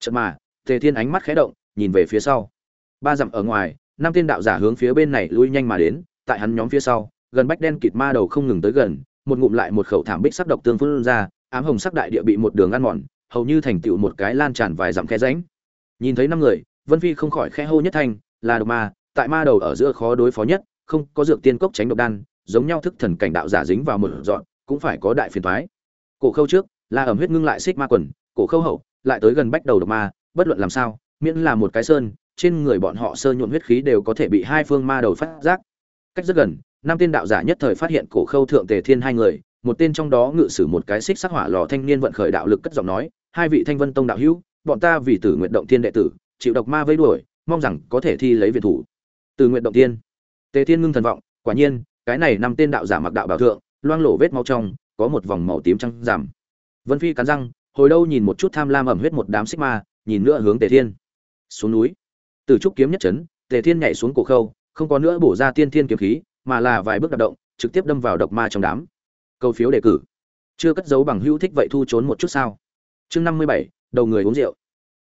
chợt mà tề thiên ánh mắt khẽ động nhìn về phía sau ba dặm ở ngoài năm tên đạo giả hướng phía bên này lui nhanh mà đến tại hắn nhóm phía sau gần bách đen kịt ma đầu không ngừng tới gần một ngụm lại một khẩu thảm bích sắc độc tương phun ra ám hồng sắc đại địa bị một đường ăn mòn hầu như thành tựu một cái lan tràn vài dặm khe rãnh. nhìn thấy năm người vân phi không khỏi khe hô nhất thành, là độc ma tại ma đầu ở giữa khó đối phó nhất không có dược tiên cốc tránh độc đan giống nhau thức thần cảnh đạo giả dính vào một dọn cũng phải có đại phiền toái. cổ khâu trước là ẩm huyết ngưng lại xích ma quần cổ khâu hậu lại tới gần bách đầu độc ma, bất luận làm sao, miễn là một cái sơn, trên người bọn họ sơ nhuộm huyết khí đều có thể bị hai phương ma đầu phát giác. Cách rất gần, năm tên đạo giả nhất thời phát hiện cổ khâu thượng tề thiên hai người, một tên trong đó ngự sử một cái xích sắc hỏa lò thanh niên vận khởi đạo lực cất giọng nói, hai vị thanh vân tông đạo hữu, bọn ta vì tử nguyện động thiên đệ tử, chịu độc ma vây đuổi, mong rằng có thể thi lấy viện thủ. Từ nguyện động thiên. Tề thiên ngưng thần vọng, quả nhiên, cái này năm tên đạo giả mặc đạo bảo thượng, loang lổ vết máu trong, có một vòng màu tím trắng giảm. Vân phi cắn răng hồi đâu nhìn một chút tham lam ẩm huyết một đám xích ma, nhìn nữa hướng tề thiên. Xuống núi. Từ trúc kiếm nhất chấn, tề thiên nhảy xuống cổ khâu, không có nữa bổ ra tiên thiên kiếm khí, mà là vài bước đạp động, trực tiếp đâm vào độc ma trong đám. Câu phiếu đề cử. Chưa cất giấu bằng hữu thích vậy thu trốn một chút sao? Chương năm mươi bảy, đầu người uống rượu.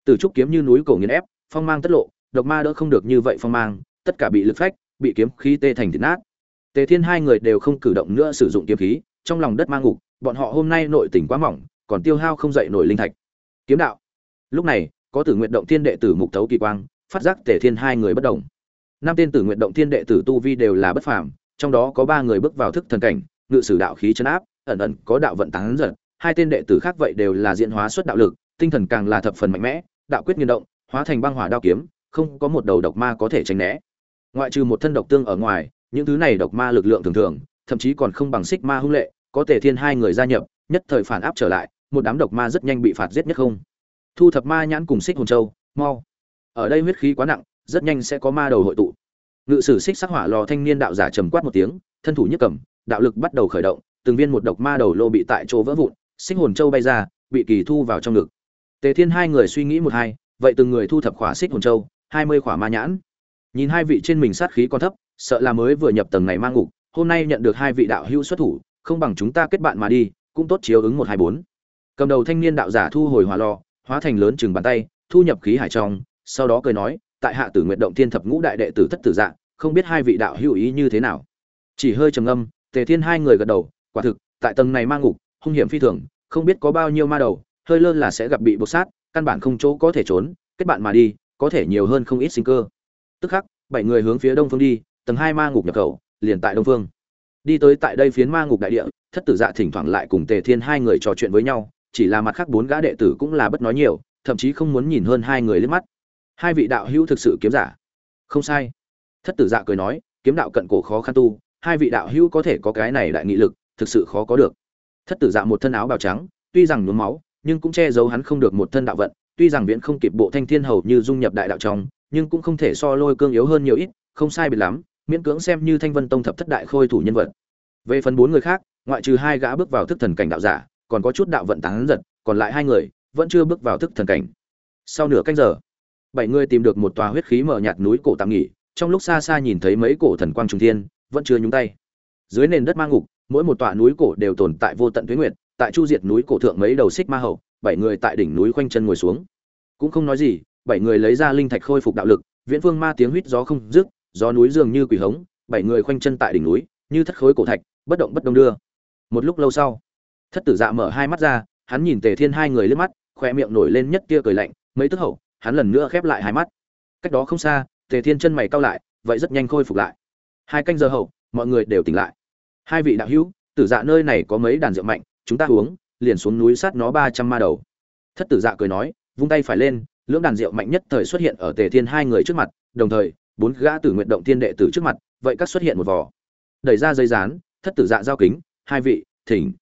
Từ trúc kiếm như núi cổ nghiền ép, phong mang tất lộ, độc ma đỡ không được như vậy phong mang, tất cả bị lực phách, bị kiếm khí tê thành thịt nát. Tề thiên hai người đều không cử động nữa sử dụng kiếm khí, trong lòng đất mang ngục, bọn họ hôm nay nội tình quá mỏng còn tiêu hao không dậy nổi linh thạch. Kiếm đạo. Lúc này, có tử nguyện động thiên đệ tử mục thấu kỳ quang, phát giác tề thiên hai người bất động năm tên tử nguyện động thiên đệ tử tu vi đều là bất phàm, trong đó có ba người bước vào thức thần cảnh, ngự sử đạo khí chấn áp, ẩn ẩn có đạo vận tán giật hai tên đệ tử khác vậy đều là diễn hóa xuất đạo lực, tinh thần càng là thập phần mạnh mẽ, đạo quyết nghiền động, hóa thành băng hỏa đao kiếm, không có một đầu độc ma có thể tránh né. Ngoại trừ một thân độc tương ở ngoài, những thứ này độc ma lực lượng thường thường, thậm chí còn không bằng xích ma hung lệ, có tề thiên hai người gia nhập, nhất thời phản áp trở lại một đám độc ma rất nhanh bị phạt giết nhất không? Thu thập ma nhãn cùng xích hồn châu, mau. Ở đây huyết khí quá nặng, rất nhanh sẽ có ma đầu hội tụ. Ngự sử xích sắc hỏa lò thanh niên đạo giả trầm quát một tiếng, thân thủ nhất cầm, đạo lực bắt đầu khởi động, từng viên một độc ma đầu lô bị tại chỗ vỡ vụn, xích hồn châu bay ra, bị kỳ thu vào trong ngực. Tề thiên hai người suy nghĩ một hai, vậy từng người thu thập khỏa xích hồn châu, hai mươi khỏa ma nhãn. Nhìn hai vị trên mình sát khí còn thấp, sợ là mới vừa nhập tầng này mang ngục, hôm nay nhận được hai vị đạo hữu xuất thủ, không bằng chúng ta kết bạn mà đi, cũng tốt chiếu ứng một hai bốn cầm đầu thanh niên đạo giả thu hồi hỏa lò, hóa thành lớn chừng bàn tay, thu nhập khí hải trong, sau đó cười nói, tại hạ tử nguyện động thiên thập ngũ đại đệ tử thất tử dạng không biết hai vị đạo hữu ý như thế nào. Chỉ hơi trầm ngâm, tề thiên hai người gật đầu, quả thực, tại tầng này ma ngục, hung hiểm phi thường, không biết có bao nhiêu ma đầu, hơi lơ là sẽ gặp bị bột sát, căn bản không chỗ có thể trốn, kết bạn mà đi, có thể nhiều hơn không ít sinh cơ. Tức khắc, bảy người hướng phía đông phương đi, tầng hai ma ngục nhập khẩu, liền tại đông phương. Đi tới tại đây phiến ma ngục đại địa, thất tử dạ thỉnh thoảng lại cùng tề thiên hai người trò chuyện với nhau chỉ là mặt khác bốn gã đệ tử cũng là bất nói nhiều, thậm chí không muốn nhìn hơn hai người lên mắt. Hai vị đạo hữu thực sự kiếm giả. Không sai. Thất tử dạ cười nói, kiếm đạo cận cổ khó khăn tu, hai vị đạo hữu có thể có cái này đại nghị lực, thực sự khó có được. Thất tử dạ một thân áo bào trắng, tuy rằng nhuốm máu, nhưng cũng che giấu hắn không được một thân đạo vận, tuy rằng viễn không kịp bộ thanh thiên hầu như dung nhập đại đạo trong, nhưng cũng không thể so lôi cương yếu hơn nhiều ít, không sai biệt lắm, miễn cưỡng xem như thanh vân tông thập thất đại khôi thủ nhân vật. Về phần bốn người khác, ngoại trừ hai gã bước vào thức thần cảnh đạo giả còn có chút đạo vận tán giật, còn lại hai người vẫn chưa bước vào thức thần cảnh. Sau nửa canh giờ, bảy người tìm được một tòa huyết khí mở nhạt núi cổ tạm nghỉ, trong lúc xa xa nhìn thấy mấy cổ thần quang trung thiên, vẫn chưa nhúng tay. Dưới nền đất mang ngục, mỗi một tòa núi cổ đều tồn tại vô tận tuyết nguyệt, tại chu diệt núi cổ thượng mấy đầu xích ma hậu, bảy người tại đỉnh núi khoanh chân ngồi xuống. Cũng không nói gì, bảy người lấy ra linh thạch khôi phục đạo lực, viễn phương ma tiếng huýt gió không dứt, gió núi dường như quỷ hống, bảy người khoanh chân tại đỉnh núi, như thất khối cổ thạch, bất động bất đông đưa. Một lúc lâu sau thất tử dạ mở hai mắt ra, hắn nhìn tề thiên hai người lên mắt khoe miệng nổi lên nhất tia cười lạnh, mấy tức hậu, hắn lần nữa khép lại hai mắt. Cách đó không xa, tề thiên chân mày cau lại, vậy rất nhanh khôi phục lại. Hai canh giờ hậu, mọi người đều tỉnh lại. Hai vị đạo hữu, tử dạ nơi này có mấy đàn rượu mạnh, chúng ta uống, liền xuống núi sát nó ba trăm ma đầu. Thất tử dạ cười nói, vung tay phải lên, lưỡng đàn rượu mạnh nhất thời xuất hiện ở tề thiên hai người trước mặt, đồng thời, bốn gã tử nguyện động thiên đệ tử trước mặt, vậy các xuất hiện một vỏ đẩy ra dây rán thất tử dạ giao kính, hai vị, thỉnh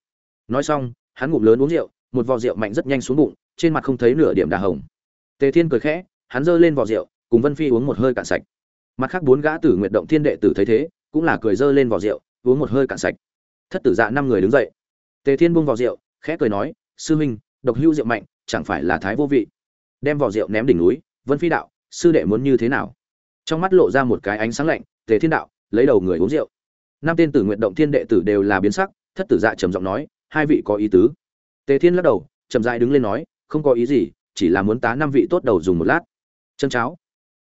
nói xong, hắn ngụm lớn uống rượu, một vò rượu mạnh rất nhanh xuống bụng, trên mặt không thấy nửa điểm đà hồng. Tề thiên cười khẽ, hắn giơ lên vò rượu, cùng vân phi uống một hơi cạn sạch. Mặt khác bốn gã tử nguyện động thiên đệ tử thấy thế, cũng là cười giơ lên vò rượu, uống một hơi cạn sạch. Thất tử dạ năm người đứng dậy. Tề thiên buông vò rượu, khẽ cười nói, sư huynh, độc hưu rượu mạnh, chẳng phải là thái vô vị. Đem vò rượu ném đỉnh núi, vân phi đạo, sư đệ muốn như thế nào? Trong mắt lộ ra một cái ánh sáng lạnh, tề thiên đạo, lấy đầu người uống rượu. Năm tên tử nguyện động thiên đệ tử đều là biến sắc, thất tử dạ trầm giọng nói hai vị có ý tứ. Tề thiên lắc đầu, chậm dại đứng lên nói, không có ý gì, chỉ là muốn tá năm vị tốt đầu dùng một lát. Chân cháo.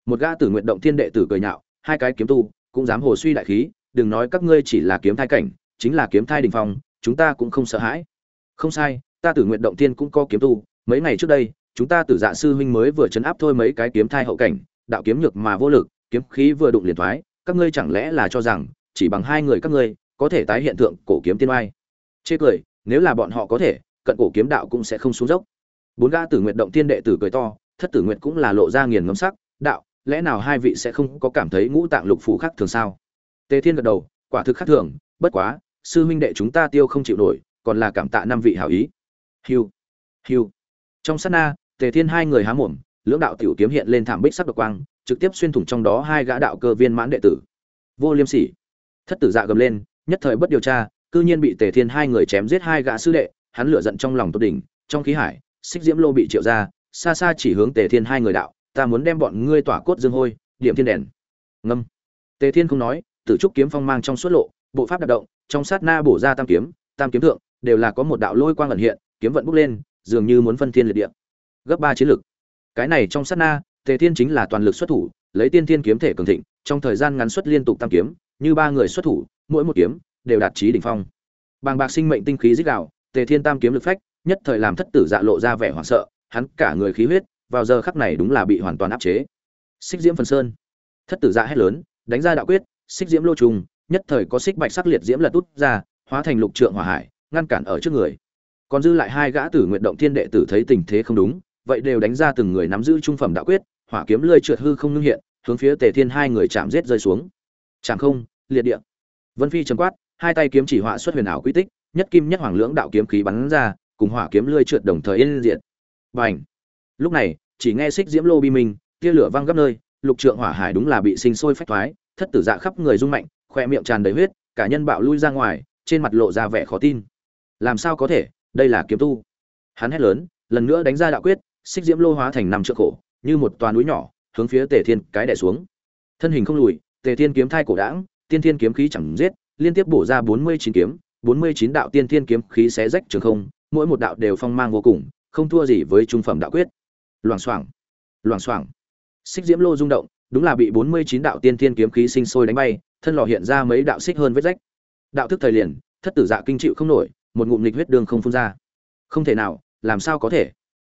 Một gã tử nguyện động thiên đệ tử cười nhạo, hai cái kiếm tu, cũng dám hồ suy đại khí, đừng nói các ngươi chỉ là kiếm thai cảnh, chính là kiếm thai đình phong, chúng ta cũng không sợ hãi. Không sai, ta tử nguyện động thiên cũng có kiếm tu, mấy ngày trước đây, chúng ta tử dạ sư huynh mới vừa chấn áp thôi mấy cái kiếm thai hậu cảnh, đạo kiếm nhược mà vô lực, kiếm khí vừa đụng liền thoái, các ngươi chẳng lẽ là cho rằng, chỉ bằng hai người các ngươi, có thể tái hiện tượng cổ kiếm tiên oai? Chê cười nếu là bọn họ có thể, cận cổ kiếm đạo cũng sẽ không xuống dốc. Bốn gã tử nguyện động tiên đệ tử cười to, thất tử nguyện cũng là lộ ra nghiền ngấm sắc, đạo, lẽ nào hai vị sẽ không có cảm thấy ngũ tạng lục phủ khác thường sao? Tề thiên gật đầu, quả thực khác thường, bất quá, sư huynh đệ chúng ta tiêu không chịu nổi, còn là cảm tạ năm vị hảo ý. Hiu hiu. Trong sát na, tề thiên hai người há mồm, lưỡng đạo tiểu kiếm hiện lên thảm bích sắc độc quang, trực tiếp xuyên thủng trong đó hai gã đạo cơ viên mãn đệ tử. Vô liêm sỉ. Thất tử dạ gầm lên, nhất thời bất điều tra cư nhiên bị tề thiên hai người chém giết hai gã sư đệ, hắn lửa giận trong lòng tột đỉnh, trong khí hải, xích diễm lô bị triệu ra, xa xa chỉ hướng tề thiên hai người đạo, ta muốn đem bọn ngươi tỏa cốt dương hôi, điểm thiên đèn. Ngâm. Tề thiên không nói, tử trúc kiếm phong mang trong suốt lộ, bộ pháp đạp động, trong sát na bổ ra tam kiếm tam kiếm thượng, đều là có một đạo lôi quang ẩn hiện, kiếm vận bốc lên, dường như muốn phân thiên liệt địa. Gấp ba chiến lực. Cái này trong sát na, tề thiên chính là toàn lực xuất thủ, lấy tiên thiên kiếm thể cường thịnh, trong thời gian ngắn xuất liên tục tam kiếm, như ba người xuất thủ, mỗi một kiếm đều đạt chí đỉnh phong. Bàng bạc sinh mệnh tinh khí dích gào, tề thiên tam kiếm lực phách nhất thời làm thất tử dạ lộ ra vẻ hoảng sợ hắn cả người khí huyết vào giờ khắc này đúng là bị hoàn toàn áp chế. Xích diễm phần sơn. Thất tử dạ hét lớn đánh ra đạo quyết xích diễm lô trùng nhất thời có xích bạch sắc liệt diễm lật út ra hóa thành lục trượng hỏa hải ngăn cản ở trước người. Còn dư lại hai gã tử nguyện động thiên đệ tử thấy tình thế không đúng vậy đều đánh ra từng người nắm giữ trung phẩm đạo quyết hỏa kiếm lơi trượt hư không ngưng hiện hướng phía tề thiên hai người chạm giết rơi xuống. Chẳng không liệt địa. Vân phi trầm quát hai tay kiếm chỉ họa xuất huyền ảo quy tích, nhất kim nhất hoàng lưỡng đạo kiếm khí bắn ra, cùng hỏa kiếm lươi trượt đồng thời yên diện bành! Lúc này, chỉ nghe xích diễm lô bi minh, tia lửa văng gấp nơi, lục trượng hỏa hải đúng là bị sinh sôi phách thoái, thất tử dạ khắp người rung mạnh, khoe miệng tràn đầy huyết, cả nhân bạo lui ra ngoài, trên mặt lộ ra vẻ khó tin. Làm sao có thể? Đây là kiếm tu. Hắn hét lớn, lần nữa đánh ra đạo quyết, xích diễm lô hóa thành năm trượng khổ, như một toà núi nhỏ, hướng phía tề thiên cái đẻ xuống. Thân hình không lùi, tề thiên kiếm thai cổ đãng, tiên thiên kiếm khí chẳng giết liên tiếp bổ ra bốn mươi chín kiếm, bốn mươi chín đạo tiên thiên kiếm khí xé rách trường không, mỗi một đạo đều phong mang vô cùng, không thua gì với trung phẩm đạo quyết. Loảng xoảng loảng xoảng. Xích diễm lô rung động, đúng là bị bốn mươi chín đạo tiên thiên kiếm khí sinh sôi đánh bay, thân lò hiện ra mấy đạo xích hơn vết rách. Đạo thức thời liền, thất tử dạ kinh chịu không nổi, một ngụm nghịch huyết đường không phun ra. Không thể nào, làm sao có thể?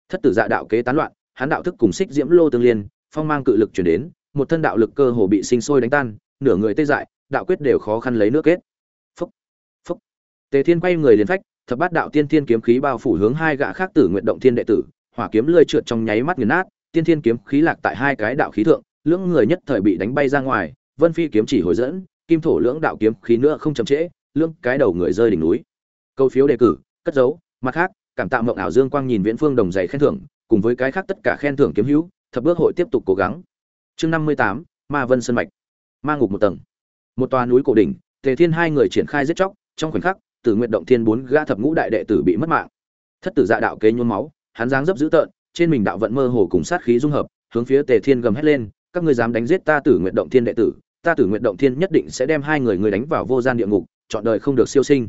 Thất tử dạ đạo kế tán loạn, hắn đạo thức cùng xích diễm lô tương liên, phong mang cự lực truyền đến, một thân đạo lực cơ hồ bị sinh sôi đánh tan, nửa người tê dại đạo quyết đều khó khăn lấy nước kết. Phúc phúc. Tề thiên quay người liền phách, thập bát đạo tiên thiên kiếm khí bao phủ hướng hai gã khác tử nguyện động thiên đệ tử, hỏa kiếm lơi trượt trong nháy mắt nghiền nát, tiên thiên kiếm khí lạc tại hai cái đạo khí thượng, lưỡng người nhất thời bị đánh bay ra ngoài, vân phi kiếm chỉ hồi dẫn, kim thổ lưỡng đạo kiếm khí nữa không chậm trễ, lưỡng cái đầu người rơi đỉnh núi. Câu phiếu đề cử, cất dấu, mặt khác, cảm tạ mộng ảo dương quang nhìn viễn phương đồng dày khen thưởng, cùng với cái khác tất cả khen thưởng kiếm hữu, thập bước hội tiếp tục cố gắng. Chương năm mươi tám, ma vân sơn mạch. Ma ngục một tầng một tòa núi cổ đỉnh, tề thiên hai người triển khai giết chóc, trong khoảnh khắc, tử nguyện động thiên bốn gã thập ngũ đại đệ tử bị mất mạng. Thất tử dạ đạo kế nhuốm máu, hắn dáng dấp dữ tợn, trên mình đạo vận mơ hồ cùng sát khí dung hợp, hướng phía tề thiên gầm hét lên, các ngươi dám đánh giết ta tử nguyện động thiên đệ tử, ta tử nguyện động thiên nhất định sẽ đem hai người người đánh vào vô gian địa ngục, chọn đời không được siêu sinh.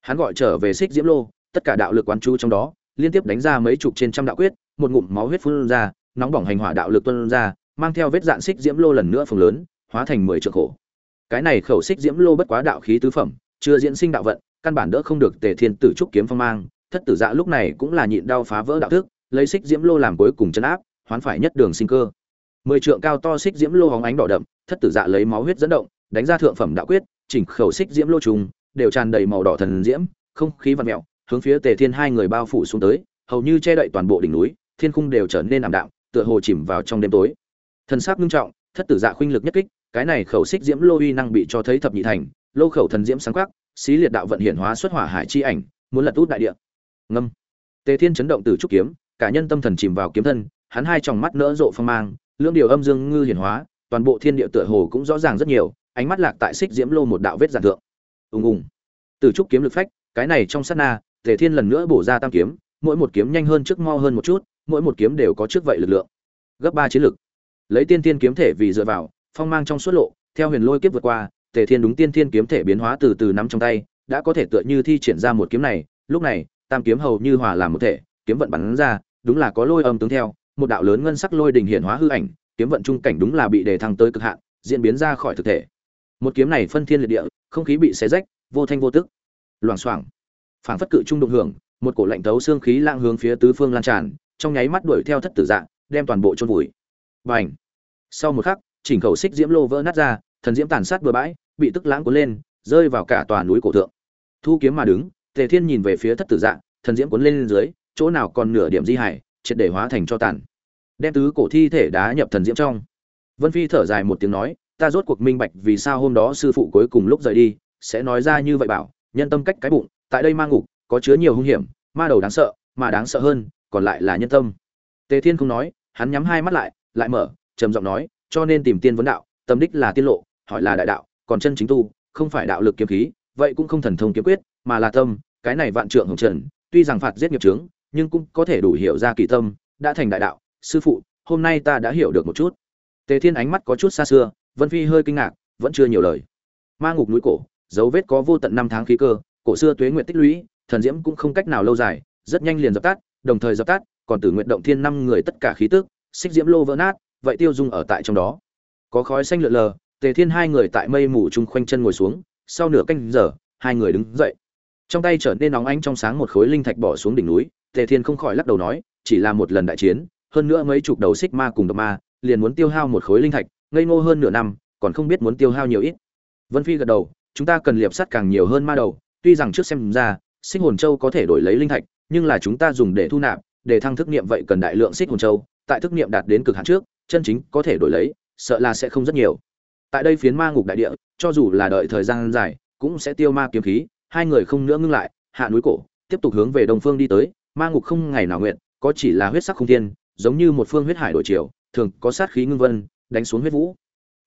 Hắn gọi trở về xích diễm lô, tất cả đạo lực quán chú trong đó, liên tiếp đánh ra mấy chục trên trăm đạo quyết, một ngụm máu huyết phun ra, nóng bỏng hành hỏa đạo lực tuôn ra, mang theo vết dạn xích diễm lô lần nữa phồng lớn, hóa thành mười trượng khổ cái này khẩu xích diễm lô bất quá đạo khí tứ phẩm, chưa diễn sinh đạo vận, căn bản đỡ không được tề thiên tử trúc kiếm phong mang. Thất tử dạ lúc này cũng là nhịn đau phá vỡ đạo thức, lấy xích diễm lô làm cuối cùng chân áp, hoán phải nhất đường sinh cơ. Mười trượng cao to xích diễm lô hóng ánh đỏ đậm, thất tử dạ lấy máu huyết dẫn động, đánh ra thượng phẩm đạo quyết, chỉnh khẩu xích diễm lô trùng, đều tràn đầy màu đỏ thần diễm, không khí vặn mèo hướng phía tề thiên hai người bao phủ xuống tới, hầu như che đậy toàn bộ đỉnh núi, thiên khung đều trở nên ảm đạm, tựa hồ chìm vào trong đêm tối. Thần sắc nghiêm trọng, thất tử dạ khuynh lực nhất kích cái này khẩu xích diễm lô uy năng bị cho thấy thập nhị thành, lô khẩu thần diễm sáng quắc xí liệt đạo vận hiển hóa xuất hỏa hải chi ảnh, muốn lật út đại địa. Ngâm. Tề thiên chấn động từ trúc kiếm, cả nhân tâm thần chìm vào kiếm thân, hắn hai tròng mắt nỡ rộ phong mang, lưỡng điều âm dương ngư hiển hóa, toàn bộ thiên địa tựa hồ cũng rõ ràng rất nhiều, ánh mắt lạc tại xích diễm lô một đạo vết giản thượng. Ùng ùng. Từ trúc kiếm lực phách, cái này trong sát na, tề thiên lần nữa bổ ra tam kiếm, mỗi một kiếm nhanh hơn trước mo hơn một chút, mỗi một kiếm đều có trước vậy lực lượng. Gấp ba chiến lực. Lấy tiên thiên kiếm thể vì dựa vào phong mang trong suốt lộ, theo huyền lôi kiếp vượt qua, tề thiên đúng tiên thiên kiếm thể biến hóa từ từ nắm trong tay, đã có thể tựa như thi triển ra một kiếm này, lúc này, tam kiếm hầu như hòa làm một thể, kiếm vận bắn ra, đúng là có lôi âm tướng theo, một đạo lớn ngân sắc lôi đỉnh hiện hóa hư ảnh, kiếm vận trung cảnh đúng là bị đề thăng tới cực hạn, diễn biến ra khỏi thực thể. Một kiếm này phân thiên liệt địa, không khí bị xé rách, vô thanh vô tức. Loảng xoảng. Phảng phất cự trung đụng hưởng, một cổ lạnh thấu xương khí lang hướng phía tứ phương lan tràn, trong nháy mắt đuổi theo thất tử dạng, đem toàn bộ chôn vùi. Bành. Sau một khắc chỉnh khẩu xích diễm lô vỡ nát ra, thần diễm tàn sát bừa bãi, bị tức lãng cuốn lên, rơi vào cả tòa núi cổ thượng. Thu kiếm mà đứng, tề thiên nhìn về phía thất tử dạng, thần diễm cuốn lên dưới, chỗ nào còn nửa điểm di hải triệt để hóa thành cho tàn. Đem tứ cổ thi thể đá nhập thần diễm trong. Vân phi thở dài một tiếng nói, ta rốt cuộc minh bạch vì sao hôm đó sư phụ cuối cùng lúc rời đi, sẽ nói ra như vậy bảo, nhân tâm cách cái bụng, tại đây mang ngục, có chứa nhiều hung hiểm, ma đầu đáng sợ, mà đáng sợ hơn, còn lại là nhân tâm. Tề thiên không nói, hắn nhắm hai mắt lại lại mở, trầm giọng nói cho nên tìm tiên vấn đạo, tâm đích là tiên lộ, hỏi là đại đạo, còn chân chính tu, không phải đạo lực kiếm khí, vậy cũng không thần thông kiếm quyết, mà là tâm, cái này vạn trượng hồng trần, tuy rằng phạt giết nghiệp chướng, nhưng cũng có thể đủ hiểu ra kỳ tâm, đã thành đại đạo, sư phụ, hôm nay ta đã hiểu được một chút. Tề thiên ánh mắt có chút xa xưa, vân phi hơi kinh ngạc, vẫn chưa nhiều lời. Ma ngục núi cổ, dấu vết có vô tận năm tháng khí cơ, cổ xưa tuế nguyện tích lũy, thần diễm cũng không cách nào lâu dài, rất nhanh liền dập tắt, đồng thời dập tắt, còn tử nguyện động thiên năm người tất cả khí tức, xích diễm lô vỡ nát vậy tiêu dung ở tại trong đó. Có khói xanh lượn lờ, tề thiên hai người tại mây mù chung khoanh chân ngồi xuống, sau nửa canh giờ, hai người đứng dậy. Trong tay trở nên nóng ánh trong sáng một khối linh thạch bỏ xuống đỉnh núi, tề thiên không khỏi lắc đầu nói, chỉ là một lần đại chiến, hơn nữa mấy chục đầu xích ma cùng độc ma, liền muốn tiêu hao một khối linh thạch, ngây ngô hơn nửa năm, còn không biết muốn tiêu hao nhiều ít. Vân phi gật đầu, chúng ta cần liệp sắt càng nhiều hơn ma đầu, tuy rằng trước xem ra, xích hồn châu có thể đổi lấy linh thạch, nhưng là chúng ta dùng để thu nạp, để thăng thức niệm vậy cần đại lượng xích hồn châu, tại thức niệm đạt đến cực hạn trước chân chính có thể đổi lấy, sợ là sẽ không rất nhiều. Tại đây phiến ma ngục đại địa, cho dù là đợi thời gian dài, cũng sẽ tiêu ma kiếm khí, hai người không nữa ngưng lại, hạ núi cổ, tiếp tục hướng về đông phương đi tới. Ma ngục không ngày nào nguyện, có chỉ là huyết sắc không thiên, giống như một phương huyết hải đổi chiều, thường có sát khí ngưng vân, đánh xuống huyết vũ.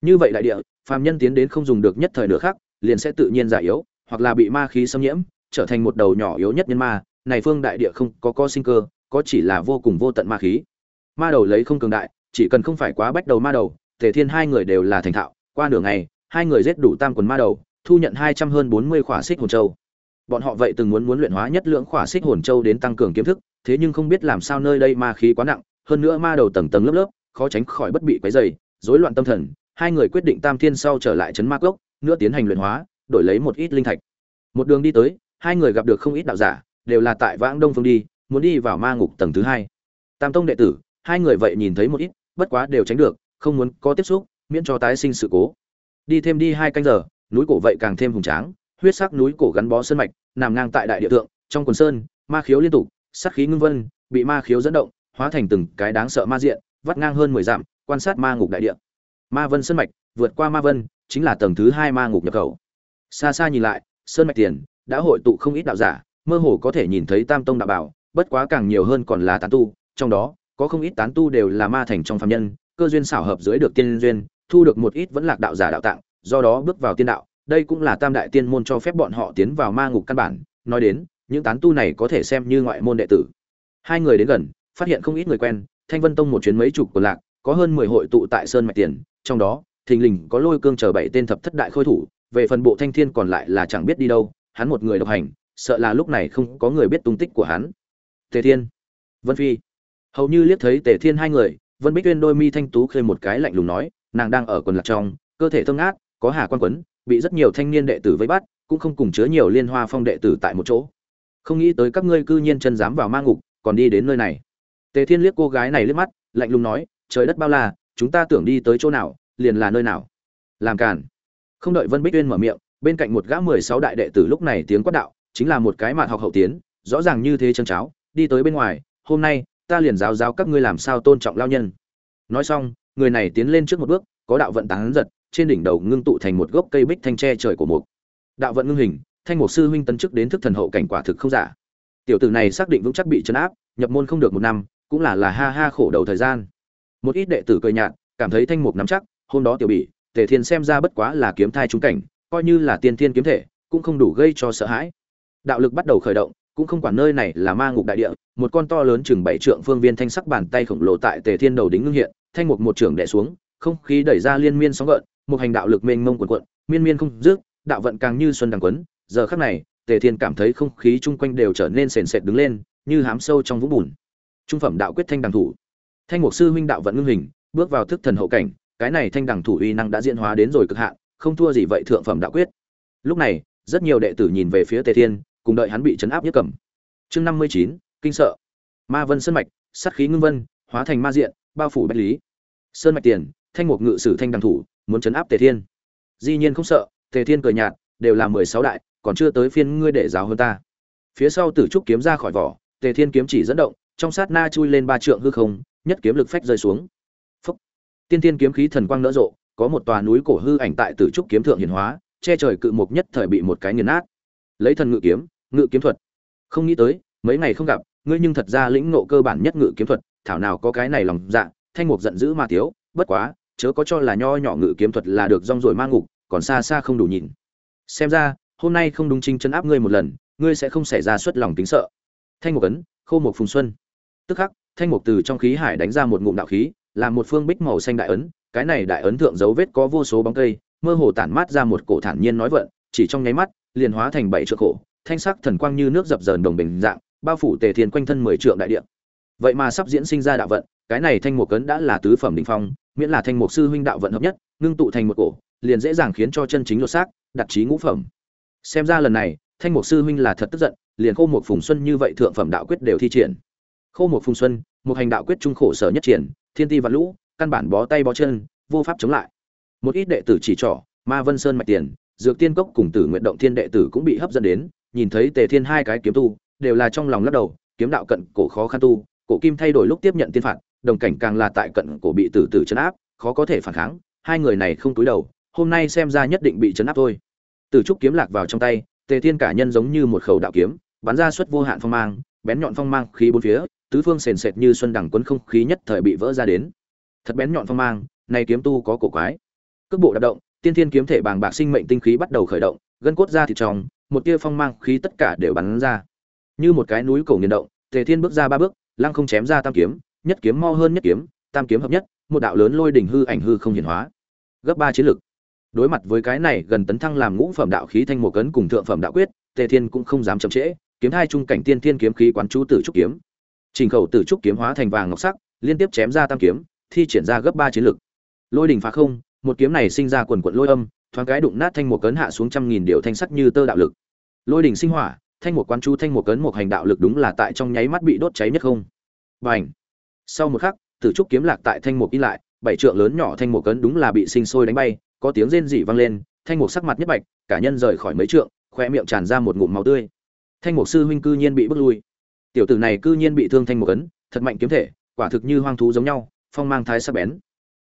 Như vậy đại địa, phàm nhân tiến đến không dùng được nhất thời nửa khác liền sẽ tự nhiên già yếu, hoặc là bị ma khí xâm nhiễm, trở thành một đầu nhỏ yếu nhất nhân ma. Này phương đại địa không có có sinh cơ, có chỉ là vô cùng vô tận ma khí. Ma đầu lấy không cường đại chỉ cần không phải quá bách đầu ma đầu, tề thiên hai người đều là thành thạo. Qua nửa ngày, hai người giết đủ tam quần ma đầu, thu nhận hai trăm hơn bốn mươi khỏa xích hồn châu. Bọn họ vậy từng muốn muốn luyện hóa nhất lượng khỏa xích hồn châu đến tăng cường kiếm thức, thế nhưng không biết làm sao nơi đây ma khí quá nặng, hơn nữa ma đầu tầng tầng lớp lớp, khó tránh khỏi bất bị quấy dày rối loạn tâm thần, hai người quyết định tam thiên sau trở lại trấn ma cốc, nữa tiến hành luyện hóa, đổi lấy một ít linh thạch. Một đường đi tới, hai người gặp được không ít đạo giả, đều là tại vãng đông phương đi, muốn đi vào ma ngục tầng thứ hai. Tam tông đệ tử, hai người vậy nhìn thấy một ít bất quá đều tránh được, không muốn có tiếp xúc, miễn cho tái sinh sự cố. Đi thêm đi hai canh giờ, núi cổ vậy càng thêm hùng tráng, huyết sắc núi cổ gắn bó sơn mạch, nằm ngang tại đại địa thượng, trong quần sơn, ma khiếu liên tục, sát khí ngưng vân, bị ma khiếu dẫn động, hóa thành từng cái đáng sợ ma diện, vắt ngang hơn mười dặm, quan sát ma ngục đại địa. Ma vân sơn mạch, vượt qua ma vân, chính là tầng thứ hai ma ngục nhập khẩu. Xa xa nhìn lại, sơn mạch tiền, đã hội tụ không ít đạo giả, mơ hồ có thể nhìn thấy tam tông đạo bảo, bất quá càng nhiều hơn còn là tán tu, trong đó có không ít tán tu đều là ma thành trong phàm nhân, cơ duyên xảo hợp dưới được tiên duyên, thu được một ít vẫn lạc đạo giả đạo tạng, do đó bước vào tiên đạo. Đây cũng là tam đại tiên môn cho phép bọn họ tiến vào ma ngục căn bản. Nói đến, những tán tu này có thể xem như ngoại môn đệ tử. Hai người đến gần, phát hiện không ít người quen, thanh vân tông một chuyến mấy chục của lạc, có hơn mười hội tụ tại sơn mạch tiền, trong đó, thình lình có lôi cương chờ bảy tên thập thất đại khôi thủ, về phần bộ thanh thiên còn lại là chẳng biết đi đâu, hắn một người độc hành, sợ là lúc này không có người biết tung tích của hắn. Tề thiên, vân phi hầu như liếc thấy tề thiên hai người, vân bích uyên đôi mi thanh tú khơi một cái lạnh lùng nói, nàng đang ở quần lạc trong, cơ thể thơm ngát, có hà quan quấn, bị rất nhiều thanh niên đệ tử vây bắt, cũng không cùng chứa nhiều liên hoa phong đệ tử tại một chỗ. Không nghĩ tới các ngươi cư nhiên chân dám vào ma ngục, còn đi đến nơi này. Tề thiên liếc cô gái này liếc mắt, lạnh lùng nói, trời đất bao la, chúng ta tưởng đi tới chỗ nào, liền là nơi nào? Làm cản không đợi vân bích uyên mở miệng, bên cạnh một gã mười sáu đại đệ tử lúc này tiếng quát đạo, chính là một cái mạn học hậu tiến, rõ ràng như thế chân cháo, đi tới bên ngoài, hôm nay ta liền giáo giáo các ngươi làm sao tôn trọng lao nhân. Nói xong, người này tiến lên trước một bước, có đạo vận tán giật, trên đỉnh đầu ngưng tụ thành một gốc cây bích thanh tre trời của mục. Đạo vận ngưng hình, thanh mục sư huynh tấn chức đến thức thần hậu cảnh quả thực không giả. Tiểu tử này xác định vững chắc bị chấn áp, nhập môn không được một năm, cũng là là ha ha khổ đầu thời gian. Một ít đệ tử cười nhạt, cảm thấy thanh mục nắm chắc, hôm đó tiểu bị tề thiên xem ra bất quá là kiếm thai trung cảnh, coi như là tiên thiên kiếm thể, cũng không đủ gây cho sợ hãi. Đạo lực bắt đầu khởi động cũng không quản nơi này là ma ngục đại địa, một con to lớn chừng bảy trượng phương viên thanh sắc bàn tay khổng lồ tại tề thiên đầu đính ngưng hiện, thanh mục một trưởng đè xuống, không khí đẩy ra liên miên sóng gợn, một hành đạo lực mênh mông cuộn cuộn, miên miên không dứt, đạo vận càng như xuân đằng quấn, giờ khắc này, tề thiên cảm thấy không khí chung quanh đều trở nên sền sệt đứng lên, như hám sâu trong vũng bùn. Trung phẩm đạo quyết thanh đằng thủ. Thanh mục sư huynh đạo vận ngưng hình, bước vào thức thần hậu cảnh, cái này thanh đằng thủ uy năng đã diễn hóa đến rồi cực hạn, không thua gì vậy thượng phẩm đạo quyết. Lúc này, rất nhiều đệ tử nhìn về phía tề thiên cùng đợi hắn bị chấn áp nhất cầm. Chương năm mươi chín, kinh sợ. Ma vân sơn mạch sắt khí ngưng vân, hóa thành ma diện, bao phủ bách lý. Sơn mạch tiền, thanh mục ngự sử thanh đằng thủ, muốn chấn áp tề thiên. Di nhiên không sợ, tề thiên cười nhạt, đều là mười sáu đại, còn chưa tới phiên ngươi để giáo hơn ta. Phía sau tử trúc kiếm ra khỏi vỏ, tề thiên kiếm chỉ dẫn động, trong sát na chui lên ba trượng hư không, nhất kiếm lực phách rơi xuống. Phúc. tiên tiên kiếm khí thần quang nở rộ, có một tòa núi cổ hư ảnh tại tử trúc kiếm thượng hiển hóa, che trời cự mục nhất thời bị một cái nghiền nát. Lấy thần ngự kiếm ngự kiếm thuật. Không nghĩ tới, mấy ngày không gặp, ngươi nhưng thật ra lĩnh ngộ cơ bản nhất ngự kiếm thuật, thảo nào có cái này lòng dạ thanh mục giận dữ mà thiếu, bất quá, chớ có cho là nho nhỏ ngự kiếm thuật là được rong rồi mang ngục, còn xa xa không đủ nhìn. Xem ra, hôm nay không đúng trinh chân áp ngươi một lần, ngươi sẽ không xảy ra xuất lòng tính sợ. Thanh mục ấn, khô một phùng xuân. Tức khắc, thanh mục từ trong khí hải đánh ra một ngụm đạo khí làm một phương bích màu xanh đại ấn, cái này đại ấn thượng dấu vết có vô số bóng cây, mơ hồ tản mát ra một cổ thản nhiên nói vận, chỉ trong nháy mắt, liền hóa thành bảy trượng khổ thanh sắc thần quang như nước dập dờn đồng bình dạng, bao phủ tề thiên quanh thân mười trượng đại địa. Vậy mà sắp diễn sinh ra đạo vận, cái này thanh mục cấn đã là tứ phẩm đỉnh phong, miễn là thanh mục sư huynh đạo vận hợp nhất, ngưng tụ thành một cổ, liền dễ dàng khiến cho chân chính lột xác, đặt trí ngũ phẩm. Xem ra lần này, thanh mục sư huynh là thật tức giận, liền khô một phùng xuân như vậy thượng phẩm đạo quyết đều thi triển. Khô một phùng xuân, một hành đạo quyết trung khổ sở nhất triển, thiên ti và lũ, căn bản bó tay bó chân, vô pháp chống lại. Một ít đệ tử chỉ trỏ, ma vân sơn mạch tiền, dược tiên cốc cùng tử nguyện động thiên đệ tử cũng bị hấp dẫn đến nhìn thấy tề thiên hai cái kiếm tu, đều là trong lòng lắc đầu, kiếm đạo cận cổ khó khăn tu, cổ kim thay đổi lúc tiếp nhận tiên phạt, đồng cảnh càng là tại cận cổ bị tử tử chấn áp, khó có thể phản kháng, hai người này không túi đầu, hôm nay xem ra nhất định bị chấn áp thôi. Tử trúc kiếm lạc vào trong tay, tề thiên cả nhân giống như một khẩu đạo kiếm, bắn ra suất vô hạn phong mang, bén nhọn phong mang khí bốn phía, tứ phương sền sệt như xuân đẳng quấn không khí nhất thời bị vỡ ra đến. Thật bén nhọn phong mang, này kiếm tu có cổ quái. Cước bộ đạp động, tiên thiên kiếm thể bàng bạc sinh mệnh tinh khí bắt đầu khởi động, gân cốt ra thịt trong một tia phong mang khí tất cả đều bắn ra. Như một cái núi cổ nghiền động, tề thiên bước ra ba bước, lăng không chém ra tam kiếm, nhất kiếm mo hơn nhất kiếm, tam kiếm hợp nhất, một đạo lớn lôi đỉnh hư ảnh hư không hiển hóa. Gấp ba chiến lực. Đối mặt với cái này gần tấn thăng làm ngũ phẩm đạo khí thanh một cấn cùng thượng phẩm đạo quyết, tề thiên cũng không dám chậm trễ, kiếm hai trung cảnh tiên thiên kiếm khí quán chú tử trúc kiếm. Trình khẩu tử trúc kiếm hóa thành vàng ngọc sắc, liên tiếp chém ra tam kiếm, thi triển ra gấp ba chiến lực. Lôi đỉnh phá không, một kiếm này sinh ra quần quận lôi âm thoáng cái đụng nát thanh một cấn hạ xuống trăm nghìn điều thanh sắc như tơ đạo lực lôi đỉnh sinh hỏa thanh một quan chú thanh một cấn một hành đạo lực đúng là tại trong nháy mắt bị đốt cháy nhất không Bành. Sau một khắc, tử trúc kiếm lạc tại thanh một in lại, bảy trượng lớn nhỏ thanh một cấn đúng là bị sinh sôi đánh bay, có tiếng rên rỉ vang lên, thanh một sắc mặt nhất bạch, cả nhân rời khỏi mấy trượng, khoe miệng tràn ra một ngụm máu tươi. Thanh một sư huynh cư nhiên bị bức lui. Tiểu tử này cư nhiên bị thương thanh một cấn, thật mạnh kiếm thể, quả thực như hoang thú giống nhau, phong mang thái sắc bén.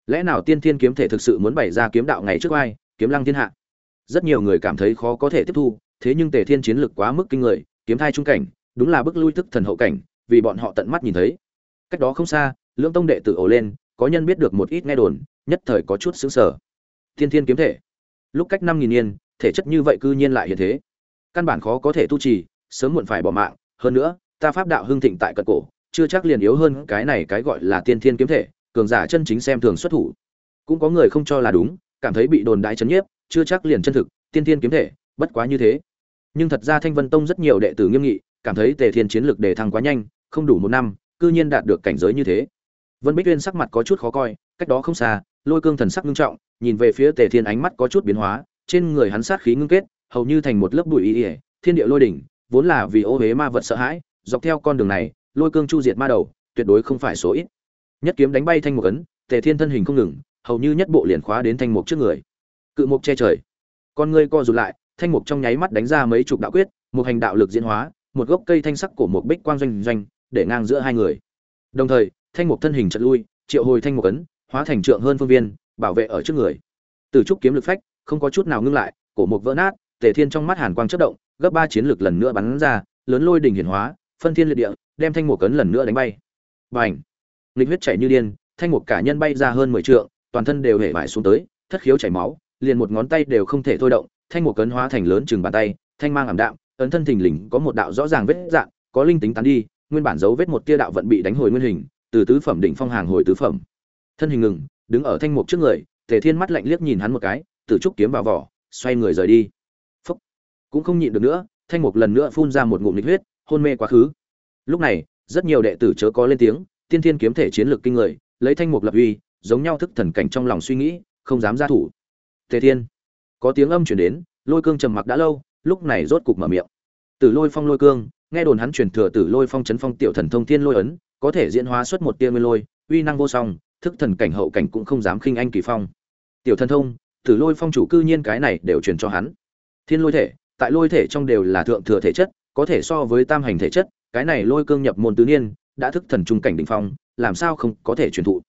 Lẽ nào tiên thiên kiếm thể thực sự muốn bày ra kiếm đạo ngày trước ai, kiếm lăng thiên hạ? Rất nhiều người cảm thấy khó có thể tiếp thu, thế nhưng Tề Thiên chiến lực quá mức kinh người, kiếm thai trung cảnh, đúng là bức lui tức thần hậu cảnh, vì bọn họ tận mắt nhìn thấy. Cách đó không xa lưỡng tông đệ tử ổ lên có nhân biết được một ít nghe đồn nhất thời có chút xứng sở thiên thiên kiếm thể. Lúc cách năm nghìn niên thể chất như vậy cư nhiên lại hiện thế. Căn bản khó có thể tu trì sớm muộn phải bỏ mạng. Hơn nữa ta pháp đạo hưng thịnh tại cận cổ chưa chắc liền yếu hơn cái này cái gọi là tiên thiên kiếm thể cường giả chân chính xem thường xuất thủ. Cũng có người không cho là đúng cảm thấy bị đồn đại chấn nhiếp chưa chắc liền chân thực tiên thiên kiếm thể bất quá như thế nhưng thật ra thanh vân tông rất nhiều đệ tử nghiêm nghị cảm thấy tề thiên chiến lực đề thăng quá nhanh không đủ một năm cư nhiên đạt được cảnh giới như thế. Vân Bích Uyên sắc mặt có chút khó coi, cách đó không xa, Lôi Cương thần sắc nghiêm trọng, nhìn về phía Tề Thiên ánh mắt có chút biến hóa, trên người hắn sát khí ngưng kết, hầu như thành một lớp bụi y, thiên địa lôi đỉnh, vốn là vì ô hế ma vật sợ hãi, dọc theo con đường này, Lôi Cương chu diệt ma đầu, tuyệt đối không phải số ít. Nhất kiếm đánh bay thanh một ấn, Tề Thiên thân hình không ngừng, hầu như nhất bộ liền khóa đến thanh mục trước người. Cự mục che trời. Con ngươi co rụt lại, thanh mục trong nháy mắt đánh ra mấy chục đạo quyết, một hành đạo lực diễn hóa, một gốc cây thanh sắc của một bích quang doanh doanh, để ngang giữa hai người đồng thời thanh mục thân hình chật lui triệu hồi thanh mục ấn hóa thành trượng hơn phương viên bảo vệ ở trước người từ trúc kiếm lực phách không có chút nào ngưng lại cổ mục vỡ nát tề thiên trong mắt hàn quang chất động gấp ba chiến lực lần nữa bắn ra lớn lôi đỉnh hiển hóa phân thiên liệt địa đem thanh mục ấn lần nữa đánh bay bành nghịch huyết chảy như điên thanh mục cả nhân bay ra hơn mười trượng toàn thân đều hể vải xuống tới thất khiếu chảy máu liền một ngón tay đều không thể thôi động thanh mục cấn hóa thành lớn chừng bàn tay thanh mang ảm đạm ấn thân thình lình có một đạo rõ ràng vết dạng có linh tính tán đi nguyên bản dấu vết một tia đạo vận bị đánh hồi nguyên hình, từ tứ phẩm đỉnh phong hàng hồi tứ phẩm. Thân hình ngừng, đứng ở thanh mục trước người, Tề Thiên mắt lạnh liếc nhìn hắn một cái, tự trúc kiếm vào vỏ, xoay người rời đi. phúc Cũng không nhịn được nữa, thanh mục lần nữa phun ra một ngụm nghịch huyết, hôn mê quá khứ. Lúc này, rất nhiều đệ tử chớ có lên tiếng tiên thiên kiếm thể chiến lược kinh người lấy thanh mục lập uy giống nhau thức thần cảnh trong lòng suy nghĩ, không dám ra thủ. Tề thiên, có tiếng âm chuyển đến, lôi cương trầm mặc đã lâu, lúc này rốt cục mở miệng. Tử lôi phong lôi cương, nghe đồn hắn truyền thừa tử lôi phong chấn phong tiểu thần thông thiên lôi ấn, có thể diễn hóa xuất một tia nguyên lôi, uy năng vô song, thức thần cảnh hậu cảnh cũng không dám khinh anh kỳ phong. Tiểu thần thông, tử lôi phong chủ cư nhiên cái này đều truyền cho hắn. Thiên lôi thể, tại lôi thể trong đều là thượng thừa thể chất, có thể so với tam hành thể chất, cái này lôi cương nhập môn tứ niên, đã thức thần trung cảnh đỉnh phong, làm sao không có thể truyền thụ?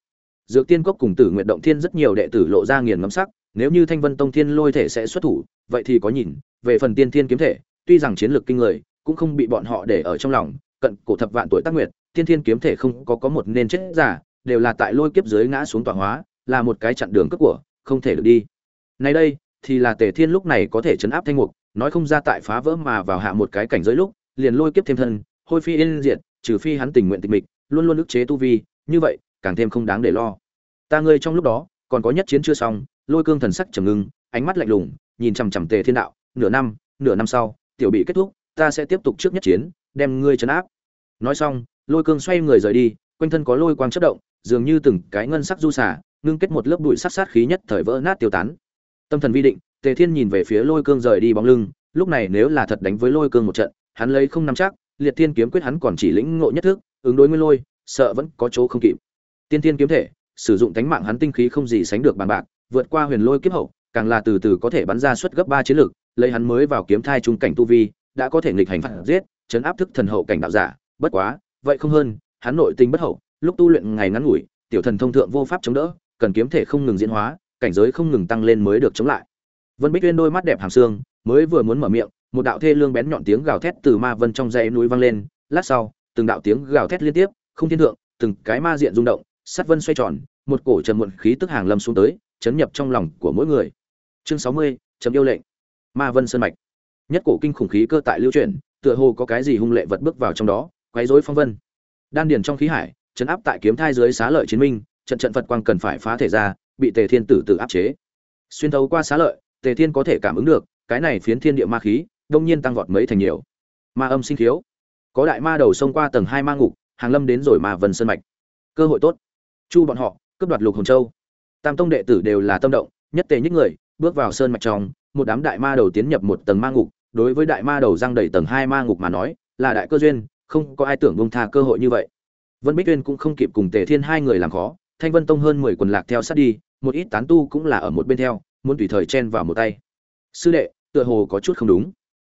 Dược tiên cốc cùng tử nguyện động thiên rất nhiều đệ tử lộ ra nghiền ngẫm sắc, nếu như thanh vân tông thiên lôi thể sẽ xuất thủ, vậy thì có nhìn, về phần tiên thiên kiếm thể, tuy rằng chiến lược kinh người, cũng không bị bọn họ để ở trong lòng, cận cổ thập vạn tuổi tác nguyệt, tiên thiên kiếm thể không có có một nên chết giả, đều là tại lôi kiếp dưới ngã xuống tọa hóa, là một cái chặn đường cấp của, không thể được đi. Nay đây, thì là tề thiên lúc này có thể chấn áp thanh ngục nói không ra tại phá vỡ mà vào hạ một cái cảnh giới lúc, liền lôi kiếp thêm thân, hôi phi yên diệt, trừ phi hắn tình nguyện tịch mịch, luôn luôn ức chế tu vi, như vậy, càng thêm không đáng để lo ta ngươi trong lúc đó, còn có nhất chiến chưa xong, lôi cương thần sắc trầm ngưng, ánh mắt lạnh lùng, nhìn chằm chằm tề thiên đạo, nửa năm nửa năm sau, tiểu bị kết thúc, ta sẽ tiếp tục trước nhất chiến, đem ngươi chấn áp. Nói xong, lôi cương xoay người rời đi, quanh thân có lôi quang chất động, dường như từng cái ngân sắc du xả ngưng kết một lớp bụi sát sát khí nhất thời vỡ nát tiêu tán. Tâm thần vi định, tề thiên nhìn về phía lôi cương rời đi bóng lưng, lúc này nếu là thật đánh với lôi cương một trận, hắn lấy không nắm chắc, liệt thiên kiếm quyết hắn còn chỉ lĩnh ngộ nhất thức, ứng đối nguyên lôi, sợ vẫn có chỗ không kịp. Tiên thiên kiếm thể sử dụng tánh mạng hắn tinh khí không gì sánh được bàn bạc, vượt qua huyền lôi kiếp hậu, càng là từ từ có thể bắn ra suất gấp ba chiến lực lấy hắn mới vào kiếm thai trung cảnh tu vi, đã có thể nghịch hành phạt giết, chấn áp thức thần hậu cảnh đạo giả. Bất quá, vậy không hơn, hắn nội tình bất hậu, lúc tu luyện ngày ngắn ngủi, tiểu thần thông thượng vô pháp chống đỡ, cần kiếm thể không ngừng diễn hóa, cảnh giới không ngừng tăng lên mới được chống lại. Vân bích uyên đôi mắt đẹp hàm xương, mới vừa muốn mở miệng, một đạo thê lương bén nhọn tiếng gào thét từ ma vân trong dãy núi vang lên, lát sau, từng đạo tiếng gào thét liên tiếp, không thiên thượng, từng cái ma diện rung động Sát vân xoay tròn một cổ trầm muộn khí tức hàng lâm xuống tới chấn nhập trong lòng của mỗi người. Chương sáu mươi chấm yêu lệnh. Ma vân sơn mạch. Nhất cổ kinh khủng khí cơ tại lưu chuyển tựa hồ có cái gì hung lệ vật bước vào trong đó quấy rối phong vân. Đan điền trong khí hải chấn áp tại kiếm thai dưới xá lợi chiến minh trận trận phật quang cần phải phá thể ra bị tề thiên tử tử áp chế. Xuyên thấu qua xá lợi tề thiên có thể cảm ứng được cái này phiến thiên địa ma khí đông nhiên tăng vọt mấy thành nhiều. Ma âm sinh thiếu, có đại ma đầu xông qua tầng hai ma ngục hàng lâm đến rồi ma vân sơn mạch. Cơ hội tốt chu bọn họ, cướp đoạt lục hồn châu. Tam tông đệ tử đều là tâm động, nhất tề nhất người, bước vào sơn mạch trong, một đám đại ma đầu tiến nhập một tầng ma ngục. Đối với đại ma đầu giang đầy tầng hai ma ngục mà nói, là đại cơ duyên, không có ai tưởng bông tha cơ hội như vậy. Vân bích tuyên cũng không kịp cùng tề thiên hai người làm khó, thanh vân tông hơn mười quần lạc theo sát đi, một ít tán tu cũng là ở một bên theo, muốn tùy thời chen vào một tay. Sư đệ, tựa hồ có chút không đúng.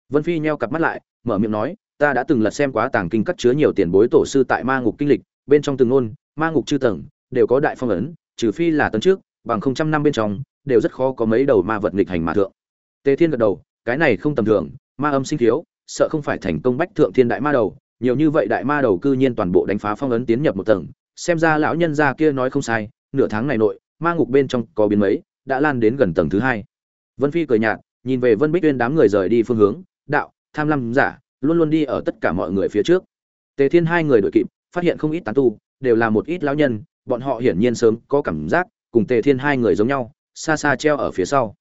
Vân phi nheo cặp mắt lại, mở miệng nói, ta đã từng lật xem quá tàng kinh cắt chứa nhiều tiền bối tổ sư tại ma ngục kinh lịch, bên trong từng ngôn, ma ngục chư tầng đều có đại phong ấn, trừ phi là tấn trước, bằng không trăm năm bên trong, đều rất khó có mấy đầu ma vật nghịch hành mà thượng. Tề thiên gật đầu, cái này không tầm thường, ma âm sinh thiếu, sợ không phải thành công bách thượng thiên đại ma đầu, nhiều như vậy đại ma đầu cư nhiên toàn bộ đánh phá phong ấn tiến nhập một tầng, xem ra lão nhân gia kia nói không sai, nửa tháng này nội, ma ngục bên trong có biến mấy, đã lan đến gần tầng thứ hai. Vân phi cười nhạt, nhìn về vân bích tuyên đám người rời đi phương hướng, đạo, tham lam giả, luôn luôn đi ở tất cả mọi người phía trước. Tề thiên hai người đội kịp, phát hiện không ít tán tu, đều là một ít lão nhân bọn họ hiển nhiên sớm có cảm giác, cùng tề thiên hai người giống nhau, xa xa treo ở phía sau.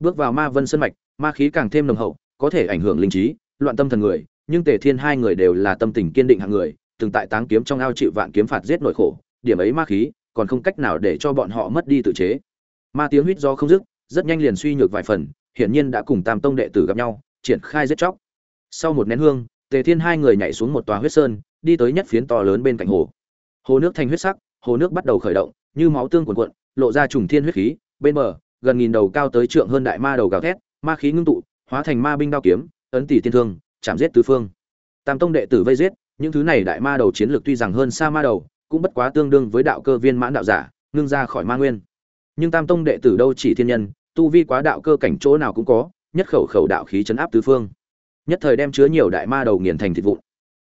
Bước vào ma vân sân mạch, ma khí càng thêm nồng hậu, có thể ảnh hưởng linh trí, loạn tâm thần người, nhưng tề thiên hai người đều là tâm tình kiên định hạng người, từng tại táng kiếm trong ao chịu vạn kiếm phạt giết nội khổ, điểm ấy ma khí, còn không cách nào để cho bọn họ mất đi tự chế. Ma tiếng huýt do không dứt, rất nhanh liền suy nhược vài phần, hiển nhiên đã cùng tam tông đệ tử gặp nhau, triển khai giết chóc. Sau một nén hương, tề thiên hai người nhảy xuống một tòa huyết sơn, đi tới nhất phiến to lớn bên cạnh hồ. Hồ nước thành huyết sắc hồ nước bắt đầu khởi động, như máu tương cuồn cuộn, lộ ra trùng thiên huyết khí, bên bờ, gần nghìn đầu cao tới trượng hơn đại ma đầu gào thét, ma khí ngưng tụ, hóa thành ma binh đao kiếm, ấn tỷ tiên thương, chạm giết tứ phương. Tam tông đệ tử vây giết, những thứ này đại ma đầu chiến lược tuy rằng hơn xa ma đầu, cũng bất quá tương đương với đạo cơ viên mãn đạo giả, ngưng ra khỏi ma nguyên. Nhưng tam tông đệ tử đâu chỉ thiên nhân, tu vi quá đạo cơ cảnh chỗ nào cũng có, nhất khẩu khẩu đạo khí chấn áp tứ phương. Nhất thời đem chứa nhiều đại ma đầu nghiền thành thịt vụn.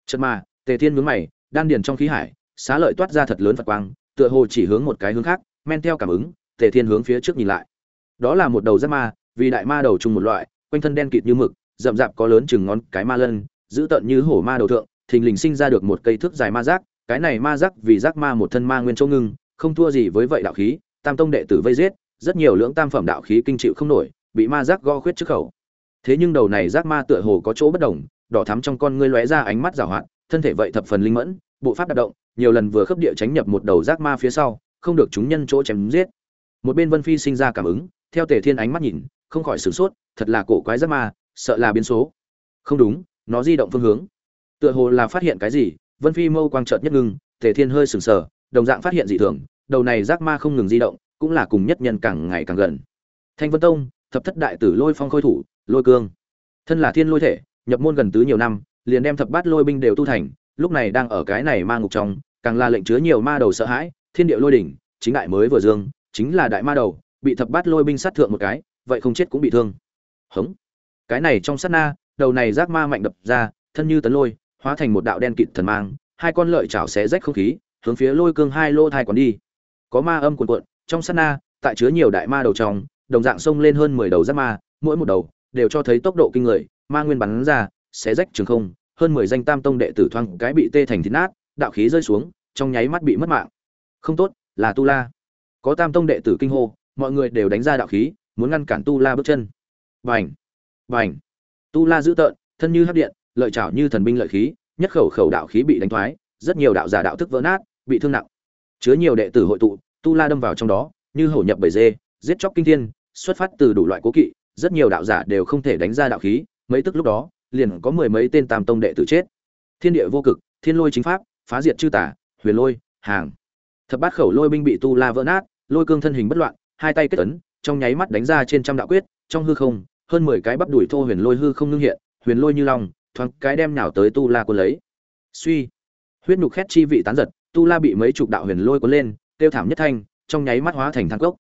Chật ma tề thiên nhướng mày, đan điền trong khí hải xá lợi toát ra thật lớn phật quang, tựa hồ chỉ hướng một cái hướng khác, men theo cảm ứng, tề thiên hướng phía trước nhìn lại. Đó là một đầu giáp ma, vì đại ma đầu chung một loại, quanh thân đen kịt như mực, rậm rạp có lớn chừng ngón cái ma lân, giữ tợn như hổ ma đầu thượng, thình lình sinh ra được một cây thước dài ma giác, cái này ma giác vì giác ma một thân ma nguyên châu ngưng, không thua gì với vậy đạo khí, tam tông đệ tử vây giết, rất nhiều lưỡng tam phẩm đạo khí kinh chịu không nổi, bị ma giác go khuyết trước khẩu. Thế nhưng đầu này giác ma tựa hồ có chỗ bất đồng, đỏ thắm trong con ngươi lóe ra ánh mắt giảo hoạt, thân thể vậy thập phần linh mẫn, bộ pháp đạp động nhiều lần vừa khớp địa tránh nhập một đầu giác ma phía sau, không được chúng nhân chỗ chém giết. Một bên vân phi sinh ra cảm ứng, theo tề thiên ánh mắt nhìn, không khỏi sửng sốt, thật là cổ quái giác ma, sợ là biến số. Không đúng, nó di động phương hướng. Tựa hồ là phát hiện cái gì, vân phi mâu quang trợt nhất ngưng, tề thiên hơi sừng sờ, đồng dạng phát hiện dị thường, đầu này giác ma không ngừng di động, cũng là cùng nhất nhân càng ngày càng gần. Thanh vân tông, thập thất đại tử lôi phong khôi thủ, lôi cương. Thân là thiên lôi thể, nhập môn gần tứ nhiều năm, liền đem thập bát lôi binh đều tu thành lúc này đang ở cái này ma ngục trong, càng là lệnh chứa nhiều ma đầu sợ hãi, thiên địa lôi đỉnh, chính đại mới vừa dương, chính là đại ma đầu, bị thập bát lôi binh sát thượng một cái, vậy không chết cũng bị thương. Hống. Cái này trong sát na, đầu này giác ma mạnh đập ra, thân như tấn lôi, hóa thành một đạo đen kịt thần mang, hai con lợi chảo xé rách không khí, hướng phía lôi cương hai lô thai còn đi. Có ma âm cuồn cuộn, trong sát na, tại chứa nhiều đại ma đầu trong, đồng dạng xông lên hơn mười đầu giác ma, mỗi một đầu đều cho thấy tốc độ kinh người, ma nguyên bắn ra, xé rách trường không hơn mười danh tam tông đệ tử thoang cái bị tê thành thịt nát, đạo khí rơi xuống, trong nháy mắt bị mất mạng. Không tốt, là tu la. Có tam tông đệ tử kinh hô, mọi người đều đánh ra đạo khí, muốn ngăn cản tu la bước chân. Vành vành tu la dữ tợn, thân như hấp điện, lợi chảo như thần binh lợi khí, nhất khẩu khẩu đạo khí bị đánh thoái, rất nhiều đạo giả đạo thức vỡ nát, bị thương nặng. Chứa nhiều đệ tử hội tụ, tu la đâm vào trong đó, như hổ nhập bầy dê, giết chóc kinh thiên, xuất phát từ đủ loại cố kỵ, rất nhiều đạo giả đều không thể đánh ra đạo khí, mấy tức lúc đó liền có mười mấy tên tam tông đệ tử chết. Thiên địa vô cực, thiên lôi chính pháp, phá diệt chư tả huyền lôi, hàng. Thập bát khẩu lôi binh bị tu la vỡ nát, lôi cương thân hình bất loạn, hai tay kết tấn trong nháy mắt đánh ra trên trăm đạo quyết, trong hư không, hơn mười cái bắp đuổi thô huyền lôi hư không ngưng hiện, huyền lôi như long, thoáng cái đem nào tới tu la quân lấy. Suy. Huyết nhục khét chi vị tán giật, tu la bị mấy chục đạo huyền lôi cuốn lên, tiêu thảm nhất thanh, trong nháy mắt hóa thành thang cốc.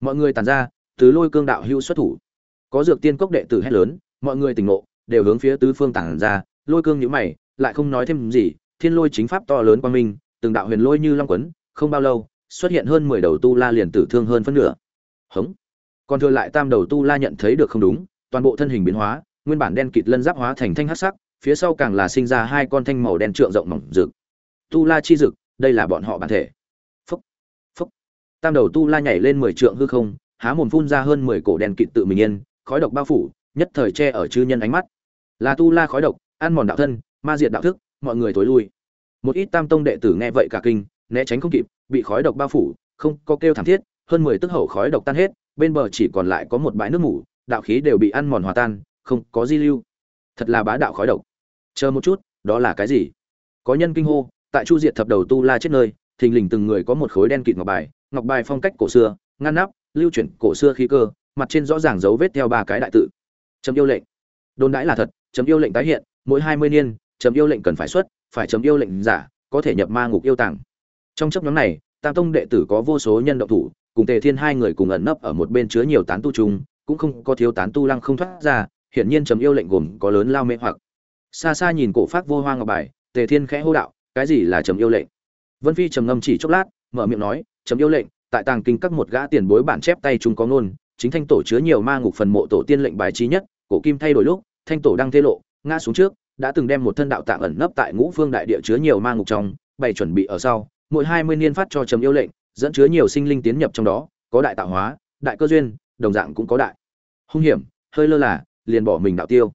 Mọi người tàn ra, từ lôi cương đạo hưu xuất thủ. Có dược tiên cốc đệ tử hét lớn, mọi người tỉnh ngộ đều hướng phía tứ phương tản ra, lôi cương nhíu mày, lại không nói thêm gì, thiên lôi chính pháp to lớn quang minh, từng đạo huyền lôi như long quấn, không bao lâu, xuất hiện hơn mười đầu tu la liền tử thương hơn phân nửa. Hống. Còn thừa lại tam đầu tu la nhận thấy được không đúng, toàn bộ thân hình biến hóa, nguyên bản đen kịt lân giáp hóa thành thanh hắc sắc, phía sau càng là sinh ra hai con thanh màu đen trượng rộng mỏng rực. Tu la chi rực, đây là bọn họ bản thể. Phúc. Phúc. Tam đầu tu la nhảy lên mười trượng hư không, há mồm phun ra hơn mười cổ đen kịt tự mình yên, khói độc bao phủ, nhất thời che ở chư nhân ánh mắt là tu la khói độc, ăn mòn đạo thân, ma diệt đạo thức, mọi người tối lui. Một ít tam tông đệ tử nghe vậy cả kinh, né tránh không kịp, bị khói độc bao phủ, không có kêu thảm thiết, hơn mười tức hậu khói độc tan hết, bên bờ chỉ còn lại có một bãi nước mủ, đạo khí đều bị ăn mòn hòa tan, không có di lưu. Thật là bá đạo khói độc. Chờ một chút, đó là cái gì? Có nhân kinh hô, tại chu diệt thập đầu tu la chết nơi, thình lình từng người có một khối đen kịt ngọc bài ngọc bài phong cách cổ xưa, ngăn nắp, lưu chuyển cổ xưa khí cơ, mặt trên rõ ràng dấu vết theo ba cái đại tự. Trầm yêu lệnh đồn đãi là thật, chấm yêu lệnh tái hiện, mỗi hai mươi niên, chấm yêu lệnh cần phải xuất, phải chấm yêu lệnh giả, có thể nhập ma ngục yêu tàng. Trong chấp nhóm này, tam tông đệ tử có vô số nhân động thủ, cùng tề thiên hai người cùng ẩn nấp ở một bên chứa nhiều tán tu chung, cũng không có thiếu tán tu lăng không thoát ra, hiển nhiên chấm yêu lệnh gồm có lớn lao mê hoặc. Xa xa nhìn cổ phát vô hoa ngọc bài, tề thiên khẽ hô đạo, cái gì là chấm yêu lệnh? Vân phi trầm ngâm chỉ chốc lát, mở miệng nói, chấm yêu lệnh, tại tàng kinh các một gã tiền bối bản chép tay chúng có ngôn, chính thanh tổ chứa nhiều ma ngục phần mộ tổ tiên lệnh bài trí nhất cổ kim thay đổi lúc, thanh tổ đang thế lộ, ngã xuống trước, đã từng đem một thân đạo tạng ẩn nấp tại ngũ phương đại địa chứa nhiều ma ngục trong, bày chuẩn bị ở sau, mỗi hai mươi niên phát cho chấm yêu lệnh, dẫn chứa nhiều sinh linh tiến nhập trong đó, có đại tạo hóa, đại cơ duyên, đồng dạng cũng có đại. Hung hiểm, hơi lơ là, liền bỏ mình đạo tiêu.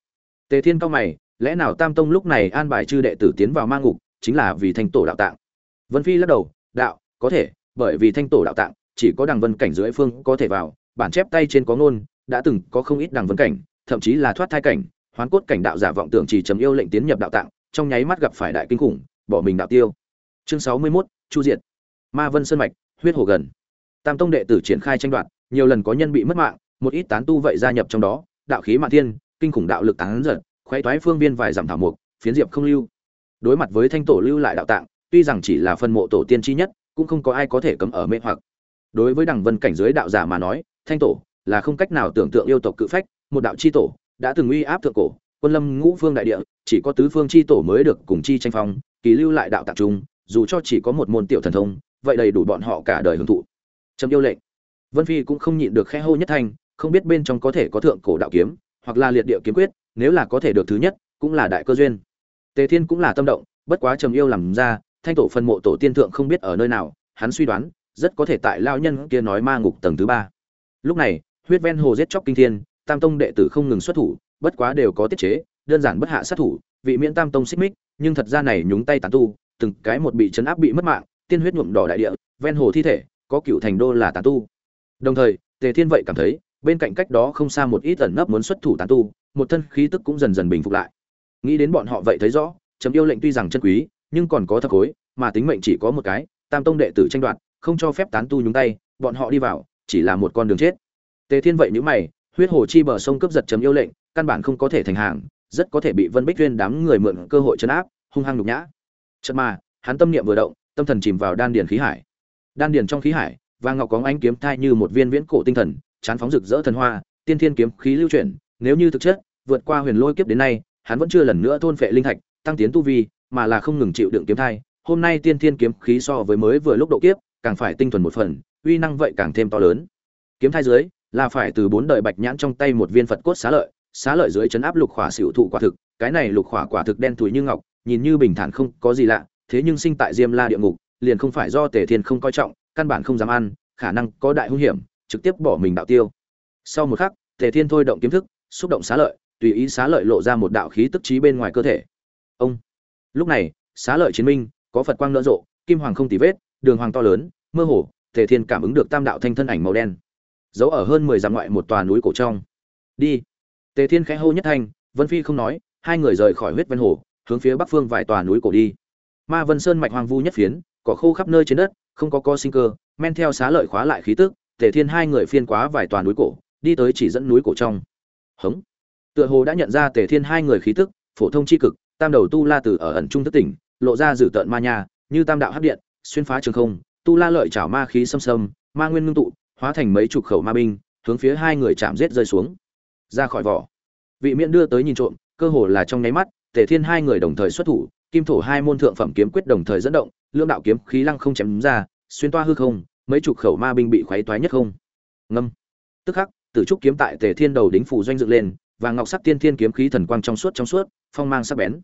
Tề thiên cao mày, lẽ nào tam tông lúc này an bài chư đệ tử tiến vào ma ngục, chính là vì thanh tổ đạo tạng? Vân phi lắc đầu, đạo, có thể, bởi vì thanh tổ đạo tạng, chỉ có đằng vân cảnh dưới phương có thể vào, bản chép tay trên có ngôn, đã từng có không ít đằng vân cảnh thậm chí là thoát thai cảnh hoán cốt cảnh đạo giả vọng tưởng chỉ chấm yêu lệnh tiến nhập đạo tạng trong nháy mắt gặp phải đại kinh khủng bỏ mình đạo tiêu. Chương sáu mươi 61, chu diệt. Ma vân sơn mạch huyết hồ gần. Tam tông đệ tử triển khai tranh đoạt nhiều lần có nhân bị mất mạng một ít tán tu vậy gia nhập trong đó đạo khí mạn thiên kinh khủng đạo lực tán giật khoái toái phương viên vài giảm thảo mục phiến diệp không lưu. Đối mặt với thanh tổ lưu lại đạo tạng tuy rằng chỉ là phân mộ tổ tiên chi nhất cũng không có ai có thể cấm ở mê hoặc. Đối với đằng vân cảnh giới đạo giả mà nói thanh tổ là không cách nào tưởng tượng yêu tộc cự phách, một đạo chi tổ đã từng uy áp thượng cổ, quân lâm ngũ phương đại địa, chỉ có tứ phương chi tổ mới được cùng chi tranh phong, kỳ lưu lại đạo tạc trung, dù cho chỉ có một môn tiểu thần thông, vậy đầy đủ bọn họ cả đời hưởng thụ. Trầm yêu lệnh. Vân phi cũng không nhịn được khẽ hô nhất thanh, không biết bên trong có thể có thượng cổ đạo kiếm, hoặc là liệt địa kiếm quyết, nếu là có thể được thứ nhất, cũng là đại cơ duyên. Tề thiên cũng là tâm động, bất quá trầm yêu làm ra, thanh tổ phân mộ tổ tiên thượng không biết ở nơi nào, hắn suy đoán, rất có thể tại lao nhân kia nói ma ngục tầng thứ ba. Lúc này huyết ven hồ giết chóc kinh thiên, tam tông đệ tử không ngừng xuất thủ, bất quá đều có tiết chế, đơn giản bất hạ sát thủ, vị miễn tam tông xích mích, nhưng thật ra này nhúng tay tán tu, từng cái một bị chấn áp bị mất mạng, tiên huyết nhuộm đỏ đại địa, ven hồ thi thể, có cựu thành đô là tán tu. Đồng thời, tề thiên vậy cảm thấy, bên cạnh cách đó không xa một ít ẩn nấp muốn xuất thủ tán tu, một thân khí tức cũng dần dần bình phục lại. Nghĩ đến bọn họ vậy thấy rõ chấm yêu lệnh tuy rằng chân quý, nhưng còn có thập khối, mà tính mệnh chỉ có một cái, tam tông đệ tử tranh đoạt, không cho phép tán tu nhúng tay, bọn họ đi vào, chỉ là một con đường chết tề thiên vậy nếu mày, huyết hồ chi bờ sông cướp giật chấm yêu lệnh, căn bản không có thể thành hàng, rất có thể bị vân bích tuyên đám người mượn cơ hội chấn áp, hung hăng nhục nhã. Chợt mà, hắn tâm niệm vừa động, tâm thần chìm vào đan điền khí hải. Đan điền trong khí hải, vàng ngọc có ánh kiếm thai như một viên viễn cổ tinh thần, chán phóng rực rỡ thần hoa, tiên thiên kiếm khí lưu chuyển, nếu như thực chất, vượt qua huyền lôi kiếp đến nay, hắn vẫn chưa lần nữa thôn phệ linh thạch, tăng tiến tu vi, mà là không ngừng chịu đựng kiếm thai. Hôm nay tiên thiên kiếm khí so với mới vừa lúc độ kiếp, càng phải tinh thuần một phần, uy năng vậy càng thêm to lớn. Kiếm thai dưới là phải từ bốn đời bạch nhãn trong tay một viên phật cốt xá lợi xá lợi dưới chấn áp lục khỏa xỉu thụ quả thực, cái này lục khỏa quả thực đen thùi như ngọc, nhìn như bình thản không có gì lạ, thế nhưng sinh tại diêm la địa ngục, liền không phải do tề thiên không coi trọng, căn bản không dám ăn, khả năng có đại hung hiểm, trực tiếp bỏ mình đạo tiêu. Sau một khắc, tề thiên thôi động kiếm thức, xúc động xá lợi, tùy ý xá lợi lộ ra một đạo khí tức trí bên ngoài cơ thể. Ông! Lúc này, xá lợi chiến minh, có phật quang nở rộ, kim hoàng không tì vết, đường hoàng to lớn, mơ hồ, tề thiên cảm ứng được tam đạo thanh thân ảnh màu đen giấu ở hơn mười dặm ngoại một tòa núi cổ trong. Đi. Tề thiên khẽ hô nhất thanh, vân phi không nói, hai người rời khỏi huyết ven hồ, hướng phía bắc phương vài tòa núi cổ đi. Ma vân sơn mạch hoang vu nhất phiến, cỏ khô khắp nơi trên đất, không có co sinh cơ, men theo xá lợi khóa lại khí tức, tề thiên hai người phiên quá vài tòa núi cổ, đi tới chỉ dẫn núi cổ trong. Hống. Tựa hồ đã nhận ra tề thiên hai người khí tức, phổ thông c h i cực, tam đầu tu la từ ở ẩn trung thất tỉnh, lộ ra dử tợn ma nha, như tam đạo hấp điện, xuyên phá trường không, tu la lợi chảo ma khí xâm xâm, ma nguyên ngưng tụ hóa thành mấy chục khẩu ma binh, hướng phía hai người chạm giết rơi xuống. Ra khỏi vỏ. Vị miễn đưa tới nhìn trộm, cơ hồ là trong nháy mắt, tề thiên hai người đồng thời xuất thủ, kim thổ hai môn thượng phẩm kiếm quyết đồng thời dẫn động lương đạo kiếm khí lăng không chém ra, xuyên toa hư không, mấy chục khẩu ma binh bị khoáy toái nhất không. Ngâm. Tức khắc, tử trúc kiếm tại tề thiên đầu đính phủ doanh dựng lên và ngọc sắc tiên thiên kiếm khí thần quang trong suốt trong suốt, phong mang sắc bén.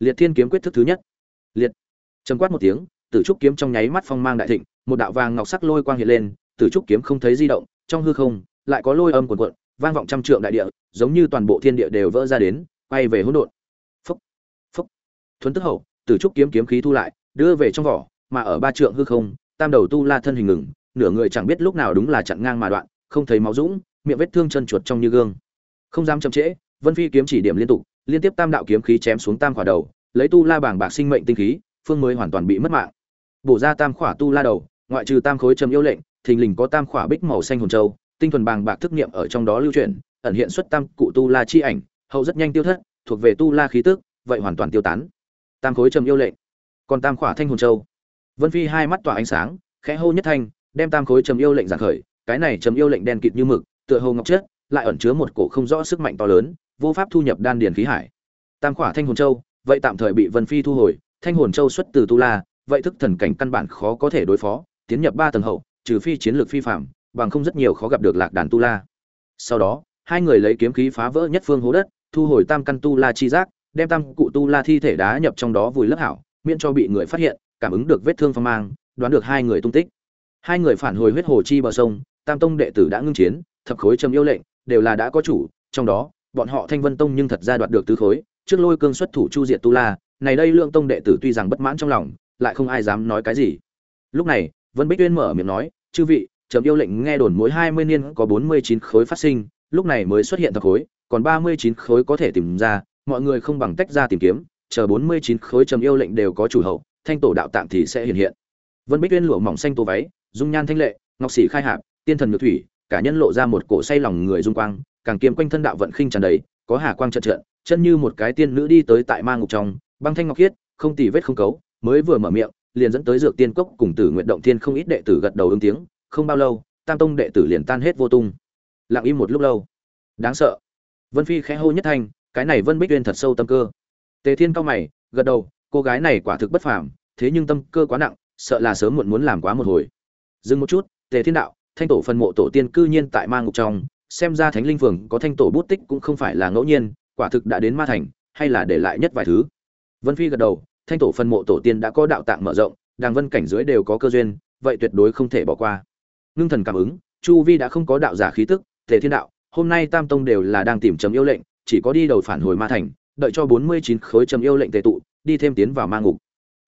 Liệt thiên kiếm quyết thức thứ nhất. Liệt. Trầm quát một tiếng, tử trúc kiếm trong nháy mắt phong mang đại thịnh, một đạo vàng ngọc sắc lôi quang hiện lên tử trúc kiếm không thấy di động, trong hư không, lại có lôi âm cuồn cuộn, vang vọng trăm trượng đại địa, giống như toàn bộ thiên địa đều vỡ ra đến, quay về hỗn độn. Phúc phúc. Thuấn tức hậu, tử trúc kiếm kiếm khí thu lại, đưa về trong vỏ, mà ở ba trượng hư không, tam đầu tu la thân hình ngừng, nửa người chẳng biết lúc nào đúng là chặn ngang mà đoạn, không thấy máu dũng, miệng vết thương chân chuột trong như gương. Không dám chậm trễ, vân phi kiếm chỉ điểm liên tục, liên tiếp tam đạo kiếm khí chém xuống tam khỏa đầu, lấy tu la bảng bạc sinh mệnh tinh khí, phương mới hoàn toàn bị mất mạng. Bổ ra tam khỏa tu la đầu, ngoại trừ tam khối trầm yêu lệnh thình lình có tam khỏa bích màu xanh hồn châu, tinh thuần bàng bạc thức niệm ở trong đó lưu truyền ẩn hiện xuất tam cụ tu la chi ảnh, hậu rất nhanh tiêu thất, thuộc về tu la khí tức, vậy hoàn toàn tiêu tán. Tam khối trầm yêu lệnh. Còn tam khỏa thanh hồn châu. Vân phi hai mắt tỏa ánh sáng, khẽ hô nhất thanh, đem tam khối trầm yêu lệnh giảng khởi, cái này trầm yêu lệnh đen kịt như mực, tựa hồ ngọc chất, lại ẩn chứa một cổ không rõ sức mạnh to lớn, vô pháp thu nhập đan điền khí hải. Tam khỏa thanh hồn châu, vậy tạm thời bị vân phi thu hồi, thanh hồn châu xuất từ tu la, vậy thức thần cảnh căn bản khó có thể đối phó, tiến nhập ba tầng hậu trừ phi chiến lược phi phạm, bằng không rất nhiều khó gặp được lạc đàn tu la. Sau đó, hai người lấy kiếm khí phá vỡ nhất phương hố đất, thu hồi tam căn tu la chi giác, đem tam cụ tu la thi thể đá nhập trong đó vùi lấp hảo, miễn cho bị người phát hiện, cảm ứng được vết thương phong mang, đoán được hai người tung tích. Hai người phản hồi huyết hồ chi bờ sông, tam tông đệ tử đã ngưng chiến, thập khối trầm yêu lệnh, đều là đã có chủ, trong đó, bọn họ thanh vân tông nhưng thật ra đoạt được tứ khối, trước lôi cương xuất thủ chu diệt tu la, này đây lượng tông đệ tử tuy rằng bất mãn trong lòng, lại không ai dám nói cái gì. Lúc này vân bích uyên mở miệng nói, chư vị, trầm yêu lệnh nghe đồn mỗi hai mươi niên có bốn mươi chín khối phát sinh, lúc này mới xuất hiện thập khối, còn ba mươi chín khối có thể tìm ra, mọi người không bằng tách ra tìm kiếm, chờ bốn mươi chín khối trầm yêu lệnh đều có chủ hậu, thanh tổ đạo tạm thì sẽ hiện hiện. Vân bích uyên lụa mỏng xanh tô váy, dung nhan thanh lệ, ngọc sĩ khai hạp, tiên thần nhược thủy, cả nhân lộ ra một cổ say lòng người dung quang, càng kiêm quanh thân đạo vận khinh tràn đầy, có hà quang trận trận, chân như một cái tiên nữ đi tới tại ma ngục trong, băng thanh ngọc khiết, không tì vết không cấu, mới vừa mở miệng liền dẫn tới dược tiên cốc cùng tử nguyện động thiên không ít đệ tử gật đầu ứng tiếng, không bao lâu, tam tông đệ tử liền tan hết vô tung. Lặng im một lúc lâu. Đáng sợ. Vân phi khẽ hô nhất thanh, cái này vân bích uyên thật sâu tâm cơ. Tề thiên cao mày, gật đầu, cô gái này quả thực bất phàm, thế nhưng tâm cơ quá nặng, sợ là sớm muộn muốn làm quá một hồi. Dừng một chút, tề thiên đạo, thanh tổ phân mộ tổ tiên cư nhiên tại ma ngục trong, xem ra thánh linh phường có thanh tổ bút tích cũng không phải là ngẫu nhiên, quả thực đã đến ma thành, hay là để lại nhất vài thứ. Vân phi gật đầu thanh tổ phân mộ tổ tiên đã có đạo tạng mở rộng, đàng vân cảnh dưới đều có cơ duyên, vậy tuyệt đối không thể bỏ qua. Ngưng thần cảm ứng, chu vi đã không có đạo giả khí tức thể thiên đạo, hôm nay tam tông đều là đang tìm chấm yêu lệnh, chỉ có đi đầu phản hồi ma thành, đợi cho bốn mươi chín khối chấm yêu lệnh tề tụ, đi thêm tiến vào ma ngục.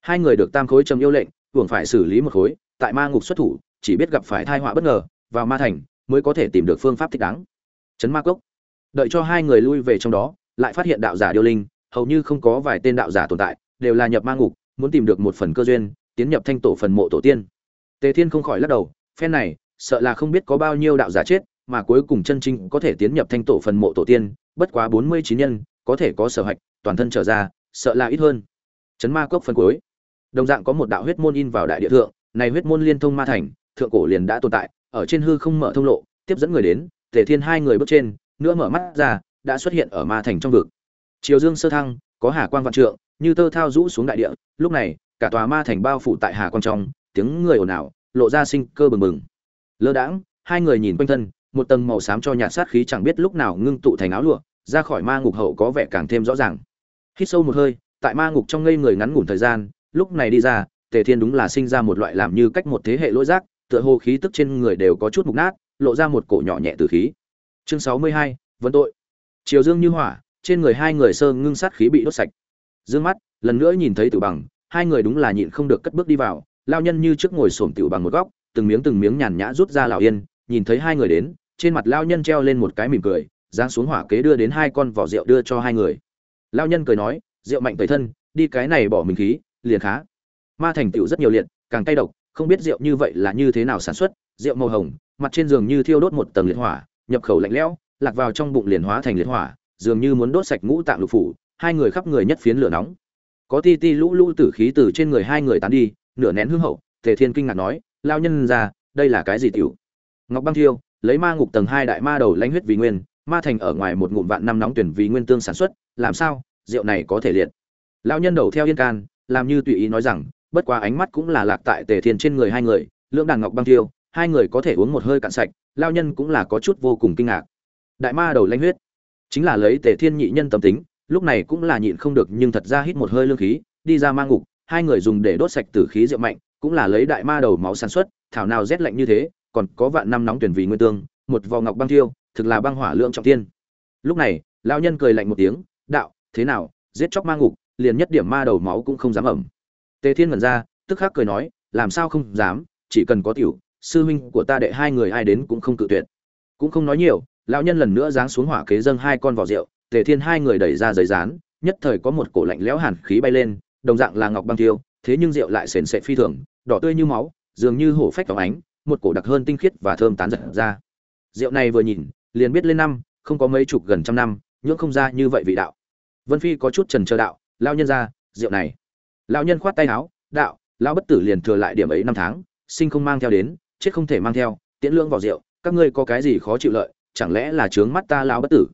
Hai người được tam khối chấm yêu lệnh, hưởng phải xử lý một khối, tại ma ngục xuất thủ, chỉ biết gặp phải thai họa bất ngờ, vào ma thành mới có thể tìm được phương pháp thích đáng. Chấn ma cốc. Đợi cho hai người lui về trong đó, lại phát hiện đạo giả điêu linh, hầu như không có vài tên đạo giả tồn tại đều là nhập ma ngục, muốn tìm được một phần cơ duyên, tiến nhập thanh tổ phần mộ tổ tiên. Tề thiên không khỏi lắc đầu, phen này, sợ là không biết có bao nhiêu đạo giả chết, mà cuối cùng chân chính có thể tiến nhập thanh tổ phần mộ tổ tiên, bất quá bốn mươi chín nhân, có thể có sở hạch, toàn thân trở ra, sợ là ít hơn. Chấn ma cốc phần cuối. Đồng dạng có một đạo huyết môn in vào đại địa thượng, này huyết môn liên thông ma thành, thượng cổ liền đã tồn tại, ở trên hư không mở thông lộ, tiếp dẫn người đến, tề thiên hai người bước trên, nữa mở mắt ra, đã xuất hiện ở ma thành trong vực. Chiều dương sơ thăng, có hà quang vạn trượng như tơ thao rũ xuống đại địa, lúc này, cả tòa ma thành bao phủ tại hà Quan trong, tiếng người ồn ào, lộ ra sinh cơ bừng bừng. Lơ đãng, hai người nhìn quanh thân, một tầng màu xám cho nhạt sát khí chẳng biết lúc nào ngưng tụ thành áo lụa, ra khỏi ma ngục hậu có vẻ càng thêm rõ ràng. Hít sâu một hơi, tại ma ngục trong ngây người ngắn ngủn thời gian, lúc này đi ra, tề thiên đúng là sinh ra một loại làm như cách một thế hệ lỗi rác tựa hồ khí tức trên người đều có chút mục nát, lộ ra một cổ nhỏ nhẹ từ khí. Chương sáu mươi hai, vấn tội. Chiều dương như hỏa, trên người hai người sơ ngưng sát khí bị đốt sạch dương mắt, lần nữa nhìn thấy tử bằng, hai người đúng là nhịn không được cất bước đi vào. Lao nhân như trước ngồi xổm tiểu bằng một góc, từng miếng từng miếng nhàn nhã rút ra lão yên, nhìn thấy hai người đến, trên mặt lao nhân treo lên một cái mỉm cười giáng xuống hỏa kế đưa đến hai con vỏ rượu đưa cho hai người. Lao nhân cười nói, rượu mạnh tẩy thân, đi cái này bỏ mình khí, liền khá. Ma thành tựu rất nhiều liệt, càng cay độc, không biết rượu như vậy là như thế nào sản xuất, rượu màu hồng, mặt trên giường như thiêu đốt một tầng liệt hỏa, nhập khẩu lạnh lẽo, lạc vào trong bụng liền hóa thành liệt hỏa, dường như muốn đốt sạch ngũ tạng lục phủ hai người khắp người nhất phiến lửa nóng. Có ti ti lũ lũ tử khí từ trên người hai người tán đi, nửa nén hương hậu, tề thiên kinh ngạc nói lao nhân ra, đây là cái gì tiểu? Ngọc băng thiêu, lấy ma ngục tầng hai đại ma đầu lãnh huyết vì nguyên, ma thành ở ngoài một ngụm vạn năm nóng tuyển vì nguyên tương sản xuất, làm sao, rượu này có thể liệt? Lao nhân đầu theo yên can, làm như tùy ý nói rằng, bất quá ánh mắt cũng là lạc tại tề thiên trên người hai người, lưỡng đàn ngọc băng thiêu, hai người có thể uống một hơi cạn sạch. Lao nhân cũng là có chút vô cùng kinh ngạc. Đại ma đầu lãnh huyết, chính là lấy tề thiên nhị nhân tâm tính lúc này cũng là nhịn không được nhưng thật ra hít một hơi lương khí, đi ra mang ngục, hai người dùng để đốt sạch tử khí rượu mạnh, cũng là lấy đại ma đầu máu sản xuất, thảo nào rét lạnh như thế, còn có vạn năm nóng tuyển vì nguyên tương, một vò ngọc băng thiêu, thực là băng hỏa lượng trọng tiên lúc này, lão nhân cười lạnh một tiếng, đạo, thế nào, giết chóc ma ngục, liền nhất điểm ma đầu máu cũng không dám ẩm. Tề thiên ngẩn ra, tức khắc cười nói, làm sao không dám, chỉ cần có tiểu, sư huynh của ta đệ hai người ai đến cũng không cự tuyệt. Cũng không nói nhiều, lão nhân lần nữa giáng xuống hỏa kế dâng hai con vỏ rượu tề thiên hai người đẩy ra giấy rán nhất thời có một cổ lạnh lẽo hàn khí bay lên, đồng dạng là ngọc băng tiêu, thế nhưng rượu lại sền sệt phi thường, đỏ tươi như máu, dường như hổ phách tỏa ánh, một cổ đặc hơn tinh khiết và thơm tán giật ra. Rượu này vừa nhìn, liền biết lên năm, không có mấy chục gần trăm năm nhưỡng không ra như vậy vị đạo. Vân phi có chút trần chờ đạo lao nhân ra, rượu này. Lao nhân khoát tay áo, đạo lao bất tử liền thừa lại điểm ấy năm tháng, sinh không mang theo đến, chết không thể mang theo, tiễn lương vào rượu, các ngươi có cái gì khó chịu lợi, chẳng lẽ là trướng mắt ta lao bất tử?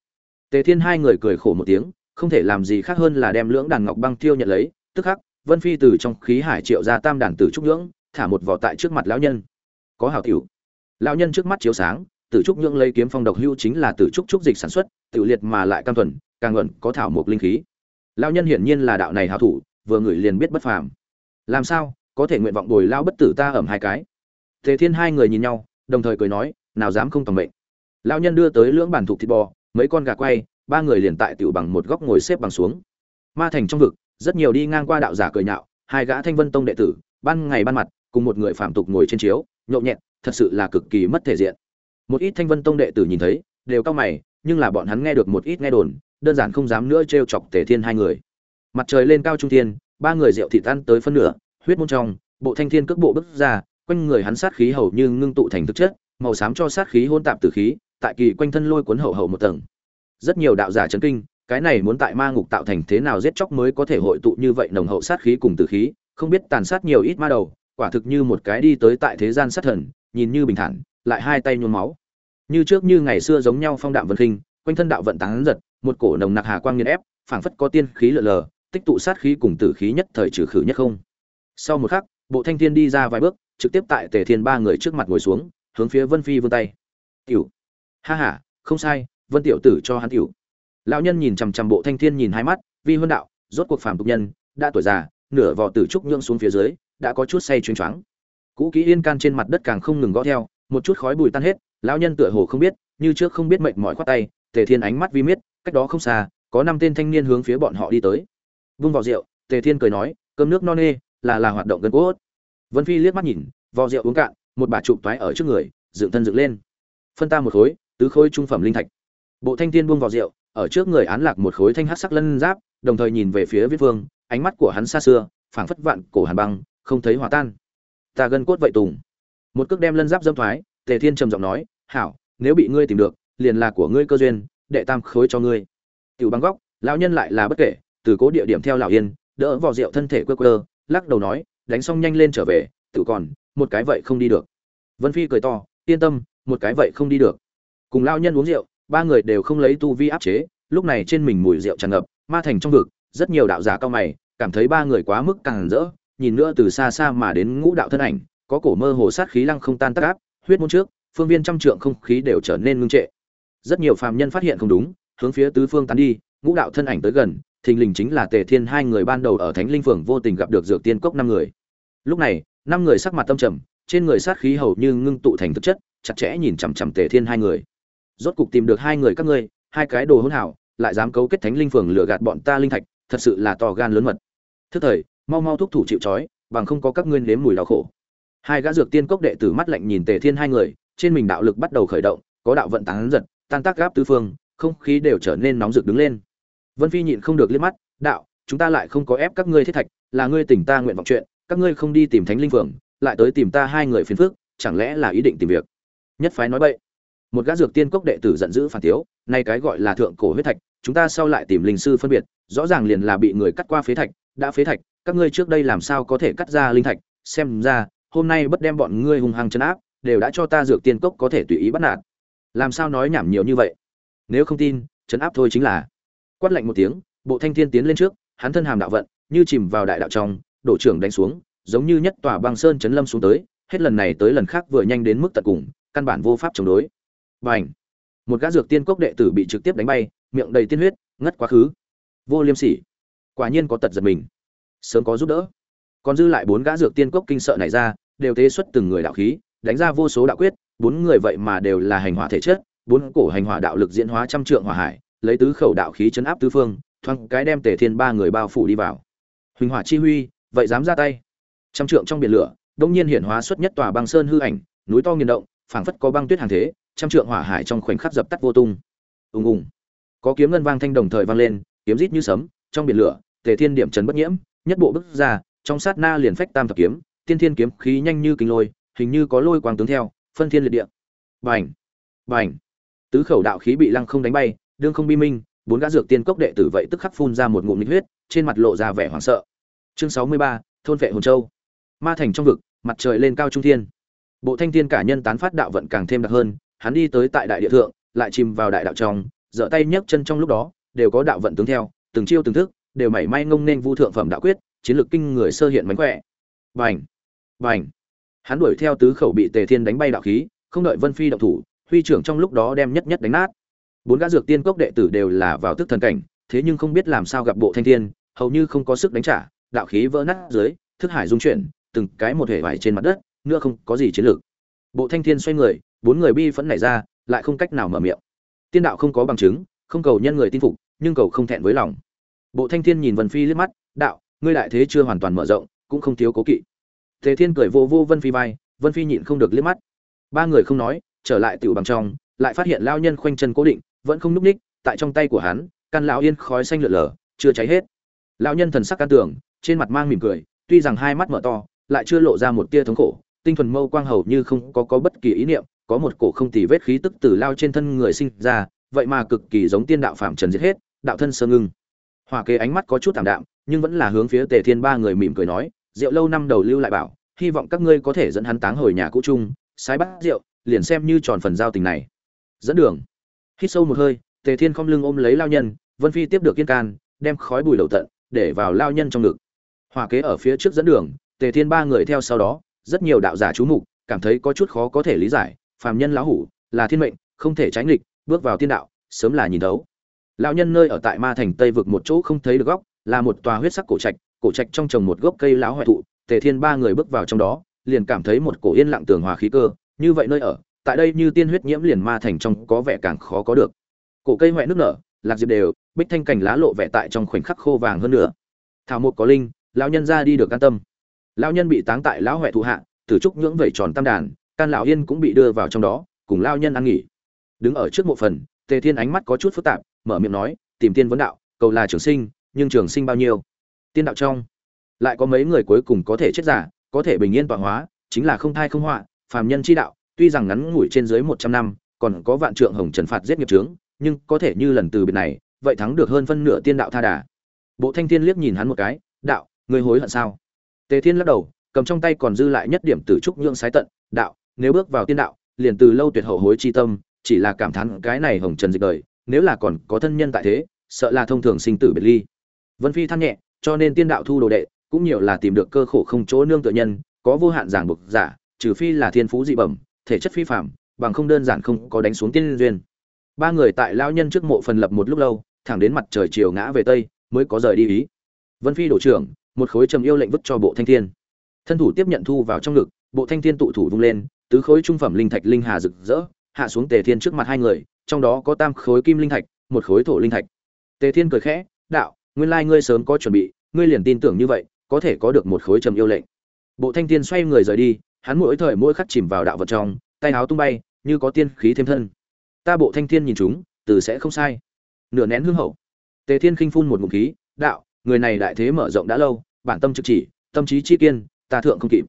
Tề thiên hai người cười khổ một tiếng, không thể làm gì khác hơn là đem lưỡng đàn ngọc băng tiêu nhận lấy, tức khắc, vân phi từ trong khí hải triệu ra tam đàn tử trúc nhưỡng, thả một vỏ tại trước mặt lão nhân. Có hảo tiểu. Lão nhân trước mắt chiếu sáng, tử trúc nhưỡng lấy kiếm phong độc hưu chính là tử trúc trúc dịch sản xuất, tiểu liệt mà lại cam thuần, càng ngẩn có thảo mộc linh khí. Lão nhân hiển nhiên là đạo này hảo thủ, vừa người liền biết bất phàm. Làm sao, có thể nguyện vọng bồi lão bất tử ta ẩm hai cái? Tề thiên hai người nhìn nhau, đồng thời cười nói, nào dám không tầm mệnh. Lão nhân đưa tới lưỡng bản thuộc thịt bò mấy con gà quay, ba người liền tại tiểu bằng một góc ngồi xếp bằng xuống. Ma thành trong vực, rất nhiều đi ngang qua đạo giả cười nhạo, hai gã thanh vân tông đệ tử, ban ngày ban mặt, cùng một người phạm tục ngồi trên chiếu nhộn nhẹt, thật sự là cực kỳ mất thể diện. Một ít thanh vân tông đệ tử nhìn thấy, đều cao mày, nhưng là bọn hắn nghe được một ít nghe đồn, đơn giản không dám nữa trêu chọc tề thiên hai người. Mặt trời lên cao trung thiên, ba người rượu thị tan tới phân nửa, huyết môn trong, bộ thanh thiên cước bộ bước ra, quanh người hắn sát khí hầu như ngưng tụ thành thực chất, màu xám cho sát khí hôn tạp từ khí tại kỳ quanh thân lôi cuốn hậu hậu một tầng. Rất nhiều đạo giả chấn kinh, cái này muốn tại ma ngục tạo thành thế nào giết chóc mới có thể hội tụ như vậy nồng hậu sát khí cùng tử khí, không biết tàn sát nhiều ít ma đầu, quả thực như một cái đi tới tại thế gian sát thần, nhìn như bình thản, lại hai tay nhuốm máu. Như trước như ngày xưa giống nhau phong đạm vân khinh, quanh thân đạo vận tán giật, một cổ nồng nặc hà quang nghiền ép, phảng phất có tiên khí lờ lờ, tích tụ sát khí cùng tử khí nhất thời trừ khử nhất không. Sau một khắc, bộ thanh thiên đi ra vài bước, trực tiếp tại tề thiên ba người trước mặt ngồi xuống, hướng phía vân phi vươn tay. Tiểu ha ha, không sai, vân tiểu tử cho hắn tiểu. Lão nhân nhìn chằm chằm bộ thanh thiên nhìn hai mắt, vi huân đạo, rốt cuộc phàm tục nhân, đã tuổi già, nửa vò tử trúc nhượng xuống phía dưới, đã có chút say chuyên choáng. Cũ kỹ yên can trên mặt đất càng không ngừng gõ theo, một chút khói bụi tan hết, lão nhân tựa hồ không biết, như trước không biết mệnh mỏi khoát tay, tề thiên ánh mắt vi miết, cách đó không xa, có năm tên thanh niên hướng phía bọn họ đi tới. Vung vào rượu, tề thiên cười nói, cơm nước no nê, là là hoạt động gần cốt. Vân phi liếc mắt nhìn, vò rượu uống cạn, một bà chụp toái ở trước người, dựng thân dựng lên. Phân ta một khối tứ khối trung phẩm linh thạch. Bộ thanh thiên buông vào rượu, ở trước người án lạc một khối thanh hắc sắc lân giáp, đồng thời nhìn về phía viết vương, ánh mắt của hắn xa xưa, phảng phất vạn cổ hàn băng, không thấy hòa tan. Ta gân cốt vậy tùng. Một cước đem lân giáp dâm thoái, tề thiên trầm giọng nói, hảo, nếu bị ngươi tìm được, liền là của ngươi cơ duyên, đệ tam khối cho ngươi. Tiểu băng góc, lão nhân lại là bất kể, từ cố địa điểm theo lão yên, đỡ vào rượu thân thể quơ quơ, lắc đầu nói, đánh xong nhanh lên trở về, tự còn, một cái vậy không đi được. Vân phi cười to, yên tâm, một cái vậy không đi được cùng lao nhân uống rượu, ba người đều không lấy tu vi áp chế, lúc này trên mình mùi rượu tràn ngập, ma thành trong vực, rất nhiều đạo giả cao mày, cảm thấy ba người quá mức càng rỡ, nhìn nữa từ xa xa mà đến ngũ đạo thân ảnh, có cổ mơ hồ sát khí lăng không tan tác áp, huyết môn trước, phương viên trăm trượng không khí đều trở nên ngưng trệ. Rất nhiều phàm nhân phát hiện không đúng, hướng phía tứ phương tán đi, ngũ đạo thân ảnh tới gần, thình lình chính là tề thiên hai người ban đầu ở thánh linh phường vô tình gặp được dược tiên cốc năm người. Lúc này, năm người sắc mặt tâm trầm, trên người sát khí hầu như ngưng tụ thành thực chất, chặt chẽ nhìn chằm chằm tề thiên hai người rốt cục tìm được hai người các ngươi hai cái đồ hỗn hảo lại dám cấu kết thánh linh phường lừa gạt bọn ta linh thạch thật sự là to gan lớn mật. Thức thời mau mau thúc thủ chịu trói bằng không có các ngươi nếm mùi đau khổ. Hai gã dược tiên cốc đệ tử mắt lạnh nhìn tề thiên hai người trên mình đạo lực bắt đầu khởi động có đạo vận tán giật tan tác gáp tứ phương không khí đều trở nên nóng rực đứng lên. Vân phi nhịn không được liếc mắt đạo chúng ta lại không có ép các ngươi thiết thạch là ngươi tỉnh ta nguyện vọng chuyện các ngươi không đi tìm thánh linh phượng lại tới tìm ta hai người phiền phức, chẳng lẽ là ý định tìm việc? Nhất phái nói bậy một gã dược tiên cốc đệ tử giận dữ phản tiếu nay cái gọi là thượng cổ huyết thạch, chúng ta sau lại tìm linh sư phân biệt, rõ ràng liền là bị người cắt qua phế thạch, đã phế thạch, các ngươi trước đây làm sao có thể cắt ra linh thạch? Xem ra, hôm nay bất đem bọn ngươi hung hăng chấn áp, đều đã cho ta dược tiên cốc có thể tùy ý bắt nạt. Làm sao nói nhảm nhiều như vậy? Nếu không tin, chấn áp thôi chính là. Quát lạnh một tiếng, bộ thanh thiên tiến lên trước, hắn thân hàm đạo vận, như chìm vào đại đạo trong, đổ trưởng đánh xuống, giống như nhất tòa băng sơn chấn lâm xuống tới, hết lần này tới lần khác vừa nhanh đến mức tận cùng, căn bản vô pháp chống đối bành một gã dược tiên cốc đệ tử bị trực tiếp đánh bay, miệng đầy tiên huyết, ngất quá khứ. Vô liêm sỉ. Quả nhiên có tật giật mình. Sớm có giúp đỡ. Còn dư lại bốn gã dược tiên cốc kinh sợ này ra, đều tế xuất từng người đạo khí, đánh ra vô số đạo quyết, bốn người vậy mà đều là hành hỏa thể chất, bốn cổ hành hỏa đạo lực diễn hóa trăm trượng hỏa hải, lấy tứ khẩu đạo khí chấn áp tứ phương, thoáng cái đem tề thiên ba người bao phủ đi vào. Huỳnh hỏa chi huy, vậy dám ra tay? Trăm trượng trong biển lửa, đông nhiên hiển hóa xuất nhất tòa băng sơn hư ảnh, núi to nghiền động, phảng phất có băng tuyết hàng thế trăm trượng hỏa hải trong khoảnh khắc dập tắt vô tung. Ùng ùng. Có kiếm ngân vang thanh đồng thời vang lên, kiếm rít như sấm, trong biển lửa, tề thiên điểm trấn bất nhiễm, nhất bộ bước ra, trong sát na liền phách tam thập kiếm, tiên thiên kiếm khí nhanh như kinh lôi, hình như có lôi quang tướng theo, phân thiên liệt địa. Bành! Bành! Tứ khẩu đạo khí bị lăng không đánh bay, đương không bi minh, bốn gã dược tiên cốc đệ tử vậy tức khắc phun ra một ngụm nhiệt huyết, trên mặt lộ ra vẻ hoảng sợ. Chương sáu mươi ba, thôn vệ hồn châu. Ma thành trong vực, mặt trời lên cao trung thiên. Bộ thanh thiên cả nhân tán phát đạo vận càng thêm đặc hơn hắn đi tới tại đại địa thượng, lại chìm vào đại đạo trong giở tay nhấc chân trong lúc đó, đều có đạo vận tướng theo, từng chiêu từng thức, đều mảy may ngông nên vu thượng phẩm đạo quyết, chiến lược kinh người sơ hiện mánh khỏe. Bành! Bành! Hắn đuổi theo tứ khẩu bị tề thiên đánh bay đạo khí, không đợi vân phi động thủ, huy trưởng trong lúc đó đem nhất nhất đánh nát. Bốn gã dược tiên cốc đệ tử đều là vào tức thần cảnh, thế nhưng không biết làm sao gặp bộ thanh thiên, hầu như không có sức đánh trả, đạo khí vỡ nát dưới, thức hải dung chuyển, từng cái một hệ vải trên mặt đất, nữa không có gì chiến lược. Bộ thanh thiên xoay người bốn người bi phẫn nảy ra, lại không cách nào mở miệng. Tiên đạo không có bằng chứng, không cầu nhân người tin phục, nhưng cầu không thẹn với lòng. Bộ thanh thiên nhìn vân phi liếc mắt, đạo, ngươi đại thế chưa hoàn toàn mở rộng, cũng không thiếu cố kỵ. Thế thiên cười vô vô vân phi vai, vân phi nhịn không được liếc mắt. Ba người không nói, trở lại tiểu bằng trong, lại phát hiện lao nhân khoanh chân cố định, vẫn không núp ních, tại trong tay của hắn, căn lão yên khói xanh lượn lờ, chưa cháy hết. Lão nhân thần sắc can tưởng trên mặt mang mỉm cười, tuy rằng hai mắt mở to, lại chưa lộ ra một tia thống khổ, tinh thuần mâu quang hầu như không có có bất kỳ ý niệm có một cổ không tì vết khí tức từ lao trên thân người sinh ra, vậy mà cực kỳ giống tiên đạo phạm trần giết hết, đạo thân sơ ngưng. Hòa kế ánh mắt có chút thảm đạm, nhưng vẫn là hướng phía tề thiên ba người mỉm cười nói, rượu lâu năm đầu lưu lại bảo, hy vọng các ngươi có thể dẫn hắn táng hồi nhà cũ chung, sái bắt rượu, liền xem như tròn phần giao tình này. Dẫn đường. Hít sâu một hơi, tề thiên không lưng ôm lấy lao nhân, vân phi tiếp được kiên can, đem khói bùi đầu tận, để vào lao nhân trong ngực. Hòa kế ở phía trước dẫn đường, tề thiên ba người theo sau đó, rất nhiều đạo giả chú mục, cảm thấy có chút khó có thể lý giải phàm nhân lão hủ, là thiên mệnh, không thể tránh nghịch, bước vào tiên đạo, sớm là nhìn thấu. Lão nhân nơi ở tại ma thành tây vực một chỗ không thấy được góc, là một tòa huyết sắc cổ trạch cổ trạch trong trồng một gốc cây lão hoại thụ, tề thiên ba người bước vào trong đó, liền cảm thấy một cổ yên lặng tường hòa khí cơ, như vậy nơi ở, tại đây như tiên huyết nhiễm liền ma thành trong có vẻ càng khó có được. Cổ cây hoại nước nở, lạc diệp đều, bích thanh cảnh lá lộ vẻ tại trong khoảnh khắc khô vàng hơn nữa. Thảo một có linh, lão nhân ra đi được an tâm. Lão nhân bị táng tại lão huệ thụ hạ tử trúc nhưỡng vẩy tròn tam đàn can lão yên cũng bị đưa vào trong đó, cùng lao nhân ăn nghỉ. Đứng ở trước mộ phần, tề thiên ánh mắt có chút phức tạp, mở miệng nói, tìm tiên vấn đạo, cầu là trường sinh, nhưng trường sinh bao nhiêu? Tiên đạo trong, lại có mấy người cuối cùng có thể chết giả, có thể bình yên tọa hóa, chính là không thai không họa, phàm nhân chi đạo, tuy rằng ngắn ngủi trên dưới một trăm năm, còn có vạn trượng hồng trần phạt giết nghiệp trướng nhưng có thể như lần từ biệt này, vậy thắng được hơn phân nửa tiên đạo tha đà. Bộ thanh thiên liếc nhìn hắn một cái, đạo, ngươi hối hận sao? Tề thiên lắc đầu, cầm trong tay còn dư lại nhất điểm tử trúc nhượng sái tận, đạo nếu bước vào tiên đạo, liền từ lâu tuyệt hậu hối chi tâm, chỉ là cảm thán cái này hồng trần dịch đời, nếu là còn có thân nhân tại thế, sợ là thông thường sinh tử biệt ly. Vân phi than nhẹ, cho nên tiên đạo thu đồ đệ, cũng nhiều là tìm được cơ khổ không chỗ nương tựa nhân, có vô hạn giảng buộc giả, trừ phi là thiên phú dị bẩm, thể chất phi phạm bằng không đơn giản không có đánh xuống tiên duyên. Ba người tại lao nhân trước mộ phần lập một lúc lâu, thẳng đến mặt trời chiều ngã về tây, mới có rời đi ý. Vân phi đổ trưởng, một khối trầm yêu lệnh vứt cho bộ thanh thiên. Thân thủ tiếp nhận thu vào trong ngực, bộ thanh thiên tụ thủ vung lên tứ khối trung phẩm linh thạch linh hà rực rỡ, hạ xuống tề thiên trước mặt hai người, trong đó có tam khối kim linh thạch, một khối thổ linh thạch. Tề thiên cười khẽ, đạo, nguyên lai ngươi sớm có chuẩn bị, ngươi liền tin tưởng như vậy, có thể có được một khối trầm yêu lệnh. Bộ thanh thiên xoay người rời đi, hắn mỗi thời mỗi khắc chìm vào đạo vật trong, tay áo tung bay, như có tiên khí thêm thân. Ta bộ thanh thiên nhìn chúng, từ sẽ không sai. Nửa nén hương hậu, tề thiên khinh phun một ngụm khí, đạo, người này đại thế mở rộng đã lâu, bản tâm trực chỉ, tâm trí chi kiên, ta thượng không kịp.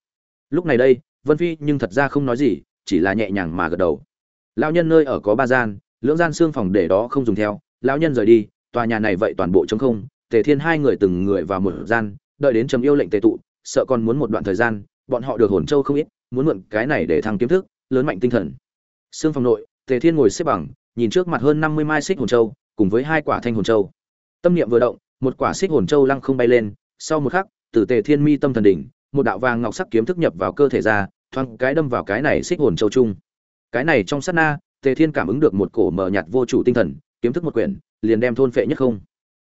Lúc này đây vân phi nhưng thật ra không nói gì, chỉ là nhẹ nhàng mà gật đầu. Lão nhân nơi ở có ba gian, lưỡng gian xương phòng để đó không dùng theo. Lão nhân rời đi, tòa nhà này vậy toàn bộ trống không. Tề thiên hai người từng người vào một gian, đợi đến trầm yêu lệnh tề tụ, sợ còn muốn một đoạn thời gian, bọn họ được hồn châu không ít, muốn mượn cái này để thăng kiếm thức, lớn mạnh tinh thần. Xương phòng nội, tề thiên ngồi xếp bằng, nhìn trước mặt hơn năm mươi mai xích hồn châu, cùng với hai quả thanh hồn châu. Tâm niệm vừa động, một quả xích hồn châu lăng không bay lên, sau một khắc, từ tề thiên mi tâm thần đỉnh một đạo vàng ngọc sắc kiếm thức nhập vào cơ thể ra, thoáng cái đâm vào cái này xích hồn châu trung. cái này trong sát na, tề thiên cảm ứng được một cổ mờ nhạt vô chủ tinh thần, kiếm thức một quyển, liền đem thôn phệ nhất không.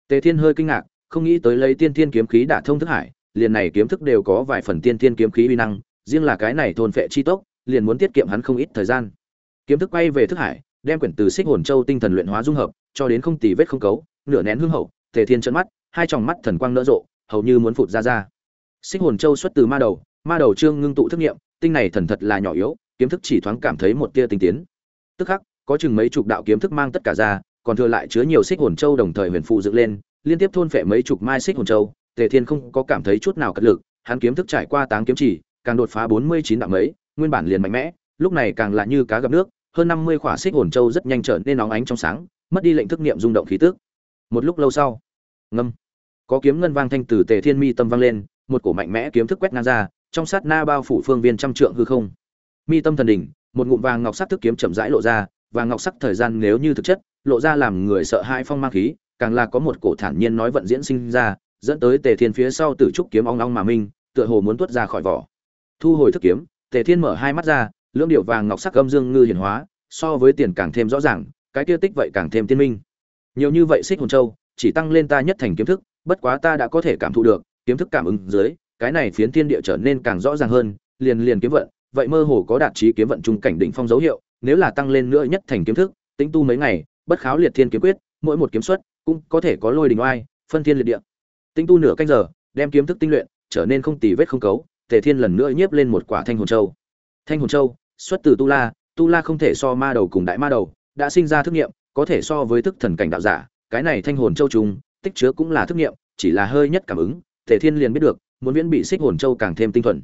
Tề thiên hơi kinh ngạc, không nghĩ tới lấy tiên thiên kiếm khí đả thông thức hải, liền này kiếm thức đều có vài phần tiên thiên kiếm khí uy năng, riêng là cái này thôn phệ chi tốc, liền muốn tiết kiệm hắn không ít thời gian. Kiếm thức quay về thức hải, đem quyển từ xích hồn châu tinh thần luyện hóa dung hợp, cho đến không tì vết không cấu, nửa nén hương hậu, tề thiên trợn mắt, hai tròng mắt thần quang nở rộ, hầu như muốn phụt ra ra. Sinh hồn châu xuất từ ma đầu ma đầu trương ngưng tụ thức nghiệm, tinh này thần thật là nhỏ yếu, kiếm thức chỉ thoáng cảm thấy một tia tinh tiến. Tức khắc, có chừng mấy chục đạo kiếm thức mang tất cả ra, còn thừa lại chứa nhiều xích hồn châu đồng thời huyền phụ dựng lên, liên tiếp thôn phệ mấy chục mai xích hồn châu, tề thiên không có cảm thấy chút nào cật lực, hắn kiếm thức trải qua táng kiếm chỉ, càng đột phá bốn mươi chín đạo mấy, nguyên bản liền mạnh mẽ, lúc này càng là như cá gặp nước, hơn năm mươi khỏa xích hồn châu rất nhanh trở nên nóng ánh trong sáng, mất đi lệnh thức niệm rung động khí tức. Một lúc lâu sau, ngâm, có kiếm ngân vang thanh từ tề thiên mi tâm vang lên một cổ mạnh mẽ kiếm thức quét ngang ra, trong sát na bao phủ phương viên trăm trượng hư không. Mi tâm thần đỉnh, một ngụm vàng ngọc sắc thức kiếm chậm rãi lộ ra và ngọc sắc thời gian nếu như thực chất, lộ ra làm người sợ hai phong mang khí, càng là có một cổ thản nhiên nói vận diễn sinh ra, dẫn tới tề thiên phía sau tử trúc kiếm ong ong mà minh, tựa hồ muốn tuốt ra khỏi vỏ. Thu hồi thức kiếm, tề thiên mở hai mắt ra, lưỡng điệu vàng ngọc sắc âm dương ngư hiển hóa, so với tiền càng thêm rõ ràng, cái kia tích vậy càng thêm tiên minh. Nhiều như vậy xích hồn châu, chỉ tăng lên ta nhất thành kiếm thức, bất quá ta đã có thể cảm thụ được kiếm thức cảm ứng dưới, cái này phiến thiên địa trở nên càng rõ ràng hơn, liền liền kiếm vận, vậy mơ hồ có đạt chí kiếm vận trung cảnh đỉnh phong dấu hiệu, nếu là tăng lên nữa nhất thành kiếm thức, tính tu mấy ngày, bất kháo liệt thiên kiếm quyết, mỗi một kiếm xuất cũng có thể có lôi đình oai, phân thiên liệt địa. Tinh tu nửa canh giờ, đem kiếm thức tinh luyện, trở nên không tì vết không cấu, tề thiên lần nữa nhiếp lên một quả thanh hồn châu. Thanh hồn châu, xuất từ tu la tu la không thể so ma đầu cùng đại ma đầu, đã sinh ra thức nghiệm, có thể so với thức thần cảnh đạo giả, cái này thanh hồn châu trùng, tích chứa cũng là thức nghiệm, chỉ là hơi nhất cảm ứng tề thiên liền biết được muốn viễn bị xích hồn châu càng thêm tinh thuần.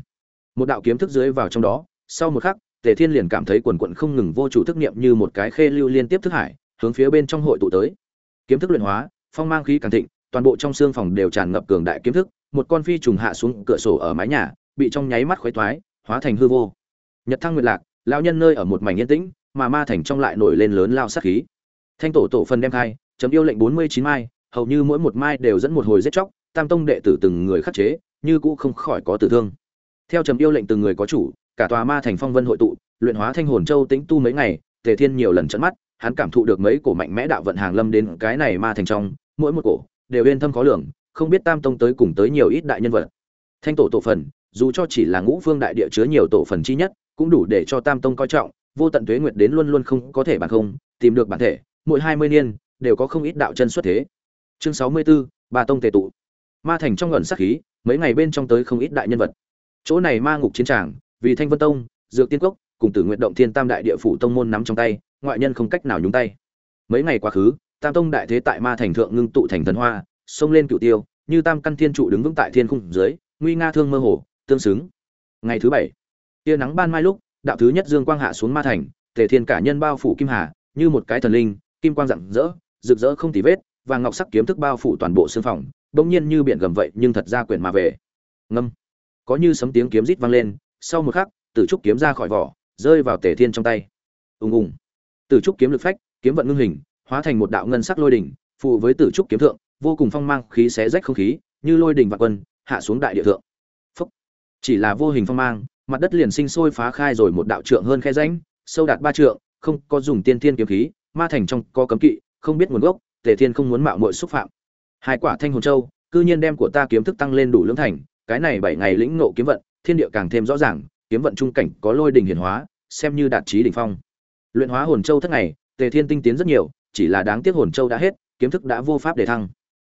Một đạo kiếm thức dưới vào trong đó sau một khắc tề thiên liền cảm thấy quần quần không ngừng vô chủ thức niệm như một cái khê lưu liên tiếp thức hải hướng phía bên trong hội tụ tới. Kiếm thức luyện hóa phong mang khí càng thịnh toàn bộ trong xương phòng đều tràn ngập cường đại kiếm thức một con phi trùng hạ xuống cửa sổ ở mái nhà bị trong nháy mắt khuấy thoái hóa thành hư vô. Nhật thăng nguyệt lạc lão nhân nơi ở một mảnh yên tĩnh mà ma thành trong lại nổi lên lớn lao sát khí. Thanh tổ tổ phân đem hai, chấm yêu lệnh bốn mươi chín mai hầu như mỗi một mai đều dẫn một hồi giết chóc tam tông đệ tử từng người khắc chế như cũ không khỏi có tử thương. Theo trầm yêu lệnh từng người có chủ cả tòa ma thành phong vân hội tụ luyện hóa thanh hồn châu tĩnh tu mấy ngày tề thiên nhiều lần trận mắt hắn cảm thụ được mấy cổ mạnh mẽ đạo vận hàng lâm đến cái này ma thành trong mỗi một cổ đều yên thâm khó lường không biết tam tông tới cùng tới nhiều ít đại nhân vật. Thanh tổ tổ phần dù cho chỉ là ngũ phương đại địa chứa nhiều tổ phần chi nhất cũng đủ để cho tam tông coi trọng vô tận tuế nguyệt đến luôn luôn không có thể bản không tìm được bản thể mỗi hai mươi niên đều có không ít đạo chân xuất thế. Chương sáu mươi 64, ba tông tề tụ ma thành trong ngẩn sắc khí, mấy ngày bên trong tới không ít đại nhân vật. Chỗ này ma ngục chiến tràng, vì thanh vân tông, dược tiên cốc cùng tử nguyện động thiên tam đại địa phủ tông môn nắm trong tay, ngoại nhân không cách nào nhúng tay. Mấy ngày quá khứ, tam tông đại thế tại ma thành thượng ngưng tụ thành thần hoa, xông lên cựu tiêu, như tam căn thiên trụ đứng vững tại thiên khung dưới, nguy nga thương mơ hồ, tương xứng. Ngày thứ bảy, tia nắng ban mai lúc, đạo thứ nhất dương quang hạ xuống ma thành, tề thiên cả nhân bao phủ kim hà, như một cái thần linh, kim quang rạng rỡ, rực rỡ không tì vết và ngọc sắc kiếm thức bao phủ toàn bộ xương phòng bỗng nhiên như biển gầm vậy nhưng thật ra quyển mà về. Ngâm. Có như sấm tiếng kiếm rít vang lên, sau một khắc, tử trúc kiếm ra khỏi vỏ, rơi vào tề thiên trong tay. Ùng ùng. Tử trúc kiếm lực phách, kiếm vận ngưng hình, hóa thành một đạo ngân sắc lôi đỉnh phụ với tử trúc kiếm thượng, vô cùng phong mang, khí xé rách không khí, như lôi đỉnh vạn quân, hạ xuống đại địa thượng. Phúc. chỉ là vô hình phong mang, mặt đất liền sinh sôi phá khai rồi một đạo trượng hơn khe rãnh, sâu đạt ba trượng, không có dùng tiên thiên kiếm khí, ma thành trong có cấm kỵ, không biết nguồn gốc, tề thiên không muốn mạo muội xúc phạm hai quả thanh hồn châu, cư nhiên đem của ta kiếm thức tăng lên đủ lưỡng thành, cái này bảy ngày lĩnh ngộ kiếm vận, thiên địa càng thêm rõ ràng, kiếm vận trung cảnh có lôi đình hiển hóa, xem như đạt trí đỉnh phong. Luyện hóa hồn châu thất ngày, tề thiên tinh tiến rất nhiều, chỉ là đáng tiếc hồn châu đã hết, kiếm thức đã vô pháp để thăng.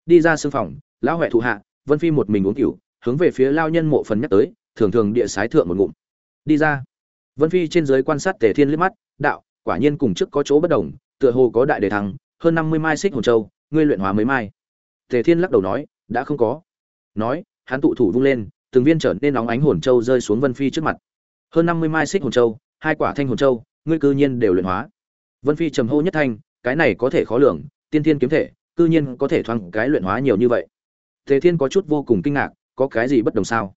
Đi ra sương phòng, lão huệ thụ hạ, vân phi một mình uống cửu, hướng về phía lao nhân mộ phần nhắc tới, thường thường địa sái thượng một ngụm. Đi ra. Vân phi trên dưới quan sát tề thiên liếc mắt, đạo, quả nhiên cùng trước có chỗ bất đồng, tựa hồ có đại đề thăng, hơn năm mươi mai xích hồn châu, ngươi luyện hóa mấy mai? Tề thiên lắc đầu nói, đã không có. Nói, hắn tụ thủ vung lên, từng viên trở nên nóng ánh hồn châu rơi xuống vân phi trước mặt. Hơn năm mươi mai xích hồn châu, hai quả thanh hồn châu, ngươi cư nhiên đều luyện hóa. Vân phi trầm hô nhất thanh, cái này có thể khó lường, tiên thiên kiếm thể, cư nhiên có thể thoáng cái luyện hóa nhiều như vậy. Tề thiên có chút vô cùng kinh ngạc, có cái gì bất đồng sao?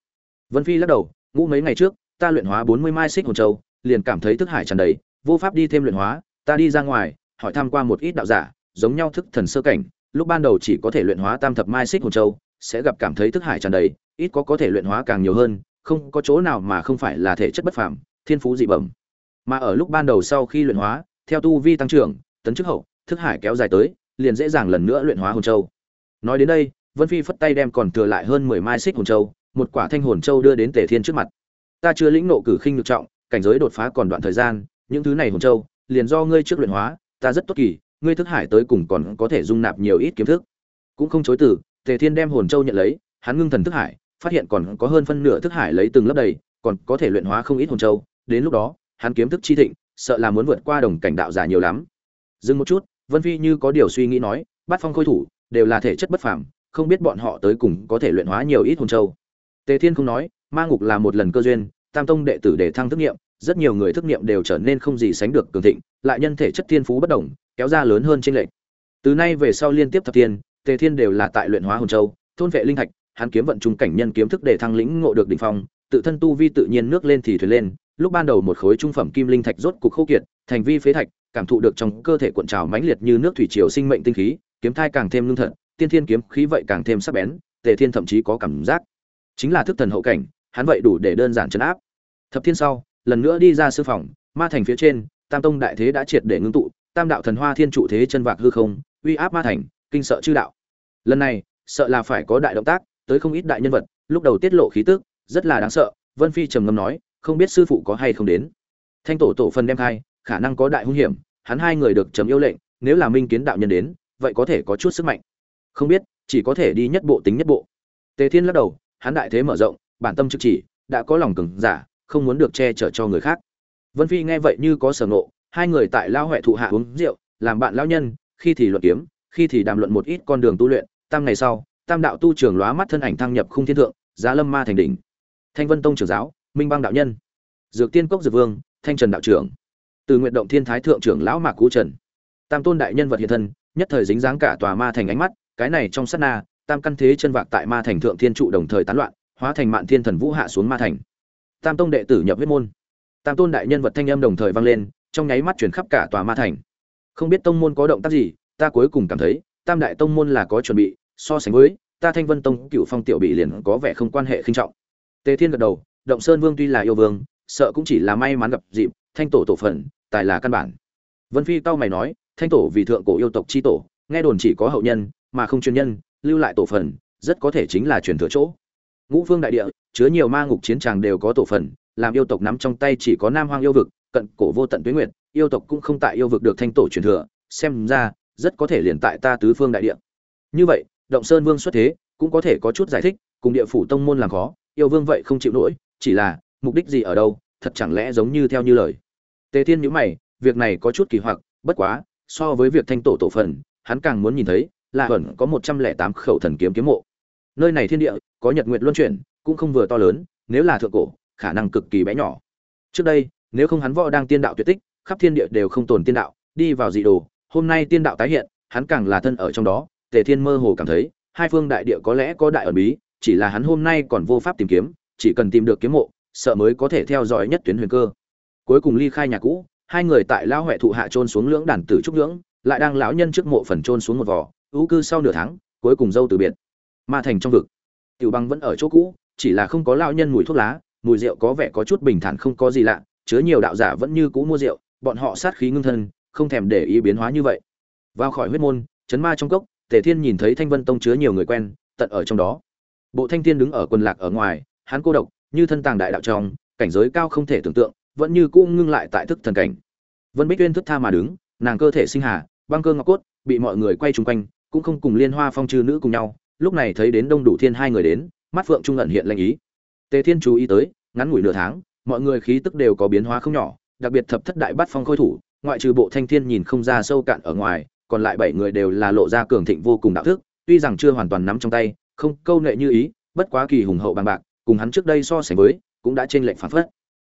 Vân phi lắc đầu, ngũ mấy ngày trước, ta luyện hóa bốn mươi mai xích hồn châu, liền cảm thấy thức hải tràn đầy, vô pháp đi thêm luyện hóa, ta đi ra ngoài, hỏi thăm qua một ít đạo giả, giống nhau thức thần sơ cảnh lúc ban đầu chỉ có thể luyện hóa tam thập mai xích hồn châu, sẽ gặp cảm thấy thức hải tràn đầy, ít có có thể luyện hóa càng nhiều hơn, không có chỗ nào mà không phải là thể chất bất phàm, thiên phú dị bẩm. Mà ở lúc ban đầu sau khi luyện hóa, theo tu vi tăng trưởng, tấn chức hậu, thức hải kéo dài tới, liền dễ dàng lần nữa luyện hóa hồn châu. Nói đến đây, vân phi phất tay đem còn thừa lại hơn mười mai xích hồn châu, một quả thanh hồn châu đưa đến tề thiên trước mặt. Ta chưa lĩnh nộ cử khinh ngược trọng, cảnh giới đột phá còn đoạn thời gian, những thứ này hồn châu, liền do ngươi trước luyện hóa, ta rất tốt kỳ ngươi thức hải tới cùng còn có thể dung nạp nhiều ít kiếm thức. Cũng không chối từ, tề thiên đem hồn châu nhận lấy, hắn ngưng thần thức hải, phát hiện còn có hơn phân nửa thức hải lấy từng lớp đầy, còn có thể luyện hóa không ít hồn châu. Đến lúc đó, hắn kiếm thức chi thịnh, sợ là muốn vượt qua đồng cảnh đạo giả nhiều lắm. Dừng một chút, vân phi như có điều suy nghĩ nói bát phong khôi thủ, đều là thể chất bất phàm, không biết bọn họ tới cùng có thể luyện hóa nhiều ít hồn châu. Tề thiên không nói, ma ngục là một lần cơ duyên, tam tông đệ tử để thăng thức nghiệm, rất nhiều người thức nghiệm đều trở nên không gì sánh được cường thịnh, lại nhân thể chất thiên phú bất đồng kéo ra lớn hơn trên lệch. từ nay về sau liên tiếp thập thiên tề thiên đều là tại luyện hóa hồn châu, thôn vệ linh thạch, hắn kiếm vận trung cảnh nhân kiếm thức để thăng lĩnh ngộ được đỉnh phong, tự thân tu vi tự nhiên nước lên thì thuyền lên, lúc ban đầu một khối trung phẩm kim linh thạch rốt cục khô kiệt, thành vi phế thạch, cảm thụ được trong cơ thể cuộn trào mãnh liệt như nước thủy triều sinh mệnh tinh khí, kiếm thai càng thêm lương thật tiên thiên kiếm khí vậy càng thêm sắc bén, tề thiên thậm chí có cảm giác chính là thức thần hậu cảnh, hắn vậy đủ để đơn giản chấn áp thập thiên sau, lần nữa đi ra sư phòng, ma thành phía trên, tam tông đại thế đã triệt để ngưng tụ tam đạo thần hoa thiên trụ thế chân vạc hư không, uy áp ma thành, kinh sợ chư đạo. Lần này, sợ là phải có đại động tác, tới không ít đại nhân vật, lúc đầu tiết lộ khí tức, rất là đáng sợ, vân phi trầm ngâm nói, không biết sư phụ có hay không đến. Thanh tổ tổ phân đem khai khả năng có đại hung hiểm, hắn hai người được chấm yêu lệnh, nếu là minh kiến đạo nhân đến, vậy có thể có chút sức mạnh. Không biết, chỉ có thể đi nhất bộ tính nhất bộ. Tề thiên lắc đầu, hắn đại thế mở rộng, bản tâm trực chỉ, đã có lòng cứng, giả, không muốn được che chở cho người khác. Vân phi nghe vậy như có sở ngộ hai người tại lao huệ thụ hạ uống rượu, làm bạn lao nhân, khi thì luận kiếm, khi thì đàm luận một ít con đường tu luyện, tam ngày sau, tam đạo tu trường lóa mắt thân ảnh thăng nhập khung thiên thượng, giá lâm ma thành đỉnh. Thanh vân tông trưởng giáo, minh bang đạo nhân. Dược tiên cốc dược vương, thanh trần đạo trưởng. Từ nguyện động thiên thái thượng trưởng lão mạc cú trần. Tam tôn đại nhân vật hiện thân, nhất thời dính dáng cả tòa ma thành ánh mắt, cái này trong sát na, tam căn thế chân vạc tại ma thành thượng thiên trụ đồng thời tán loạn, hóa thành mạn thiên thần vũ hạ xuống ma thành. Tam tông đệ tử nhập huyết môn. Tam tôn đại nhân vật thanh âm đồng thời vang lên trong nháy mắt chuyển khắp cả tòa ma thành. Không biết tông môn có động tác gì, ta cuối cùng cảm thấy, tam đại tông môn là có chuẩn bị, so sánh với, ta thanh vân tông cựu phong tiểu bị liền có vẻ không quan hệ khinh trọng. Tề thiên gật đầu, động sơn vương tuy là yêu vương, sợ cũng chỉ là may mắn gặp dịp, thanh tổ tổ phận, tài là căn bản. Vân phi cao mày nói, thanh tổ vì thượng cổ yêu tộc chi tổ, nghe đồn chỉ có hậu nhân, mà không chuyên nhân, lưu lại tổ phần rất có thể chính là truyền thừa chỗ. Ngũ vương đại địa, chứa nhiều ma ngục chiến tràng đều có tổ phần làm yêu tộc nắm trong tay chỉ có nam hoang yêu vực cận cổ vô tận tuyết nguyệt, yêu tộc cũng không tại yêu vực được thanh tổ truyền thừa, xem ra, rất có thể liền tại ta tứ phương đại địa. Như vậy, động sơn vương xuất thế, cũng có thể có chút giải thích, cùng địa phủ tông môn làm khó, yêu vương vậy không chịu nổi, chỉ là, mục đích gì ở đâu, thật chẳng lẽ giống như theo như lời. Tề thiên nhíu mày, việc này có chút kỳ hoặc, bất quá, so với việc thanh tổ tổ phần, hắn càng muốn nhìn thấy, là ẩn có một trăm lẻ tám khẩu thần kiếm kiếm mộ. Nơi này thiên địa, có nhật nguyệt luân chuyển, cũng không vừa to lớn, nếu là thượng cổ, khả năng cực kỳ bé nhỏ. Trước đây nếu không hắn võ đang tiên đạo tuyệt tích, khắp thiên địa đều không tồn tiên đạo, đi vào dị đồ, hôm nay tiên đạo tái hiện, hắn càng là thân ở trong đó, tề thiên mơ hồ cảm thấy, hai phương đại địa có lẽ có đại ẩn bí, chỉ là hắn hôm nay còn vô pháp tìm kiếm, chỉ cần tìm được kiếm mộ, sợ mới có thể theo dõi nhất tuyến huyền cơ. Cuối cùng ly khai nhà cũ, hai người tại lão huệ thụ hạ trôn xuống lưỡng đàn tử trúc lưỡng lại đang lão nhân trước mộ phần trôn xuống một vỏ ưu cư sau nửa tháng, cuối cùng dâu từ biệt. Ma thành trong vực. Tiểu băng vẫn ở chỗ cũ, chỉ là không có lão nhân mùi thuốc lá, mùi rượu có vẻ có chút bình thản không có gì lạ chứa nhiều đạo giả vẫn như cũ mua rượu, bọn họ sát khí ngưng thân, không thèm để ý biến hóa như vậy. Vào khỏi huyết môn, chấn ma trong cốc, tề thiên nhìn thấy thanh vân tông chứa nhiều người quen, tận ở trong đó. Bộ thanh thiên đứng ở quần lạc ở ngoài, hắn cô độc, như thân tàng đại đạo trong, cảnh giới cao không thể tưởng tượng, vẫn như cũ ngưng lại tại thức thần cảnh. Vân bích uyên thức tha mà đứng, nàng cơ thể sinh hà, băng cơ ngọc cốt, bị mọi người quay chung quanh, cũng không cùng liên hoa phong trừ nữ cùng nhau. Lúc này thấy đến đông đủ thiên hai người đến, mắt phượng trung ẩn hiện lệnh ý. Tề thiên chú ý tới, ngắn ngủi nửa tháng mọi người khí tức đều có biến hóa không nhỏ, đặc biệt thập thất đại bắt phong khôi thủ, ngoại trừ bộ thanh thiên nhìn không ra sâu cạn ở ngoài, còn lại bảy người đều là lộ ra cường thịnh vô cùng đạo thức, tuy rằng chưa hoàn toàn nắm trong tay, không câu nệ như ý, bất quá kỳ hùng hậu bằng bạc, cùng hắn trước đây so sánh với, cũng đã trên lệnh phản phất.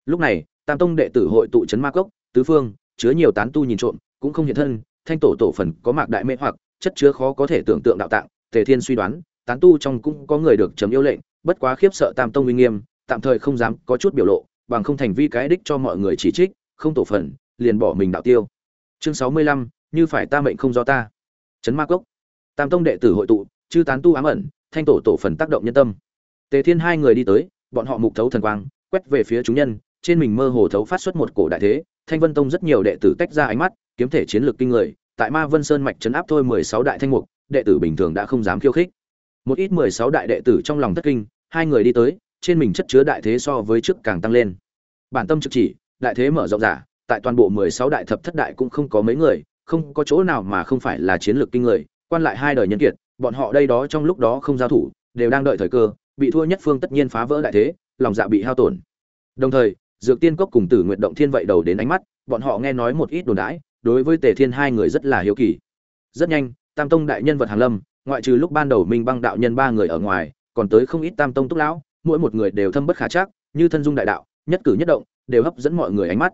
Lúc này, tam tông đệ tử hội tụ trấn ma cốc, tứ phương, chứa nhiều tán tu nhìn trộm, cũng không hiện thân, thanh tổ tổ phần có mạc đại mê hoặc, chất chứa khó có thể tưởng tượng đạo tạng, tề thiên suy đoán, tán tu trong cũng có người được chấm yêu lệnh, bất quá khiếp sợ tam tông uy nghiêm, tạm thời không dám có chút biểu lộ bằng không thành vi cái đích cho mọi người chỉ trích, không tổ phần liền bỏ mình đạo tiêu. Chương sáu mươi lăm, như phải ta mệnh không do ta. Trấn ma cốc. Tam tông đệ tử hội tụ, chư tán tu ám ẩn, thanh tổ tổ phần tác động nhân tâm. Tề thiên hai người đi tới, bọn họ mục thấu thần quang, quét về phía chúng nhân, trên mình mơ hồ thấu phát xuất một cổ đại thế, thanh vân tông rất nhiều đệ tử tách ra ánh mắt, kiếm thể chiến lược kinh người, tại ma vân sơn mạch trấn áp thôi mười sáu đại thanh mục, đệ tử bình thường đã không dám khiêu khích. Một ít mười sáu đại đệ tử trong lòng thất kinh, hai người đi tới trên mình chất chứa đại thế so với trước càng tăng lên. Bản tâm trực chỉ, đại thế mở rộng giả, tại toàn bộ mười sáu đại thập thất đại cũng không có mấy người, không có chỗ nào mà không phải là chiến lược kinh người, quan lại hai đời nhân kiệt, bọn họ đây đó trong lúc đó không giao thủ, đều đang đợi thời cơ, bị thua nhất phương tất nhiên phá vỡ đại thế, lòng dạ bị hao tổn. Đồng thời, dược tiên cốc cùng tử nguyện động thiên vậy đầu đến ánh mắt, bọn họ nghe nói một ít đồn đãi, đối với tề thiên hai người rất là hiếu kỳ. Rất nhanh, tam tông đại nhân vật Hàn lâm, ngoại trừ lúc ban đầu minh băng đạo nhân ba người ở ngoài, còn tới không ít tam tông túc lão mỗi một người đều thâm bất khả chắc, như thân dung đại đạo, nhất cử nhất động, đều hấp dẫn mọi người ánh mắt.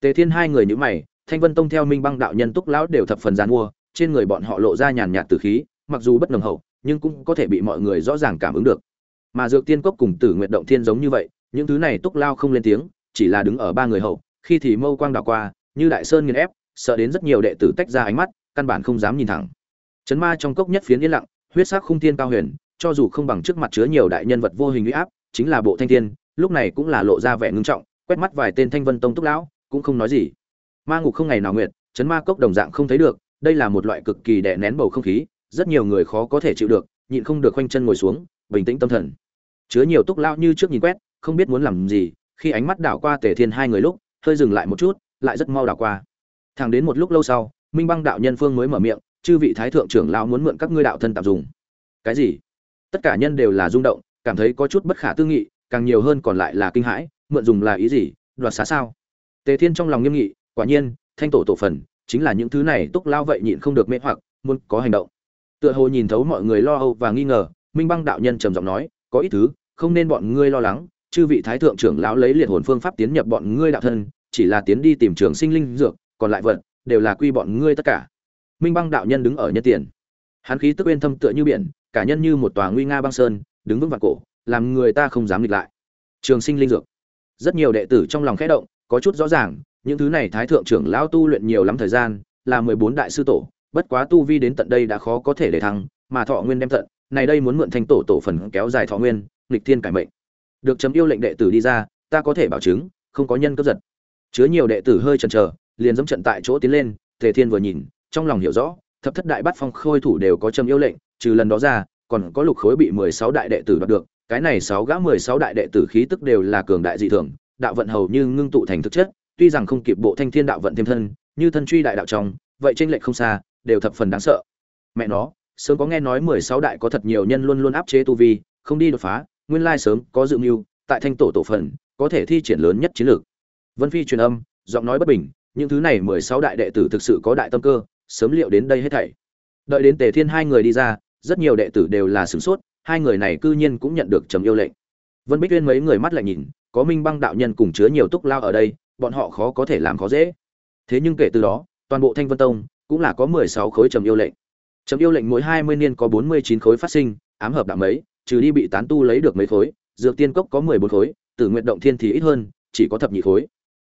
Tề thiên hai người nhữ mày, thanh vân tông theo minh băng đạo nhân túc lão đều thập phần giàn mua, trên người bọn họ lộ ra nhàn nhạt từ khí, mặc dù bất nồng hậu, nhưng cũng có thể bị mọi người rõ ràng cảm ứng được. Mà dược tiên cốc cùng tử nguyện động thiên giống như vậy, những thứ này túc lao không lên tiếng, chỉ là đứng ở ba người hậu, khi thì mâu quang đảo qua, như đại sơn nghiền ép, sợ đến rất nhiều đệ tử tách ra ánh mắt, căn bản không dám nhìn thẳng. Chấn ma trong cốc nhất phiến yên lặng, huyết sắc khung thiên cao huyền cho dù không bằng trước mặt chứa nhiều đại nhân vật vô hình uy áp, chính là bộ thanh thiên, lúc này cũng là lộ ra vẻ ngưng trọng, quét mắt vài tên thanh vân tông túc lão, cũng không nói gì. Ma ngục không ngày nào nguyệt, chấn ma cốc đồng dạng không thấy được, đây là một loại cực kỳ đè nén bầu không khí, rất nhiều người khó có thể chịu được, nhịn không được khoanh chân ngồi xuống, bình tĩnh tâm thần. Chứa nhiều túc lão như trước nhìn quét, không biết muốn làm gì, khi ánh mắt đảo qua tề thiên hai người lúc, hơi dừng lại một chút, lại rất mau đảo qua. Thẳng đến một lúc lâu sau, minh băng đạo nhân phương mới mở miệng, chư vị thái thượng trưởng lão muốn mượn các ngươi đạo thân tạm dùng. Cái gì? Tất cả nhân đều là rung động, cảm thấy có chút bất khả tư nghị, càng nhiều hơn còn lại là kinh hãi, mượn dùng là ý gì, đoạt xá sao? Tề thiên trong lòng nghiêm nghị, quả nhiên, thanh tổ tổ phần, chính là những thứ này túc lao vậy nhịn không được mê hoặc, muốn có hành động. Tựa hồ nhìn thấu mọi người lo âu và nghi ngờ, minh băng đạo nhân trầm giọng nói, có ít thứ, không nên bọn ngươi lo lắng, chư vị thái thượng trưởng lão lấy liệt hồn phương pháp tiến nhập bọn ngươi đạo thân, chỉ là tiến đi tìm trường sinh linh dược, còn lại vật, đều là quy bọn ngươi tất cả. Minh băng đạo nhân đứng ở nhân tiền hắn khí tức uyên thâm tựa như biển, cả nhân như một tòa nguy nga băng sơn, đứng vững vàng cổ, làm người ta không dám nghịch lại. Trường sinh linh dược. Rất nhiều đệ tử trong lòng khẽ động, có chút rõ ràng, những thứ này thái thượng trưởng lão tu luyện nhiều lắm thời gian, là mười bốn đại sư tổ, bất quá tu vi đến tận đây đã khó có thể để thăng, mà thọ nguyên đem tận, này đây muốn mượn thanh tổ tổ phần kéo dài thọ nguyên, nghịch thiên cải mệnh. Được chấm yêu lệnh đệ tử đi ra, ta có thể bảo chứng, không có nhân cướp giật. Chứa nhiều đệ tử hơi chần chờ, liền dẫm trận tại chỗ tiến lên, tề thiên vừa nhìn, trong lòng hiểu rõ thập thất đại bắt phong khôi thủ đều có trầm yêu lệnh, trừ lần đó ra, còn có lục khối bị mười sáu đại đệ tử đoạt được, cái này sáu gã mười sáu đại đệ tử khí tức đều là cường đại dị thường, đạo vận hầu như ngưng tụ thành thực chất, tuy rằng không kịp bộ thanh thiên đạo vận thêm thân, như thân truy đại đạo trong, vậy tranh lệch không xa, đều thập phần đáng sợ. Mẹ nó, sớm có nghe nói mười sáu đại có thật nhiều nhân luôn luôn áp chế tu vi, không đi đột phá, nguyên lai sớm có dự mưu, tại thanh tổ tổ phần, có thể thi triển lớn nhất chiến lược. Vân phi truyền âm, giọng nói bất bình, những thứ này mười sáu đại đệ tử thực sự có đại tâm cơ sớm liệu đến đây hết thảy. Đợi đến tề thiên hai người đi ra, rất nhiều đệ tử đều là sửng sốt, hai người này cư nhiên cũng nhận được trầm yêu lệnh. Vân bích uyên mấy người mắt lại nhìn, có minh băng đạo nhân cùng chứa nhiều túc lao ở đây, bọn họ khó có thể làm khó dễ. Thế nhưng kể từ đó, toàn bộ thanh vân tông cũng là có mười sáu khối trầm yêu lệnh. Trầm yêu lệnh mỗi hai mươi niên có bốn mươi chín khối phát sinh, ám hợp đạo mấy, trừ đi bị tán tu lấy được mấy khối, dược tiên cốc có mười bốn khối, tử nguyện động thiên thì ít hơn, chỉ có thập nhị khối.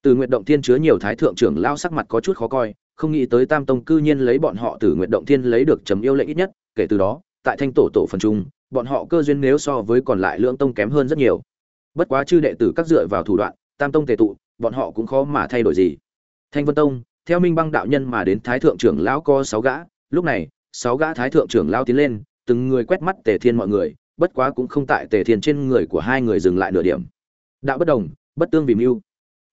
Từ nguyện động thiên chứa nhiều thái thượng trưởng lao sắc mặt có chút khó coi không nghĩ tới tam tông cư nhiên lấy bọn họ từ nguyện động thiên lấy được trầm yêu lệnh ít nhất, kể từ đó, tại thanh tổ tổ phần trung, bọn họ cơ duyên nếu so với còn lại lưỡng tông kém hơn rất nhiều. Bất quá chư đệ tử các dựa vào thủ đoạn, tam tông tề tụ, bọn họ cũng khó mà thay đổi gì. Thanh vân tông, theo minh băng đạo nhân mà đến thái thượng trưởng lão có sáu gã, lúc này, sáu gã thái thượng trưởng lão tiến lên, từng người quét mắt tề thiên mọi người, bất quá cũng không tại tề thiên trên người của hai người dừng lại nửa điểm. Đạo bất đồng, bất tương vì mưu.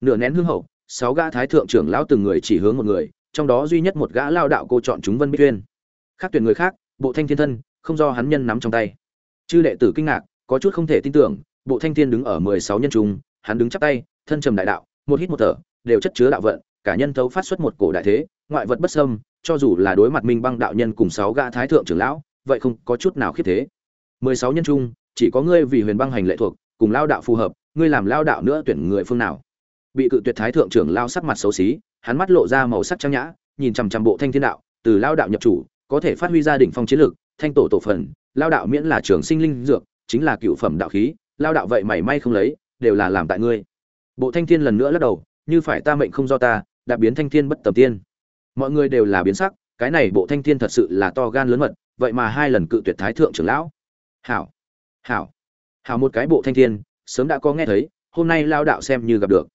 Nửa nén hương hậu, sáu gã thái thượng trưởng lão từng người chỉ hướng một người trong đó duy nhất một gã lao đạo cô chọn chúng vân bích tuyên khác tuyển người khác, bộ thanh thiên thân, không do hắn nhân nắm trong tay. Chư đệ tử kinh ngạc, có chút không thể tin tưởng, bộ thanh thiên đứng ở mười sáu nhân trung, hắn đứng chắp tay, thân trầm đại đạo, một hít một thở, đều chất chứa đạo vận, cả nhân thấu phát xuất một cổ đại thế, ngoại vật bất sâm cho dù là đối mặt minh băng đạo nhân cùng sáu gã thái thượng trưởng lão, vậy không có chút nào khiếp thế. mười sáu nhân trung, chỉ có ngươi vì huyền băng hành lệ thuộc, cùng lao đạo phù hợp, ngươi làm lao đạo nữa tuyển người phương nào? Bị cự tuyệt thái thượng trưởng lao sắc mặt xấu xí hắn mắt lộ ra màu sắc trang nhã nhìn chằm chằm bộ thanh thiên đạo từ lao đạo nhập chủ có thể phát huy ra đỉnh phong chiến lực, thanh tổ tổ phần lao đạo miễn là trường sinh linh dược chính là cựu phẩm đạo khí lao đạo vậy mảy may không lấy đều là làm tại ngươi. Bộ thanh thiên lần nữa lắc đầu như phải ta mệnh không do ta đã biến thanh thiên bất tầm tiên. Mọi người đều là biến sắc cái này bộ thanh thiên thật sự là to gan lớn mật vậy mà hai lần cự tuyệt thái thượng trưởng lão. Hảo hảo hảo một cái bộ thanh thiên sớm đã có nghe thấy hôm nay lao đạo xem như gặp được.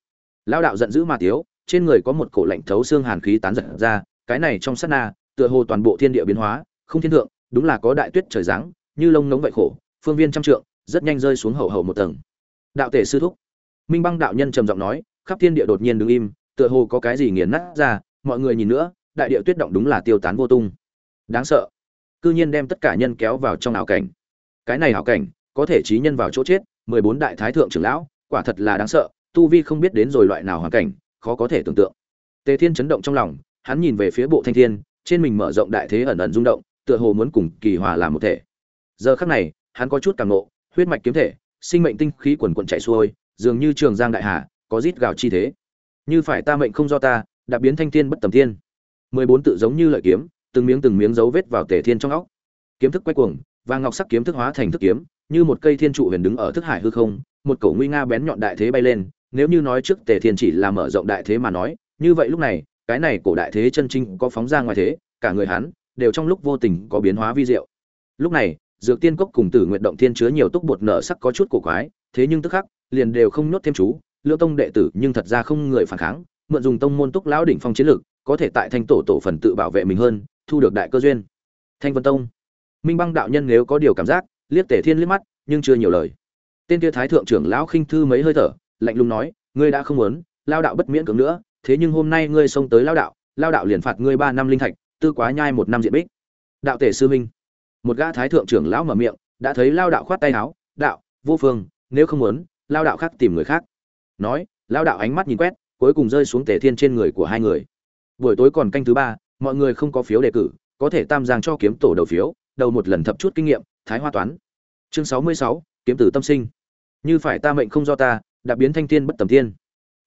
Lao đạo giận dữ mà tiếu trên người có một cổ lạnh thấu xương hàn khí tán giật ra, cái này trong sát na, tựa hồ toàn bộ thiên địa biến hóa, không thiên thượng, đúng là có đại tuyết trời giáng, như lông nóng vậy khổ, phương viên trăm trượng, rất nhanh rơi xuống hậu hậu một tầng. Đạo tể sư thúc. Minh băng đạo nhân trầm giọng nói, khắp thiên địa đột nhiên đứng im, tựa hồ có cái gì nghiền nát ra, mọi người nhìn nữa, đại địa tuyết động đúng là tiêu tán vô tung. Đáng sợ. Cư nhiên đem tất cả nhân kéo vào trong ảo cảnh. Cái này ảo cảnh, có thể trí nhân vào chỗ chết, mười bốn đại thái thượng trưởng lão, quả thật là đáng sợ, tu vi không biết đến rồi loại nào hoàn cảnh khó có thể tưởng tượng. Tề thiên chấn động trong lòng, hắn nhìn về phía bộ thanh thiên, trên mình mở rộng đại thế ẩn ẩn rung động, tựa hồ muốn cùng kỳ hòa làm một thể. Giờ khắc này, hắn có chút càng nộ huyết mạch kiếm thể, sinh mệnh tinh khí quần quần chạy xuôi, dường như trường giang đại hà, có rít gào chi thế. Như phải ta mệnh không do ta, đã biến thanh thiên bất tầm thiên. Mười bốn tự giống như lợi kiếm, từng miếng từng miếng dấu vết vào tề thiên trong óc. Kiếm thức quay cuồng và ngọc sắc kiếm thức hóa thành thức kiếm, như một cây thiên trụ huyền đứng ở thức hải hư không, một cổ nguy nga bén nhọn đại thế bay lên nếu như nói trước tề thiên chỉ là mở rộng đại thế mà nói, như vậy lúc này, cái này cổ đại thế chân trinh có phóng ra ngoài thế, cả người hắn đều trong lúc vô tình có biến hóa vi diệu. Lúc này, dược tiên cốc cùng tử nguyện động thiên chứa nhiều túc bột nở sắc có chút cổ quái, thế nhưng tức khắc, liền đều không nhốt thêm chú, lưỡng tông đệ tử nhưng thật ra không người phản kháng, mượn dùng tông môn túc lão đỉnh phong chiến lược có thể tại thanh tổ tổ phần tự bảo vệ mình hơn, thu được đại cơ duyên. Thanh vân tông. Minh băng đạo nhân nếu có điều cảm giác, liếc Tề thiên liếc mắt, nhưng chưa nhiều lời. Tên kia thái thượng trưởng lão khinh thư mấy hơi thở lạnh lùng nói, ngươi đã không muốn lao đạo bất miễn cưỡng nữa, thế nhưng hôm nay ngươi xông tới lao đạo lao đạo liền phạt ngươi ba năm linh thạch, tư quá nhai một năm diện bích. Đạo tể sư minh một gã thái thượng trưởng lão mở miệng, đã thấy lao đạo khoát tay áo, đạo, vô phương, nếu không muốn, lao đạo khác tìm người khác. Nói, lao đạo ánh mắt nhìn quét, cuối cùng rơi xuống tề thiên trên người của hai người. Buổi tối còn canh thứ ba, mọi người không có phiếu đề cử, có thể tam giang cho kiếm tổ đầu phiếu, đầu một lần thập chút kinh nghiệm, thái hoa toán. Chương sáu mươi sáu, kiếm tử tâm sinh. Như phải ta mệnh không do ta đã biến thanh thiên bất tầm thiên.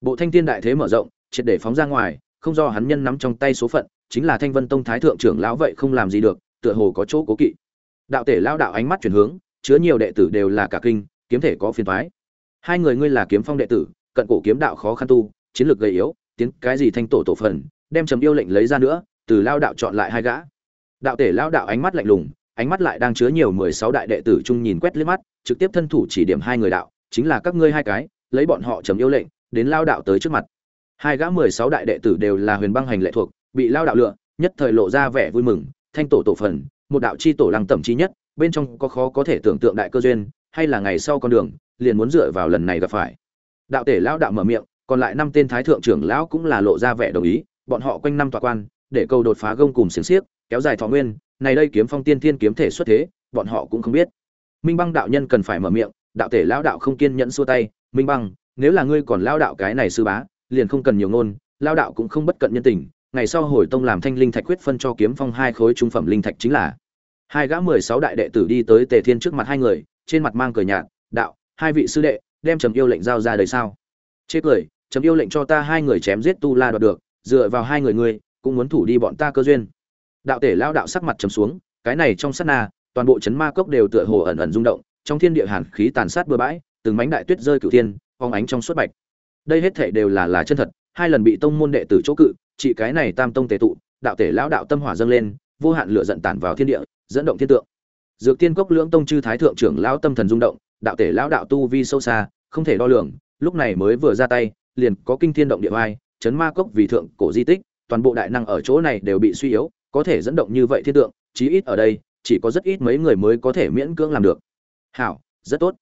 Bộ thanh thiên đại thế mở rộng, triệt để phóng ra ngoài, không do hắn nhân nắm trong tay số phận, chính là thanh vân tông thái thượng trưởng lão vậy không làm gì được, tựa hồ có chỗ cố kỵ. Đạo tể lão đạo ánh mắt chuyển hướng, chứa nhiều đệ tử đều là cả kinh, kiếm thể có phiền toái. hai người ngươi là kiếm phong đệ tử, cận cổ kiếm đạo khó khăn tu, chiến lược gầy yếu, tiến cái gì thanh tổ tổ phần, đem trầm yêu lệnh lấy ra nữa, từ lao đạo chọn lại hai gã. Đạo tể lao đạo ánh mắt lạnh lùng, ánh mắt lại đang chứa nhiều mười sáu đại đệ tử chung nhìn quét liếc mắt, trực tiếp thân thủ chỉ điểm hai người đạo, chính là các ngươi hai cái lấy bọn họ trầm yêu lệnh, đến lao đạo tới trước mặt. Hai gã mười sáu đại đệ tử đều là huyền băng hành lệ thuộc, bị lao đạo lựa, nhất thời lộ ra vẻ vui mừng, thanh tổ tổ phần, một đạo chi tổ lăng tẩm chi nhất, bên trong có khó có thể tưởng tượng đại cơ duyên, hay là ngày sau con đường, liền muốn dựa vào lần này gặp phải. Đạo tể lao đạo mở miệng, còn lại năm tên thái thượng trưởng lão cũng là lộ ra vẻ đồng ý, bọn họ quanh năm tọa quan, để câu đột phá gông cùng xiềng xiếc, kéo dài thọ nguyên, này đây kiếm phong tiên thiên kiếm thể xuất thế, bọn họ cũng không biết. Minh băng đạo nhân cần phải mở miệng, đạo tể lão đạo không kiên nhẫn xua tay minh băng, nếu là ngươi còn lao đạo cái này sư bá, liền không cần nhiều ngôn, lao đạo cũng không bất cận nhân tình, ngày sau hồi tông làm thanh linh thạch quyết phân cho kiếm phong hai khối trung phẩm linh thạch chính là. Hai gã mười sáu đại đệ tử đi tới tề thiên trước mặt hai người, trên mặt mang cười nhạt, đạo, hai vị sư đệ, đem trầm yêu lệnh giao ra đời sao? Chê cười, trầm yêu lệnh cho ta hai người chém giết tu la đoạt được, dựa vào hai người ngươi, cũng muốn thủ đi bọn ta cơ duyên. Đạo tể lao đạo sắc mặt trầm xuống, cái này trong sát na, toàn bộ chấn ma cốc đều tựa hồ ẩn ẩn rung động, trong thiên địa hàn khí tàn sát bừa bãi từng mảnh đại tuyết rơi cửu thiên phóng ánh trong suốt bạch. Đây hết thảy đều là là chân thật hai lần bị tông môn đệ tử chỗ cự chỉ cái này tam tông tề tụ đạo tể lão đạo tâm hỏa dâng lên vô hạn lửa giận tản vào thiên địa dẫn động thiên tượng. Dược tiên cốc lưỡng tông chư thái thượng trưởng lão tâm thần rung động đạo tể lão đạo tu vi sâu xa không thể đo lường lúc này mới vừa ra tay liền có kinh thiên động địa oai, chấn ma cốc vì thượng cổ di tích toàn bộ đại năng ở chỗ này đều bị suy yếu có thể dẫn động như vậy thiên tượng chí ít ở đây chỉ có rất ít mấy người mới có thể miễn cưỡng làm được. Hảo rất tốt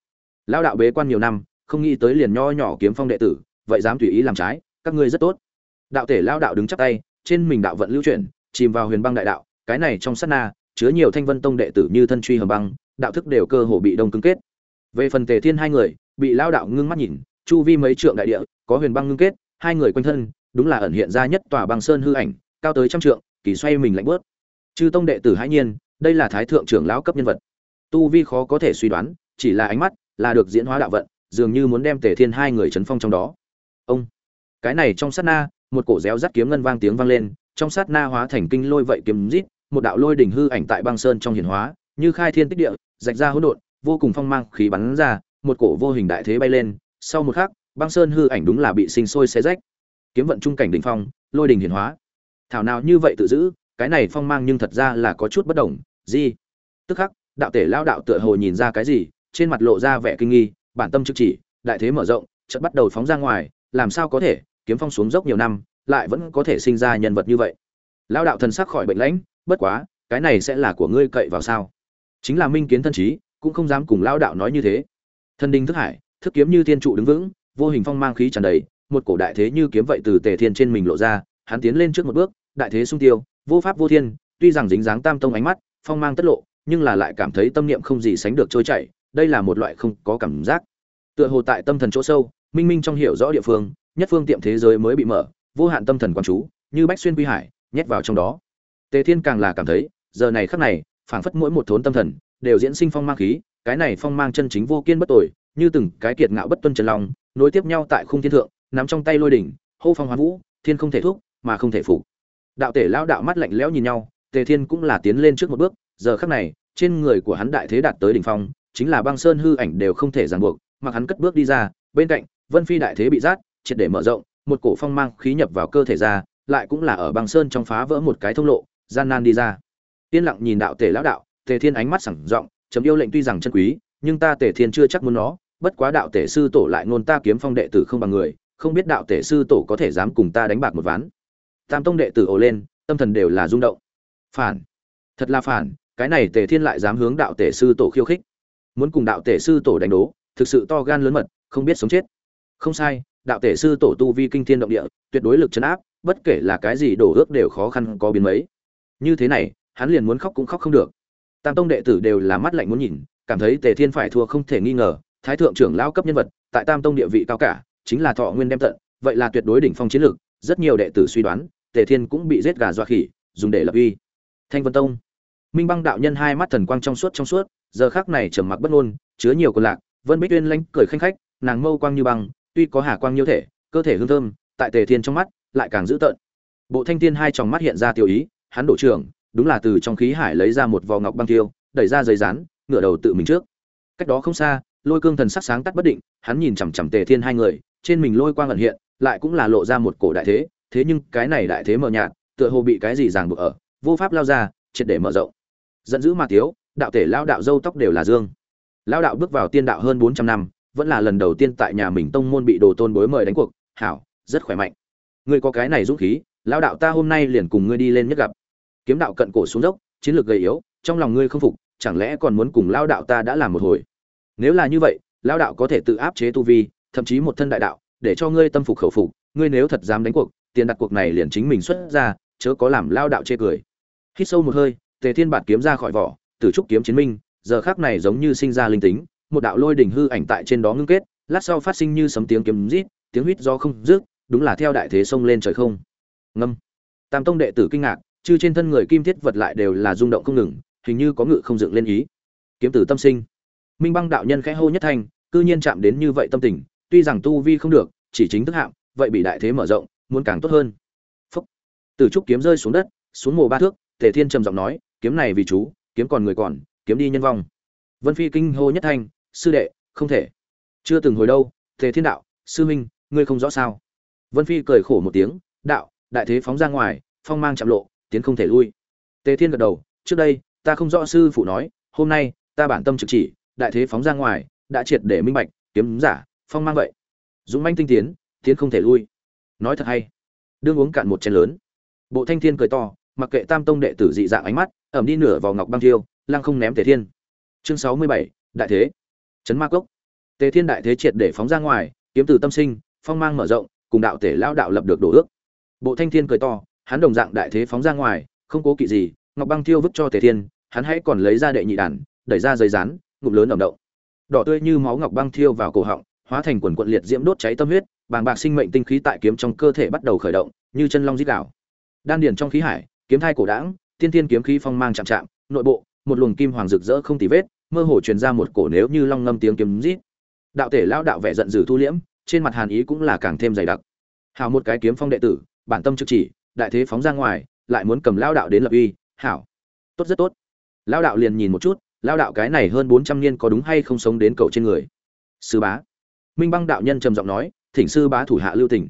lão đạo bế quan nhiều năm, không nghĩ tới liền nho nhỏ kiếm phong đệ tử, vậy dám tùy ý làm trái, các ngươi rất tốt. Đạo tể lão đạo đứng chắp tay, trên mình đạo vận lưu chuyển, chìm vào huyền băng đại đạo, cái này trong sát na, chứa nhiều thanh vân tông đệ tử như thân truy hầm băng, đạo thức đều cơ hồ bị đông cứng kết. Về phần tề thiên hai người, bị lao đạo ngưng mắt nhìn, chu vi mấy trượng đại địa, có huyền băng ngưng kết, hai người quanh thân, đúng là ẩn hiện ra nhất tòa băng sơn hư ảnh, cao tới trăm trượng, kỳ xoay mình lạnh bớt chư tông đệ tử hãi nhiên, đây là thái thượng trưởng lão cấp nhân vật. Tu vi khó có thể suy đoán, chỉ là ánh mắt là được diễn hóa đạo vận, dường như muốn đem tề thiên hai người chấn phong trong đó. Ông, cái này trong sát na, một cổ réo rắt kiếm ngân vang tiếng vang lên, trong sát na hóa thành kinh lôi vậy kiếm rít, một đạo lôi đỉnh hư ảnh tại băng sơn trong hiển hóa, như khai thiên tích địa, rạch ra hỗn độn, vô cùng phong mang khí bắn ra, một cổ vô hình đại thế bay lên. Sau một khắc, băng sơn hư ảnh đúng là bị sinh sôi xé rách. Kiếm vận trung cảnh đỉnh phong, lôi đỉnh hiển hóa. Thảo nào như vậy tự giữ, cái này phong mang nhưng thật ra là có chút bất đồng. Gì? Tức khắc, đạo tể lao đạo tựa hồ nhìn ra cái gì trên mặt lộ ra vẻ kinh nghi, bản tâm trực chỉ, đại thế mở rộng, chợt bắt đầu phóng ra ngoài, làm sao có thể, kiếm phong xuống dốc nhiều năm, lại vẫn có thể sinh ra nhân vật như vậy. Lão đạo thần sắc khỏi bệnh lãnh, bất quá, cái này sẽ là của ngươi cậy vào sao? Chính là minh kiến thân trí, cũng không dám cùng lão đạo nói như thế. Thân đinh thức hải, thức kiếm như thiên trụ đứng vững, vô hình phong mang khí tràn đầy, một cổ đại thế như kiếm vậy từ tề thiên trên mình lộ ra, hắn tiến lên trước một bước, đại thế sung tiêu, vô pháp vô thiên, tuy rằng dính dáng tam tông ánh mắt, phong mang tất lộ, nhưng là lại cảm thấy tâm niệm không gì sánh được trôi chảy đây là một loại không có cảm giác. Tựa hồ tại tâm thần chỗ sâu, minh minh trong hiểu rõ địa phương, nhất phương tiệm thế giới mới bị mở, vô hạn tâm thần quan chú, như bách xuyên quy hải, nhét vào trong đó. Tề thiên càng là cảm thấy, giờ này khắc này, phảng phất mỗi một thốn tâm thần, đều diễn sinh phong mang khí, cái này phong mang chân chính vô kiên bất tội như từng cái kiệt ngạo bất tuân trần lòng nối tiếp nhau tại khung thiên thượng, nắm trong tay lôi đỉnh, hô phong hoán vũ, thiên không thể thúc, mà không thể phục. Đạo tể lão đạo mắt lạnh lẽo nhìn nhau, tề thiên cũng là tiến lên trước một bước, giờ khắc này, trên người của hắn đại thế đạt tới đỉnh phong chính là băng sơn hư ảnh đều không thể ràng buộc, mặc hắn cất bước đi ra, bên cạnh, vân phi đại thế bị rát, triệt để mở rộng, một cổ phong mang khí nhập vào cơ thể ra, lại cũng là ở băng sơn trong phá vỡ một cái thông lộ, gian nan đi ra. Yên lặng nhìn đạo tể lão đạo, tề thiên ánh mắt sẳng giọng chấm yêu lệnh tuy rằng chân quý, nhưng ta tề thiên chưa chắc muốn nó, bất quá đạo tể sư tổ lại ngôn ta kiếm phong đệ tử không bằng người, không biết đạo tể sư tổ có thể dám cùng ta đánh bạc một ván. Tam tông đệ tử ồ lên, tâm thần đều là rung động. Phản. Thật là phản, cái này tề thiên lại dám hướng đạo tể sư tổ khiêu khích muốn cùng đạo tể sư tổ đánh đố, thực sự to gan lớn mật, không biết sống chết. Không sai, đạo tể sư tổ tu vi kinh thiên động địa, tuyệt đối lực chấn áp, bất kể là cái gì đổ ước đều khó khăn có biến mấy. Như thế này, hắn liền muốn khóc cũng khóc không được. Tam tông đệ tử đều là mắt lạnh muốn nhìn, cảm thấy tề thiên phải thua không thể nghi ngờ, thái thượng trưởng lao cấp nhân vật, tại tam tông địa vị cao cả, chính là thọ nguyên đem tận, vậy là tuyệt đối đỉnh phong chiến lược, rất nhiều đệ tử suy đoán, tề thiên cũng bị giết gà doa khỉ, dùng để lập uy. Thanh vân tông. Minh băng đạo nhân hai mắt thần quang trong suốt trong suốt giờ khác này trầm mặc bất ngôn, chứa nhiều còn lạc, vân bích uyên lanh cười khanh khách, nàng mâu quang như băng, tuy có hà quang nhiêu thể, cơ thể hương thơm, tại tề thiên trong mắt lại càng dữ tợn bộ thanh thiên hai tròng mắt hiện ra tiêu ý, hắn đổ trưởng, đúng là từ trong khí hải lấy ra một vò ngọc băng tiêu đẩy ra giấy rán ngửa đầu tự mình trước cách đó không xa, lôi cương thần sắc sáng tắt bất định, hắn nhìn chằm chằm tề thiên hai người, trên mình lôi quang ẩn hiện, lại cũng là lộ ra một cổ đại thế thế nhưng cái này đại thế mờ nhạt, tựa hồ bị cái gì ràng buộc ở, vô pháp lao ra, triệt để mở rộng giận dữ mà thiếu đạo thể lao đạo dâu tóc đều là dương. Lao đạo bước vào tiên đạo hơn bốn trăm năm, vẫn là lần đầu tiên tại nhà mình tông môn bị đồ tôn bối mời đánh cuộc. Hảo, rất khỏe mạnh. Ngươi có cái này dũng khí lao đạo ta hôm nay liền cùng ngươi đi lên nhất gặp. Kiếm đạo cận cổ xuống dốc, chiến lược gầy yếu, trong lòng ngươi không phục, chẳng lẽ còn muốn cùng lao đạo ta đã làm một hồi? Nếu là như vậy lao đạo có thể tự áp chế tu vi, thậm chí một thân đại đạo, để cho ngươi tâm phục khẩu phục, ngươi nếu thật dám đánh cuộc, tiền đặt cuộc này liền chính mình xuất ra, chớ có làm lao đạo chê cười. Hít sâu một hơi, tề thiên bạt kiếm ra khỏi vỏ tử trúc kiếm chiến minh, giờ khác này giống như sinh ra linh tính, một đạo lôi đỉnh hư ảnh tại trên đó ngưng kết, lát sau phát sinh như sấm tiếng kiếm rít, tiếng huýt do không rước đúng là theo đại thế sông lên trời không. Ngâm. Tam tông đệ tử kinh ngạc, chư trên thân người kim thiết vật lại đều là rung động không ngừng, hình như có ngự không dựng lên ý. Kiếm tử tâm sinh. Minh băng đạo nhân khẽ hô nhất thanh, cư nhiên chạm đến như vậy tâm tình, tuy rằng tu vi không được, chỉ chính thức hạng vậy bị đại thế mở rộng, muốn càng tốt hơn. Phúc. Tử trúc kiếm rơi xuống đất, xuống mồ ba thước, tề thiên trầm giọng nói, kiếm này vì chú kiếm còn người còn, kiếm đi nhân vong. Vân phi kinh hô nhất thanh, sư đệ, không thể. Chưa từng hồi đâu thế thiên đạo, sư minh ngươi không rõ sao? Vân phi cười khổ một tiếng, đạo, đại thế phóng ra ngoài, phong mang chạm lộ, tiến không thể lui. Tề thiên gật đầu, trước đây, ta không rõ sư phụ nói, hôm nay, ta bản tâm trực chỉ, đại thế phóng ra ngoài, đã triệt để minh bạch, kiếm giả, phong mang vậy. Dũng manh tinh tiến tiến không thể lui. Nói thật hay. Đương uống cạn một chén lớn. Bộ thanh thiên cười to, mặc kệ tam tông đệ tử dị dạng ánh mắt ẩm đi nửa vào ngọc băng thiêu, lăng không ném tề thiên. Chương sáu mươi bảy, đại thế. Trấn ma cốc. Tề thiên đại thế triệt để phóng ra ngoài, kiếm từ tâm sinh, phong mang mở rộng, cùng đạo tể lao đạo lập được đổ ước. Bộ thanh thiên cười to, hắn đồng dạng đại thế phóng ra ngoài, không cố kỵ gì, ngọc băng thiêu vứt cho tề thiên, hắn hãy còn lấy ra đệ nhị đàn, đẩy ra giấy rán, ngụm lớn ẩm động. Đỏ tươi như máu ngọc băng thiêu vào cổ họng, hóa thành quần quận liệt diễm đốt cháy tâm huyết, bàng bạc sinh mệnh tinh khí tại kiếm trong cơ thể bắt đầu khởi động, như chân long dít đảo đan điền trong khí hải, kiếm thai cổ đãng tiên tiên kiếm khí phong mang chạm chạm, nội bộ, một luồng kim hoàng rực rỡ không tì vết, mơ hồ truyền ra một cổ nếu như long ngâm tiếng kiếm rít. Đạo thể lão đạo vẻ giận dữ thu liễm, trên mặt hàn ý cũng là càng thêm dày đặc. Hảo một cái kiếm phong đệ tử, bản tâm trực chỉ, đại thế phóng ra ngoài, lại muốn cầm lão đạo đến lập uy, hảo. Tốt rất tốt. Lão đạo liền nhìn một chút, lão đạo cái này hơn bốn trăm niên có đúng hay không sống đến cậu trên người. Sư bá. Minh băng đạo nhân trầm giọng nói, thỉnh sư bá thủ hạ lưu tình.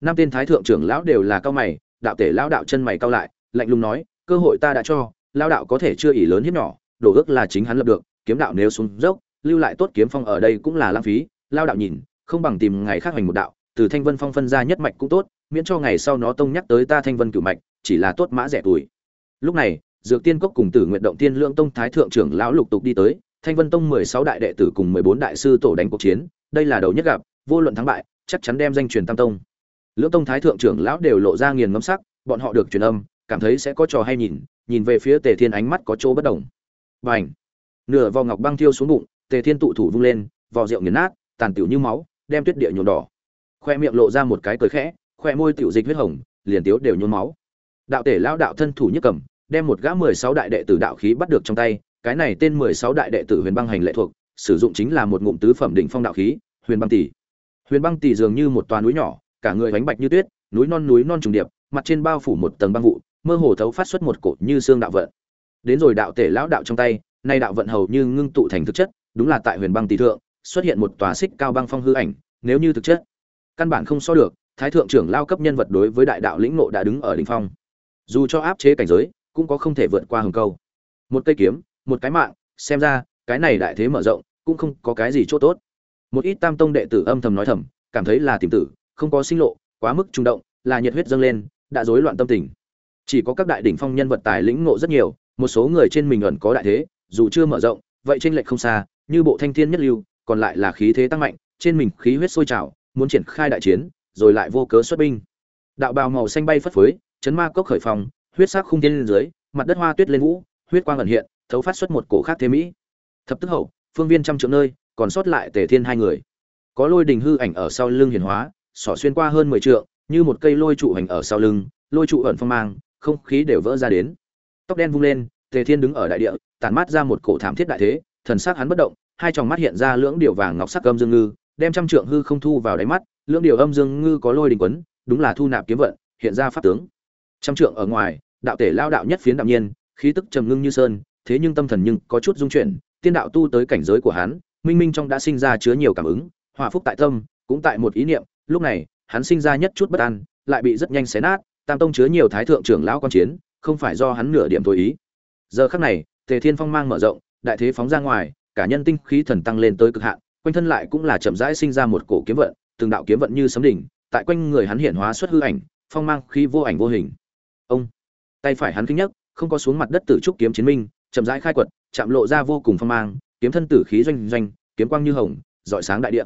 năm tên thái thượng trưởng lão đều là cao mày, đạo tể lão đạo chân mày cao lại, lạnh lùng nói cơ hội ta đã cho lão đạo có thể chưa ỉ lớn hiếp nhỏ, đổ ước là chính hắn lập được, kiếm đạo nếu xuống dốc, lưu lại tốt kiếm phong ở đây cũng là lãng phí. Lao đạo nhìn, không bằng tìm ngày khác hành một đạo, từ thanh vân phong phân ra nhất mạch cũng tốt, miễn cho ngày sau nó tông nhắc tới ta thanh vân cửu mạch, chỉ là tốt mã rẻ tuổi. Lúc này, dược tiên cốc cùng tử nguyện động tiên lượng tông thái thượng trưởng lão lục tục đi tới, thanh vân tông mười sáu đại đệ tử cùng mười bốn đại sư tổ đánh cuộc chiến, đây là đầu nhất gặp, vô luận thắng bại, chắc chắn đem danh truyền tam tông. Lưỡng tông thái thượng trưởng lão đều lộ ra nghiền ngẫm sắc, bọn họ được truyền âm cảm thấy sẽ có trò hay nhìn nhìn về phía tề thiên ánh mắt có chỗ bất đồng. Và ảnh nửa vò ngọc băng thiêu xuống bụng, tề thiên tụ thủ vung lên, vò rượu nghiền nát, tàn tiểu như máu, đem tuyết địa nhuộm đỏ. Khoe miệng lộ ra một cái cười khẽ, khoe môi tiểu dịch huyết hồng, liền tiếu đều nhuốm máu. Đạo tể lão đạo thân thủ nhất cầm, đem một gã mười sáu đại đệ tử đạo khí bắt được trong tay, cái này tên mười sáu đại đệ tử huyền băng hành lệ thuộc, sử dụng chính là một ngụm tứ phẩm đỉnh phong đạo khí, huyền băng tỷ. Huyền băng tỷ dường như một toà núi nhỏ, cả người bánh bạch như tuyết, núi non núi non trùng điệp, mặt trên bao phủ một tầng băng vụ mơ hồ thấu phát xuất một cột như xương đạo vận. Đến rồi đạo tể lão đạo trong tay, nay đạo vận hầu như ngưng tụ thành thực chất, đúng là tại huyền băng tỷ thượng, xuất hiện một tòa xích cao băng phong hư ảnh, nếu như thực chất, căn bản không so được, thái thượng trưởng lao cấp nhân vật đối với đại đạo lĩnh ngộ đã đứng ở đỉnh phong. Dù cho áp chế cảnh giới, cũng có không thể vượt qua hừng câu. Một cây kiếm, một cái mạng, xem ra, cái này đại thế mở rộng, cũng không có cái gì chỗ tốt. Một ít tam tông đệ tử âm thầm nói thầm, cảm thấy là tìm tử, không có sinh lộ, quá mức trung động, là nhiệt huyết dâng lên, đã rối loạn tâm tình chỉ có các đại đỉnh phong nhân vật tài lĩnh ngộ rất nhiều, một số người trên mình ẩn có đại thế, dù chưa mở rộng, vậy tranh lệch không xa, như bộ thanh thiên nhất lưu, còn lại là khí thế tăng mạnh, trên mình khí huyết sôi trào, muốn triển khai đại chiến, rồi lại vô cớ xuất binh. Đạo bào màu xanh bay phất phới, chấn ma cốc khởi phòng, huyết sắc khung thiên lên dưới, mặt đất hoa tuyết lên vũ, huyết quang ẩn hiện, thấu phát xuất một cổ khác thế mỹ. Thập tức hậu, phương viên trăm triệu nơi, còn sót lại tề thiên hai người. Có lôi đình hư ảnh ở sau lưng hiền hóa, xỏ xuyên qua hơn mười trượng, như một cây lôi trụ hành ở sau lưng, lôi trụ ẩn phong mang không khí đều vỡ ra đến. Tóc đen vung lên, tề thiên đứng ở đại địa, tản mát ra một cổ thảm thiết đại thế, thần sắc hắn bất động, hai tròng mắt hiện ra lưỡng điều vàng ngọc sắc âm dương ngư, đem trăm trượng hư không thu vào đáy mắt, lưỡng điều âm dương ngư có lôi đình quấn, đúng là thu nạp kiếm vận, hiện ra pháp tướng. Trăm trượng ở ngoài, đạo tể lao đạo nhất phiến đạm nhiên, khí tức trầm ngưng như sơn, thế nhưng tâm thần nhưng có chút dung chuyển, tiên đạo tu tới cảnh giới của hắn, minh minh trong đã sinh ra chứa nhiều cảm ứng, hòa phúc tại tâm, cũng tại một ý niệm, lúc này, hắn sinh ra nhất chút bất an, lại bị rất nhanh xé nát tam tông chứa nhiều thái thượng trưởng lão quan chiến, không phải do hắn nửa điểm thổi ý. Giờ khắc này, tề thiên phong mang mở rộng, đại thế phóng ra ngoài, cả nhân tinh khí thần tăng lên tới cực hạn, quanh thân lại cũng là chậm rãi sinh ra một cổ kiếm vận, từng đạo kiếm vận như sấm đỉnh, tại quanh người hắn hiện hóa xuất hư ảnh, phong mang khí vô ảnh vô hình. Ông, tay phải hắn kinh nhất không có xuống mặt đất tử trúc kiếm chiến minh, chậm rãi khai quật, chạm lộ ra vô cùng phong mang, kiếm thân tử khí doanh doanh, kiếm quang như hồng, rọi sáng đại địa.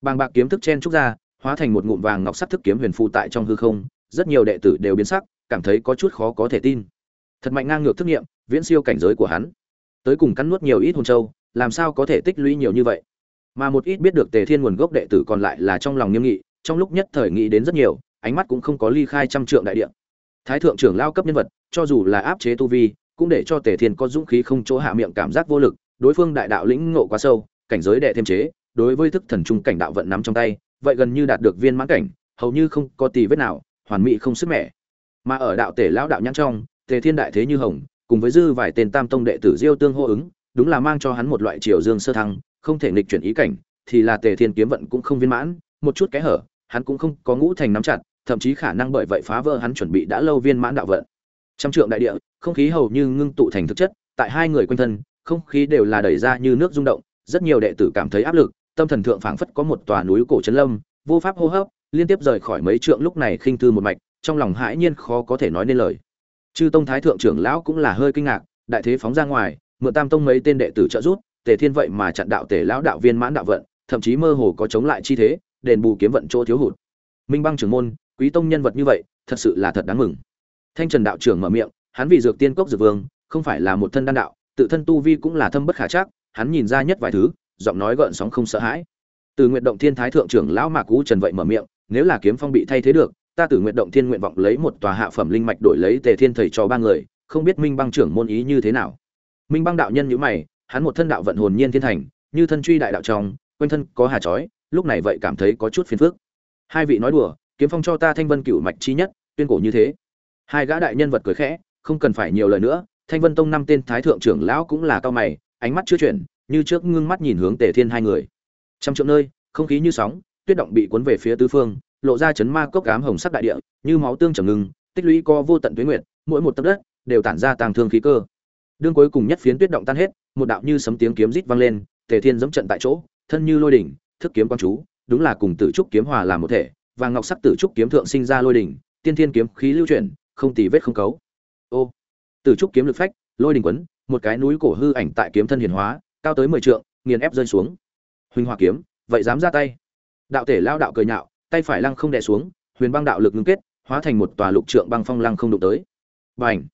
Bàng bạc kiếm thức chen trúc ra, hóa thành một ngụm vàng ngọc sắc thức kiếm huyền phù tại trong hư không rất nhiều đệ tử đều biến sắc, cảm thấy có chút khó có thể tin. Thật mạnh ngang ngược thức nghiệm, viễn siêu cảnh giới của hắn. Tới cùng cắn nuốt nhiều ít hồn châu, làm sao có thể tích lũy nhiều như vậy? Mà một ít biết được tề thiên nguồn gốc đệ tử còn lại là trong lòng nghiêm nghị, trong lúc nhất thời nghĩ đến rất nhiều, ánh mắt cũng không có ly khai trăm trượng đại địa. Thái thượng trưởng lao cấp nhân vật, cho dù là áp chế tu vi, cũng để cho tề thiên có dũng khí không chỗ hạ miệng cảm giác vô lực, đối phương đại đạo lĩnh ngộ quá sâu, cảnh giới đệ thêm chế, đối với thức thần trung cảnh đạo vận nắm trong tay, vậy gần như đạt được viên mãn cảnh, hầu như không có tì vết nào hoàn mỹ không sức mẻ. Mà ở đạo tể lão đạo nhãn trong, tề thiên đại thế như hồng, cùng với dư vài tên tam tông đệ tử diêu tương hô ứng, đúng là mang cho hắn một loại triều dương sơ thăng, không thể nghịch chuyển ý cảnh, thì là tề thiên kiếm vận cũng không viên mãn, một chút cái hở, hắn cũng không có ngũ thành nắm chặt, thậm chí khả năng bởi vậy phá vỡ hắn chuẩn bị đã lâu viên mãn đạo vận. Trăm trượng đại địa, không khí hầu như ngưng tụ thành thực chất, tại hai người quanh thân, không khí đều là đẩy ra như nước rung động, rất nhiều đệ tử cảm thấy áp lực, tâm thần thượng phảng phất có một tòa núi cổ trấn lâm, vô pháp hô hấp liên tiếp rời khỏi mấy trượng lúc này khinh thư một mạch, trong lòng hãi nhiên khó có thể nói nên lời. Chư tông thái thượng trưởng lão cũng là hơi kinh ngạc, đại thế phóng ra ngoài, mượn tam tông mấy tên đệ tử trợ giúp, tề thiên vậy mà chặn đạo tề lão đạo viên mãn đạo vận, thậm chí mơ hồ có chống lại chi thế, đền bù kiếm vận chỗ thiếu hụt. Minh băng trưởng môn, quý tông nhân vật như vậy, thật sự là thật đáng mừng. Thanh trần đạo trưởng mở miệng, hắn vì dược tiên cốc dược vương, không phải là một thân đan đạo, tự thân tu vi cũng là thâm bất khả chắc, hắn nhìn ra nhất vài thứ, giọng nói gợn sóng không sợ hãi. Từ nguyện động thiên thái thượng trưởng lão mạc cú trần vậy mở miệng nếu là kiếm phong bị thay thế được, ta từ nguyện động thiên nguyện vọng lấy một tòa hạ phẩm linh mạch đổi lấy tề thiên thầy cho ba người, không biết minh băng trưởng môn ý như thế nào. Minh băng đạo nhân nhữ mày, hắn một thân đạo vận hồn nhiên thiên thành, như thân truy đại đạo trong, quanh thân có hà chói, lúc này vậy cảm thấy có chút phiền phức. Hai vị nói đùa, kiếm phong cho ta thanh vân cửu mạch chi nhất, tuyên cổ như thế. Hai gã đại nhân vật cười khẽ, không cần phải nhiều lời nữa, thanh vân tông năm tên thái thượng trưởng lão cũng là cao mày, ánh mắt chưa chuyển, như trước ngưng mắt nhìn hướng tề thiên hai người. Trăm triệu nơi, không khí như sóng tuyết động bị cuốn về phía tứ phương, lộ ra chấn ma cốc ám hồng sắc đại địa, như máu tương trầm ngưng, tích lũy co vô tận tuyết nguyệt, mỗi một tấc đất đều tản ra tàng thương khí cơ. Đương cuối cùng nhất phiến tuyết động tan hết, một đạo như sấm tiếng kiếm rít vang lên, tề thiên giẫm trận tại chỗ, thân như lôi đỉnh, thức kiếm quan chú, đúng là cùng tử trúc kiếm hòa làm một thể và ngọc sắc tử trúc kiếm thượng sinh ra lôi đỉnh, tiên thiên kiếm khí lưu chuyển, không tì vết không cấu. Ô, tử trúc kiếm lực phách, lôi đỉnh quấn, một cái núi cổ hư ảnh tại kiếm thân hiển hóa, cao tới mười trượng, nghiền ép rơi xuống. Huỳnh hòa kiếm, vậy dám ra tay? Đạo tể lao đạo cười nhạo, tay phải lăng không đè xuống, huyền băng đạo lực ngưng kết, hóa thành một tòa lục trượng băng phong lăng không đụng tới. Bành!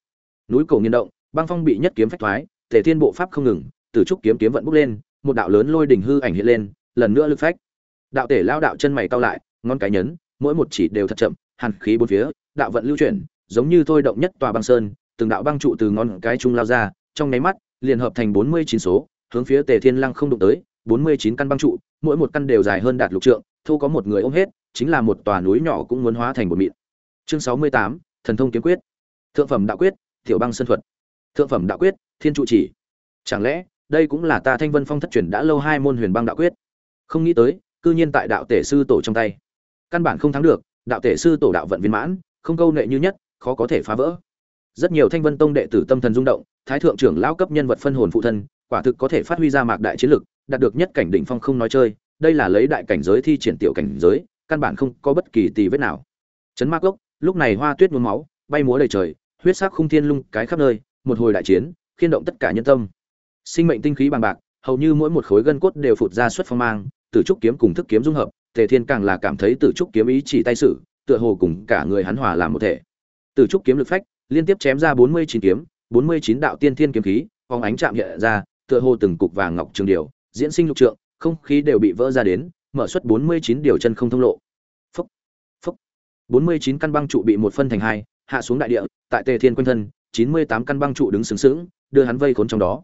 Núi cổ nghiên động, băng phong bị nhất kiếm phách thoái thể thiên bộ pháp không ngừng từ trúc kiếm kiếm vận bốc lên, một đạo lớn lôi đỉnh hư ảnh hiện lên, lần nữa lực phách. Đạo tể lao đạo chân mày cao lại, ngón cái nhấn, mỗi một chỉ đều thật chậm, hàn khí bốn phía, đạo vận lưu chuyển, giống như thôi động nhất tòa băng sơn, từng đạo băng trụ từ ngón cái trung lao ra, trong nháy mắt, liền hợp thành bốn mươi chín số, hướng phía tề thiên lăng không đụng tới bốn mươi chín căn băng trụ, mỗi một căn đều dài hơn đạt lục trượng thu có một người ôm hết, chính là một tòa núi nhỏ cũng muốn hóa thành một mịn. Chương sáu mươi tám, thần thông kiếm quyết. Thượng phẩm đạo quyết, tiểu băng sơn thuật. Thượng phẩm đạo quyết, thiên trụ chỉ. Chẳng lẽ, đây cũng là ta thanh vân phong thất truyền đã lâu hai môn huyền băng đạo quyết? Không nghĩ tới, cư nhiên tại đạo tể sư tổ trong tay. Căn bản không thắng được, đạo tể sư tổ đạo vận viên mãn, không câu nệ như nhất, khó có thể phá vỡ. Rất nhiều thanh vân tông đệ tử tâm thần rung động, thái thượng trưởng lão cấp nhân vật phân hồn phụ thân, quả thực có thể phát huy ra mạc đại chiến lực đạt được nhất cảnh đỉnh phong không nói chơi, đây là lấy đại cảnh giới thi triển tiểu cảnh giới, căn bản không có bất kỳ tì vết nào. Chấn ma cốc, lúc này hoa tuyết nhuốm máu, bay múa đầy trời, huyết sắc khung thiên lung cái khắp nơi, một hồi đại chiến, khiên động tất cả nhân tâm. Sinh mệnh tinh khí bằng bạc, hầu như mỗi một khối gân cốt đều phụt ra xuất phong mang, tử trúc kiếm cùng thức kiếm dung hợp, tề thiên càng là cảm thấy tử trúc kiếm ý chỉ tay sử, tựa hồ cùng cả người hắn hòa làm một thể. Tử trúc kiếm lực phách, liên tiếp chém ra bốn mươi chín kiếm, bốn mươi chín đạo tiên thiên kiếm khí, phóng ánh chạm hiện ra, tựa hồ từng cục vàng ngọc trường điều diễn sinh lục trượng không khí đều bị vỡ ra đến mở xuất bốn mươi chín điều chân không thông lộ. Phốc, phốc. bốn mươi chín căn băng trụ bị một phân thành hai hạ xuống đại địa tại tề thiên quanh thân chín mươi tám căn băng trụ đứng sướng sướng đưa hắn vây khốn trong đó.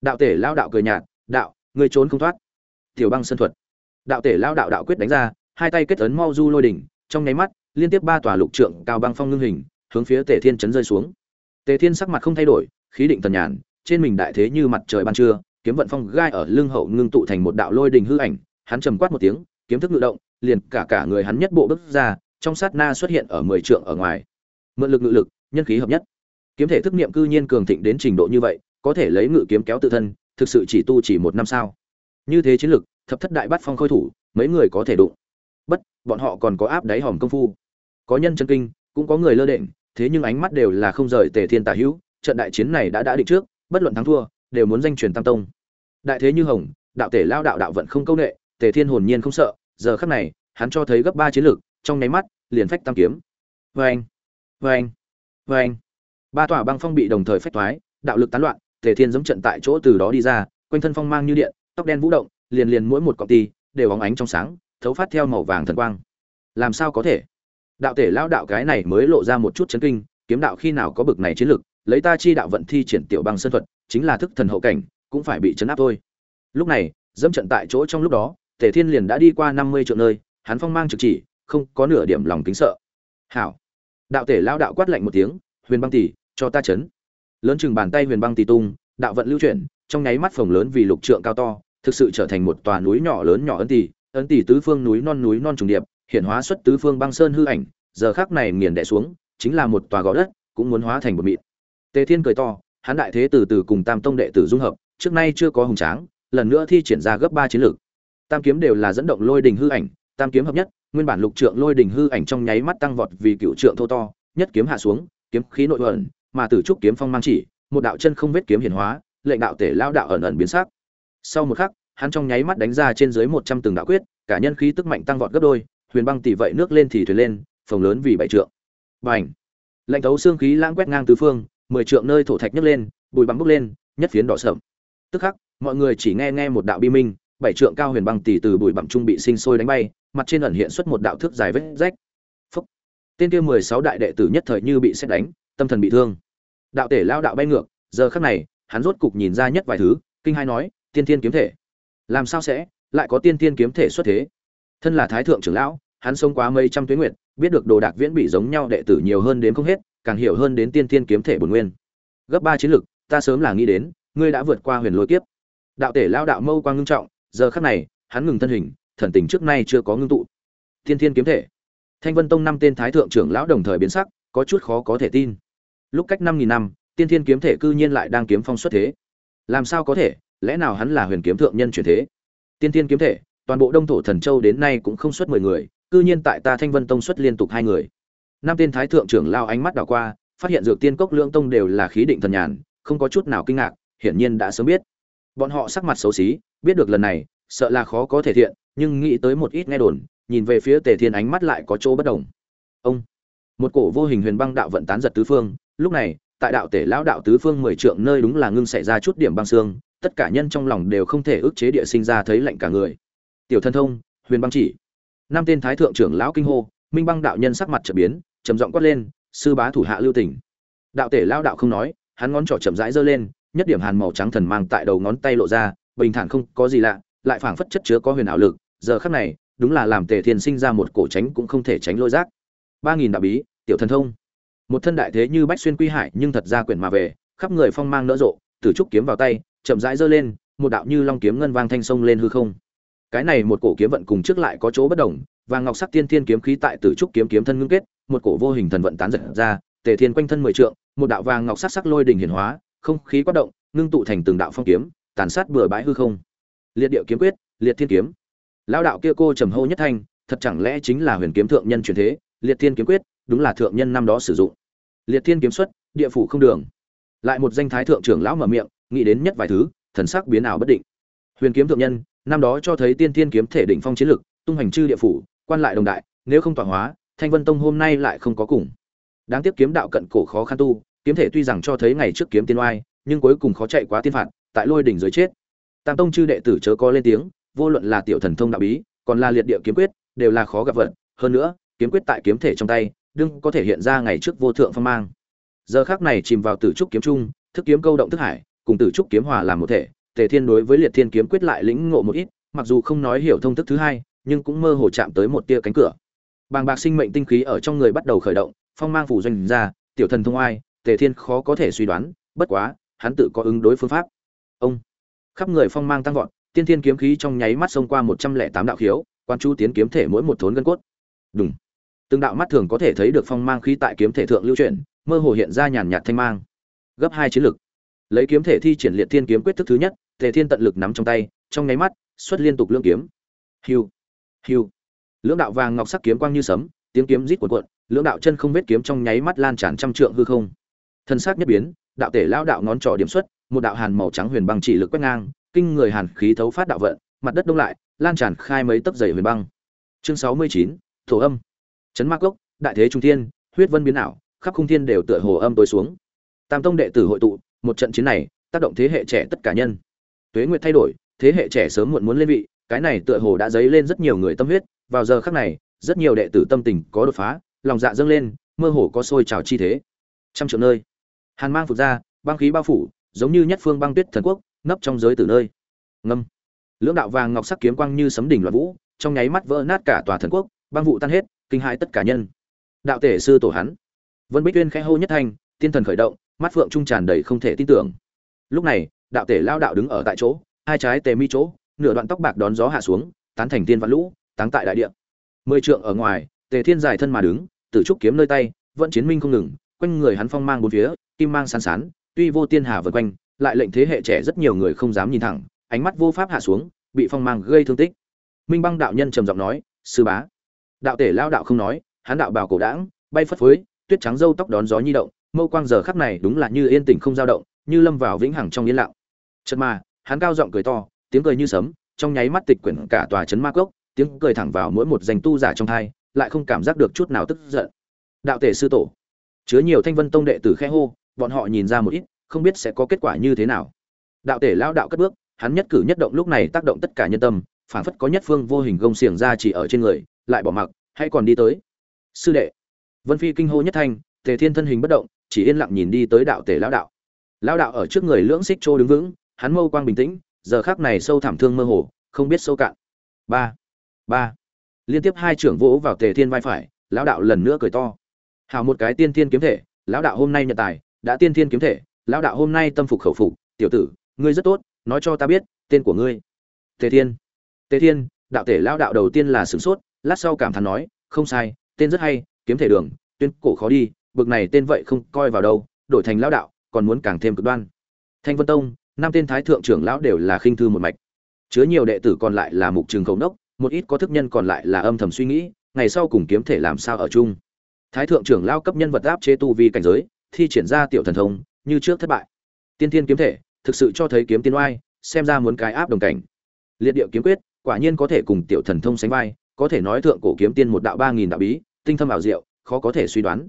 Đạo tể lao đạo cười nhạt đạo ngươi trốn không thoát. Tiểu băng sân thuật. Đạo tể lao đạo đạo quyết đánh ra hai tay kết ấn mau du lôi đỉnh trong nháy mắt liên tiếp ba tòa lục trượng cao băng phong ngưng hình hướng phía tề thiên chấn rơi xuống. Tề thiên sắc mặt không thay đổi khí định tần nhàn trên mình đại thế như mặt trời ban trưa kiếm vận phong gai ở lưng hậu ngưng tụ thành một đạo lôi đình hư ảnh, hắn trầm quát một tiếng, kiếm thức ngự động, liền cả cả người hắn nhất bộ bước ra, trong sát na xuất hiện ở mười trượng ở ngoài. Mượn lực ngự lực, nhân khí hợp nhất. Kiếm thể thức niệm cư nhiên cường thịnh đến trình độ như vậy, có thể lấy ngự kiếm kéo tự thân, thực sự chỉ tu chỉ một năm sao? Như thế chiến lực, thập thất đại bắt phong khôi thủ, mấy người có thể đụng. Bất, bọn họ còn có áp đáy hòm công phu. Có nhân chân kinh, cũng có người lơ đễnh, thế nhưng ánh mắt đều là không rời tề thiên tả hữu, trận đại chiến này đã đã định trước, bất luận thắng thua đều muốn danh truyền tam tông. Đại thế như hồng, đạo tể lao đạo đạo vận không câu nệ, tề thiên hồn nhiên không sợ, giờ khắc này, hắn cho thấy gấp ba chiến lược, trong nháy mắt, liền phách tam kiếm. Vê anh vê anh vê anh ba tòa băng phong bị đồng thời phách thoái, đạo lực tán loạn, tề thiên giống trận tại chỗ từ đó đi ra, quanh thân phong mang như điện, tóc đen vũ động, liền liền mỗi một cọng ti, đều óng ánh trong sáng, thấu phát theo màu vàng thần quang. Làm sao có thể? Đạo tể lao đạo cái này mới lộ ra một chút chấn kinh, kiếm đạo khi nào có bực này chiến lực lấy ta chi đạo vận thi triển tiểu băng sơn thuật chính là thức thần hậu cảnh, cũng phải bị chấn áp thôi. Lúc này, dẫm trận tại chỗ trong lúc đó, tề thiên liền đã đi qua năm mươi triệu nơi, hắn phong mang trực chỉ, không có nửa điểm lòng kính sợ. Hảo. Đạo tể lao đạo quát lạnh một tiếng, huyền băng tỷ, cho ta chấn. Lớn chừng bàn tay huyền băng tỷ tung, đạo vận lưu chuyển, trong nháy mắt phồng lớn vì lục trượng cao to, thực sự trở thành một tòa núi nhỏ lớn nhỏ ấn tỷ ấn tỷ tứ phương núi non núi non trùng điệp, hiện hóa xuất tứ phương băng sơn hư ảnh, giờ khắc này nghiền đè xuống, chính là một tòa gò đất, cũng muốn hóa thành một mịn. Tề thiên cười to hắn đại thế từ từ cùng tam tông đệ tử dung hợp, trước nay chưa có hùng tráng, lần nữa thi triển ra gấp ba chiến lược. Tam kiếm đều là dẫn động lôi đình hư ảnh, tam kiếm hợp nhất, nguyên bản lục trượng lôi đình hư ảnh trong nháy mắt tăng vọt vì cựu trượng thô to, nhất kiếm hạ xuống, kiếm khí nội ẩn mà tử trúc kiếm phong mang chỉ, một đạo chân không vết kiếm hiển hóa, lệnh đạo tể lao đạo ẩn ẩn biến sắc. Sau một khắc, hắn trong nháy mắt đánh ra trên dưới một trăm từng đạo quyết, cả nhân khí tức mạnh tăng vọt gấp đôi, huyền băng tỷ vậy nước lên thì thuyền lên, phồng lớn vì bảy trượng. Bành! Lệnh thấu xương khí lãng quét ngang tứ phương mười trượng nơi thổ thạch nhấc lên bụi băng bốc lên nhất phiến đỏ sợm tức khắc mọi người chỉ nghe nghe một đạo bi minh bảy trượng cao huyền băng tỷ từ bụi bặm trung bị sinh sôi đánh bay mặt trên ẩn hiện xuất một đạo thước dài vết rách. Phúc. Tên kia mười sáu đại đệ tử nhất thời như bị xét đánh tâm thần bị thương. Đạo tể lao đạo bay ngược giờ khắc này hắn rốt cục nhìn ra nhất vài thứ kinh hai nói tiên thiên kiếm thể làm sao sẽ lại có tiên thiên kiếm thể xuất thế? Thân là thái thượng trưởng lão hắn sống quá mấy trăm tuyến nguyệt, biết được đồ đạc viễn bị giống nhau đệ tử nhiều hơn đến không hết càng hiểu hơn đến tiên thiên kiếm thể bổn nguyên. Gấp ba chiến lực, ta sớm là nghĩ đến, ngươi đã vượt qua huyền lôi kiếp. Đạo tể lao đạo mâu quang ngưng trọng, giờ khắc này, hắn ngừng thân hình, thần tình trước nay chưa có ngưng tụ. Thiên thiên kiếm thể. Thanh vân tông năm tên thái thượng trưởng lão đồng thời biến sắc, có chút khó có thể tin. Lúc cách năm nghìn năm, tiên thiên kiếm thể cư nhiên lại đang kiếm phong xuất thế. Làm sao có thể, lẽ nào hắn là huyền kiếm thượng nhân chuyển thế? Tiên thiên kiếm thể, toàn bộ đông thổ thần châu đến nay cũng không xuất mười người, cư nhiên tại ta thanh vân tông xuất liên tục hai người năm tên thái thượng trưởng lao ánh mắt đảo qua, phát hiện dược tiên cốc lưỡng tông đều là khí định thần nhàn, không có chút nào kinh ngạc, hiển nhiên đã sớm biết. Bọn họ sắc mặt xấu xí, biết được lần này, sợ là khó có thể thiện, nhưng nghĩ tới một ít nghe đồn, nhìn về phía tề thiên ánh mắt lại có chỗ bất đồng. Ông, một cổ vô hình huyền băng đạo vận tán giật tứ phương, lúc này, tại đạo tể lão đạo tứ phương mười trượng nơi đúng là ngưng xảy ra chút điểm băng xương, tất cả nhân trong lòng đều không thể ức chế địa sinh ra thấy lạnh cả người. Tiểu thân thông, huyền băng chỉ. Năm tên thái thượng trưởng lão kinh hô, minh băng đạo nhân sắc mặt trở biến trầm giọng quát lên, sư bá thủ hạ lưu tỉnh đạo tể lão đạo không nói, hắn ngón trỏ chậm rãi giơ lên, nhất điểm hàn màu trắng thần mang tại đầu ngón tay lộ ra, bình thản không có gì lạ, lại phảng phất chất chứa có huyền ảo lực, giờ khắc này, đúng là làm tề thiên sinh ra một cổ tránh cũng không thể tránh lôi rác ba nghìn đạo bí, tiểu thần thông. Một thân đại thế như bách xuyên quy hải, nhưng thật ra quyển mà về, khắp người phong mang nỡ rộ, tử trúc kiếm vào tay, chậm rãi giơ lên, một đạo như long kiếm ngân vang thanh sông lên hư không. Cái này một cổ kiếm vận cùng trước lại có chỗ bất đồng và ngọc sắc tiên thiên kiếm khí tại tử trúc kiếm kiếm thân ngưng kết một cổ vô hình thần vận tán giật ra, tề thiên quanh thân mười trượng, một đạo vàng ngọc sắc sắc lôi đỉnh hiển hóa, không khí quát động, ngưng tụ thành từng đạo phong kiếm, tàn sát bừa bãi hư không. Liệt điệu kiếm quyết, liệt thiên kiếm. Lão đạo kia cô trầm hô nhất thanh, thật chẳng lẽ chính là huyền kiếm thượng nhân truyền thế? Liệt thiên kiếm quyết, đúng là thượng nhân năm đó sử dụng. Liệt thiên kiếm xuất, địa phủ không đường. Lại một danh thái thượng trưởng lão mở miệng, nghĩ đến nhất vài thứ, thần sắc biến ảo bất định. Huyền kiếm thượng nhân, năm đó cho thấy tiên thiên kiếm thể đỉnh phong chiến lực, tung hành chư địa phủ, quan lại đồng đại, nếu không tỏa hóa thanh vân tông hôm nay lại không có cùng. Đáng tiếc kiếm đạo cận cổ khó khăn tu, kiếm thể tuy rằng cho thấy ngày trước kiếm tiên oai, nhưng cuối cùng khó chạy quá tiên phạt, tại lôi đỉnh dưới chết. Tam tông chư đệ tử chớ có lên tiếng, vô luận là tiểu thần thông đạo bí, còn là liệt địa kiếm quyết, đều là khó gặp vật. Hơn nữa, kiếm quyết tại kiếm thể trong tay, đương có thể hiện ra ngày trước vô thượng phong mang. Giờ khác này chìm vào tử trúc kiếm trung, thức kiếm câu động thức hải, cùng tử trúc kiếm hòa làm một thể, tề thiên đối với liệt thiên kiếm quyết lại lĩnh ngộ một ít, mặc dù không nói hiểu thông thức thứ hai, nhưng cũng mơ hồ chạm tới một tia cánh cửa bàng bạc sinh mệnh tinh khí ở trong người bắt đầu khởi động, phong mang phủ doanh ra, tiểu thần thông ai tề thiên khó có thể suy đoán, bất quá, hắn tự có ứng đối phương pháp. Ông, khắp người phong mang tăng vọt, tiên thiên kiếm khí trong nháy mắt xông qua một trăm lẻ tám đạo khiếu, quan chú tiến kiếm thể mỗi một thốn gân cốt. Đúng từng đạo mắt thường có thể thấy được phong mang khí tại kiếm thể thượng lưu chuyển, mơ hồ hiện ra nhàn nhạt thanh mang. Gấp hai chiến lực. Lấy kiếm thể thi triển liệt thiên kiếm quyết thức thứ nhất thể thiên tận lực nắm trong tay, trong nháy mắt, xuất liên tục lưỡng kiếm. Hiu. Hiu lưỡng đạo vàng ngọc sắc kiếm quang như sấm, tiếng kiếm rít cuộn cuộn, lưỡng đạo chân không vết kiếm trong nháy mắt lan tràn trăm trượng hư không. Thân xác nhất biến, đạo tể lao đạo ngón trỏ điểm xuất, một đạo hàn màu trắng huyền băng chỉ lực quét ngang, kinh người hàn khí thấu phát đạo vận, mặt đất đông lại, lan tràn khai mấy tấc dày huyền băng. Chương sáu mươi chín, thổ âm. Chấn ma cốc, đại thế trung thiên, huyết vân biến ảo, khắp khung thiên đều tựa hồ âm tối xuống. Tam tông đệ tử hội tụ, một trận chiến này, tác động thế hệ trẻ tất cả nhân. Tuế nguyệt thay đổi, thế hệ trẻ sớm muộn muốn lên vị, cái này tựa hồ đã dấy lên rất nhiều người tâm huyết vào giờ khắc này, rất nhiều đệ tử tâm tình có đột phá, lòng dạ dâng lên, mơ hồ có sôi trào chi thế. Trăm triệu nơi. Hàn mang phục ra, băng khí bao phủ, giống như nhất phương băng tuyết thần quốc, nấp trong giới tử nơi. Ngâm. Lưỡng đạo vàng ngọc sắc kiếm quang như sấm đỉnh loạn vũ, trong nháy mắt vỡ nát cả tòa thần quốc, băng vụ tan hết, kinh hãi tất cả nhân. Đạo tể sư tổ hắn. Vân bích tuyên khẽ hô nhất thanh, tiên thần khởi động, mắt phượng trung tràn đầy không thể tin tưởng. Lúc này, đạo tể lao đạo đứng ở tại chỗ, hai trái tề mi chỗ, nửa đoạn tóc bạc đón gió hạ xuống, tán thành tiên vạn lũ táng tại đại địa. Mười trượng ở ngoài, tề thiên dài thân mà đứng, tử trúc kiếm nơi tay, vẫn chiến minh không ngừng, quanh người hắn phong mang bốn phía, kim mang sán sán, tuy vô tiên hà vượt quanh, lại lệnh thế hệ trẻ rất nhiều người không dám nhìn thẳng, ánh mắt vô pháp hạ xuống, bị phong mang gây thương tích. Minh băng đạo nhân trầm giọng nói, sư bá. Đạo tể lao đạo không nói, hắn đạo bào cổ đãng, bay phất phới, tuyết trắng râu tóc đón gió nhi động, mâu quang giờ khắc này đúng là như yên tĩnh không dao động, như lâm vào vĩnh hằng trong yên lặng. Chợt mà, hắn cao giọng cười to, tiếng cười như sấm, trong nháy mắt tịch quyển cả tòa trấn ma cốc tiếng cười thẳng vào mỗi một danh tu giả trong thai, lại không cảm giác được chút nào tức giận. Đạo tể sư tổ, chứa nhiều thanh vân tông đệ tử khe hô, bọn họ nhìn ra một ít, không biết sẽ có kết quả như thế nào. Đạo tể lao đạo cất bước, hắn nhất cử nhất động lúc này tác động tất cả nhân tâm, phảng phất có nhất phương vô hình gông xiềng ra chỉ ở trên người, lại bỏ mặc hay còn đi tới. Sư đệ, vân phi kinh hô nhất thanh, tề thiên thân hình bất động, chỉ yên lặng nhìn đi tới đạo tể lão đạo. Lão đạo ở trước người lưỡng xích trô đứng vững, hắn mâu quang bình tĩnh, giờ khác này sâu thảm thương mơ hồ, không biết sâu cạn. Ba ba. Liên tiếp hai trưởng vỗ vào tề thiên vai phải, lão đạo lần nữa cười to. Hào một cái tiên thiên kiếm thể, lão đạo hôm nay nhận tài, đã tiên thiên kiếm thể, lão đạo hôm nay tâm phục khẩu phục, tiểu tử, ngươi rất tốt, nói cho ta biết, tên của ngươi. Tề thiên. Tề thiên, đạo tể lão đạo đầu tiên là sửng sốt, lát sau cảm thán nói, không sai, tên rất hay, kiếm thể đường, tuyên cổ khó đi, bực này tên vậy không coi vào đâu, đổi thành lão đạo, còn muốn càng thêm cực đoan. Thanh vân tông, năm tên thái thượng trưởng lão đều là khinh thư một mạch. Chứa nhiều đệ tử còn lại là mục trường khẩu đốc một ít có thức nhân còn lại là âm thầm suy nghĩ, ngày sau cùng kiếm thể làm sao ở chung. Thái thượng trưởng lao cấp nhân vật áp chế tu vi cảnh giới, thi triển ra tiểu thần thông, như trước thất bại. Tiên thiên kiếm thể, thực sự cho thấy kiếm tiên oai, xem ra muốn cái áp đồng cảnh. Liệt điệu kiếm quyết, quả nhiên có thể cùng tiểu thần thông sánh vai, có thể nói thượng cổ kiếm tiên một đạo ba nghìn đạo bí, tinh thâm ảo diệu, khó có thể suy đoán.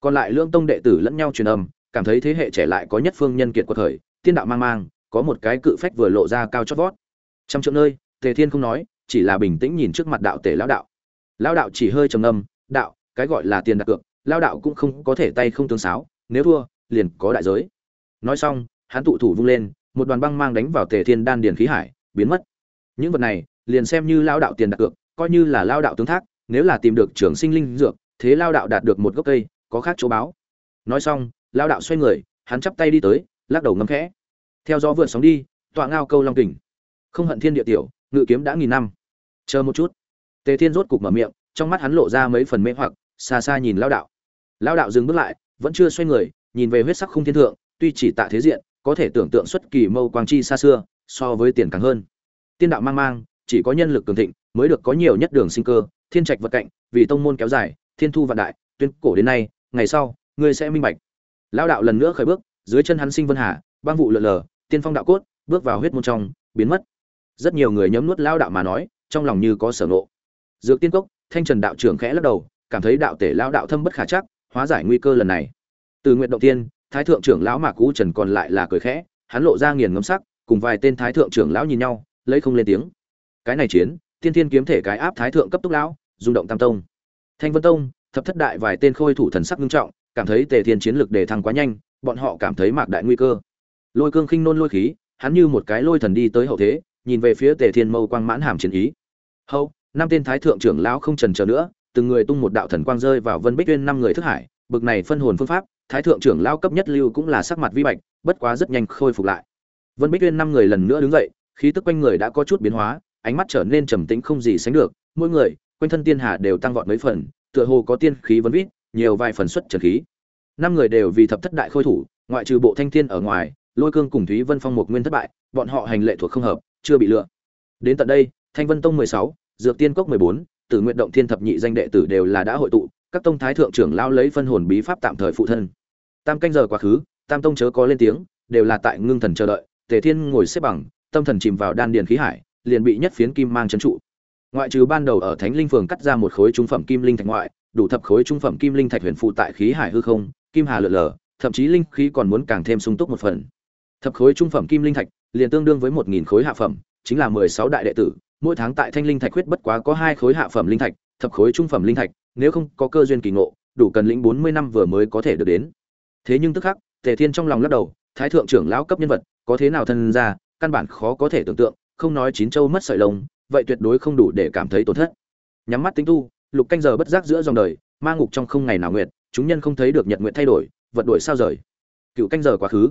Còn lại lương tông đệ tử lẫn nhau truyền âm, cảm thấy thế hệ trẻ lại có nhất phương nhân kiệt của thời tiên đạo mang mang, có một cái cự phách vừa lộ ra cao chót vót. Trong chỗ nơi, tề thiên không nói chỉ là bình tĩnh nhìn trước mặt đạo tể lão đạo. Lão đạo chỉ hơi trầm ngâm, đạo, cái gọi là tiền đặt cược, lão đạo cũng không có thể tay không tương sáo nếu thua, liền có đại giới. Nói xong, hắn tụ thủ vung lên, một đoàn băng mang đánh vào tề thiên đan điền khí hải, biến mất. Những vật này, liền xem như lão đạo tiền đặt cược, coi như là lão đạo tướng thác, nếu là tìm được trường sinh linh dược, thế lão đạo đạt được một gốc cây, có khác chỗ báo. Nói xong, lão đạo xoay người, hắn chắp tay đi tới, lắc đầu ngâm khẽ. Theo gió vượt sóng đi, tọa ngao câu long kình. Không hận thiên địa tiểu ngự kiếm đã nghìn năm. Chờ một chút. Tề thiên rốt cục mở miệng, trong mắt hắn lộ ra mấy phần mê hoặc, xa xa nhìn lao đạo. Lao đạo dừng bước lại, vẫn chưa xoay người, nhìn về huyết sắc không thiên thượng, tuy chỉ tạ thế diện, có thể tưởng tượng xuất kỳ mâu quang chi xa xưa, so với tiền càng hơn. Tiên đạo mang mang, chỉ có nhân lực cường thịnh, mới được có nhiều nhất đường sinh cơ, thiên trạch vật cạnh, vì tông môn kéo dài, thiên thu vạn đại, tuyên cổ đến nay, ngày sau, ngươi sẽ minh bạch. Lao đạo lần nữa khởi bước, dưới chân hắn sinh vân hà, băng vụ lượn lờ tiên phong đạo cốt, bước vào huyết môn trong, biến mất rất nhiều người nhấm nuốt lao đạo mà nói, trong lòng như có sở ngộ. Dược tiên cốc, thanh trần đạo trưởng khẽ lắc đầu, cảm thấy đạo tể lao đạo thâm bất khả chắc, hóa giải nguy cơ lần này. Từ nguyện động tiên, thái thượng trưởng lão mạc cũ trần còn lại là cười khẽ, hắn lộ ra nghiền ngấm sắc, cùng vài tên thái thượng trưởng lão nhìn nhau, lấy không lên tiếng. Cái này chiến, tiên thiên kiếm thể cái áp thái thượng cấp túc lão, rung động tam tông. Thanh vân tông, thập thất đại vài tên khôi thủ thần sắc nghiêm trọng, cảm thấy tề thiên chiến lực đề thăng quá nhanh, bọn họ cảm thấy mạc đại nguy cơ. Lôi cương khinh nôn lôi khí, hắn như một cái lôi thần đi tới hậu thế nhìn về phía tề thiên mâu quang mãn hàm chiến ý. Hậu năm tên thái thượng trưởng lão không trần chờ nữa, từng người tung một đạo thần quang rơi vào vân bích uyên năm người thức hải, bực này phân hồn phương pháp, thái thượng trưởng lão cấp nhất lưu cũng là sắc mặt vi bạch, bất quá rất nhanh khôi phục lại. Vân bích uyên năm người lần nữa đứng dậy, khí tức quanh người đã có chút biến hóa, ánh mắt trở nên trầm tĩnh không gì sánh được, mỗi người, quanh thân tiên hà đều tăng vọt mấy phần, tựa hồ có tiên khí vấn vít, nhiều vài phần xuất trần khí. Năm người đều vì thập thất đại khôi thủ, ngoại trừ bộ thanh thiên ở ngoài, lôi cương cùng thúy vân phong một nguyên thất bại, bọn họ hành lệ thuộc không hợp chưa bị lựa đến tận đây, thanh vân tông mười sáu, dược tiên cốc mười bốn, tử nguyện động thiên thập nhị danh đệ tử đều là đã hội tụ, các tông thái thượng trưởng lao lấy phân hồn bí pháp tạm thời phụ thân. Tam canh giờ quá khứ, tam tông chớ có lên tiếng, đều là tại ngưng thần chờ đợi, tề thiên ngồi xếp bằng, tâm thần chìm vào đan điền khí hải, liền bị nhất phiến kim mang trấn trụ. Ngoại trừ ban đầu ở thánh linh phường cắt ra một khối trung phẩm kim linh thạch ngoại, đủ thập khối trung phẩm kim linh thạch huyền phụ tại khí hải hư không, kim hà lượn lờ thậm chí linh khí còn muốn càng thêm sung túc một phần. Thập khối trung phẩm kim linh thạch liền tương đương với một nghìn khối hạ phẩm, chính là mười sáu đại đệ tử, mỗi tháng tại thanh linh thạch huyết bất quá có hai khối hạ phẩm linh thạch, thập khối trung phẩm linh thạch, nếu không có cơ duyên kỳ ngộ, đủ cần lĩnh bốn mươi năm vừa mới có thể được đến. Thế nhưng tức khắc, tề thiên trong lòng lắc đầu, thái thượng trưởng lão cấp nhân vật, có thế nào thân ra, căn bản khó có thể tưởng tượng, không nói chín châu mất sợi lông, vậy tuyệt đối không đủ để cảm thấy tổn thất. Nhắm mắt tính tu, lục canh giờ bất giác giữa dòng đời, ma ngục trong không ngày nào nguyệt, chúng nhân không thấy được nhật nguyện thay đổi, vật đổi sao rời. Cựu canh giờ quá khứ.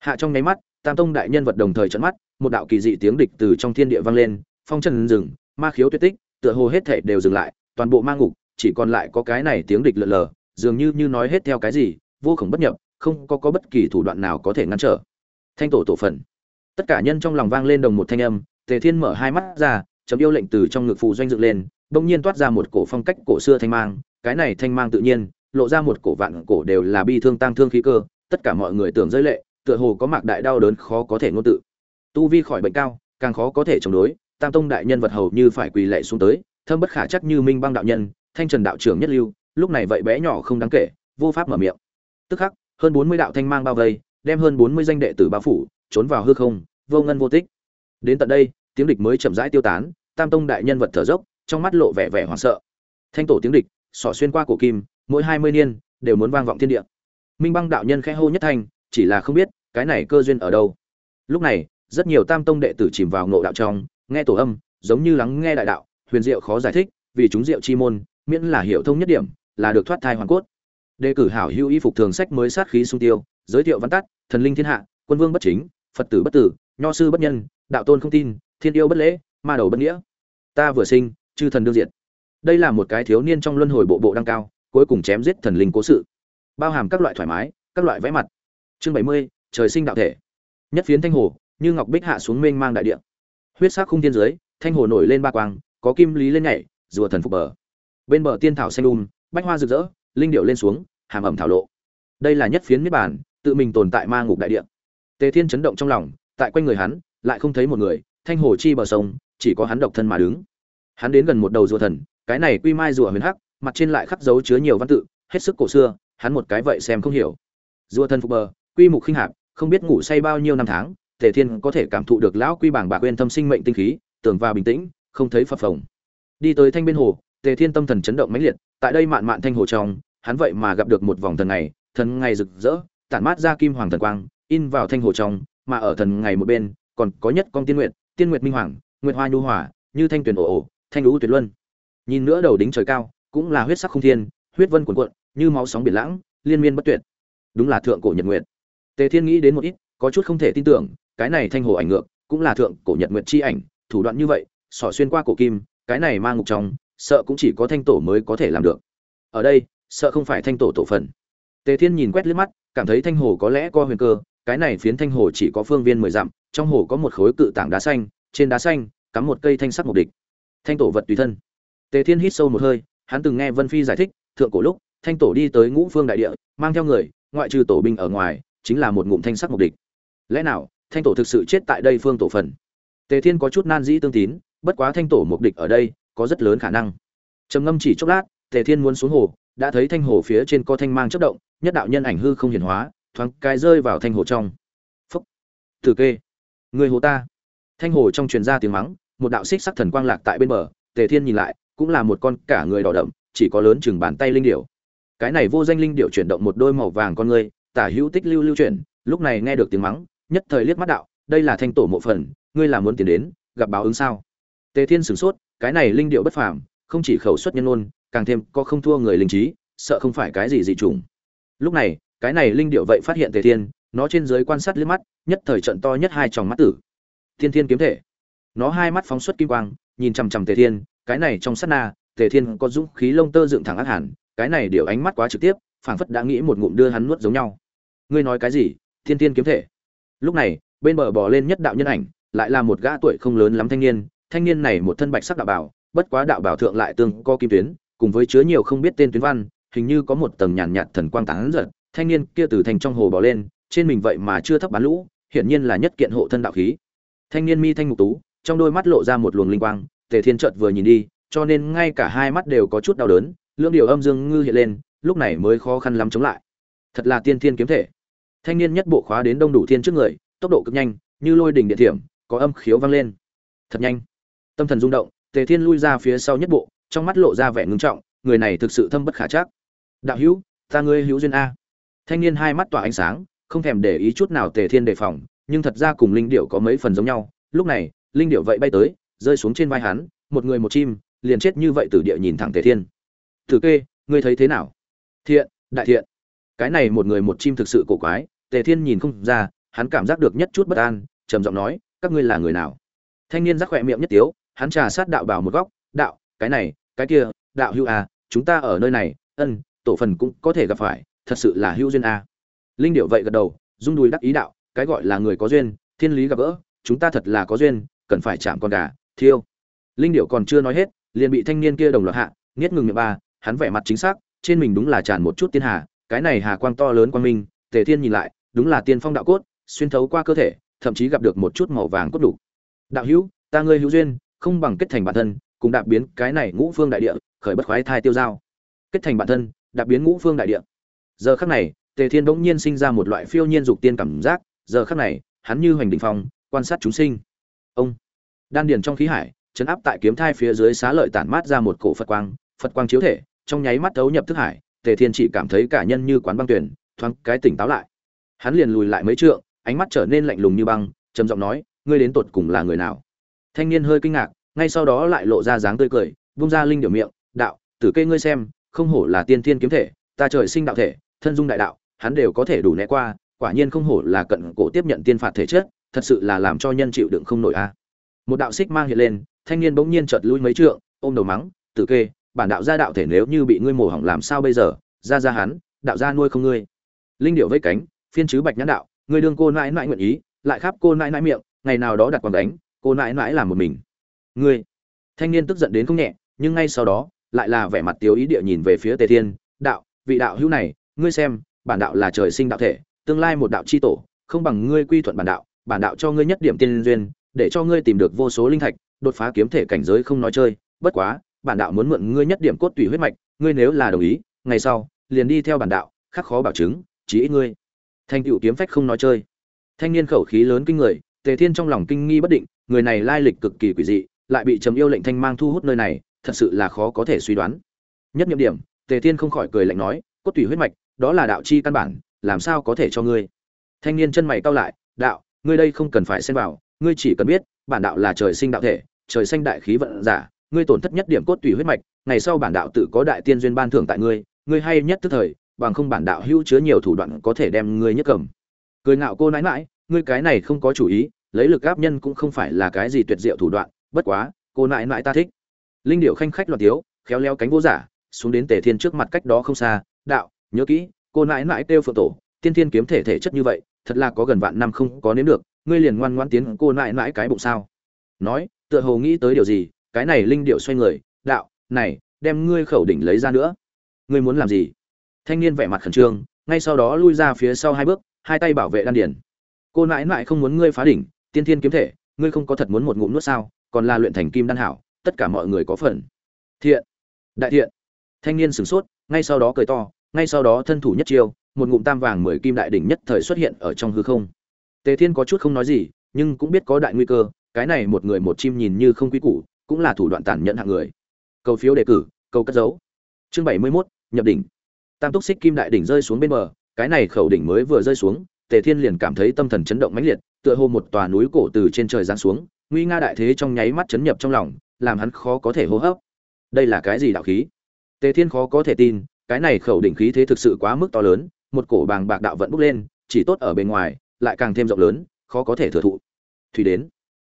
Hạ trong nháy mắt tam tông đại nhân vật đồng thời trận mắt, một đạo kỳ dị tiếng địch từ trong thiên địa vang lên, phong trần rừng, ma khiếu tuyệt tích, tựa hồ hết thể đều dừng lại, toàn bộ ma ngục, chỉ còn lại có cái này tiếng địch lờ lờ, dường như như nói hết theo cái gì, vô khổng bất nhập, không có có bất kỳ thủ đoạn nào có thể ngăn trở. Thanh tổ tổ phận tất cả nhân trong lòng vang lên đồng một thanh âm, tề thiên mở hai mắt ra, chấm yêu lệnh từ trong ngực phù doanh dựng lên, bỗng nhiên toát ra một cổ phong cách cổ xưa thanh mang, cái này thanh mang tự nhiên, lộ ra một cổ vạn cổ đều là bi thương tăng thương khí cơ, tất cả mọi người tưởng giới lệ tựa hồ có mạc đại đau đớn khó có thể ngôn tự. Tu vi khỏi bệnh cao, càng khó có thể chống đối, tam tông đại nhân vật hầu như phải quỳ lệ xuống tới, thâm bất khả chắc như minh băng đạo nhân, thanh trần đạo trưởng nhất lưu, lúc này vậy bé nhỏ không đáng kể, vô pháp mở miệng. Tức khắc, hơn bốn mươi đạo thanh mang bao vây, đem hơn bốn mươi danh đệ tử bao phủ, trốn vào hư không, vô ngân vô tích. Đến tận đây, tiếng địch mới chậm rãi tiêu tán, tam tông đại nhân vật thở dốc, trong mắt lộ vẻ vẻ hoảng sợ. Thanh tổ tiếng địch, xỏ xuyên qua cổ kim, mỗi hai mươi niên, đều muốn vang vọng thiên địa. Minh băng đạo nhân khẽ hô nhất thanh, chỉ là không biết cái này cơ duyên ở đâu? Lúc này, rất nhiều tam tông đệ tử chìm vào ngộ đạo trong, nghe tổ âm, giống như lắng nghe đại đạo, huyền diệu khó giải thích, vì chúng diệu chi môn, miễn là hiểu thông nhất điểm, là được thoát thai hoàn cốt. Đề cử hảo hữu y phục thường sách mới sát khí sung tiêu, giới thiệu văn tắt, thần linh thiên hạ, quân vương bất chính, phật tử bất tử, nho sư bất nhân, đạo tôn không tin, thiên yêu bất lễ, ma đầu bất nghĩa. Ta vừa sinh, chư thần đương diện đây là một cái thiếu niên trong luân hồi bộ bộ đăng cao, cuối cùng chém giết thần linh cố sự. Bao hàm các loại thoải mái, các loại vẽ mặt. Chương bảy mươi trời sinh đạo thể. Nhất phiến thanh hồ như ngọc bích hạ xuống mênh mang đại địa. Huyết sắc khung thiên dưới thanh hồ nổi lên ba quang có kim lý lên nhảy rùa thần phục bờ. Bên bờ tiên thảo xanh đun um, bách hoa rực rỡ linh điệu lên xuống hàm ẩm thảo lộ. Đây là nhất phiến niết bàn tự mình tồn tại ma ngục đại địa. Tề thiên chấn động trong lòng tại quanh người hắn lại không thấy một người thanh hồ chi bờ sông chỉ có hắn độc thân mà đứng. Hắn đến gần một đầu rùa thần cái này quy mai rùa huyền hắc mặt trên lại khắc dấu chứa nhiều văn tự hết sức cổ xưa hắn một cái vậy xem không hiểu. Rùa thần phục bờ quy mục khinh hạp không biết ngủ say bao nhiêu năm tháng tề thiên có thể cảm thụ được lão quy bảng bạc quên tâm sinh mệnh tinh khí tưởng và bình tĩnh không thấy phập phồng. Đi tới thanh bên hồ tề thiên tâm thần chấn động mãnh liệt tại đây mạn mạn thanh hồ trong hắn vậy mà gặp được một vòng thần ngày thần ngày rực rỡ tản mát ra kim hoàng thần quang in vào thanh hồ trong mà ở thần ngày một bên còn có nhất con tiên nguyệt tiên nguyệt minh hoàng nguyệt hoa nhu hỏa, như thanh tuyển ồ ồ thanh lũ tuyệt luân. Nhìn nữa đầu đính trời cao cũng là huyết sắc không thiên huyết vân cuồn cuộn như máu sóng biển lãng liên miên bất tuyệt. Đúng là thượng cổ nhật nguyệt tề thiên nghĩ đến một ít, có chút không thể tin tưởng, cái này thanh hồ ảnh ngược, cũng là thượng cổ nhật nguyệt chi ảnh, thủ đoạn như vậy xỏ xuyên qua cổ kim, cái này mang ngục trong, sợ cũng chỉ có thanh tổ mới có thể làm được. Ở đây, sợ không phải thanh tổ tổ phần. Tề thiên nhìn quét liếc mắt, cảm thấy thanh hồ có lẽ có huyền cơ, cái này phiến thanh hồ chỉ có phương viên mười dặm, trong hồ có một khối cự tảng đá xanh, trên đá xanh, cắm một cây thanh sắc mục địch. Thanh tổ vật tùy thân. Tề thiên hít sâu một hơi, hắn từng nghe vân phi giải thích, thượng cổ lúc, thanh tổ đi tới ngũ phương đại địa, mang theo người, ngoại trừ tổ binh ở ngoài chính là một ngụm thanh sắc mục địch lẽ nào, thanh tổ thực sự chết tại đây phương tổ phần? Tề thiên có chút nan dĩ tương tín, bất quá thanh tổ mục địch ở đây có rất lớn khả năng. Trầm ngâm chỉ chốc lát, tề thiên muốn xuống hồ, đã thấy thanh hồ phía trên có thanh mang chất động, nhất đạo nhân ảnh hư không hiển hóa, thoáng cái rơi vào thanh hồ trong. Phúc! Tử kê! Người hồ ta! Thanh hồ trong truyền ra tiếng mắng, một đạo xích sắc thần quang lạc tại bên bờ, tề thiên nhìn lại, cũng là một con cả người đỏ đậm, chỉ có lớn chừng bàn tay linh điểu. Cái này vô danh linh điểu chuyển động một đôi màu vàng con người tả hữu tích lưu lưu chuyển, lúc này nghe được tiếng mắng, nhất thời liếc mắt đạo, đây là thanh tổ mộ phần, ngươi là muốn tiến đến, gặp báo ứng sao? Tề thiên sửng sốt, cái này linh điệu bất phàm, không chỉ khẩu xuất nhân ôn càng thêm có không thua người linh trí, sợ không phải cái gì dị trùng lúc này, cái này linh điệu vậy phát hiện tề thiên, nó trên dưới quan sát liếc mắt, nhất thời trận to nhất hai tròng mắt tử. Thiên thiên kiếm thể. Nó hai mắt phóng xuất kim quang, nhìn chằm chằm tề thiên, cái này trong sát na, tề thiên có dũng khí lông tơ dựng thẳng ác hẳn, cái này điều ánh mắt quá trực tiếp phảng phất đã nghĩ một ngụm đưa hắn nuốt giống nhau. Ngươi nói cái gì? Thiên thiên kiếm thể. Lúc này, bên bờ bò lên nhất đạo nhân ảnh, lại là một gã tuổi không lớn lắm thanh niên. Thanh niên này một thân bạch sắc đạo bảo, bất quá đạo bảo thượng lại tương co kim tuyến, cùng với chứa nhiều không biết tên tuyến văn, hình như có một tầng nhàn nhạt thần quang tán giật. Thanh niên kia từ thành trong hồ bò lên, trên mình vậy mà chưa thấp bán lũ, hiển nhiên là nhất kiện hộ thân đạo khí. Thanh niên mi thanh mục tú, trong đôi mắt lộ ra một luồng linh quang, tề thiên chợt vừa nhìn đi, cho nên ngay cả hai mắt đều có chút đau đớn, lưỡng điều âm dương ngư hiện lên lúc này mới khó khăn lắm chống lại. Thật là tiên thiên kiếm thể. Thanh niên nhất bộ khóa đến đông đủ thiên trước người, tốc độ cực nhanh, như lôi đỉnh địa thiểm, có âm khiếu vang lên. Thật nhanh. Tâm thần rung động, tề thiên lui ra phía sau nhất bộ, trong mắt lộ ra vẻ ngưng trọng, người này thực sự thâm bất khả chắc. Đạo hữu, ta ngươi hữu duyên a. Thanh niên hai mắt tỏa ánh sáng, không thèm để ý chút nào tề thiên đề phòng, nhưng thật ra cùng linh điệu có mấy phần giống nhau. Lúc này, linh điệu vậy bay tới, rơi xuống trên vai hắn, một người một chim, liền chết như vậy từ địa nhìn thẳng tề thiên. Thử kê, ngươi thấy thế nào? Thiện, đại thiện. Cái này một người một chim thực sự cổ quái, tề thiên nhìn không ra, hắn cảm giác được nhất chút bất an, trầm giọng nói, các ngươi là người nào? Thanh niên rắc khỏe miệng nhất tiếu, hắn trà sát đạo bảo một góc, đạo, cái này, cái kia, đạo hữu à chúng ta ở nơi này, ân, tổ phần cũng có thể gặp phải, thật sự là hữu duyên à. linh điệu vậy gật đầu, rung đùi đắc ý đạo, cái gọi là người có duyên, thiên lý gặp gỡ, chúng ta thật là có duyên, cần phải chạm con gà, thiêu. Linh điệu còn chưa nói hết, liền bị thanh niên kia đồng loạt hạ, nghiết ngừng miệng ba, hắn vẻ mặt chính xác trên mình đúng là tràn một chút tiên hà, cái này hà quang to lớn quang minh, tề thiên nhìn lại, đúng là tiên phong đạo cốt, xuyên thấu qua cơ thể, thậm chí gặp được một chút màu vàng cốt đủ. Đạo hữu, ta ngươi hữu duyên, không bằng kết thành bản thân, cùng đạp biến cái này ngũ phương đại địa, khởi bất khoái thai tiêu giao. Kết thành bản thân, đạp biến ngũ phương đại địa. Giờ khắc này, tề thiên bỗng nhiên sinh ra một loại phiêu nhiên dục tiên cảm giác, giờ khắc này, hắn như hoành đỉnh phong, quan sát chúng sinh. Ông. Đan điền trong khí hải, chấn áp tại kiếm thai phía dưới xá lợi tản mát ra một cổ phật quang phật quang chiếu thể trong nháy mắt thấu nhập thức hải, tề thiên chỉ cảm thấy cả nhân như quán băng tuyển, thoáng cái tỉnh táo lại. Hắn liền lùi lại mấy trượng, ánh mắt trở nên lạnh lùng như băng, trầm giọng nói, ngươi đến tột cùng là người nào? Thanh niên hơi kinh ngạc, ngay sau đó lại lộ ra dáng tươi cười, vung ra linh điệu miệng, đạo, tử kê ngươi xem, không hổ là tiên thiên kiếm thể, ta trời sinh đạo thể, thân dung đại đạo, hắn đều có thể đủ né qua, quả nhiên không hổ là cận cổ tiếp nhận tiên phạt thể chất, thật sự là làm cho nhân chịu đựng không nổi a. Một đạo xích mang hiện lên, thanh niên bỗng nhiên chợt lui mấy trượng, ôm đầu mắng, tử kê bản đạo gia đạo thể nếu như bị ngươi mổ hỏng làm sao bây giờ? Ra ra hắn, đạo gia nuôi không ngươi. Linh điệu vây cánh, phiên chứ bạch nhãn đạo, ngươi đương cô nãi nãi nguyện ý, lại khắp cô nãi nãi miệng, ngày nào đó đặt quảng đánh cô nãi nãi làm một mình. Ngươi, thanh niên tức giận đến không nhẹ, nhưng ngay sau đó, lại là vẻ mặt tiếu ý địa nhìn về phía tề thiên, đạo, vị đạo hữu này, ngươi xem, bản đạo là trời sinh đạo thể, tương lai một đạo chi tổ, không bằng ngươi quy thuận bản đạo bản đạo cho ngươi nhất điểm tiên duyên, để cho ngươi tìm được vô số linh thạch, đột phá kiếm thể cảnh giới không nói chơi, bất quá bản đạo muốn mượn ngươi nhất điểm cốt tủy huyết mạch, ngươi nếu là đồng ý, ngày sau, liền đi theo bản đạo, khắc khó bảo chứng chỉ ít ngươi. Thanh Cửu kiếm phách không nói chơi. Thanh niên khẩu khí lớn kinh người, tề thiên trong lòng kinh nghi bất định, người này lai lịch cực kỳ quỷ dị, lại bị trầm yêu lệnh thanh mang thu hút nơi này, thật sự là khó có thể suy đoán. Nhất nhiệm điểm, tề thiên không khỏi cười lạnh nói, cốt tủy huyết mạch, đó là đạo chi căn bản, làm sao có thể cho ngươi? Thanh niên chân mày cau lại, đạo, ngươi đây không cần phải xen vào, ngươi chỉ cần biết, bản đạo là trời sinh đạo thể, trời sinh đại khí vận giả ngươi tổn thất nhất điểm cốt tủy huyết mạch, ngày sau bản đạo tự có đại tiên duyên ban thưởng tại ngươi ngươi hay nhất tức thời, bằng không bản đạo hữu chứa nhiều thủ đoạn có thể đem ngươi nhất cầm. Cười ngạo cô nãi nãi, ngươi cái này không có chủ ý, lấy lực áp nhân cũng không phải là cái gì tuyệt diệu thủ đoạn, bất quá, cô nãi nãi ta thích. Linh điệu khanh khách loạn tiếu, khéo leo cánh vô giả, xuống đến tề thiên trước mặt cách đó không xa, đạo, nhớ kỹ, cô nãi nãi kêu phượng tổ, tiên thiên kiếm thể thể chất như vậy, thật là có gần vạn năm không có nếm được, ngươi liền ngoan ngoãn tiến cô nãi nãi cái bụng sao. Nói, tựa hồ nghĩ tới điều gì cái này linh điệu xoay người, đạo, này, đem ngươi khẩu đỉnh lấy ra nữa. Ngươi muốn làm gì? Thanh niên vẻ mặt khẩn trương, ngay sau đó lui ra phía sau hai bước, hai tay bảo vệ đan điền. Cô nãi nãi không muốn ngươi phá đỉnh, tiên thiên kiếm thể, ngươi không có thật muốn một ngụm nuốt sao, còn là luyện thành kim đan hảo, tất cả mọi người có phần. Thiện, đại thiện. Thanh niên sửng sốt, ngay sau đó cười to, ngay sau đó thân thủ nhất chiêu, một ngụm tam vàng mười kim đại đỉnh nhất thời xuất hiện ở trong hư không. Tề thiên có chút không nói gì, nhưng cũng biết có đại nguy cơ, cái này một người một chim nhìn như không quý củ cũng là thủ đoạn tàn nhẫn hạng người. Cầu phiếu đề cử cầu cất dấu chương bảy mươi 71, nhập đỉnh. Tam túc xích kim đại đỉnh rơi xuống bên bờ cái này khẩu đỉnh mới vừa rơi xuống tề thiên liền cảm thấy tâm thần chấn động mãnh liệt tựa hồ một tòa núi cổ từ trên trời giáng xuống nguy nga đại thế trong nháy mắt chấn nhập trong lòng làm hắn khó có thể hô hấp. Đây là cái gì đạo khí? Tề thiên khó có thể tin cái này khẩu đỉnh khí thế thực sự quá mức to lớn một cổ bàng bạc đạo vận bốc lên chỉ tốt ở bên ngoài lại càng thêm rộng lớn khó có thể thừa thụ. Thủy đến.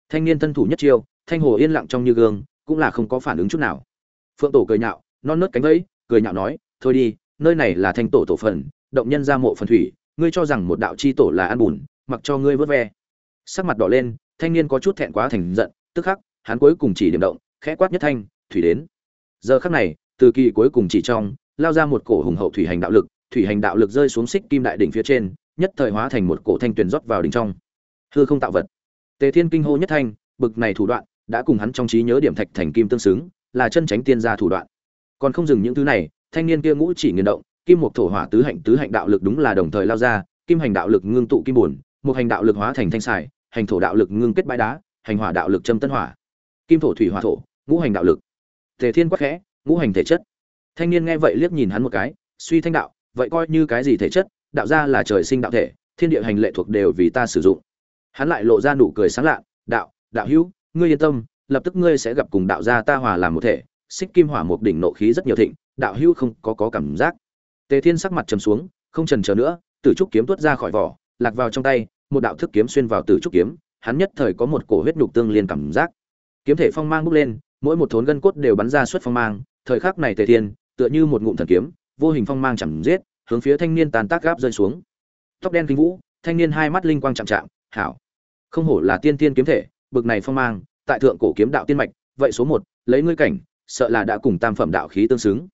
Thanh niên thân thủ nhất chiêu thanh hồ yên lặng trong như gương, cũng là không có phản ứng chút nào. Phượng tổ cười nhạo, non nớt cánh vẫy, cười nhạo nói, thôi đi, nơi này là thanh tổ tổ phần, động nhân ra mộ phần thủy, ngươi cho rằng một đạo chi tổ là ăn bùn, mặc cho ngươi vớt ve. Sắc mặt đỏ lên, thanh niên có chút thẹn quá thành giận, tức khắc, hắn cuối cùng chỉ điểm động, khẽ quát nhất thanh, thủy đến. Giờ khắc này, từ kỳ cuối cùng chỉ trong, lao ra một cổ hùng hậu thủy hành đạo lực, thủy hành đạo lực rơi xuống xích kim đại đỉnh phía trên, nhất thời hóa thành một cổ thanh tuyền rót vào đỉnh trong. Hư không tạo vật. Tề thiên kinh hô nhất thanh, bực này thủ đoạn đã cùng hắn trong trí nhớ điểm thạch thành kim tương xứng là chân tránh tiên gia thủ đoạn. Còn không dừng những thứ này thanh niên kia ngũ chỉ nghiền động kim một thổ hỏa tứ hạnh tứ hạnh đạo lực đúng là đồng thời lao ra kim hành đạo lực ngưng tụ kim buồn, một hành đạo lực hóa thành thanh xài hành thổ đạo lực ngưng kết bãi đá hành hỏa đạo lực châm tân hỏa. Kim thổ thủy hỏa thổ ngũ hành đạo lực. Tề thiên quắc khẽ ngũ hành thể chất. Thanh niên nghe vậy liếc nhìn hắn một cái suy thanh đạo vậy coi như cái gì thể chất? Đạo ra là trời sinh đạo thể thiên địa hành lệ thuộc đều vì ta sử dụng. Hắn lại lộ ra nụ cười sáng lạ đạo đạo hữu ngươi yên tâm, lập tức ngươi sẽ gặp cùng đạo gia ta hòa làm một thể, xích kim hỏa một đỉnh nộ khí rất nhiều thịnh, đạo hữu không có có cảm giác. Tề thiên sắc mặt trầm xuống, không trần chờ nữa, tử trúc kiếm tuốt ra khỏi vỏ, lạc vào trong tay, một đạo thức kiếm xuyên vào tử trúc kiếm, hắn nhất thời có một cổ huyết nhục tương liên cảm giác. Kiếm thể phong mang bốc lên, mỗi một thốn gân cốt đều bắn ra suốt phong mang, thời khắc này tề thiên, tựa như một ngụm thần kiếm, vô hình phong mang chẳng giết, hướng phía thanh niên tàn tác gáp rơi xuống. Tóc đen kinh vũ, thanh niên hai mắt linh quang chạm chạm, hảo. Không hổ là tiên tiên kiếm thể bực này phong mang, tại thượng cổ kiếm đạo tiên mạch, vậy số một, lấy ngươi cảnh, sợ là đã cùng tam phẩm đạo khí tương xứng.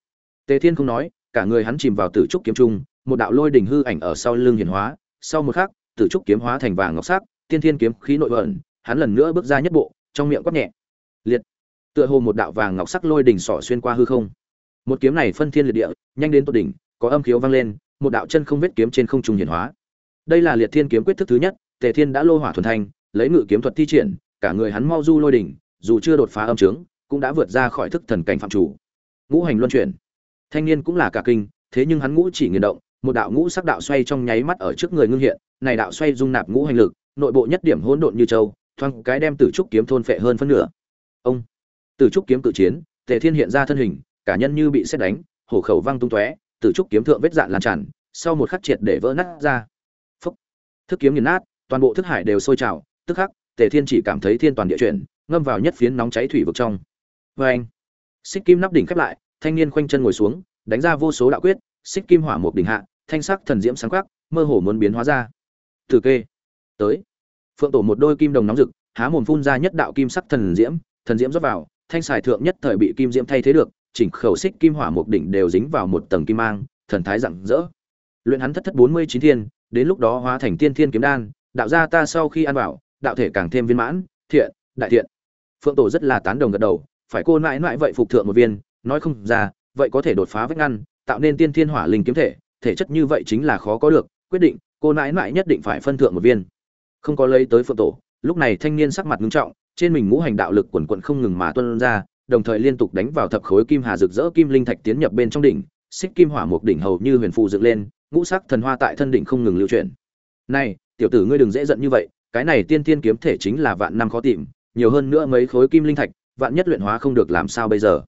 Tề thiên không nói, cả người hắn chìm vào tử trúc kiếm trung, một đạo lôi đỉnh hư ảnh ở sau lưng hiển hóa, sau một khắc, tử trúc kiếm hóa thành vàng ngọc sắc, tiên thiên kiếm khí nội vận hắn lần nữa bước ra nhất bộ, trong miệng quát nhẹ. Liệt. Tựa hồ một đạo vàng ngọc sắc lôi đỉnh xỏ xuyên qua hư không. Một kiếm này phân thiên liệt địa, nhanh đến tột đỉnh, có âm khiếu vang lên, một đạo chân không vết kiếm trên không trung hiển hóa. Đây là liệt thiên kiếm quyết thức thứ nhất, tề thiên đã lô hỏa thuần thanh lấy ngự kiếm thuật thi triển, cả người hắn mau du lôi đỉnh, dù chưa đột phá âm trướng, cũng đã vượt ra khỏi thức thần cảnh phạm chủ. Ngũ hành luân chuyển. Thanh niên cũng là cả kinh, thế nhưng hắn ngũ chỉ nghiền động, một đạo ngũ sắc đạo xoay trong nháy mắt ở trước người ngưng hiện, này đạo xoay dung nạp ngũ hành lực, nội bộ nhất điểm hỗn độn như châu, thoáng cái đem tử trúc kiếm thôn phệ hơn phân nửa. Ông, tử trúc kiếm tự chiến, tề thiên hiện ra thân hình, cả nhân như bị xét đánh, hổ khẩu văng tung tóe, tử trúc kiếm thượng vết dạn lan tràn, sau một khắc triệt để vỡ nát ra. Phốc. thức kiếm nghiền nát, toàn bộ thức hải đều sôi trào tức khắc, tề thiên chỉ cảm thấy thiên toàn địa chuyển, ngâm vào nhất phiến nóng cháy thủy vực trong. Vê anh, xích kim nắp đỉnh khép lại, thanh niên khoanh chân ngồi xuống, đánh ra vô số đạo quyết, xích kim hỏa một đỉnh hạ, thanh sắc thần diễm sáng quắc mơ hồ muốn biến hóa ra. Từ kê, tới, phượng tổ một đôi kim đồng nóng rực, há mồm phun ra nhất đạo kim sắc thần diễm thần diễm rót vào, thanh xài thượng nhất thời bị kim diễm thay thế được, chỉnh khẩu xích kim hỏa một đỉnh đều dính vào một tầng kim mang, thần thái rạng rỡ. Luyện hắn thất thất bốn mươi chín thiên, đến lúc đó hóa thành tiên thiên kiếm đan, đạo ra ta sau khi ăn vào đạo thể càng thêm viên mãn, thiện, đại thiện. Phượng tổ rất là tán đồng gật đầu, phải cô mãi mãi vậy phục thượng một viên, nói không ra, vậy có thể đột phá vách ngăn, tạo nên tiên thiên hỏa linh kiếm thể thể chất như vậy chính là khó có được, quyết định, cô nãi nãi nhất định phải phân thượng một viên. Không có lấy tới phượng tổ, lúc này thanh niên sắc mặt ngưng trọng, trên mình ngũ hành đạo lực quần quận không ngừng mà tuân ra, đồng thời liên tục đánh vào thập khối kim hà rực rỡ kim linh thạch tiến nhập bên trong đỉnh, xích kim hỏa một đỉnh hầu như huyền phù dựng lên, ngũ sắc thần hoa tại thân đỉnh không ngừng lưu chuyển. Này, tiểu tử ngươi đừng dễ giận như vậy cái này tiên tiên kiếm thể chính là vạn năm khó tìm, nhiều hơn nữa mấy khối kim linh thạch, vạn nhất luyện hóa không được làm sao bây giờ?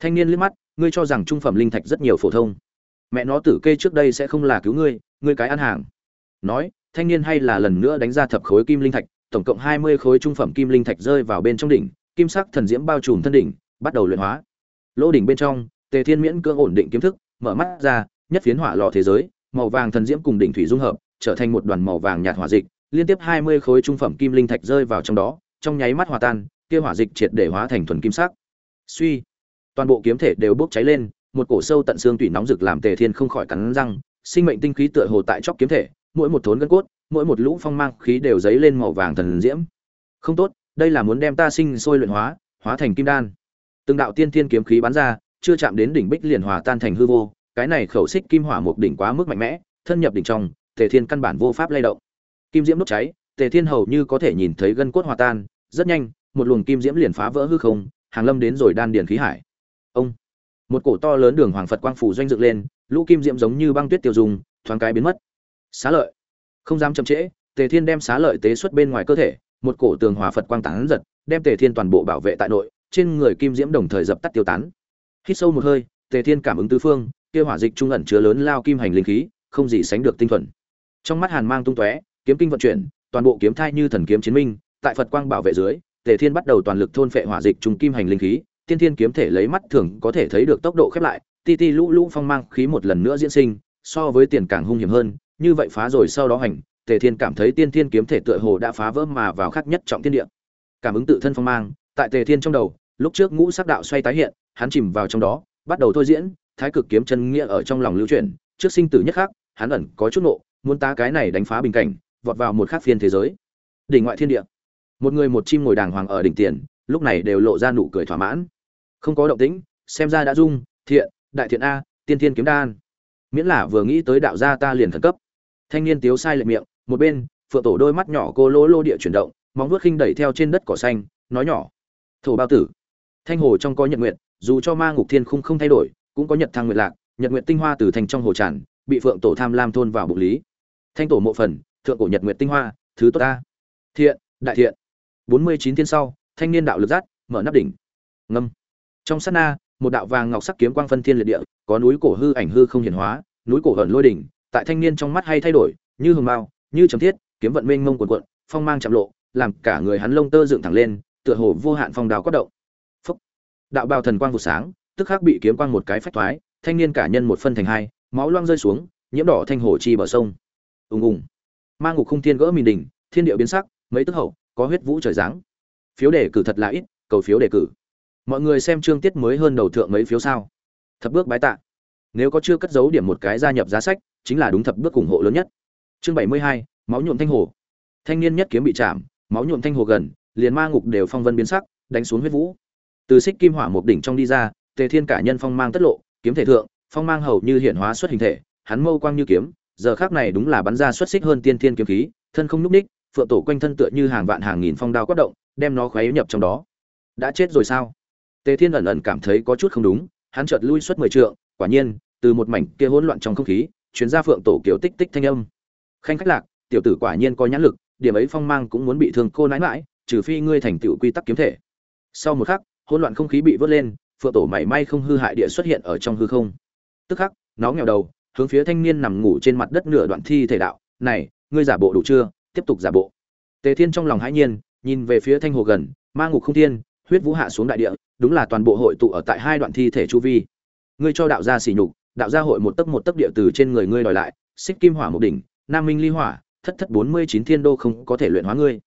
Thanh niên liếc mắt, ngươi cho rằng trung phẩm linh thạch rất nhiều phổ thông. Mẹ nó tử kê trước đây sẽ không là cứu ngươi ngươi cái ăn hàng. Nói, thanh niên hay là lần nữa đánh ra thập khối kim linh thạch, tổng cộng hai mươi khối trung phẩm kim linh thạch rơi vào bên trong đỉnh, kim sắc thần diễm bao trùm thân đỉnh, bắt đầu luyện hóa. Lỗ đỉnh bên trong, tề thiên miễn cưỡng ổn định kiếm thức, mở mắt ra, nhất phiến hỏa lò thế giới, màu vàng thần diễm cùng đỉnh thủy dung hợp, trở thành một đoàn màu vàng nhạt hỏa dịch liên tiếp hai mươi khối trung phẩm kim linh thạch rơi vào trong đó, trong nháy mắt hòa tan, kia hỏa dịch triệt để hóa thành thuần kim sắc. Suy, toàn bộ kiếm thể đều bốc cháy lên, một cổ sâu tận xương tủy nóng rực làm tề thiên không khỏi cắn răng, sinh mệnh tinh khí tựa hồ tại chóp kiếm thể, mỗi một thốn gân cốt, mỗi một lũ phong mang khí đều dấy lên màu vàng thần diễm. Không tốt, đây là muốn đem ta sinh sôi luyện hóa hóa thành kim đan. Từng đạo tiên thiên kiếm khí bắn ra, chưa chạm đến đỉnh bích liền hòa tan thành hư vô, cái này khẩu xích kim hỏa một đỉnh quá mức mạnh mẽ, thân nhập đỉnh trong, tề thiên căn bản vô pháp lay động kim diễm đốt cháy, tề thiên hầu như có thể nhìn thấy gân cốt hòa tan, rất nhanh, một luồng kim diễm liền phá vỡ hư không, hàng lâm đến rồi đan điền khí hải. Ông! Một cổ to lớn đường hoàng phật quang phủ doanh dựng lên, lũ kim diễm giống như băng tuyết tiêu dùng thoáng cái biến mất. Xá lợi! Không dám chậm trễ, tề thiên đem xá lợi tế xuất bên ngoài cơ thể, một cổ tường hòa phật quang tán giật, đem tề thiên toàn bộ bảo vệ tại nội, trên người kim diễm đồng thời dập tắt tiêu tán. Hít sâu một hơi, tề thiên cảm ứng tứ phương, kia hỏa dịch trung ẩn chứa lớn lao kim hành linh khí, không gì sánh được tinh thuần. Trong mắt hàn mang tung tóe kiếm kinh vận chuyển, toàn bộ kiếm thai như thần kiếm chiến minh, tại phật quang bảo vệ dưới, tề thiên bắt đầu toàn lực thôn phệ hỏa dịch trùng kim hành linh khí, tiên thiên kiếm thể lấy mắt thường có thể thấy được tốc độ khép lại, ti ti lũ lũ phong mang khí một lần nữa diễn sinh, so với tiền càng hung hiểm hơn, như vậy phá rồi sau đó hành, tề thiên cảm thấy tiên thiên kiếm thể tựa hồ đã phá vỡ mà vào khắc nhất trọng thiên địa. Cảm ứng tự thân phong mang, tại tề thiên trong đầu, lúc trước ngũ sắc đạo xoay tái hiện, hắn chìm vào trong đó, bắt đầu thôi diễn, thái cực kiếm chân nghĩa ở trong lòng lưu chuyển, trước sinh tử nhất khắc, hắn ẩn có chút nộ muốn ta cái này đánh phá bình cảnh vọt vào một khác phiên thế giới. Đỉnh ngoại thiên địa. Một người một chim ngồi đàng hoàng ở đỉnh tiền, lúc này đều lộ ra nụ cười thỏa mãn. Không có động tĩnh, xem ra đã dung, thiện, đại thiện a, tiên thiên kiếm đan. Miễn là vừa nghĩ tới đạo gia ta liền thần cấp. Thanh niên tiếu sai lệ miệng, một bên, phượng tổ đôi mắt nhỏ cô lô lô địa chuyển động, móng vuốt khinh đẩy theo trên đất cỏ xanh, nói nhỏ, thổ bao tử. Thanh hồ trong có nhật nguyện dù cho ma ngục thiên khung không thay đổi, cũng có nhật thăng nguyện lạc, nhật nguyện tinh hoa từ thành trong hồ tràn, bị phượng tổ tham lam thôn vào bụng lý. Thanh tổ mộ phần thượng cổ nhật nguyệt tinh hoa, thứ tốt ta. Thiện, đại thiện. Bốn mươi chín thiên sau, thanh niên đạo lực giác, mở nắp đỉnh. Ngâm. Trong sát na, một đạo vàng ngọc sắc kiếm quang phân thiên liệt địa, có núi cổ hư ảnh hư không hiển hóa, núi cổ hận lôi đỉnh, tại thanh niên trong mắt hay thay đổi, như hường mao, như trầm thiết, kiếm vận mênh mông cuồn cuộn, phong mang chạm lộ, làm cả người hắn lông tơ dựng thẳng lên, tựa hồ vô hạn phong đào quát động. Phúc. đạo bào thần quang vụ sáng, tức khắc bị kiếm quang một cái phách thoái, thanh niên cả nhân một phân thành hai, máu loang rơi xuống, nhiễm đỏ thanh hồ chi bờ sông. Ùng ùng. Ma ngục khung thiên gỡ mìn đỉnh, thiên điệu biến sắc, mấy tức hậu, có huyết vũ trời giáng. Phiếu đề cử thật là ít, cầu phiếu đề cử. Mọi người xem chương tiết mới hơn đầu thượng mấy phiếu sao. Thập bước bái tạ. Nếu có chưa cất giấu điểm một cái gia nhập giá sách, chính là đúng thập bước ủng hộ lớn nhất. Chương bảy mươi hai, máu nhuộm thanh hồ. Thanh niên nhất kiếm bị chạm, máu nhuộm thanh hồ gần, liền ma ngục đều phong vân biến sắc, đánh xuống huyết vũ. Từ xích kim hỏa một đỉnh trong đi ra, tề thiên cả nhân phong mang tất lộ, kiếm thể thượng, phong mang hầu như hiện hóa xuất hình thể, hắn mâu quang như kiếm giờ khác này đúng là bắn ra xuất xích hơn tiên thiên kiếm khí, thân không nhúc ních phượng tổ quanh thân tựa như hàng vạn hàng nghìn phong đao quát động, đem nó khoáy nhập trong đó. Đã chết rồi sao? Tề thiên ẩn ẩn cảm thấy có chút không đúng, hắn chợt lui suốt mười trượng, quả nhiên, từ một mảnh kia hỗn loạn trong không khí chuyến ra phượng tổ kiểu tích tích thanh âm. Khanh khách lạc, tiểu tử quả nhiên có nhãn lực, điểm ấy phong mang cũng muốn bị thương cô nãi mãi trừ phi ngươi thành tựu quy tắc kiếm thể. Sau một khắc, hỗn loạn không khí bị vớt lên, phượng tổ mảy may không hư hại địa xuất hiện ở trong hư không. Tức khắc, nó nghèo đầu hướng phía thanh niên nằm ngủ trên mặt đất nửa đoạn thi thể đạo, này, ngươi giả bộ đủ chưa? Tiếp tục giả bộ. Tề thiên trong lòng hãi nhiên, nhìn về phía thanh hồ gần, ma ngục không thiên, huyết vũ hạ xuống đại địa, đúng là toàn bộ hội tụ ở tại hai đoạn thi thể chu vi. Ngươi cho đạo gia sỉ nhục, đạo gia hội một tấc một tấc địa từ trên người ngươi đòi lại, xích kim hỏa một đỉnh, nam minh ly hỏa, thất thất bốn mươi chín thiên đô không có thể luyện hóa ngươi.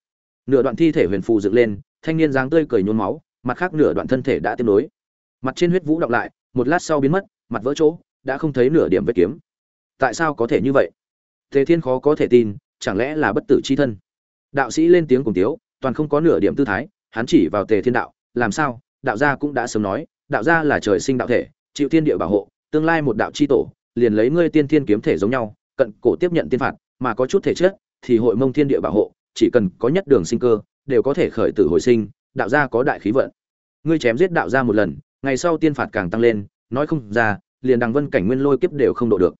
Nửa đoạn thi thể huyền phù dựng lên, thanh niên dáng tươi cười nhôn máu, mặt khác nửa đoạn thân thể đã tiếp nối. Mặt trên huyết vũ đọc lại, một lát sau biến mất, mặt vỡ chỗ đã không thấy nửa điểm vết kiếm. Tại sao có thể như vậy? Tề thiên khó có thể tin, chẳng lẽ là bất tử c h i thân? Đạo sĩ lên tiếng cùng tiếu, toàn không có nửa điểm tư thái, hắn chỉ vào tề thiên đạo, làm sao? Đạo gia cũng đã sớm nói, đạo gia là trời sinh đạo thể, chịu thiên địa bảo hộ, tương lai một đạo c h i tổ, liền lấy ngươi tiên thiên kiếm thể giống nhau, cận cổ tiếp nhận tiên phạt, mà có chút thể chất, thì hội mông thiên địa bảo hộ, chỉ cần có nhất đường sinh cơ, đều có thể khởi tử hồi sinh, đạo gia có đại khí vận. Ngươi chém giết đạo gia một lần, ngày sau tiên phạt càng tăng lên, nói không ra liền đằng vân cảnh nguyên lôi kiếp đều không độ được.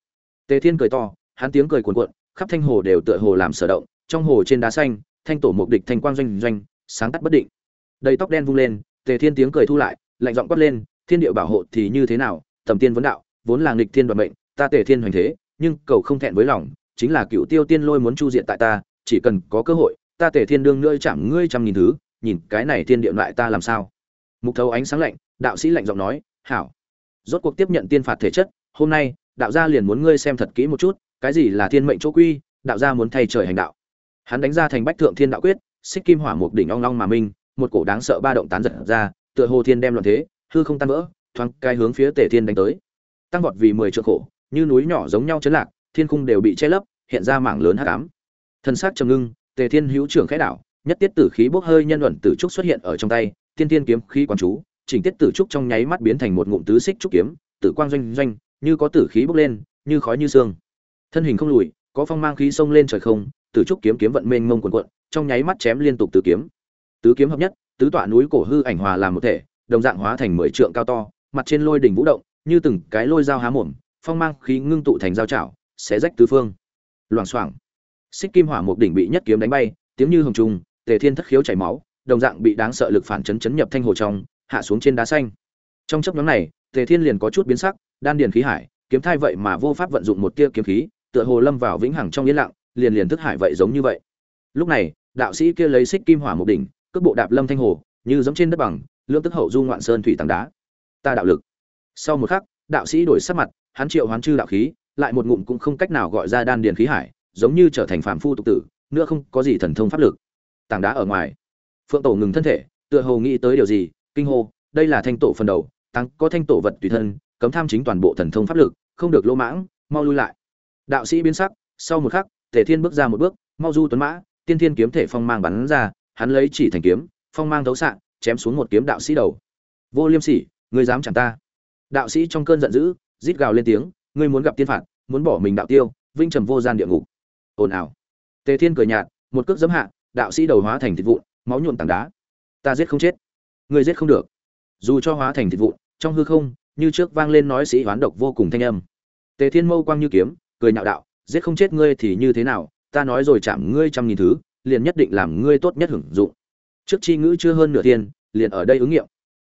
Tề thiên cười to, hắn tiếng cười cuồn cuộn, khắp thanh hồ đều tựa hồ làm sở động, trong hồ trên đá xanh, thanh tổ mục địch thanh quang doanh doanh, sáng tắt bất định. Đầy tóc đen vung lên, tề thiên tiếng cười thu lại, lạnh giọng quát lên, thiên địa bảo hộ thì như thế nào? Tầm tiên vấn đạo, vốn là nghịch thiên đoạt mệnh, ta tề thiên hoành thế, nhưng cầu không thẹn với lòng, chính là cựu tiêu tiên lôi muốn chu diện tại ta, chỉ cần có cơ hội, ta tề thiên đương ngươi chạm ngươi trăm nghìn thứ, nhìn cái này thiên địa lại ta làm sao? Mục thấu ánh sáng lạnh, đạo sĩ lạnh giọng nói, hảo rốt cuộc tiếp nhận tiên phạt thể chất, hôm nay, đạo gia liền muốn ngươi xem thật kỹ một chút, cái gì là thiên mệnh chỗ quy, đạo gia muốn thay trời hành đạo. Hắn đánh ra thành bách thượng thiên đạo quyết, xích kim hỏa một đỉnh ong long mà minh, một cổ đáng sợ ba động tán giật ra, tựa hồ thiên đem loạn thế, hư không tan vỡ, thoáng cái hướng phía tề thiên đánh tới. Tăng vọt vì mười trượng khổ, như núi nhỏ giống nhau chấn lạc, thiên cung đều bị che lấp, hiện ra mảng lớn hắc ám. Thân xác trầm ngưng, tề thiên hữu trưởng khẽ đảo nhất tiết tử khí bốc hơi nhân luận tử trúc xuất hiện ở trong tay, tiên tiên kiếm khí quán chú chỉnh tiết tử trúc trong nháy mắt biến thành một ngụm tứ xích trúc kiếm tử quang doanh doanh như có tử khí bốc lên như khói như sương. Thân hình không lùi có phong mang khí xông lên trời không tử trúc kiếm kiếm vận mênh mông cuồn cuộn, trong nháy mắt chém liên tục tứ kiếm. Tứ kiếm hợp nhất tứ tọa núi cổ hư ảnh hòa làm một thể đồng dạng hóa thành mười trượng cao to mặt trên lôi đỉnh vũ động như từng cái lôi dao há mồm phong mang khí ngưng tụ thành dao chảo xé rách tứ phương. Loảng xoảng. Xích kim hỏa một đỉnh bị nhất kiếm đánh bay tiếng như hồng trùng tề thiên thất khiếu chảy máu đồng dạng bị đáng sợ lực phản chấn chấn nhập thanh hồ trong hạ xuống trên đá xanh. Trong chấp nhóm này, tề thiên liền có chút biến sắc, đan điền khí hải, kiếm thai vậy mà vô pháp vận dụng một tia kiếm khí, tựa hồ lâm vào vĩnh hằng trong yên lặng, liền liền thức hải vậy giống như vậy. Lúc này, đạo sĩ kia lấy xích kim hỏa một đỉnh, cước bộ đạp lâm thanh hồ, như giống trên đất bằng lương tức hậu du ngoạn sơn thủy tảng đá. Ta đạo lực. Sau một khắc, đạo sĩ đổi sắc mặt, hắn triệu hoán chư đạo khí, lại một ngụm cũng không cách nào gọi ra đan điền khí hải, giống như trở thành phàm phu tục tử, nữa không có gì thần thông pháp lực. Tảng đá ở ngoài. Phượng tổ ngừng thân thể, tựa hồ nghĩ tới điều gì kinh hô, đây là thanh tổ phần đầu tăng có thanh tổ vật tùy thân, cấm tham chính toàn bộ thần thông pháp lực, không được lỗ mãng, mau lui lại. Đạo sĩ biến sắc, sau một khắc, tề thiên bước ra một bước, mau du tuấn mã, tiên thiên kiếm thể phong mang bắn ra, hắn lấy chỉ thành kiếm, phong mang thấu sạn chém xuống một kiếm đạo sĩ đầu. Vô liêm sỉ, ngươi dám chẳng ta. Đạo sĩ trong cơn giận dữ, rít gào lên tiếng, ngươi muốn gặp tiên phạt, muốn bỏ mình đạo tiêu, vinh trầm vô gian địa ngục. Ồn ào. Tề thiên cười nhạt, một cước giẫm hạ, đạo sĩ đầu hóa thành thịt vụn, máu nhuộm tảng đá. Ta giết không chết người giết không được. Dù cho hóa thành thịt vụn, trong hư không, như trước vang lên nói sĩ hoán độc vô cùng thanh âm. Tề thiên mâu quang như kiếm, cười nhạo đạo, giết không chết ngươi thì như thế nào, ta nói rồi chạm ngươi trăm nghìn thứ, liền nhất định làm ngươi tốt nhất hưởng dụng. Trước chi ngữ chưa hơn nửa thiên, liền ở đây ứng nghiệm.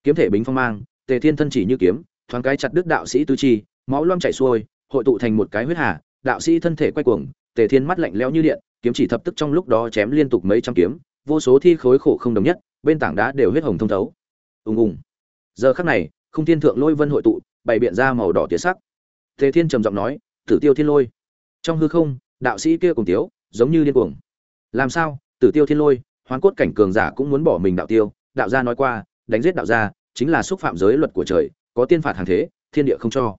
Kiếm thể bính phong mang, tề thiên thân chỉ như kiếm, thoáng cái chặt đứt đạo sĩ tứ chi, máu loang chảy xuôi, hội tụ thành một cái huyết hà, đạo sĩ thân thể quay cuồng, tề thiên mắt lạnh lẽo như điện, kiếm chỉ thập tức trong lúc đó chém liên tục mấy trăm kiếm, vô số thi khối khổ không đồng nhất bên tảng đá đều huyết hồng thông thấu. Ùng ùng. Giờ khắc này không thiên thượng lôi vân hội tụ, bày biện ra màu đỏ tía sắc. Tề thiên trầm giọng nói, tử tiêu thiên lôi. Trong hư không, đạo sĩ kia cùng tiếu, giống như điên cuồng. Làm sao? Tử tiêu thiên lôi, hoán cốt cảnh cường giả cũng muốn bỏ mình đạo tiêu. Đạo gia nói qua, đánh giết đạo gia, chính là xúc phạm giới luật của trời, có tiên phạt hàng thế, thiên địa không cho.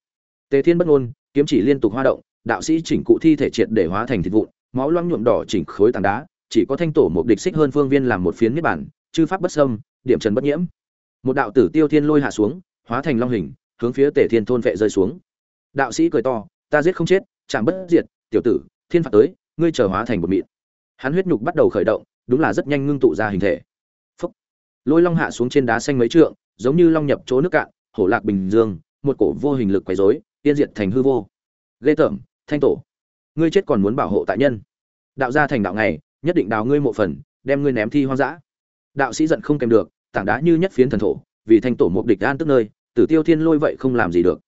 Tề thiên bất ngôn, kiếm chỉ liên tục hoa động, đạo sĩ chỉnh cụ thi thể triệt để hóa thành thịt vụn, máu loang nhuộm đỏ chỉnh khối tảng đá, chỉ có thanh tổ một địch xích hơn phương viên làm một phiến niết bản chư pháp bất xâm, điểm trần bất nhiễm. Một đạo tử tiêu thiên lôi hạ xuống, hóa thành long hình, hướng phía tề thiên thôn vệ rơi xuống. Đạo sĩ cười to, ta giết không chết chẳng bất diệt, tiểu tử, thiên phạt tới, ngươi chờ hóa thành một mịn. Hắn huyết nhục bắt đầu khởi động, đúng là rất nhanh ngưng tụ ra hình thể. Phúc. lôi long hạ xuống trên đá xanh mấy trượng, giống như long nhập chỗ nước cạn, hổ lạc bình dương, một cổ vô hình lực quấy rối, tiên diệt thành hư vô. Ghê tởm, thanh tổ. Ngươi chết còn muốn bảo hộ tại nhân. Đạo gia thành đạo ngày, nhất định đào ngươi mộ phần, đem ngươi ném thi hoang dã đạo sĩ giận không kèm được, tảng đá như nhất phiến thần thổ, vì thanh tổ mục địch an tức nơi, tử tiêu thiên lôi vậy không làm gì được.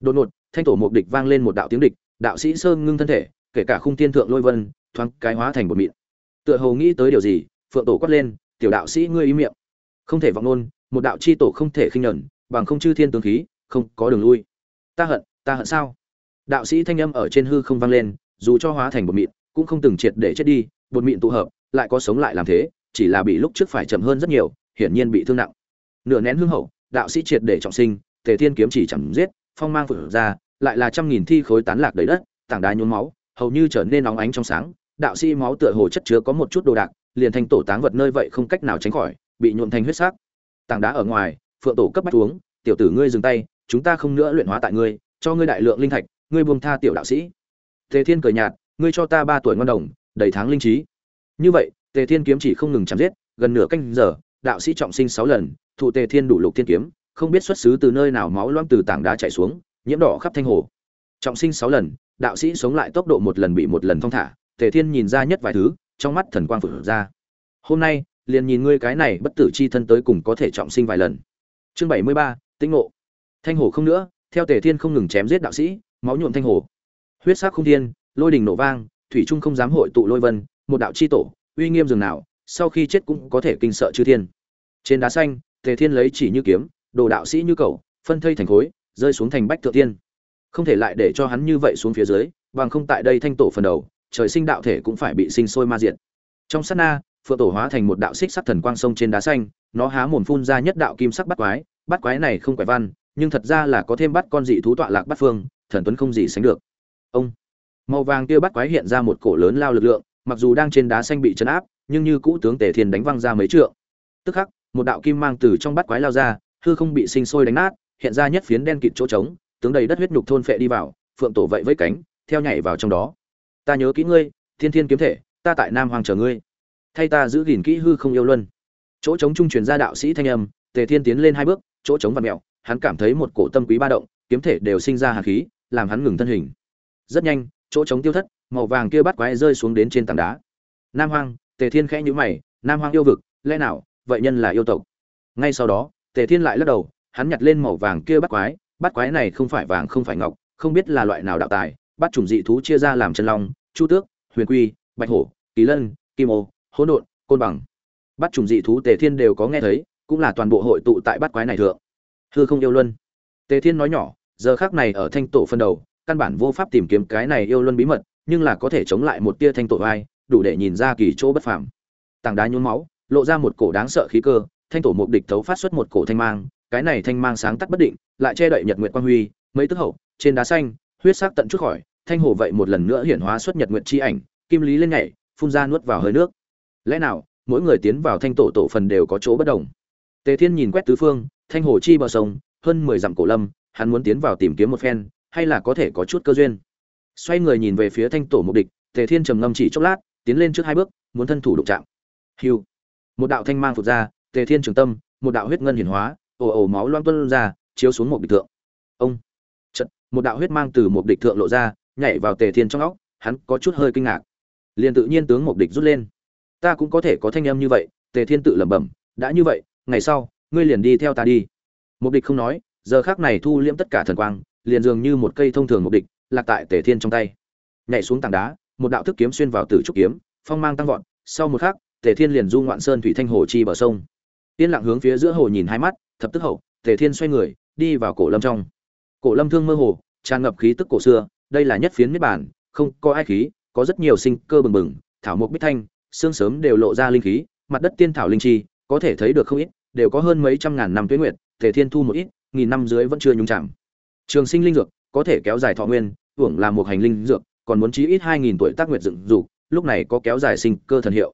Đột ngột, thanh tổ mục địch vang lên một đạo tiếng địch, đạo sĩ sơn ngưng thân thể, kể cả khung thiên thượng lôi vân, thoáng cái hóa thành một mịn. Tựa hồ nghĩ tới điều gì, phượng tổ quát lên, tiểu đạo sĩ ngươi ý miệng. Không thể vọng nôn một đạo chi tổ không thể khinh nhẫn, bằng không chư thiên tướng khí, không có đường lui. Ta hận ta hận sao? Đạo sĩ thanh âm ở trên hư không vang lên, dù cho hóa thành bột mịn, cũng không từng triệt để chết đi bột mịn tụ hợp, lại có sống lại làm thế chỉ là bị lúc trước phải chậm hơn rất nhiều, hiển nhiên bị thương nặng. Nửa nén hương hậu, đạo sĩ triệt để trọng sinh, tề thiên kiếm chỉ chẳng giết, phong mang phượng ra, lại là trăm nghìn thi khối tán lạc đầy đất, tảng đá nhuốm máu, hầu như trở nên nóng ánh trong sáng, đạo sĩ máu tựa hồ chất chứa có một chút đồ đạc, liền thành tổ táng vật nơi vậy không cách nào tránh khỏi, bị nhuộm thành huyết sắc. Tảng đá ở ngoài, phượng tổ cấp bách uống, tiểu tử ngươi dừng tay, chúng ta không nữa luyện hóa tại ngươi, cho ngươi đại lượng linh thạch, ngươi buông tha tiểu đạo sĩ. Tề thiên cười nhạt, ngươi cho ta ba tuổi ngon đồng, đầy tháng linh trí. Như vậy tề thiên kiếm chỉ không ngừng chém giết, gần nửa canh giờ, đạo sĩ trọng sinh sáu lần thụ tề thiên đủ lục thiên kiếm, không biết xuất xứ từ nơi nào máu loang từ tảng đá chảy xuống, nhiễm đỏ khắp thanh hồ. Trọng sinh sáu lần, đạo sĩ sống lại tốc độ một lần bị một lần thông thả, tề thiên nhìn ra nhất vài thứ, trong mắt thần quang phượng ra. Hôm nay, liền nhìn ngươi cái này bất tử chi thân tới cùng có thể trọng sinh vài lần. Chương bảy mươi ba, tĩnh ngộ. Thanh hồ không nữa, theo tề thiên không ngừng chém giết đạo sĩ, máu nhuộm thanh hồ. Huyết sắc không thiên, lôi đình nổ vang, thủy trung không dám hội tụ lôi vân, một đạo chi tổ uy nghiêm dường nào, sau khi chết cũng có thể kinh sợ chư thiên. Trên đá xanh, tề thiên lấy chỉ như kiếm, đồ đạo sĩ như cầu phân thây thành khối, rơi xuống thành bách thượng thiên. Không thể lại để cho hắn như vậy xuống phía dưới, bằng không tại đây thanh tổ phần đầu, trời sinh đạo thể cũng phải bị sinh sôi ma diện trong sát na, phượng tổ hóa thành một đạo xích sắc thần quang sông trên đá xanh, nó há mồm phun ra nhất đạo kim sắc bắt quái bắt quái này không quẻ văn, nhưng thật ra là có thêm bắt con dị thú tọa lạc bắt phương, thần tuấn không gì sánh được. Ông, màu vàng kia bắt quái hiện ra một cổ lớn lao lực lượng mặc dù đang trên đá xanh bị chấn áp, nhưng như cũ tướng tề thiên đánh văng ra mấy trượng. Tức khắc, một đạo kim mang từ trong bắt quái lao ra, hư không bị sinh sôi đánh nát, hiện ra nhất phiến đen kịt chỗ trống, tướng đầy đất huyết nhục thôn phệ đi vào, phượng tổ vậy với cánh, theo nhảy vào trong đó. Ta nhớ kỹ ngươi, thiên thiên kiếm thể, ta tại nam hoàng chờ ngươi. Thay ta giữ gìn kỹ hư không yêu luân. Chỗ trống trung truyền ra đạo sĩ thanh âm, tề thiên tiến lên hai bước, chỗ trống và mẹo, hắn cảm thấy một cổ tâm quý ba động, kiếm thể đều sinh ra hàn khí, làm hắn ngừng thân hình. Rất nhanh, chỗ trống tiêu thất màu vàng kia bắt quái rơi xuống đến trên tảng đá. Nam hoang, tề thiên khẽ nhíu mày, nam hoang yêu vực, lẽ nào, vậy nhân là yêu tộc? Ngay sau đó, tề thiên lại lắc đầu, hắn nhặt lên màu vàng kia bắt quái bắt quái này không phải vàng, không phải ngọc, không biết là loại nào đạo tài, bắt chủng dị thú chia ra làm chân long, chu tước, huyền quy, bạch hổ, kỳ lân, kim ô, hỗn độn, côn bằng. Bắt chủng dị thú tề thiên đều có nghe thấy, cũng là toàn bộ hội tụ tại bắt quái này thượng. Hư không yêu luân. Tề thiên nói nhỏ, giờ khác này ở thanh tổ phân đầu, căn bản vô pháp tìm kiếm cái này yêu luân bí mật nhưng là có thể chống lại một tia thanh tổ vai đủ để nhìn ra kỳ chỗ bất phàm. Tảng đá nhuốm máu, lộ ra một cổ đáng sợ khí cơ, thanh tổ mục địch thấu phát xuất một cổ thanh mang, cái này thanh mang sáng tắt bất định, lại che đậy nhật nguyệt quang huy, mấy tức hậu, trên đá xanh, huyết sắc tận chút khỏi, thanh hồ vậy một lần nữa hiển hóa xuất nhật nguyệt chi ảnh, kim lý lên nhảy, phun ra nuốt vào hơi nước. Lẽ nào, mỗi người tiến vào thanh tổ tổ phần đều có chỗ bất đồng? Tề thiên nhìn quét tứ phương, thanh hồ chi bờ sông, hơn mười dặm cổ lâm, hắn muốn tiến vào tìm kiếm một phen, hay là có thể có chút cơ duyên? Xoay người nhìn về phía thanh tổ mục địch, tề thiên trầm ngâm chỉ chốc lát, tiến lên trước hai bước, muốn thân thủ đụng chạm. Hiu một đạo thanh mang phụt ra, tề thiên trường tâm, một đạo huyết ngân hiển hóa, ồ ồ máu loang tuân ra, chiếu xuống một địch thượng. Ông. Trận một đạo huyết mang từ một địch thượng lộ ra, nhảy vào tề thiên trong óc, hắn có chút hơi kinh ngạc. Liền tự nhiên tướng một địch rút lên. Ta cũng có thể có thanh âm như vậy, tề thiên tự lẩm bẩm, đã như vậy, ngày sau, ngươi liền đi theo ta đi. Một địch không nói, giờ khác này thu liễm tất cả thần quang, liền dường như một cây thông thường một địch lạc tại tề thiên trong tay. Nhảy xuống tảng đá, một đạo thức kiếm xuyên vào tử trúc kiếm, phong mang tăng vọt, sau một khắc, tề thiên liền du ngoạn sơn thủy thanh hồ chi bờ sông. Yên lặng hướng phía giữa hồ nhìn hai mắt, thập tức hậu, tề thiên xoay người, đi vào cổ lâm trong. Cổ lâm thương mơ hồ, tràn ngập khí tức cổ xưa, đây là nhất phiến miết bản, không có ai khí, có rất nhiều sinh cơ bừng bừng, thảo mộc bích thanh, xương sớm đều lộ ra linh khí, mặt đất tiên thảo linh chi, có thể thấy được không ít, đều có hơn mấy trăm ngàn năm tuế nguyệt, tề thiên thu một ít, nghìn năm dưới vẫn chưa nhúng chạm. Trường sinh linh dược có thể kéo dài thọ nguyên, hưởng là một hành linh dược, còn muốn chí ít hai nghìn tuổi tác nguyệt dựng dục, lúc này có kéo dài sinh cơ thần hiệu.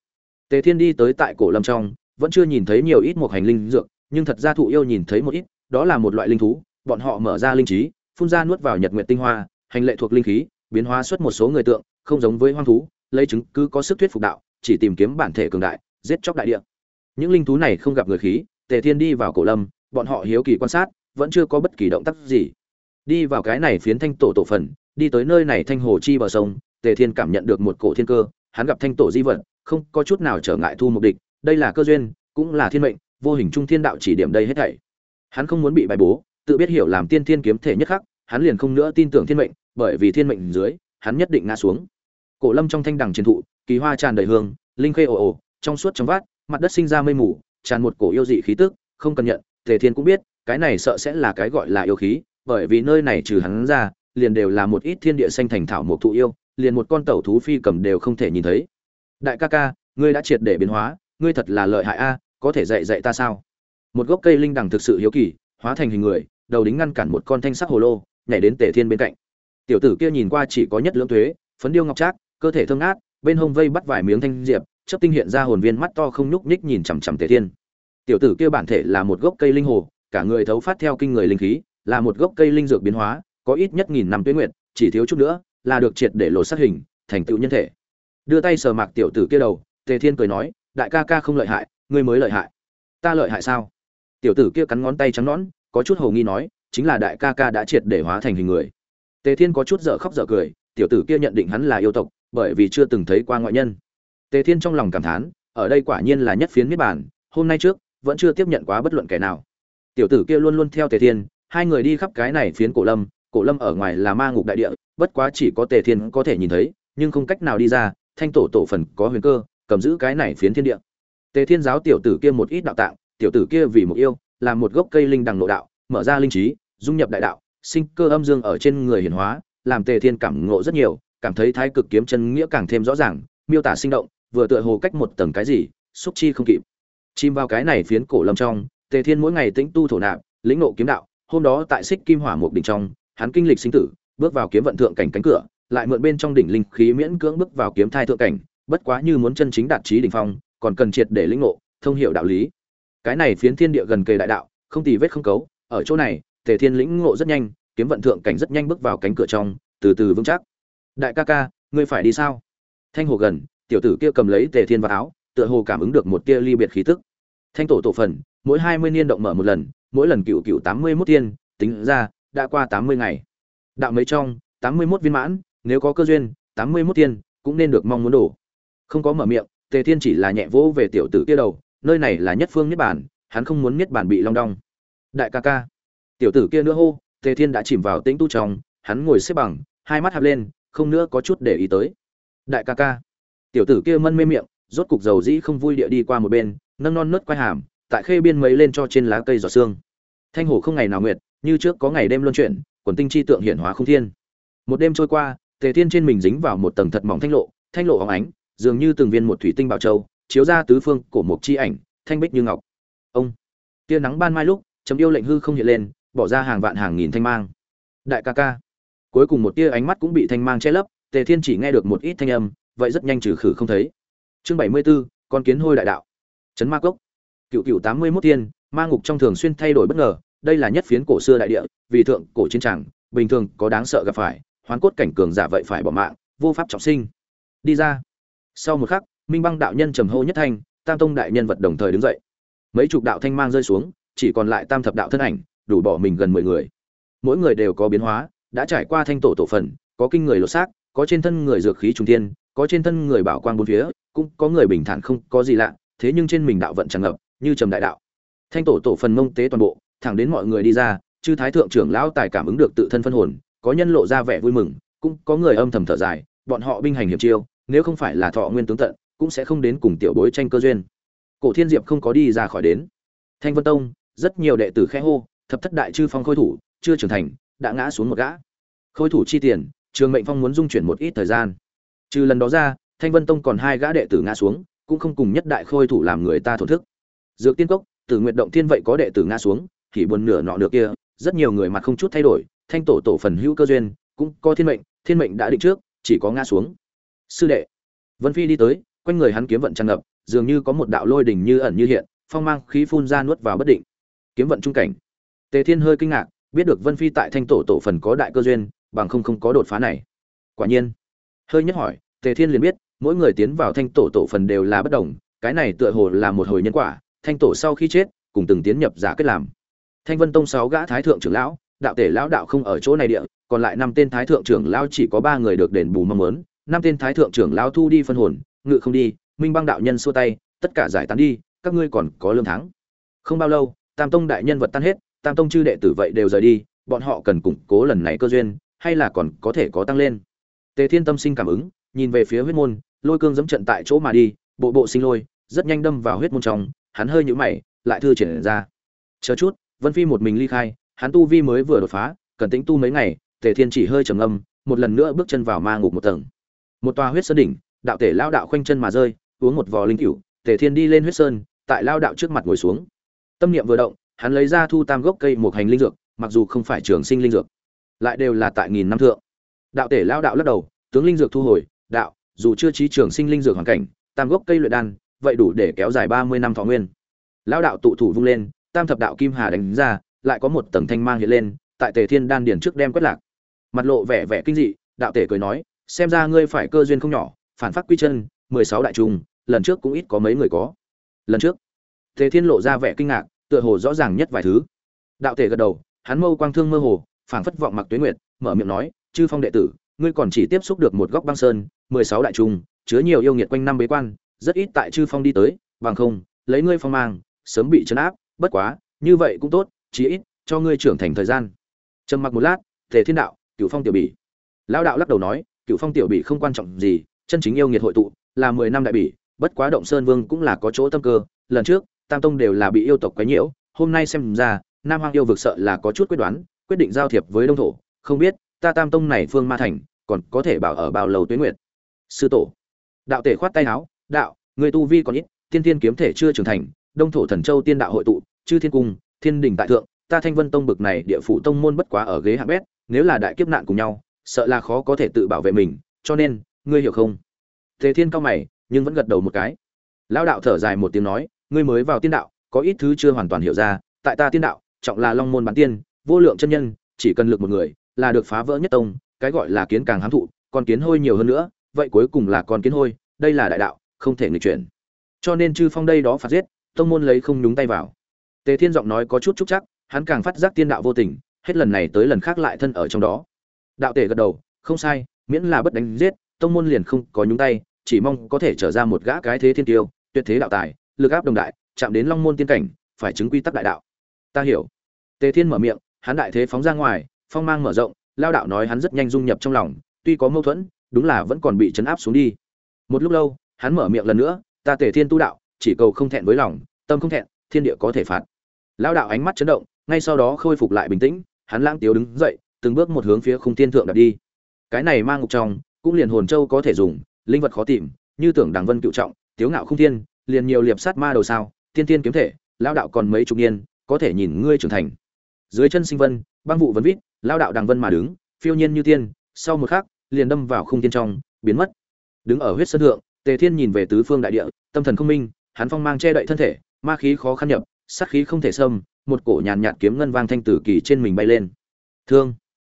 Tề thiên đi tới tại cổ lâm trong, vẫn chưa nhìn thấy nhiều ít một hành linh dược, nhưng thật ra thụ yêu nhìn thấy một ít, đó là một loại linh thú, bọn họ mở ra linh trí, phun ra nuốt vào nhật nguyệt tinh hoa, hành lệ thuộc linh khí, biến hóa xuất một số người tượng, không giống với hoang thú, lấy chứng cứ có sức thuyết phục đạo, chỉ tìm kiếm bản thể cường đại, giết chóc đại địa. Những linh thú này không gặp người khí, tề thiên đi vào cổ lâm, bọn họ hiếu kỳ quan sát, vẫn chưa có bất kỳ động tác gì đi vào cái này phiến thanh tổ tổ phần, đi tới nơi này thanh hồ chi bờ sông, tề thiên cảm nhận được một cổ thiên cơ, hắn gặp thanh tổ di vật, không có chút nào trở ngại thu mục địch đây là cơ duyên, cũng là thiên mệnh, vô hình trung thiên đạo chỉ điểm đây hết thảy. Hắn không muốn bị bài bố, tự biết hiểu làm tiên thiên kiếm thể nhất khắc, hắn liền không nữa tin tưởng thiên mệnh, bởi vì thiên mệnh dưới, hắn nhất định ngã xuống. Cổ lâm trong thanh đằng chiến thụ, kỳ hoa tràn đầy hương, linh khê ồ ồ, trong suốt trong vát, mặt đất sinh ra mây mù, tràn một cổ yêu dị khí tức, không cần nhận, tề thiên cũng biết, cái này sợ sẽ là cái gọi là yêu khí bởi vì nơi này trừ hắn ra, liền đều là một ít thiên địa xanh thành thảo mộc thụ yêu, liền một con tẩu thú phi cầm đều không thể nhìn thấy. Đại ca ca, ngươi đã triệt để biến hóa, ngươi thật là lợi hại a, có thể dạy dạy ta sao? Một gốc cây linh đằng thực sự hiếu kỳ, hóa thành hình người, đầu đính ngăn cản một con thanh sắc hồ lô, nhảy đến tề thiên bên cạnh. Tiểu tử kia nhìn qua chỉ có nhất lưỡng thuế, phấn điêu ngọc trác, cơ thể thơm ngát, bên hông vây bắt vài miếng thanh diệp, chớp tinh hiện ra hồn viên mắt to không nhúc nhích nhìn chằm chằm tề thiên. Tiểu tử kia bản thể là một gốc cây linh hồ, cả người thấu phát theo kinh người linh khí là một gốc cây linh dược biến hóa, có ít nhất nghìn năm tuyết nguyệt, chỉ thiếu chút nữa là được triệt để lộ sát hình, thành tựu nhân thể. Đưa tay sờ mạc tiểu tử kia đầu, tề thiên cười nói, đại ca ca không lợi hại, ngươi mới lợi hại. Ta lợi hại sao? Tiểu tử kia cắn ngón tay trắng nõn, có chút hồ nghi nói, chính là đại ca ca đã triệt để hóa thành hình người. Tề thiên có chút dở khóc dở cười, tiểu tử kia nhận định hắn là yêu tộc, bởi vì chưa từng thấy qua ngoại nhân. Tề thiên trong lòng cảm thán, ở đây quả nhiên là nhất phiến miết bản hôm nay trước vẫn chưa tiếp nhận quá bất luận kẻ nào. Tiểu tử kia luôn luôn theo tề thiên hai người đi khắp cái này phiến cổ lâm cổ lâm ở ngoài là ma ngục đại địa, bất quá chỉ có tề thiên có thể nhìn thấy, nhưng không cách nào đi ra, thanh tổ tổ phần có huyền cơ, cầm giữ cái này phiến thiên địa. Tề thiên giáo tiểu tử kia một ít đạo tạng, tiểu tử kia vì một yêu, là một gốc cây linh đằng nội đạo, mở ra linh trí, dung nhập đại đạo, sinh cơ âm dương ở trên người hiển hóa, làm tề thiên cảm ngộ rất nhiều, cảm thấy thái cực kiếm chân nghĩa càng thêm rõ ràng, miêu tả sinh động, vừa tựa hồ cách một tầng cái gì, xúc chi không kịp. Chìm vào cái này phiến cổ lâm trong, tề thiên mỗi ngày tĩnh tu thổ nạp, lĩnh nộ kiếm đạo hôm đó tại xích kim hỏa một đỉnh trong, hắn kinh lịch sinh tử, bước vào kiếm vận thượng cảnh cánh cửa, lại mượn bên trong đỉnh linh khí miễn cưỡng bước vào kiếm thai thượng cảnh, bất quá như muốn chân chính đạt trí đỉnh phong, còn cần triệt để lĩnh ngộ, thông hiểu đạo lý. Cái này phiến thiên địa gần kề đại đạo, không tì vết không cấu, ở chỗ này, tề thiên lĩnh ngộ rất nhanh, kiếm vận thượng cảnh rất nhanh bước vào cánh cửa trong, từ từ vững chắc. Đại ca ca, ngươi phải đi sao? Thanh hồ gần, tiểu tử kia cầm lấy tề thiên vào áo, tựa hồ cảm ứng được một tia ly biệt khí tức thanh tổ tổ phần, mỗi hai mươi niên động mở một lần, mỗi lần cựu cựu tám mươi mốt tiên tính ra, đã qua tám mươi ngày. Đạo mấy trong, tám mươi mốt viên mãn, nếu có cơ duyên, tám mươi mốt tiên cũng nên được mong muốn đổ. Không có mở miệng, tề thiên chỉ là nhẹ vỗ về tiểu tử kia đầu, nơi này là nhất phương niết bản, hắn không muốn niết bản bị long đong. Đại ca ca. Tiểu tử kia nữa hô, tề thiên đã chìm vào tĩnh tu trong, hắn ngồi xếp bằng, hai mắt hạp lên, không nữa có chút để ý tới. Đại ca ca. Tiểu tử kia mân mê miệng, rốt cục dầu dĩ không vui địa đi qua một bên nâng non nớt quay hàm tại khê biên mấy lên cho trên lá cây giọt xương thanh hồ không ngày nào nguyệt như trước có ngày đêm luân chuyển quần tinh chi tượng hiển hóa không thiên. Một đêm trôi qua tề thiên trên mình dính vào một tầng thật mỏng thanh lộ thanh lộ óng ánh dường như từng viên một thủy tinh bảo châu chiếu ra tứ phương cổ mộc chi ảnh thanh bích như ngọc. Ông tia nắng ban mai lúc chấm yêu lệnh hư không hiện lên bỏ ra hàng vạn hàng nghìn thanh mang. Đại ca ca. Cuối cùng một tia ánh mắt cũng bị thanh mang che lấp tề thiên chỉ nghe được một ít thanh âm vậy rất nhanh trừ khử không thấy. Chương bảy mươi 74, con kiến hôi đại đạo trấn ma cốc. Cựu cựu tám mươi mốt tiên ma ngục trong thường xuyên thay đổi bất ngờ, đây là nhất phiến cổ xưa đại địa, vì thượng cổ chiến tràng bình thường có đáng sợ gặp phải, hoán cốt cảnh cường giả vậy phải bỏ mạng, vô pháp trọng sinh. Đi ra. Sau một khắc, minh băng đạo nhân trầm hô nhất thanh, tam tông đại nhân vật đồng thời đứng dậy. Mấy chục đạo thanh mang rơi xuống, chỉ còn lại tam thập đạo thân ảnh, đủ bỏ mình gần mười người. Mỗi người đều có biến hóa, đã trải qua thanh tổ tổ phần, có kinh người lột xác, có trên thân người dược khí trung tiên có trên thân người bảo quang bốn phía, cũng có người bình thản không có gì lạ thế nhưng trên mình đạo vận tràn ngập, như trầm đại đạo. Thanh tổ tổ phần mông tế toàn bộ, thẳng đến mọi người đi ra, chư thái thượng trưởng lão tài cảm ứng được tự thân phân hồn, có nhân lộ ra vẻ vui mừng, cũng có người âm thầm thở dài, bọn họ binh hành hiểm chiêu, nếu không phải là thọ nguyên tướng tận, cũng sẽ không đến cùng tiểu bối tranh cơ duyên. Cổ thiên diệp không có đi ra khỏi đến. Thanh vân tông, rất nhiều đệ tử khẽ hô, thập thất đại chư phong khôi thủ, chưa trưởng thành, đã ngã xuống một gã. Khôi thủ chi tiền, trường mệnh phong muốn dung chuyển một ít thời gian. Trừ lần đó ra, thanh vân tông còn hai gã đệ tử ngã xuống cũng không cùng nhất đại khôi thủ làm người ta thổn thức. Dược tiên cốc, tử nguyện động thiên vậy có đệ tử ngã xuống, thì buồn nửa nọ được kia, rất nhiều người mặt không chút thay đổi, thanh tổ tổ phần hữu cơ duyên, cũng có thiên mệnh thiên mệnh đã định trước, chỉ có ngã xuống. Sư đệ, vân phi đi tới, quanh người hắn kiếm vận tràn ngập, dường như có một đạo lôi đỉnh như ẩn như hiện, phong mang khí phun ra nuốt vào bất định. Kiếm vận trung cảnh. Tề thiên hơi kinh ngạc, biết được vân phi tại thanh tổ tổ phần có đại cơ duyên, bằng không không có đột phá này. Quả nhiên, hơi nhất hỏi, tề thiên liền biết mỗi người tiến vào thanh tổ tổ phần đều là bất đồng, cái này tựa hồ là một hồi nhân quả, thanh tổ sau khi chết, cùng từng tiến nhập giả kết làm. Thanh vân tông sáu gã thái thượng trưởng lão, đạo tể lão đạo không ở chỗ này địa, còn lại năm tên thái thượng trưởng lão chỉ có ba người được đền bù mong muốn, năm tên thái thượng trưởng lão thu đi phân hồn, ngự không đi, minh băng đạo nhân xua tay, tất cả giải tán đi, các ngươi còn có lương thắng. Không bao lâu, tam tông đại nhân vật tan hết, tam tông chư đệ tử vậy đều rời đi, bọn họ cần củng cố lần này cơ duyên, hay là còn có thể có tăng lên. Tề thiên tâm sinh cảm ứng, nhìn về phía huyết môn lôi cương dẫm trận tại chỗ mà đi, bộ bộ sinh lôi, rất nhanh đâm vào huyết môn trong, hắn hơi nhũ mày, lại thư triển ra. Chờ chút, vân phi một mình ly khai, hắn tu vi mới vừa đột phá, cần tĩnh tu mấy ngày, tề thiên chỉ hơi trầm âm một lần nữa bước chân vào ma ngục một tầng. Một tòa huyết sơn đỉnh, đạo tể lao đạo khoanh chân mà rơi, uống một vò linh cửu, tề thiên đi lên huyết sơn, tại lao đạo trước mặt ngồi xuống. Tâm niệm vừa động, hắn lấy ra thu tam gốc cây một hành linh dược, mặc dù không phải trường sinh linh dược, lại đều là tại nghìn năm thượng. Đạo tể lao đạo lắc đầu, tướng linh dược thu hồi, đạo dù chưa trí trường sinh linh dược hoàn cảnh, tam gốc cây luyện đan, vậy đủ để kéo dài ba mươi năm thọ nguyên. Lão đạo tụ thủ vung lên, tam thập đạo kim hà đánh ra, lại có một tầng thanh mang hiện lên, tại tề thiên đan điển trước đem quét lạc. Mặt lộ vẻ vẻ kinh dị, đạo tể cười nói, xem ra ngươi phải cơ duyên không nhỏ, phản phát quy chân, mười sáu đại trung lần trước cũng ít có mấy người có. Lần trước, tề thiên lộ ra vẻ kinh ngạc, tựa hồ rõ ràng nhất vài thứ. Đạo tể gật đầu, hắn mâu quang thương mơ hồ, phảng phất vọng mặc tuyến nguyệt, mở miệng nói, chư phong đệ tử, ngươi còn chỉ tiếp xúc được một góc băng sơn mười sáu đại trung, chứa nhiều yêu nghiệt quanh năm bế quan, rất ít tại chư phong đi tới, bằng không, lấy ngươi phong mang, sớm bị chấn áp, bất quá, như vậy cũng tốt, chí ít, cho ngươi trưởng thành thời gian. Trầm mặc một lát, tề thiên đạo, cửu phong tiểu bỉ. Lão đạo lắc đầu nói, cửu phong tiểu bỉ không quan trọng gì, chân chính yêu nghiệt hội tụ, là mười năm đại bỉ, bất quá động sơn vương cũng là có chỗ tâm cơ, lần trước, tam tông đều là bị yêu tộc quấy nhiễu, hôm nay xem ra, nam hoang yêu vực sợ là có chút quyết đoán, quyết định giao thiệp với đông thổ, không biết, ta tam tông này phương ma thành, còn có thể bảo ở bao lâu tuyến nguyệt sư tổ. Đạo tể khoát tay áo, đạo, người tu vi còn ít tiên thiên kiếm thể chưa trưởng thành, đông thổ thần châu tiên đạo hội tụ, chư thiên cung, thiên đình tại thượng, ta thanh vân tông bực này địa phủ tông môn bất quá ở ghế hạng bét, nếu là đại kiếp nạn cùng nhau, sợ là khó có thể tự bảo vệ mình, cho nên, ngươi hiểu không? Thế thiên cao mày, nhưng vẫn gật đầu một cái. Lão đạo thở dài một tiếng nói, ngươi mới vào tiên đạo, có ít thứ chưa hoàn toàn hiểu ra, tại ta tiên đạo, trọng là long môn bán tiên, vô lượng chân nhân, chỉ cần lực một người, là được phá vỡ nhất tông, cái gọi là kiến càng hám thụ, còn kiến hôi nhiều hơn nữa vậy cuối cùng là con kiến hôi, đây là đại đạo, không thể nghịch chuyển. Cho nên chư phong đây đó phạt giết, tông môn lấy không nhúng tay vào. Tề thiên giọng nói có chút trúc chắc hắn càng phát giác tiên đạo vô tình, hết lần này tới lần khác lại thân ở trong đó. Đạo tể gật đầu, không sai, miễn là bất đánh giết, tông môn liền không có nhúng tay, chỉ mong có thể trở ra một gã cái thế thiên tiêu, tuyệt thế đạo tài, lực áp đồng đại, chạm đến long môn tiên cảnh, phải chứng quy tắc đại đạo. Ta hiểu. Tề thiên mở miệng, hắn đại thế phóng ra ngoài, phong mang mở rộng, lao đạo nói hắn rất nhanh dung nhập trong lòng, tuy có mâu thuẫn đúng là vẫn còn bị chấn áp xuống đi. Một lúc lâu, hắn mở miệng lần nữa, ta tề thiên tu đạo, chỉ cầu không thẹn với lòng, tâm không thẹn, thiên địa có thể phạt. Lao đạo ánh mắt chấn động, ngay sau đó khôi phục lại bình tĩnh, hắn lãng tiếu đứng dậy, từng bước một hướng phía khung thiên thượng đặt đi. Cái này mang ngục trong, cũng liền hồn châu có thể dùng, linh vật khó tìm, như tưởng đằng vân cựu trọng, tiếu ngạo không thiên, liền nhiều liệp sát ma đầu sao tiên tiên kiếm thể lao đạo còn mấy chục niên, có thể nhìn ngươi trưởng thành. Dưới chân sinh vân, băng vụ vấn vít lao đạo đằng vân mà đứng, phiêu nhiên như tiên sau một khắc liền đâm vào khung thiên trong biến mất. Đứng ở huyết sân thượng tề thiên nhìn về tứ phương đại địa tâm thần không minh hắn phong mang che đậy thân thể ma khí khó khăn nhập sát khí không thể xâm một cổ nhàn nhạt kiếm ngân vang thanh tử kỳ trên mình bay lên. Thương.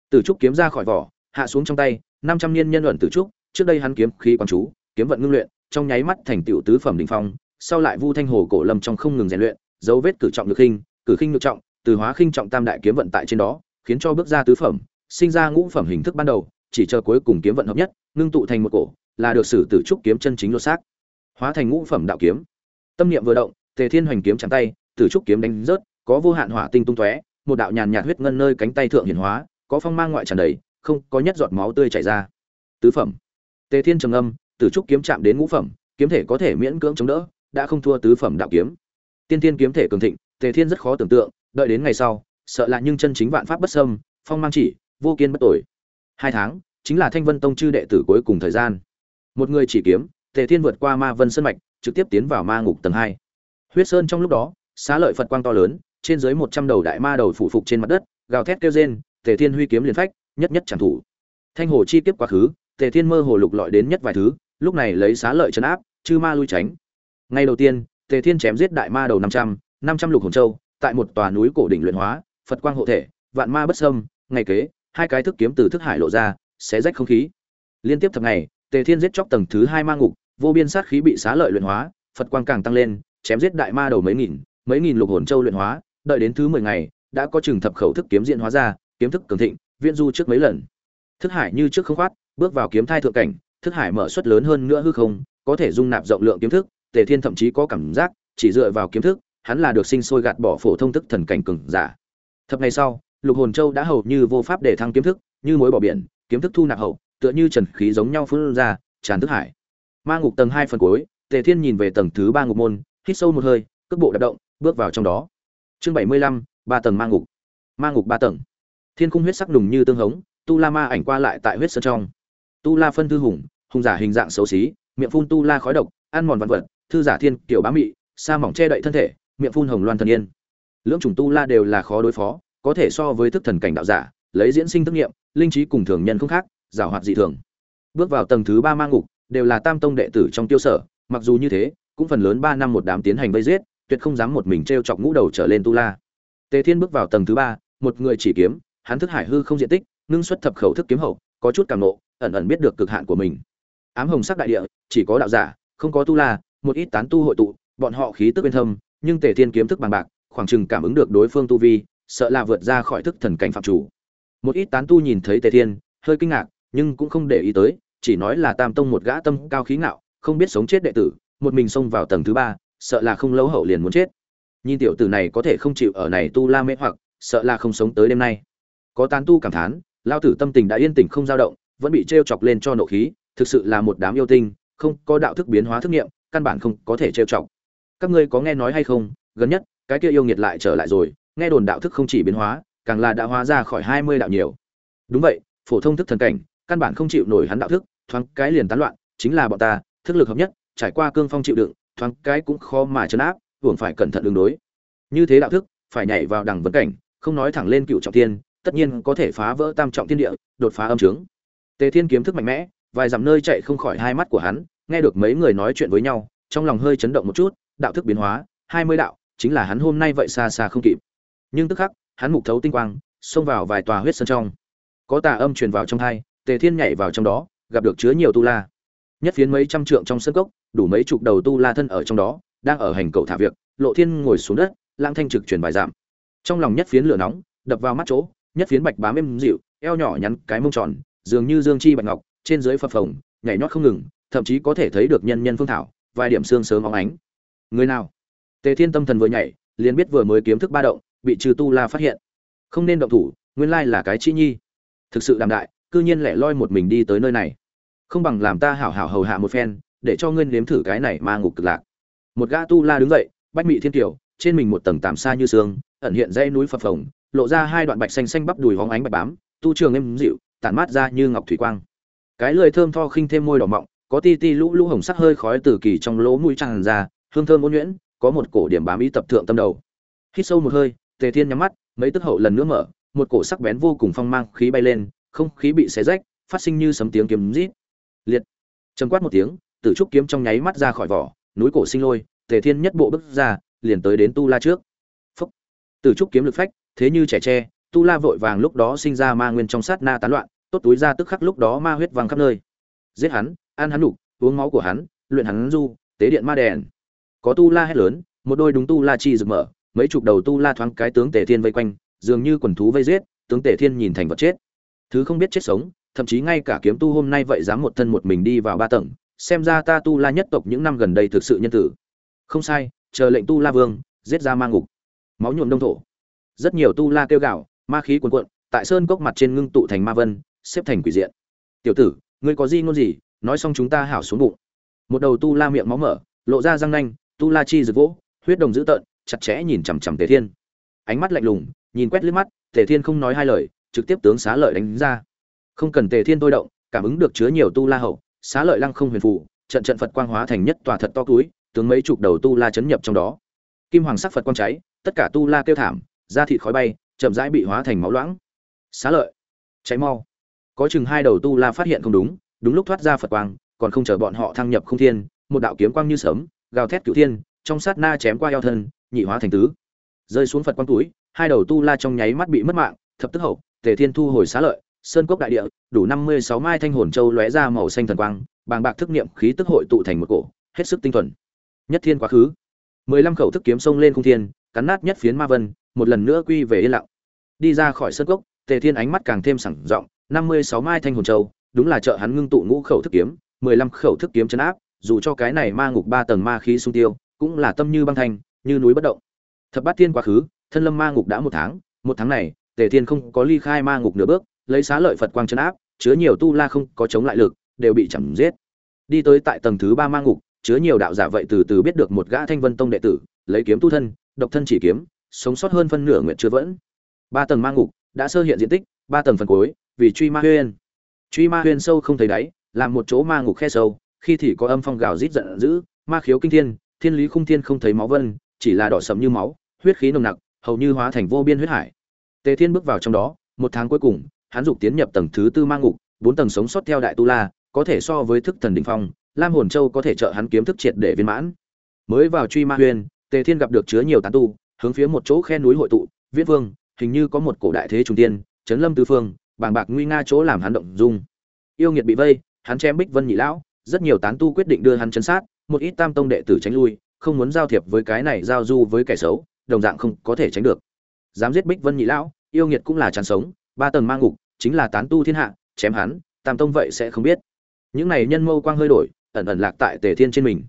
Tử trúc kiếm ra khỏi vỏ hạ xuống trong tay năm trăm niên nhân luận tử trúc trước đây hắn kiếm khí quán chú kiếm vận ngưng luyện trong nháy mắt thành tiểu tứ phẩm đỉnh phong, sau lại Vu Thanh Hồ cổ lâm trong không ngừng rèn luyện, dấu vết cử trọng lực khinh, cử khinh lực trọng, từ hóa khinh trọng tam đại kiếm vận tại trên đó, khiến cho bước ra tứ phẩm, sinh ra ngũ phẩm hình thức ban đầu, chỉ chờ cuối cùng kiếm vận hợp nhất, ngưng tụ thành một cổ, là được sử tử trúc kiếm chân chính lô xác, hóa thành ngũ phẩm đạo kiếm. Tâm niệm vừa động, Tề Thiên Hoành kiếm chạm tay, tử trúc kiếm đánh rớt, có vô hạn hỏa tinh tung tóe, một đạo nhàn nhạt huyết ngân nơi cánh tay thượng hiển hóa, có phong mang ngoại tràn đầy, không có nhất giọt máu tươi chảy ra. Tứ phẩm. Tề Thiên trầm âm, tử trúc kiếm chạm đến ngũ phẩm, kiếm thể có thể miễn cưỡng chống đỡ, đã không thua tứ phẩm đạo kiếm. Tiên tiên kiếm thể cường thịnh, Tề Thiên rất khó tưởng tượng, đợi đến ngày sau, sợ là nhưng chân chính vạn pháp bất xâm, phong mang chỉ, vô kiên bất tồi. Hai tháng, chính là Thanh Vân Tông chư đệ tử cuối cùng thời gian. Một người chỉ kiếm, Tề Thiên vượt qua Ma Vân sơn mạch, trực tiếp tiến vào Ma ngục tầng hai. Huyết Sơn trong lúc đó, xá lợi Phật quang to lớn, trên dưới một trăm đầu đại ma đầu phủ phục trên mặt đất, gào thét kêu rên, Tề Thiên huy kiếm liền phách, nhất nhất chẳng thủ. Thanh hồ chi tiếp quá khứ, Tề Thiên mơ hồ lục lọi đến nhất vài thứ, lúc này lấy xá lợi chấn áp, chư ma lui tránh. Ngay đầu tiên, Tề Thiên chém giết đại ma đầu năm trăm, năm trăm lục hồn châu, tại một tòa núi cổ đỉnh luyện hóa, Phật quang hộ thể, vạn ma bất sâm ngày kế, hai cái thức kiếm từ thức hải lộ ra, xé rách không khí. Liên tiếp thập ngày, Tề Thiên giết chóc tầng thứ hai ma ngục, vô biên sát khí bị xá lợi luyện hóa, Phật quang càng tăng lên, chém giết đại ma đầu mấy nghìn, mấy nghìn lục hồn châu luyện hóa, đợi đến thứ mười ngày, đã có chừng thập khẩu thức kiếm diễn hóa ra, kiếm thức cường thịnh, viễn du trước mấy lần. Thức hải như trước không khoát, bước vào kiếm thai thượng cảnh, thức hải mở suất lớn hơn nữa hư không, có thể dung nạp rộng lượng kiếm thức, Tề Thiên thậm chí có cảm giác, chỉ dựa vào kiếm thức, hắn là được sinh sôi gạt bỏ phổ thông thức thần cảnh cường giả. Thập ngày sau, Lục Hồn Châu đã hầu như vô pháp để thăng kiếm thức, như mối bỏ biển, kiếm thức thu nạp hậu, tựa như trần khí giống nhau phun ra, tràn thức hải. Ma ngục tầng hai phần cuối, Tề Thiên nhìn về tầng thứ ba ngục môn, hít sâu một hơi, cước bộ đạp động, bước vào trong đó. Chương bảy mươi lăm, ba tầng ma ngục. Ma ngục ba tầng. Thiên khung huyết sắc đùng như tương hống, tu la ma ảnh qua lại tại huyết sơn trong. Tu la phân thư hùng, hùng giả hình dạng xấu xí, miệng phun tu la khói độc, ăn mòn vật vật, thư giả thiên kiểu bá mị, sa mỏng che đậy thân thể, miệng phun hồng loan thần yên. Lưỡng chủng tu la đều là khó đối phó, có thể so với thức thần cảnh đạo giả, lấy diễn sinh thức nghiệm, linh trí cùng thường nhân không khác, giảo hoạt dị thường. Bước vào tầng thứ ba ma ngục, đều là tam tông đệ tử trong tiêu sở, mặc dù như thế, cũng phần lớn ba năm một đám tiến hành vây giết, tuyệt không dám một mình trêu chọc ngũ đầu trở lên tu la. Tề Thiên bước vào tầng thứ ba, một người chỉ kiếm, hắn thức hải hư không diện tích, ngưng xuất thập khẩu thức kiếm hậu, có chút cảm nộ, ẩn ẩn biết được cực hạn của mình. Ám hồng sắc đại địa, chỉ có đạo giả, không có tu la, một ít tán tu hội tụ, bọn họ khí tức bên thâm, nhưng Tề Thiên kiếm thức bằng bạc, khoảng chừng cảm ứng được đối phương tu vi, sợ là vượt ra khỏi thức thần cảnh phạm chủ. Một ít tán tu nhìn thấy Tề Thiên, hơi kinh ngạc, nhưng cũng không để ý tới, chỉ nói là Tam tông một gã tâm cao khí ngạo, không biết sống chết đệ tử, một mình xông vào tầng thứ ba, sợ là không lâu hậu liền muốn chết. Nhìn tiểu tử này có thể không chịu ở này tu la mê hoặc, sợ là không sống tới đêm nay. Có tán tu cảm thán, lao tử tâm tình đã yên tĩnh không dao động, vẫn bị trêu chọc lên cho nộ khí, thực sự là một đám yêu tinh, không có đạo thức biến hóa thức nghiệm, căn bản không có thể trêu chọc. Các ngươi có nghe nói hay không, gần nhất, cái kia yêu nghiệt lại trở lại rồi, nghe đồn đạo thức không chỉ biến hóa, càng là đã hóa ra khỏi hai mươi đạo nhiều. Đúng vậy, phổ thông thức thần cảnh, căn bản không chịu nổi hắn đạo thức, thoáng cái liền tán loạn, chính là bọn ta, thức lực hợp nhất, trải qua cương phong chịu đựng, thoáng cái cũng khó mà chấn áp, buộc phải cẩn thận ứng đối. Như thế đạo thức, phải nhảy vào đẳng vấn cảnh, không nói thẳng lên cựu trọng thiên, tất nhiên có thể phá vỡ tam trọng thiên địa, đột phá âm trướng. Tề Thiên kiếm thức mạnh mẽ, vài dặm nơi chạy không khỏi hai mắt của hắn, nghe được mấy người nói chuyện với nhau, trong lòng hơi chấn động một chút, đạo thức biến hóa, hai mươi đạo, chính là hắn hôm nay vậy xa xa không kịp. Nhưng tức khắc, hắn mục thấu tinh quang, xông vào vài tòa huyết sơn trong. Có tà âm truyền vào trong hai, Tề Thiên nhảy vào trong đó, gặp được chứa nhiều tu la. Nhất phiến mấy trăm trượng trong sân cốc, đủ mấy chục đầu tu la thân ở trong đó, đang ở hành cầu thả việc, Lộ Thiên ngồi xuống đất, lãng thanh trực truyền bài giảm. Trong lòng nhất phiến lửa nóng, đập vào mắt chỗ, nhất phiến bạch bám êm dịu, eo nhỏ nhắn, cái mông tròn, dường như dương chi bạch ngọc, trên dưới phập phồng, nhảy nhót không ngừng, thậm chí có thể thấy được nhân nhân phương thảo, vài điểm xương sớm óng ánh. Người nào? Tề Thiên tâm thần vừa nhảy, liền biết vừa mới kiếm thức ba động, bị trừ tu la phát hiện. Không nên động thủ, nguyên lai là cái chi nhi. Thực sự đàm đại, cư nhiên lẻ loi một mình đi tới nơi này. Không bằng làm ta hảo hảo hầu hạ một phen, để cho ngươi nếm thử cái này ma ngục cực lạc. Một gã tu la đứng dậy, bách mị thiên tiểu, trên mình một tầng tạm xa như sương, ẩn hiện dãy núi phập phồng, lộ ra hai đoạn bạch xanh xanh bắp đùi hóng ánh bạch bám, tu trường êm dịu, tản mát ra như ngọc thủy quang. Cái lưỡi thơm tho khinh thêm môi đỏ mọng, có ti ti lũ lũ hồng sắc hơi khói từ kỳ trong lỗ mũi tràn ra, hương thơm ôn nhuyễn, có một cổ điểm bám ý tập thượng tâm đầu. Hít sâu một hơi, Tề Thiên nhắm mắt, mấy tức hậu lần nữa mở, một cổ sắc bén vô cùng phong mang khí bay lên, không khí bị xé rách, phát sinh như sấm tiếng kiếm rít. Liệt. Trầm quát một tiếng, Tử trúc kiếm trong nháy mắt ra khỏi vỏ, núi cổ sinh lôi, Tề Thiên nhất bộ bước ra, liền tới đến Tu La trước. Phốc. Tử trúc kiếm lực phách, thế như trẻ tre, Tu La vội vàng lúc đó sinh ra ma nguyên trong sát na tán loạn, tốt túi ra tức khắc lúc đó ma huyết vàng khắp nơi. Giết hắn, ăn hắn đủ, uống máu của hắn, luyện hắn du tế điện ma đèn có tu la hét lớn một đôi đúng tu la chi rực mở mấy chục đầu tu la thoáng cái tướng tề thiên vây quanh, dường như quần thú vây giết, tướng tề thiên nhìn thành vật chết. Thứ không biết chết sống, thậm chí ngay cả kiếm tu hôm nay vậy dám một thân một mình đi vào ba tầng, xem ra ta tu la nhất tộc những năm gần đây thực sự nhân tử. Không sai, chờ lệnh tu la vương, giết ra mang ngục. Máu nhuộm đông thổ. Rất nhiều tu la kêu gạo ma khí cuồn cuộn, tại sơn cốc mặt trên ngưng tụ thành ma vân, xếp thành quỷ diện. Tiểu tử, ngươi có gì ngôn gì? Nói xong chúng ta hảo xuống bụng. Một đầu tu la miệng máu mở, lộ ra răng nanh, tu la chi rực vỗ, huyết đồng dữ tợn chặt chẽ nhìn chằm chằm tề thiên. Ánh mắt lạnh lùng, nhìn quét liếc mắt, tề thiên không nói hai lời, trực tiếp tướng xá lợi đánh ra. Không cần tề thiên thôi động, cảm ứng được chứa nhiều tu la hậu, xá lợi lăng không huyền phù, trận trận phật quang hóa thành nhất tòa thật to túi, tướng mấy chục đầu tu la chấn nhập trong đó. Kim hoàng sắc phật quang cháy, tất cả tu la kêu thảm, da thịt khói bay, chậm rãi bị hóa thành máu loãng. Xá lợi, cháy mau. Có chừng hai đầu tu la phát hiện không đúng đúng lúc thoát ra phật quang, còn không chờ bọn họ thăng nhập không thiên, một đạo kiếm quang như sớm gào thét cửu thiên, trong sát na chém qua eo thân nhị hóa thành tứ. Rơi xuống phật quang túi, hai đầu tu la trong nháy mắt bị mất mạng, thập tức hậu, tề thiên thu hồi xá lợi, sơn cốc đại địa, đủ năm mươi sáu mai thanh hồn châu lóe ra màu xanh thần quang, bàng bạc thức niệm khí tức hội tụ thành một cổ, hết sức tinh thuần. Nhất thiên quá khứ. mười lăm khẩu thức kiếm sông lên không thiên, cắn nát nhất phiến ma vân, một lần nữa quy về yên lặng. Đi ra khỏi sơn cốc, tề thiên ánh mắt càng thêm sẳng rộng, năm mươi sáu mai thanh hồn châu, đúng là trợ hắn ngưng tụ ngũ khẩu thức kiếm, mười lăm khẩu thức kiếm chấn áp, dù cho cái này ma ngục ba tầng ma khí sung tiêu, cũng là tâm như băng thanh như núi bất động. Thập bát thiên quá khứ, thân lâm ma ngục đã một tháng một tháng này, tề thiên không có ly khai ma ngục nửa bước, lấy xá lợi phật quang chấn áp, chứa nhiều tu la không có chống lại lực, đều bị chẩm giết. Đi tới tại tầng thứ ba ma ngục, chứa nhiều đạo giả vậy từ từ biết được một gã thanh vân tông đệ tử, lấy kiếm tu thân, độc thân chỉ kiếm, sống sót hơn phân nửa nguyện chưa vẫn. Ba tầng ma ngục đã sơ hiện diện tích, ba tầng phần cuối, vì truy ma huyên. Truy ma huyên sâu không thấy đáy làm một chỗ ma ngục khe sâu, khi thì có âm phong gào rít giận dữ, ma khiếu kinh thiên thiên lý khung thiên không thấy máu vân chỉ là đỏ sẫm như máu huyết khí nồng nặc hầu như hóa thành vô biên huyết hải. Tề thiên bước vào trong đó một tháng cuối cùng hắn dục tiến nhập tầng thứ tư ma ngục bốn tầng sống sót theo đại tu la có thể so với thức thần đỉnh phong lam hồn châu có thể trợ hắn kiếm thức triệt để viên mãn. Mới vào truy ma Huyền, tề thiên gặp được chứa nhiều tán tu hướng phía một chỗ khe núi hội tụ viết vương hình như có một cổ đại thế trung tiên chấn lâm tứ phương bàng bạc nguy nga chỗ làm hắn động dung. Yêu nghiệt bị vây hắn chém bích vân nhị lão rất nhiều tán tu quyết định đưa hắn chấn sát một ít tam tông đệ tử tránh lui không muốn giao thiệp với cái này giao du với kẻ xấu, đồng dạng không có thể tránh được. Dám giết bích vân nhị lão, yêu nghiệt cũng là chán sống, ba tầng mang ngục, chính là tán tu thiên hạ, chém hắn, tam tông vậy sẽ không biết. Những này nhân mâu quang hơi đổi, ẩn ẩn lạc tại tề thiên trên mình.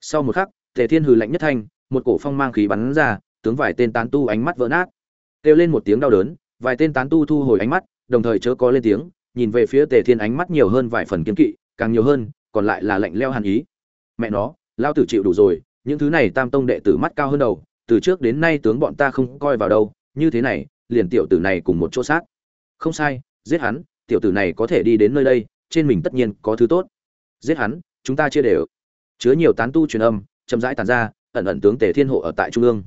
Sau một khắc, tề thiên hừ lạnh nhất thanh, một cổ phong mang khí bắn ra, tướng vài tên tán tu ánh mắt vỡ nát. Kêu lên một tiếng đau đớn, vài tên tán tu thu hồi ánh mắt, đồng thời chớ có lên tiếng, nhìn về phía tề thiên ánh mắt nhiều hơn vài phần kiếm kỵ, càng nhiều hơn, còn lại là lạnh leo hàn ý. Mẹ nó lao tử chịu đủ rồi những thứ này tam tông đệ tử mắt cao hơn đầu, từ trước đến nay tướng bọn ta không coi vào đâu, như thế này, liền tiểu tử này cùng một chỗ sát. Không sai, giết hắn, tiểu tử này có thể đi đến nơi đây, trên mình tất nhiên có thứ tốt. Giết hắn, chúng ta chia đều. Chứa nhiều tán tu truyền âm, chậm rãi tàn ra, ẩn ẩn tướng tề thiên hộ ở tại trung ương.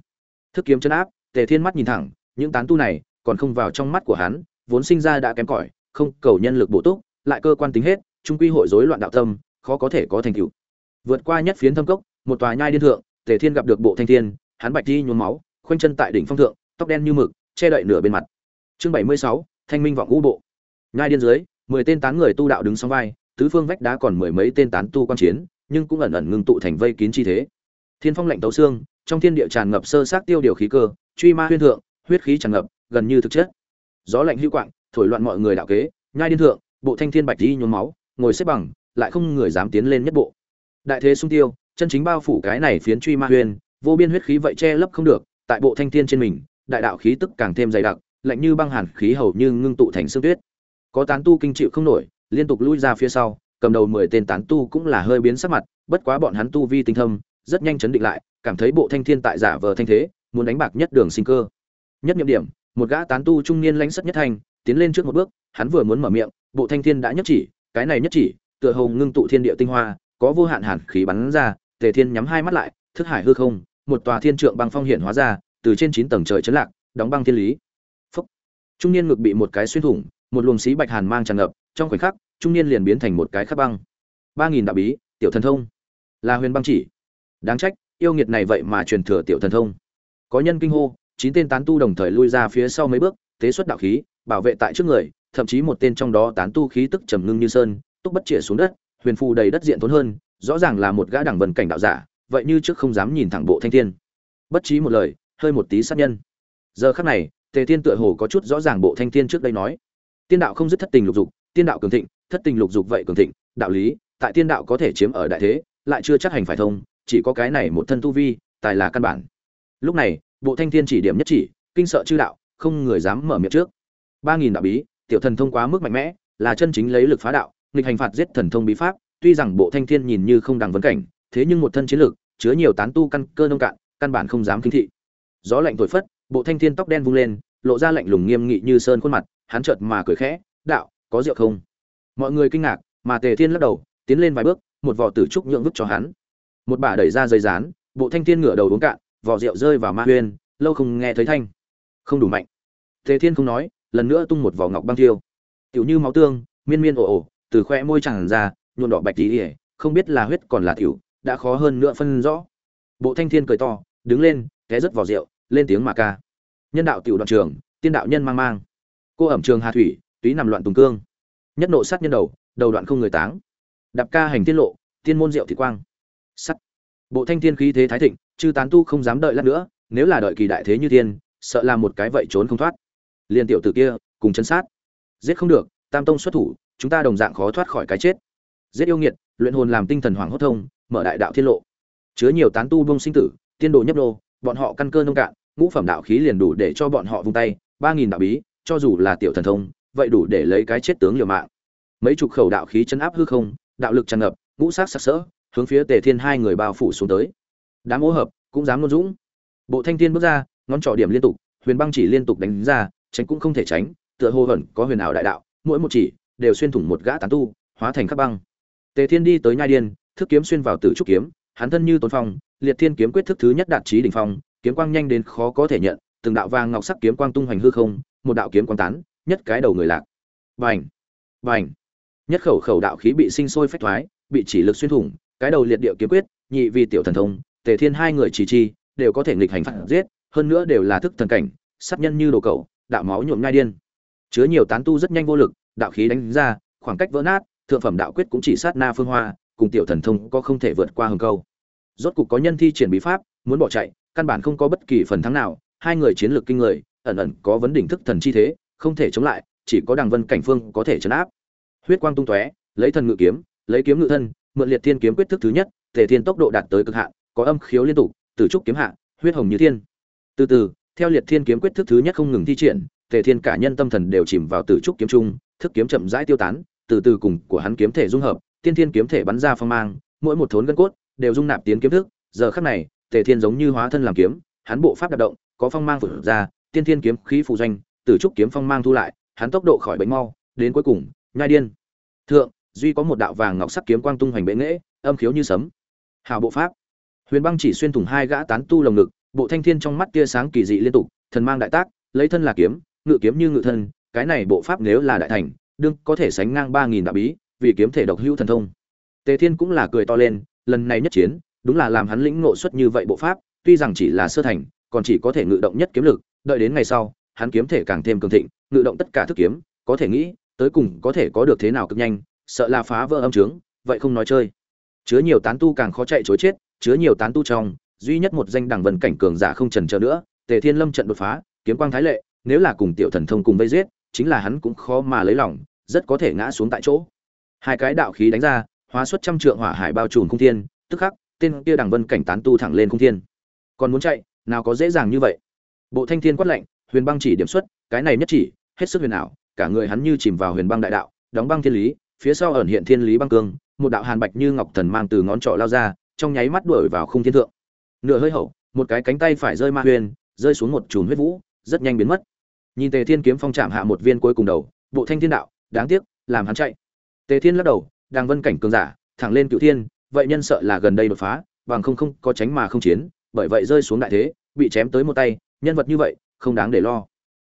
Thức kiếm chân áp, tề thiên mắt nhìn thẳng, những tán tu này còn không vào trong mắt của hắn, vốn sinh ra đã kém cỏi, không cầu nhân lực bổ túc, lại cơ quan tính hết, trung quy hội rối loạn đạo tâm, khó có thể có thành tựu. Vượt qua nhất phiến thâm cốc một tòa nhai điên thượng, tề thiên gặp được bộ thanh thiên, hắn bạch đi nhuốm máu, khoanh chân tại đỉnh phong thượng, tóc đen như mực, che đậy nửa bên mặt. Chương bảy mươi sáu, thanh minh vọng ngũ bộ. Nhai điên dưới, mười tên tán người tu đạo đứng song vai, tứ phương vách đá còn mười mấy tên tán tu quan chiến, nhưng cũng ẩn ẩn ngưng tụ thành vây kín chi thế. Thiên phong lạnh tấu xương, trong thiên địa tràn ngập sơ sát tiêu điều khí cơ, truy ma huyên thượng, huyết khí tràn ngập, gần như thực chất. Gió lạnh hữu quạng, thổi loạn mọi người đạo kế, nhai điên thượng, bộ thanh thiên bạch đi nhuốm máu, ngồi xếp bằng, lại không người dám tiến lên nhất bộ. Đại thế sung tiêu chân chính bao phủ cái này phiến truy ma huyên vô biên huyết khí vậy che lấp không được, tại bộ thanh thiên trên mình, đại đạo khí tức càng thêm dày đặc, lạnh như băng hàn khí hầu như ngưng tụ thành sương tuyết. Có tán tu kinh chịu không nổi, liên tục lui ra phía sau, cầm đầu mười tên tán tu cũng là hơi biến sắc mặt, bất quá bọn hắn tu vi tinh thâm, rất nhanh chấn định lại, cảm thấy bộ thanh thiên tại giả vờ thanh thế, muốn đánh bạc nhất đường sinh cơ. Nhất nhiệm điểm, một gã tán tu trung niên lãnh sất nhất thành, tiến lên trước một bước, hắn vừa muốn mở miệng, bộ thanh thiên đã nhất chỉ, cái này nhất chỉ, tựa hồ ngưng tụ thiên địa tinh hoa, có vô hạn hàn khí bắn ra tề thiên nhắm hai mắt lại, thức hải hư không, một tòa thiên trượng băng phong hiện hóa ra, từ trên chín tầng trời chấn lạc, đóng băng thiên lý. Phúc. Trung niên ngực bị một cái xuyên thủng, một luồng xí bạch hàn mang tràn ngập, trong khoảnh khắc, trung niên liền biến thành một cái khắc băng. Ba nghìn đạo bí, tiểu thần thông. Là huyền băng chỉ. Đáng trách, yêu nghiệt này vậy mà truyền thừa tiểu thần thông. Có nhân kinh hô, chín tên tán tu đồng thời lui ra phía sau mấy bước, tế xuất đạo khí, bảo vệ tại trước người, thậm chí một tên trong đó tán tu khí tức trầm ngưng như sơn, túc bất chĩa xuống đất, huyền phù đầy đất diện tốn hơn rõ ràng là một gã đẳng vân cảnh đạo giả, vậy như trước không dám nhìn thẳng bộ thanh thiên. Bất trí một lời, hơi một tí sát nhân. Giờ khắc này, tề thiên tựa hồ có chút rõ ràng bộ thanh thiên trước đây nói. Tiên đạo không dứt thất tình lục dục, tiên đạo cường thịnh, thất tình lục dục vậy cường thịnh, đạo lý, tại tiên đạo có thể chiếm ở đại thế, lại chưa chắc hành phải thông, chỉ có cái này một thân tu vi, tài là căn bản. Lúc này, bộ thanh thiên chỉ điểm nhất chỉ, kinh sợ chư đạo, không người dám mở miệng trước. Ba nghìn đạo bí, tiểu thần thông quá mức mạnh mẽ, là chân chính lấy lực phá đạo, nghịch hành phạt giết thần thông bí pháp tuy rằng bộ thanh thiên nhìn như không đằng vấn cảnh, thế nhưng một thân chiến lực, chứa nhiều tán tu căn cơ nông cạn, căn bản không dám kinh thị. Gió lạnh thổi phất, bộ thanh thiên tóc đen vung lên, lộ ra lạnh lùng nghiêm nghị như sơn khuôn mặt, hắn chợt mà cười khẽ, đạo, có rượu không? Mọi người kinh ngạc, mà tề thiên lắc đầu, tiến lên vài bước, một vỏ tử trúc nhượng vứt cho hắn. Một bà đẩy ra dây rán bộ thanh thiên ngửa đầu uống cạn vỏ rượu rơi vào ma huyên, lâu không nghe thấy thanh. Không đủ mạnh. Tề thiên không nói, lần nữa tung một vỏ ngọc băng tiêu tiểu như máu tương, miên miên ồ ồ, từ khoe môi chẳng ra nhuộm đỏ bạch tí ỉa, không biết là huyết còn là tiểu, đã khó hơn nữa phân rõ. Bộ thanh thiên cười to, đứng lên, té rất vỏ rượu, lên tiếng mà ca. Nhân đạo tiểu đoạn trường tiên đạo nhân mang mang. Cô ẩm trường hà thủy, túy nằm loạn tùng cương. Nhất nộ sát nhân đầu đầu đoạn không người táng. Đạp ca hành tiết lộ, tiên môn rượu thị quang. Sắt. Bộ thanh thiên khí thế thái thịnh, chư tán tu không dám đợi lát nữa, nếu là đợi kỳ đại thế như thiên sợ làm một cái vậy trốn không thoát. Liên tiểu tử kia, cùng chân sát. Giết không được, tam tông xuất thủ, chúng ta đồng dạng khó thoát khỏi cái chết giết yêu nghiệt, luyện hồn làm tinh thần hoàng hốt thông, mở đại đạo thiên lộ. Chứa nhiều tán tu bông sinh tử, tiên đồ nhấp nô, bọn họ căn cơ nông cạn, ngũ phẩm đạo khí liền đủ để cho bọn họ vung tay, ba nghìn đạo bí, cho dù là tiểu thần thông, vậy đủ để lấy cái chết tướng liều mạng. Mấy chục khẩu đạo khí chấn áp hư không, đạo lực tràn ngập, ngũ sắc sắc sỡ, hướng phía tề thiên hai người bao phủ xuống tới. Đám ô hợp cũng dám ngôn dũng. Bộ thanh thiên bước ra, ngón trỏ điểm liên tục, huyền băng chỉ liên tục đánh ra, tránh cũng không thể tránh, tựa hồ hẩn có huyền ảo đại đạo, mỗi một chỉ đều xuyên thủng một gã tán tu, hóa thành khắc băng tề thiên đi tới nhai điên, thức kiếm xuyên vào tử trúc kiếm, hắn thân như tốn phong, liệt thiên kiếm quyết thức thứ nhất đạt chí đỉnh phong, kiếm quang nhanh đến khó có thể nhận, từng đạo vàng ngọc sắc kiếm quang tung hoành hư không, một đạo kiếm quang tán, nhất cái đầu người lạc. Vành vành nhất khẩu khẩu đạo khí bị sinh sôi phách thoái, bị chỉ lực xuyên thủng, cái đầu liệt địa kiếm quyết, nhị vì tiểu thần thông, tề thiên hai người chỉ chi, đều có thể nghịch hành phản giết, hơn nữa đều là thức thần cảnh, sát nhân như đồ cầu đạo máu nhuộm nhai điên. Chứa nhiều tán tu rất nhanh vô lực, đạo khí đánh ra, khoảng cách vỡ nát thượng phẩm đạo quyết cũng chỉ sát na phương hoa, cùng tiểu thần thông có không thể vượt qua hừng câu. Rốt cục có nhân thi triển bí pháp, muốn bỏ chạy, căn bản không có bất kỳ phần thắng nào, hai người chiến lược kinh người, ẩn ẩn có vấn đỉnh thức thần chi thế, không thể chống lại, chỉ có đằng vân cảnh phương có thể chấn áp. Huyết quang tung tóe, lấy thần ngự kiếm, lấy kiếm ngự thân, mượn liệt thiên kiếm quyết thức thứ nhất, tề thiên tốc độ đạt tới cực hạn, có âm khiếu liên tục, từ trúc kiếm hạ, huyết hồng như thiên. Từ từ, theo liệt thiên kiếm quyết thức thứ nhất không ngừng thi triển, tề thiên cả nhân tâm thần đều chìm vào từ trúc kiếm trung, thức kiếm chậm rãi tiêu tán từ từ cùng của hắn kiếm thể dung hợp tiên thiên kiếm thể bắn ra phong mang mỗi một thốn gân cốt đều dung nạp tiến kiếm thức. Giờ khắc này tề thiên giống như hóa thân làm kiếm hắn bộ pháp đạp động có phong mang vượt ra tiên thiên kiếm khí phù doanh từ trúc kiếm phong mang thu lại hắn tốc độ khỏi bệnh mau đến cuối cùng nhai điên. Thượng duy có một đạo vàng ngọc sắc kiếm quang tung hoành bệ nghệ, âm khiếu như sấm. Hào bộ pháp. Huyền băng chỉ xuyên thủng hai gã tán tu lồng ngực bộ thanh thiên trong mắt tia sáng kỳ dị liên tục thần mang đại tác lấy thân là kiếm ngự kiếm như ngự thân cái này bộ pháp nếu là đại thành đương có thể sánh ngang ba nghìn đạo bí, vì kiếm thể độc hữu thần thông. Tề thiên cũng là cười to lên, lần này nhất chiến, đúng là làm hắn lĩnh ngộ xuất như vậy bộ pháp, tuy rằng chỉ là sơ thành, còn chỉ có thể ngự động nhất kiếm lực, đợi đến ngày sau, hắn kiếm thể càng thêm cường thịnh, ngự động tất cả thức kiếm, có thể nghĩ, tới cùng có thể có được thế nào cực nhanh, sợ là phá vỡ âm trướng vậy không nói chơi. Chứa nhiều tán tu càng khó chạy chối chết, chứa nhiều tán tu trong, duy nhất một danh đẳng vần cảnh cường giả không trần chờ nữa, tề thiên lâm trận đột phá, kiếm quang thái lệ, nếu là cùng tiểu thần thông cùng vây giết chính là hắn cũng khó mà lấy lòng, rất có thể ngã xuống tại chỗ. Hai cái đạo khí đánh ra, hóa xuất trăm trượng hỏa hải bao trùm không thiên, tức khắc, tên kia đằng vân cảnh tán tu thẳng lên không thiên. Còn muốn chạy, nào có dễ dàng như vậy. Bộ thanh thiên quát lạnh, huyền băng chỉ điểm xuất, cái này nhất chỉ, hết sức huyền ảo, cả người hắn như chìm vào huyền băng đại đạo, đóng băng thiên lý, phía sau ẩn hiện thiên lý băng cương, một đạo hàn bạch như ngọc thần mang từ ngón trỏ lao ra, trong nháy mắt đuổi vào không thiên thượng. Nửa hơi hậu, một cái cánh tay phải rơi ma huyền, rơi xuống một chùm huyết vũ, rất nhanh biến mất nhìn tề thiên kiếm phong chạm hạ một viên cuối cùng đầu, bộ thanh thiên đạo, đáng tiếc, làm hắn chạy. Tề thiên lắc đầu đang vân cảnh cường giả, thẳng lên cựu thiên, vậy nhân sợ là gần đây đột phá, bằng không không có tránh mà không chiến, bởi vậy rơi xuống đại thế, bị chém tới một tay, nhân vật như vậy, không đáng để lo.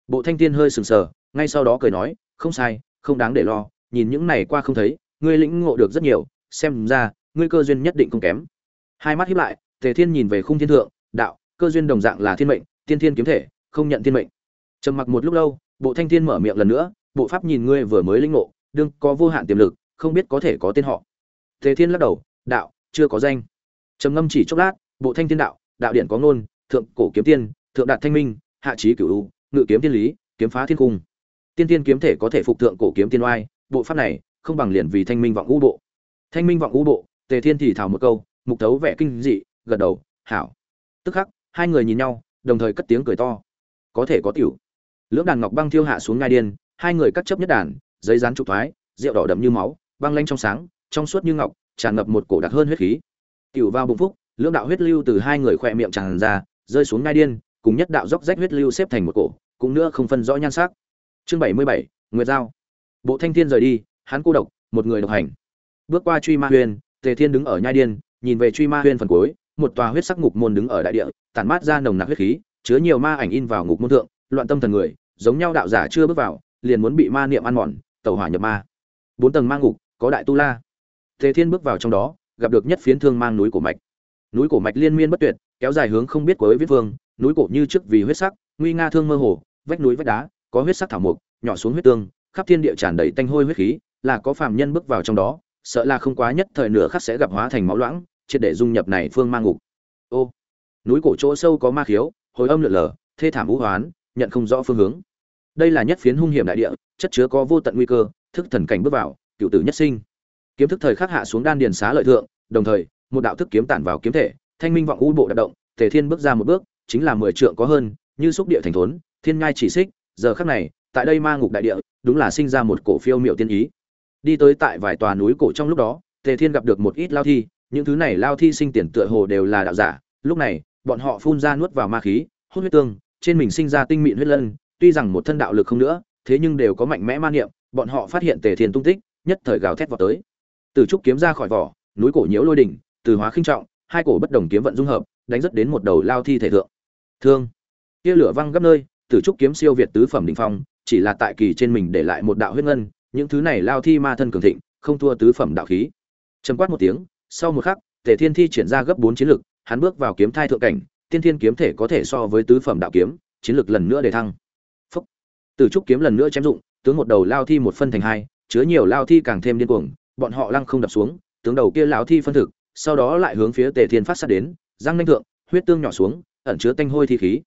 Bộ thanh thiên hơi sừng sờ, ngay sau đó cười nói, không sai, không đáng để lo, nhìn những này qua không thấy, ngươi lĩnh ngộ được rất nhiều, xem ra, ngươi cơ duyên nhất định không kém. Hai mắt hiếp lại, tề thiên nhìn về khung thiên thượng, đạo, cơ duyên đồng dạng là thiên mệnh, tiên thiên kiếm thể, không nhận thiên mệnh trầm mặc một lúc lâu, bộ thanh thiên mở miệng lần nữa, bộ pháp nhìn ngươi vừa mới linh ngộ, đương có vô hạn tiềm lực, không biết có thể có tên họ. Thế thiên lắc đầu, đạo, chưa có danh. Trầm ngâm chỉ chốc lát, bộ thanh thiên đạo đạo điện có ngôn, thượng cổ kiếm tiên, thượng đạt thanh minh, hạ trí cửu u, ngự kiếm tiên lý, kiếm phá thiên cung. Tiên tiên kiếm thể có thể phục thượng cổ kiếm tiên oai, bộ pháp này không bằng liền vì thanh minh vọng u bộ. Thanh minh vọng u bộ, tề thiên thì thào một câu, mục thấu vẻ kinh dị, gật đầu, hảo. Tức khắc, hai người nhìn nhau, đồng thời cất tiếng cười to, có thể có tiểu lưỡng đàn ngọc băng thiêu hạ xuống ngai điên, hai người cắt chấp nhất đàn, giấy rán trục thoái, rượu đỏ đậm như máu, băng lanh trong sáng, trong suốt như ngọc, tràn ngập một cổ đặc hơn huyết khí. Tiểu vào bụng phúc, lưỡng đạo huyết lưu từ hai người khỏe miệng tràn ra, rơi xuống ngai điên, cùng nhất đạo dốc rách huyết lưu xếp thành một cổ, cũng nữa không phân rõ nhan sắc. Chương bảy mươi bảy, nguyệt giao. Bộ thanh thiên rời đi, hắn cô độc, một người độc hành. Bước qua truy ma huyền, tề thiên đứng ở nhai điên, nhìn về truy ma huyền phần cuối, một tòa huyết sắc ngục môn đứng ở đại địa, tản mát ra nồng nặc huyết khí, chứa nhiều ma ảnh in vào ngục môn thượng loạn tâm thần người, giống nhau đạo giả chưa bước vào, liền muốn bị ma niệm ăn mòn, tẩu hỏa nhập ma. Bốn tầng ma ngục, có đại tu la. Tề thiên bước vào trong đó, gặp được nhất phiến thương mang núi cổ mạch. Núi cổ mạch liên miên bất tuyệt, kéo dài hướng không biết của ấy viết vương, núi cổ như trước vì huyết sắc, nguy nga thương mơ hồ, vách núi vách đá, có huyết sắc thảo mục nhỏ xuống huyết tương, khắp thiên địa tràn đầy tanh hôi huyết khí, là có phàm nhân bước vào trong đó, sợ là không quá nhất thời nửa khắc sẽ gặp hóa thành máu loãng, triệt để dung nhập này phương ma ngục. Ô, núi cổ chỗ sâu có ma khiếu, hồi âm lượn lờ, thê thảm vũ hoán nhận không rõ phương hướng. Đây là nhất phiến hung hiểm đại địa, chất chứa có vô tận nguy cơ, thức thần cảnh bước vào, cựu tử nhất sinh. Kiếm thức thời khắc hạ xuống đan điền xá lợi thượng, đồng thời, một đạo thức kiếm tản vào kiếm thể, thanh minh vọng u bộ đạp động, tề thiên bước ra một bước, chính là mười trượng có hơn, như xúc địa thành thốn, thiên ngai chỉ xích, giờ khắc này, tại đây ma ngục đại địa, đúng là sinh ra một cổ phiêu miệu tiên ý. Đi tới tại vài tòa núi cổ trong lúc đó, tề thiên gặp được một ít lao thi, những thứ này lao thi sinh tiền tựa hồ đều là đạo giả, lúc này, bọn họ phun ra nuốt vào ma khí, hút huyết tương trên mình sinh ra tinh mịn huyết lân, tuy rằng một thân đạo lực không nữa, thế nhưng đều có mạnh mẽ ma niệm, bọn họ phát hiện tề thiên tung tích, nhất thời gào thét vọt tới. Từ trúc kiếm ra khỏi vỏ, núi cổ nhiễu lôi đỉnh, từ hóa khinh trọng, hai cổ bất đồng kiếm vận dung hợp, đánh rất đến một đầu lao thi thể thượng. Thương. Tia lửa văng gấp nơi, từ trúc kiếm siêu việt tứ phẩm đỉnh phong, chỉ là tại kỳ trên mình để lại một đạo huyết ngân, những thứ này lao thi ma thân cường thịnh, không thua tứ phẩm đạo khí. Trầm quát một tiếng, sau một khắc, tề thiên thi triển ra gấp bốn chiến lực, hắn bước vào kiếm thai thượng cảnh tiên thiên kiếm thể có thể so với tứ phẩm đạo kiếm, chiến lực lần nữa để thăng. Phúc. Từ trúc kiếm lần nữa chém dụng, tướng một đầu lao thi một phân thành hai, chứa nhiều lao thi càng thêm điên cuồng, bọn họ lăng không đập xuống, tướng đầu kia lao thi phân thực, sau đó lại hướng phía tề thiên phát sát đến răng nanh thượng, huyết tương nhỏ xuống, ẩn chứa tanh hôi thi khí.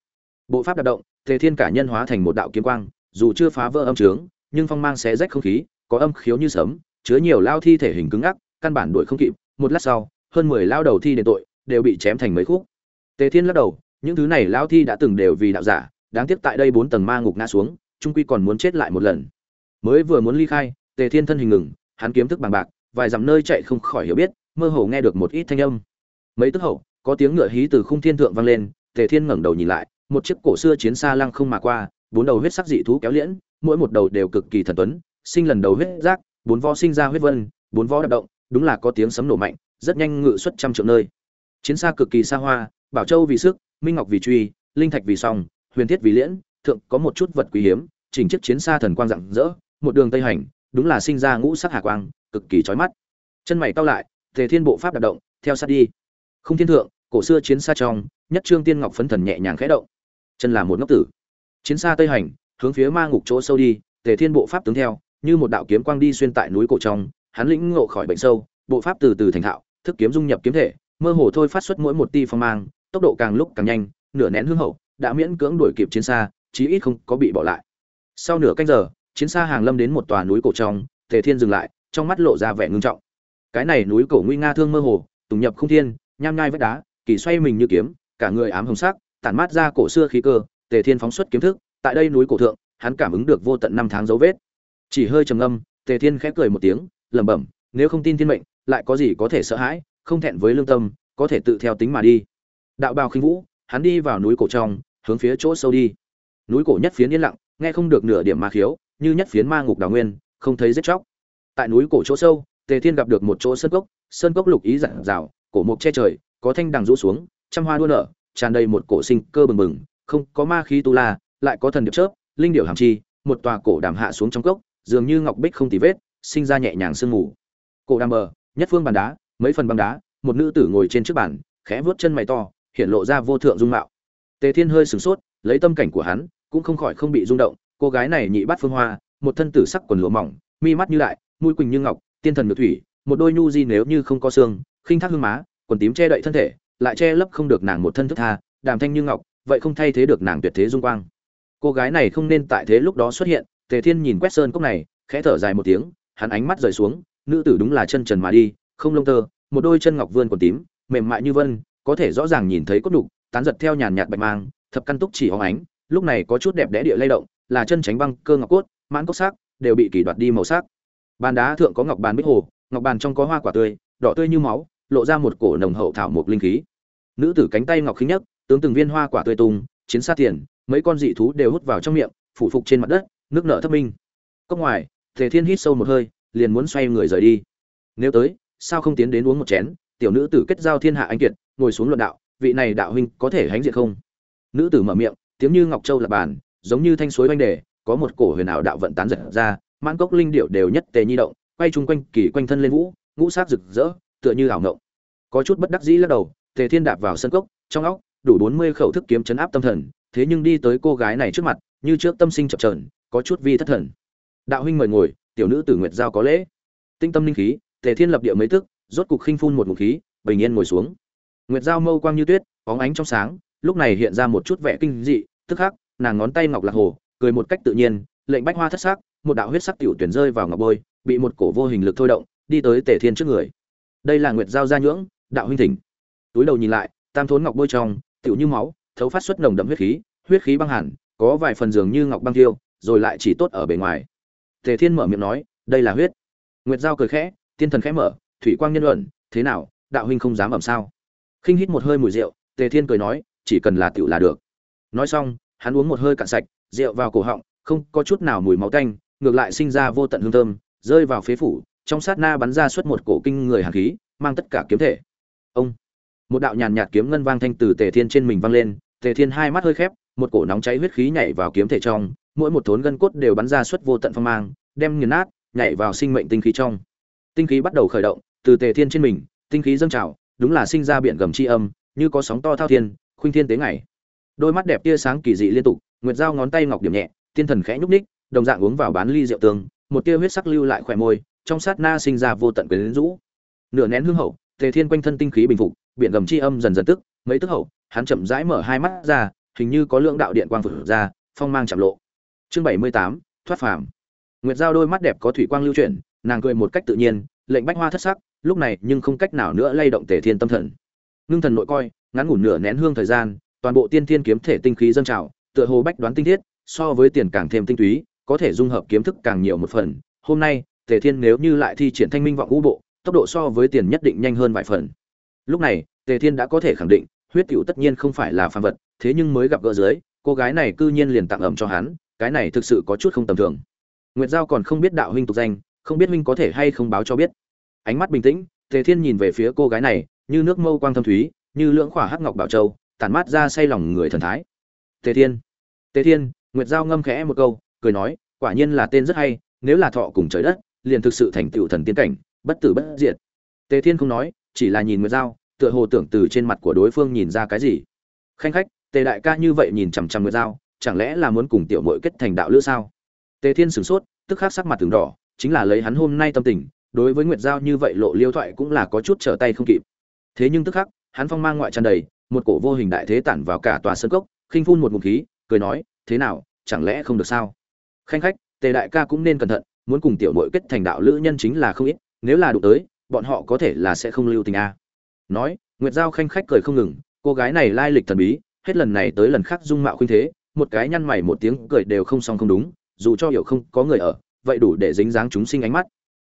Bộ pháp đạp động, tề thiên cả nhân hóa thành một đạo kiếm quang, dù chưa phá vỡ âm trướng, nhưng phong mang xé rách không khí, có âm khiếu như sấm, chứa nhiều lao thi thể hình cứng ngắc, căn bản đuổi không kịp, một lát sau, hơn mười lao đầu thi đền tội, đều bị chém thành mấy khúc tề thiên lắc đầu, những thứ này Lão thi đã từng đều vì đạo giả, đáng tiếc tại đây bốn tầng ma ngục ngã xuống trung quy còn muốn chết lại một lần. Mới vừa muốn ly khai, tề thiên thân hình ngừng, hắn kiếm thức bằng bạc, vài dặm nơi chạy không khỏi hiểu biết, mơ hồ nghe được một ít thanh âm. Mấy tức hậu, có tiếng ngựa hí từ khung thiên thượng vang lên, tề thiên ngẩng đầu nhìn lại, một chiếc cổ xưa chiến xa lăng không mà qua, bốn đầu huyết sắc dị thú kéo liễn, mỗi một đầu đều cực kỳ thần tuấn, sinh lần đầu huyết giác, bốn vó sinh ra huyết vân, bốn vó đạp động, đúng là có tiếng sấm nổ mạnh, rất nhanh ngự xuất trăm triệu nơi. Chiến xa cực kỳ xa hoa bảo châu vì sức, minh ngọc vì truy, linh thạch vì song, huyền thiết vì liễn, thượng có một chút vật quý hiếm, chỉnh chiếc chiến xa thần quang rạng rỡ, một đường tây hành, đúng là sinh ra ngũ sắc hà quang, cực kỳ chói mắt. Chân mày cau lại, tề thiên bộ pháp đạp động, theo sát đi. Không thiên thượng, cổ xưa chiến xa trong, nhất trương tiên ngọc phấn thần nhẹ nhàng khẽ động. Chân là một ngốc tử. Chiến xa tây hành, hướng phía ma ngục chỗ sâu đi, tề thiên bộ pháp tướng theo, như một đạo kiếm quang đi xuyên tại núi cổ trong, hắn lĩnh ngộ khỏi bệnh sâu, bộ pháp từ từ thành thạo, thức kiếm dung nhập kiếm thể, mơ hồ thôi phát xuất mỗi một ti phong mang tốc độ càng lúc càng nhanh, nửa nén hương hậu, đã miễn cưỡng đuổi kịp chiến xa, chí ít không có bị bỏ lại. Sau nửa canh giờ, chiến xa hàng lâm đến một tòa núi cổ trong, tề thiên dừng lại, trong mắt lộ ra vẻ ngưng trọng. Cái này núi cổ nguy nga thương mơ hồ, tùng nhập không thiên, nham nhai vách đá, kỳ xoay mình như kiếm, cả người ám hồng sắc, tản mát ra cổ xưa khí cơ, tề thiên phóng xuất kiếm thức, tại đây núi cổ thượng, hắn cảm ứng được vô tận năm tháng dấu vết. Chỉ hơi trầm ngâm, tề thiên khẽ cười một tiếng, lẩm bẩm, nếu không tin thiên mệnh, lại có gì có thể sợ hãi, không thẹn với lương tâm, có thể tự theo tính mà đi đạo bào khinh vũ, hắn đi vào núi cổ trong, hướng phía chỗ sâu đi. Núi cổ nhất phiến yên lặng, nghe không được nửa điểm ma khiếu, như nhất phiến ma ngục đào nguyên, không thấy giết chóc. Tại núi cổ chỗ sâu, tề thiên gặp được một chỗ sơn cốc sơn cốc lục ý dặn rào cổ mục che trời, có thanh đằng rũ xuống, trăm hoa đua nở, tràn đầy một cổ sinh cơ bừng bừng, không có ma khí tu la, lại có thần điệp chớp, linh điệu hàm chi, một tòa cổ đàm hạ xuống trong cốc, dường như ngọc bích không tì vết, sinh ra nhẹ nhàng sương mù. Cổ đàm bờ, nhất phương bàn đá, mấy phần băng đá, một nữ tử ngồi trên trước bàn, khẽ vuốt chân mày to hiện lộ ra vô thượng dung mạo. Tề thiên hơi sửng sốt, lấy tâm cảnh của hắn, cũng không khỏi không bị rung động, cô gái này nhị bát phương hoa, một thân tử sắc quần lụa mỏng, mi mắt như đại, mũi quỳnh như ngọc, tiên thần như thủy, một đôi nhu di nếu như không có xương, khinh thác hương má, quần tím che đậy thân thể, lại che lấp không được nàng một thân thức tha, đàm thanh như ngọc, vậy không thay thế được nàng tuyệt thế dung quang. Cô gái này không nên tại thế lúc đó xuất hiện, tề thiên nhìn quét sơn cốc này, khẽ thở dài một tiếng, hắn ánh mắt rời xuống, nữ tử đúng là chân trần mà đi, không lông tơ, một đôi chân ngọc vươn quần tím, mềm mại như vân có thể rõ ràng nhìn thấy cốt đục tán giật theo nhàn nhạt bạch mang, thập căn túc chỉ hóng ánh, lúc này có chút đẹp đẽ địa lay động, là chân tránh băng, cơ ngọc cốt, mãn cốc sắc, đều bị kỳ đoạt đi màu sắc. Bàn đá thượng có ngọc bàn bích hồ, ngọc bàn trong có hoa quả tươi, đỏ tươi như máu, lộ ra một cổ nồng hậu thảo mộc linh khí. Nữ tử cánh tay ngọc khinh nhất tướng từng viên hoa quả tươi tung, chiến sát tiền, mấy con dị thú đều hút vào trong miệng, phủ phục trên mặt đất, nước nợ thất minh. Cốc ngoài, tề thiên hít sâu một hơi, liền muốn xoay người rời đi. Nếu tới, sao không tiến đến uống một chén? Tiểu nữ tử kết giao thiên hạ anh kiệt ngồi xuống luận đạo, vị này đạo huynh có thể hãnh diện không? Nữ tử mở miệng, tiếng như ngọc châu lập bàn, giống như thanh suối oanh đề, có một cổ huyền ảo đạo vận tán giật ra, mãn cốc linh điệu đều nhất tề nhi động, quay chung quanh kỳ quanh thân lên vũ, ngũ sắc rực rỡ, tựa như ảo ngộng. Có chút bất đắc dĩ lắc đầu, tề thiên đạp vào sân cốc, trong óc đủ bốn mươi khẩu thức kiếm chấn áp tâm thần, thế nhưng đi tới cô gái này trước mặt, như trước tâm sinh chập trờn có chút vi thất thần. Đạo huynh mời ngồi, tiểu nữ tử nguyệt giao có lễ. Tinh tâm linh khí, tề thiên lập địa mấy tức, rốt cục khinh phun một ngụm khí, bình yên ngồi xuống nguyệt giao mâu quang như tuyết óng ánh trong sáng, lúc này hiện ra một chút vẻ kinh dị, tức khắc, nàng ngón tay ngọc lạc hồ, cười một cách tự nhiên, lệnh bách hoa thất sắc, một đạo huyết sắc tiểu tuyển rơi vào ngọc bôi, bị một cổ vô hình lực thôi động, đi tới tề thiên trước người. Đây là nguyệt giao gia nhưỡng, đạo huynh thỉnh. Túi đầu nhìn lại, tam thốn ngọc bôi trong, tiểu như máu, thấu phát xuất nồng đậm huyết khí huyết khí băng hẳn, có vài phần dường như ngọc băng tiêu, rồi lại chỉ tốt ở bề ngoài. Tề thiên mở miệng nói, đây là huyết. Nguyệt giao cười khẽ, tiên thần khẽ mở, thủy quang nhân luận, thế nào, đạo huynh không dám ẩm sao? Khinh hít một hơi mùi rượu, tề thiên cười nói, chỉ cần là tiểu là được. Nói xong, hắn uống một hơi cạn sạch, rượu vào cổ họng, không có chút nào mùi máu tanh, ngược lại sinh ra vô tận hương thơm, rơi vào phế phủ, trong sát na bắn ra suốt một cổ kinh người hàn khí, mang tất cả kiếm thể. Ông! Một đạo nhàn nhạt kiếm ngân vang thanh từ tề thiên trên mình vang lên, tề thiên hai mắt hơi khép, một cổ nóng cháy huyết khí nhảy vào kiếm thể trong, mỗi một thốn gân cốt đều bắn ra suốt vô tận phong mang, đem nghiền nát, nhảy vào sinh mệnh tinh khí trong. Tinh khí bắt đầu khởi động, từ tề thiên trên mình, tinh khí dâng trào đúng là sinh ra biển gầm chi âm, như có sóng to thao thiên, khuynh thiên tế ngày. Đôi mắt đẹp tia sáng kỳ dị liên tục, nguyệt dao ngón tay ngọc điểm nhẹ thiên thần khẽ nhúc nhích, đồng dạng uống vào bán ly rượu tương, một tia huyết sắc lưu lại khỏe môi, trong sát na sinh ra vô tận quyến rũ. Nửa nén hương hậu, tề thiên quanh thân tinh khí bình phục, biển gầm chi âm dần dần tức, mấy tức hậu, hắn chậm rãi mở hai mắt ra, hình như có lượng đạo điện quang vụt ra, phong mang chạm lộ. Chương bảy mươi tám, thoát phàm. Nguyệt giao đôi mắt đẹp có thủy quang lưu chuyển, nàng cười một cách tự nhiên, lệnh bách hoa thất sắc lúc này nhưng không cách nào nữa lay động tề thiên tâm thần. Ngưng thần nội coi, ngắn ngủn nửa nén hương thời gian, toàn bộ tiên thiên kiếm thể tinh khí dâng trào, tựa hồ bách đoán tinh thiết, so với tiền càng thêm tinh túy, có thể dung hợp kiếm thức càng nhiều một phần. Hôm nay, tề thiên nếu như lại thi triển thanh minh vọng ngũ bộ, tốc độ so với tiền nhất định nhanh hơn vài phần. Lúc này, tề thiên đã có thể khẳng định, huyết cựu tất nhiên không phải là phàm vật, thế nhưng mới gặp gỡ dưới, cô gái này cư nhiên liền tặng ẩm cho hắn, cái này thực sự có chút không tầm thường. Nguyệt giao còn không biết đạo huynh tục danh, không biết huynh có thể hay không báo cho biết ánh mắt bình tĩnh, tề thiên nhìn về phía cô gái này, như nước mâu quang thâm thúy, như lưỡng khỏa hắc ngọc bảo châu, tản mát ra say lòng người thần thái. Tề thiên tề thiên, nguyệt giao ngâm khẽ một câu, cười nói, quả nhiên là tên rất hay, nếu là thọ cùng trời đất, liền thực sự thành tựu thần tiên cảnh, bất tử bất diệt. Tề thiên không nói, chỉ là nhìn nguyệt giao, tựa hồ tưởng từ trên mặt của đối phương nhìn ra cái gì. Khanh khách, tề đại ca như vậy nhìn chằm chằm nguyệt giao, chẳng lẽ là muốn cùng tiểu muội kết thành đạo lữ sao? Tề thiên sửng sốt, tức khắc sắc mặt từng đỏ, chính là lấy hắn hôm nay tâm tình đối với nguyệt giao như vậy lộ liêu thoại cũng là có chút trở tay không kịp. Thế nhưng tức khắc, hắn phong mang ngoại tràn đầy, một cổ vô hình đại thế tản vào cả tòa sân cốc, khinh phun một ngụm khí, cười nói, thế nào, chẳng lẽ không được sao? Khanh khách, tề đại ca cũng nên cẩn thận, muốn cùng tiểu muội kết thành đạo lữ nhân chính là không ít, nếu là đụng tới, bọn họ có thể là sẽ không lưu tình a. Nói, nguyệt giao khanh khách cười không ngừng, cô gái này lai lịch thần bí, hết lần này tới lần khác dung mạo khuynh thế, một cái nhăn mày một tiếng cười đều không xong không đúng, dù cho hiểu không có người ở, vậy đủ để dính dáng chúng sinh ánh mắt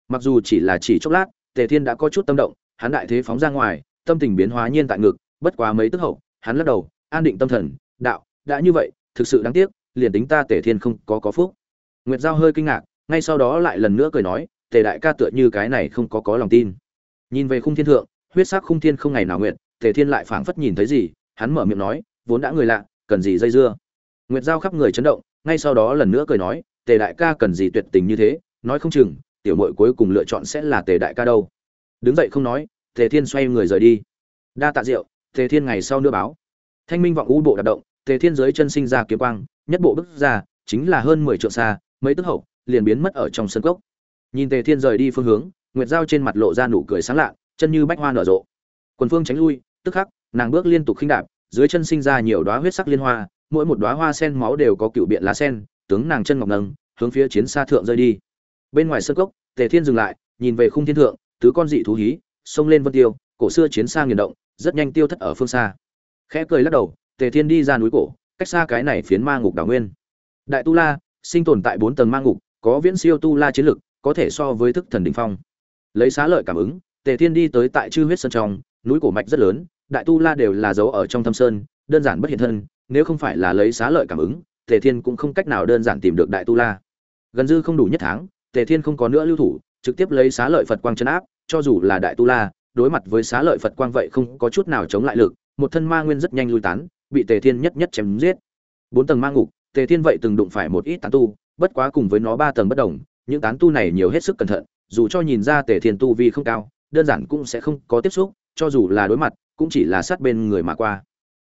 mặc dù chỉ là chỉ chốc lát, tề thiên đã có chút tâm động, hắn đại thế phóng ra ngoài, tâm tình biến hóa nhiên tại ngực, bất quá mấy tức hậu, hắn lắc đầu, an định tâm thần, đạo, đã như vậy, thực sự đáng tiếc, liền tính ta tề thiên không có có phúc. Nguyệt giao hơi kinh ngạc, ngay sau đó lại lần nữa cười nói, tề đại ca tựa như cái này không có có lòng tin. Nhìn về khung thiên thượng, huyết sắc khung thiên không ngày nào nguyện tề thiên lại phảng phất nhìn thấy gì, hắn mở miệng nói, vốn đã người lạ, cần gì dây dưa? Nguyệt giao khắp người chấn động, ngay sau đó lần nữa cười nói, tề đại ca cần gì tuyệt tình như thế, nói không chừng tiểu mội cuối cùng lựa chọn sẽ là tề đại ca đâu. Đứng dậy không nói, tề thiên xoay người rời đi. Đa tạ diệu tề thiên ngày sau nữa báo. Thanh minh vọng u bộ đạp động, tề thiên dưới chân sinh ra kiếm quang, nhất bộ bước ra, chính là hơn mười trượng xa, mấy tức hậu, liền biến mất ở trong sân cốc. Nhìn tề thiên rời đi phương hướng, nguyệt giao trên mặt lộ ra nụ cười sáng lạ, chân như bách hoa nở rộ. Quần phương tránh lui, tức khắc, nàng bước liên tục khinh đạp, dưới chân sinh ra nhiều đóa huyết sắc liên hoa, mỗi một đóa hoa sen máu đều có cựu biện lá sen, tướng nàng chân ngọc nâng, hướng phía chiến xa thượng rơi đi bên ngoài sân cốc, tề thiên dừng lại, nhìn về khung thiên thượng, tứ con dị thú hí xông lên vân tiêu, cổ xưa chiến xa nghiền động, rất nhanh tiêu thất ở phương xa. Khẽ cười lắc đầu, tề thiên đi ra núi cổ, cách xa cái này phiến ma ngục đảo nguyên. Đại tu la, sinh tồn tại bốn tầng ma ngục, có viễn siêu tu la chiến lực, có thể so với thức thần đỉnh phong. Lấy xá lợi cảm ứng, tề thiên đi tới tại chư huyết sơn trong, núi cổ mạch rất lớn, đại tu la đều là dấu ở trong thâm sơn, đơn giản bất hiện thân, nếu không phải là lấy xá lợi cảm ứng, tề thiên cũng không cách nào đơn giản tìm được đại tu la. Gần dư không đủ nhất tháng tề thiên không có nữa lưu thủ, trực tiếp lấy xá lợi phật quang chân áp, cho dù là đại tu la, đối mặt với xá lợi phật quang vậy không có chút nào chống lại lực, một thân ma nguyên rất nhanh lui tán, bị tề thiên nhất nhất chém giết. Bốn tầng ma ngục, tề thiên vậy từng đụng phải một ít tán tu, bất quá cùng với nó ba tầng bất đồng, những tán tu này nhiều hết sức cẩn thận, dù cho nhìn ra tề thiên tu vi không cao, đơn giản cũng sẽ không có tiếp xúc, cho dù là đối mặt, cũng chỉ là sát bên người mà qua.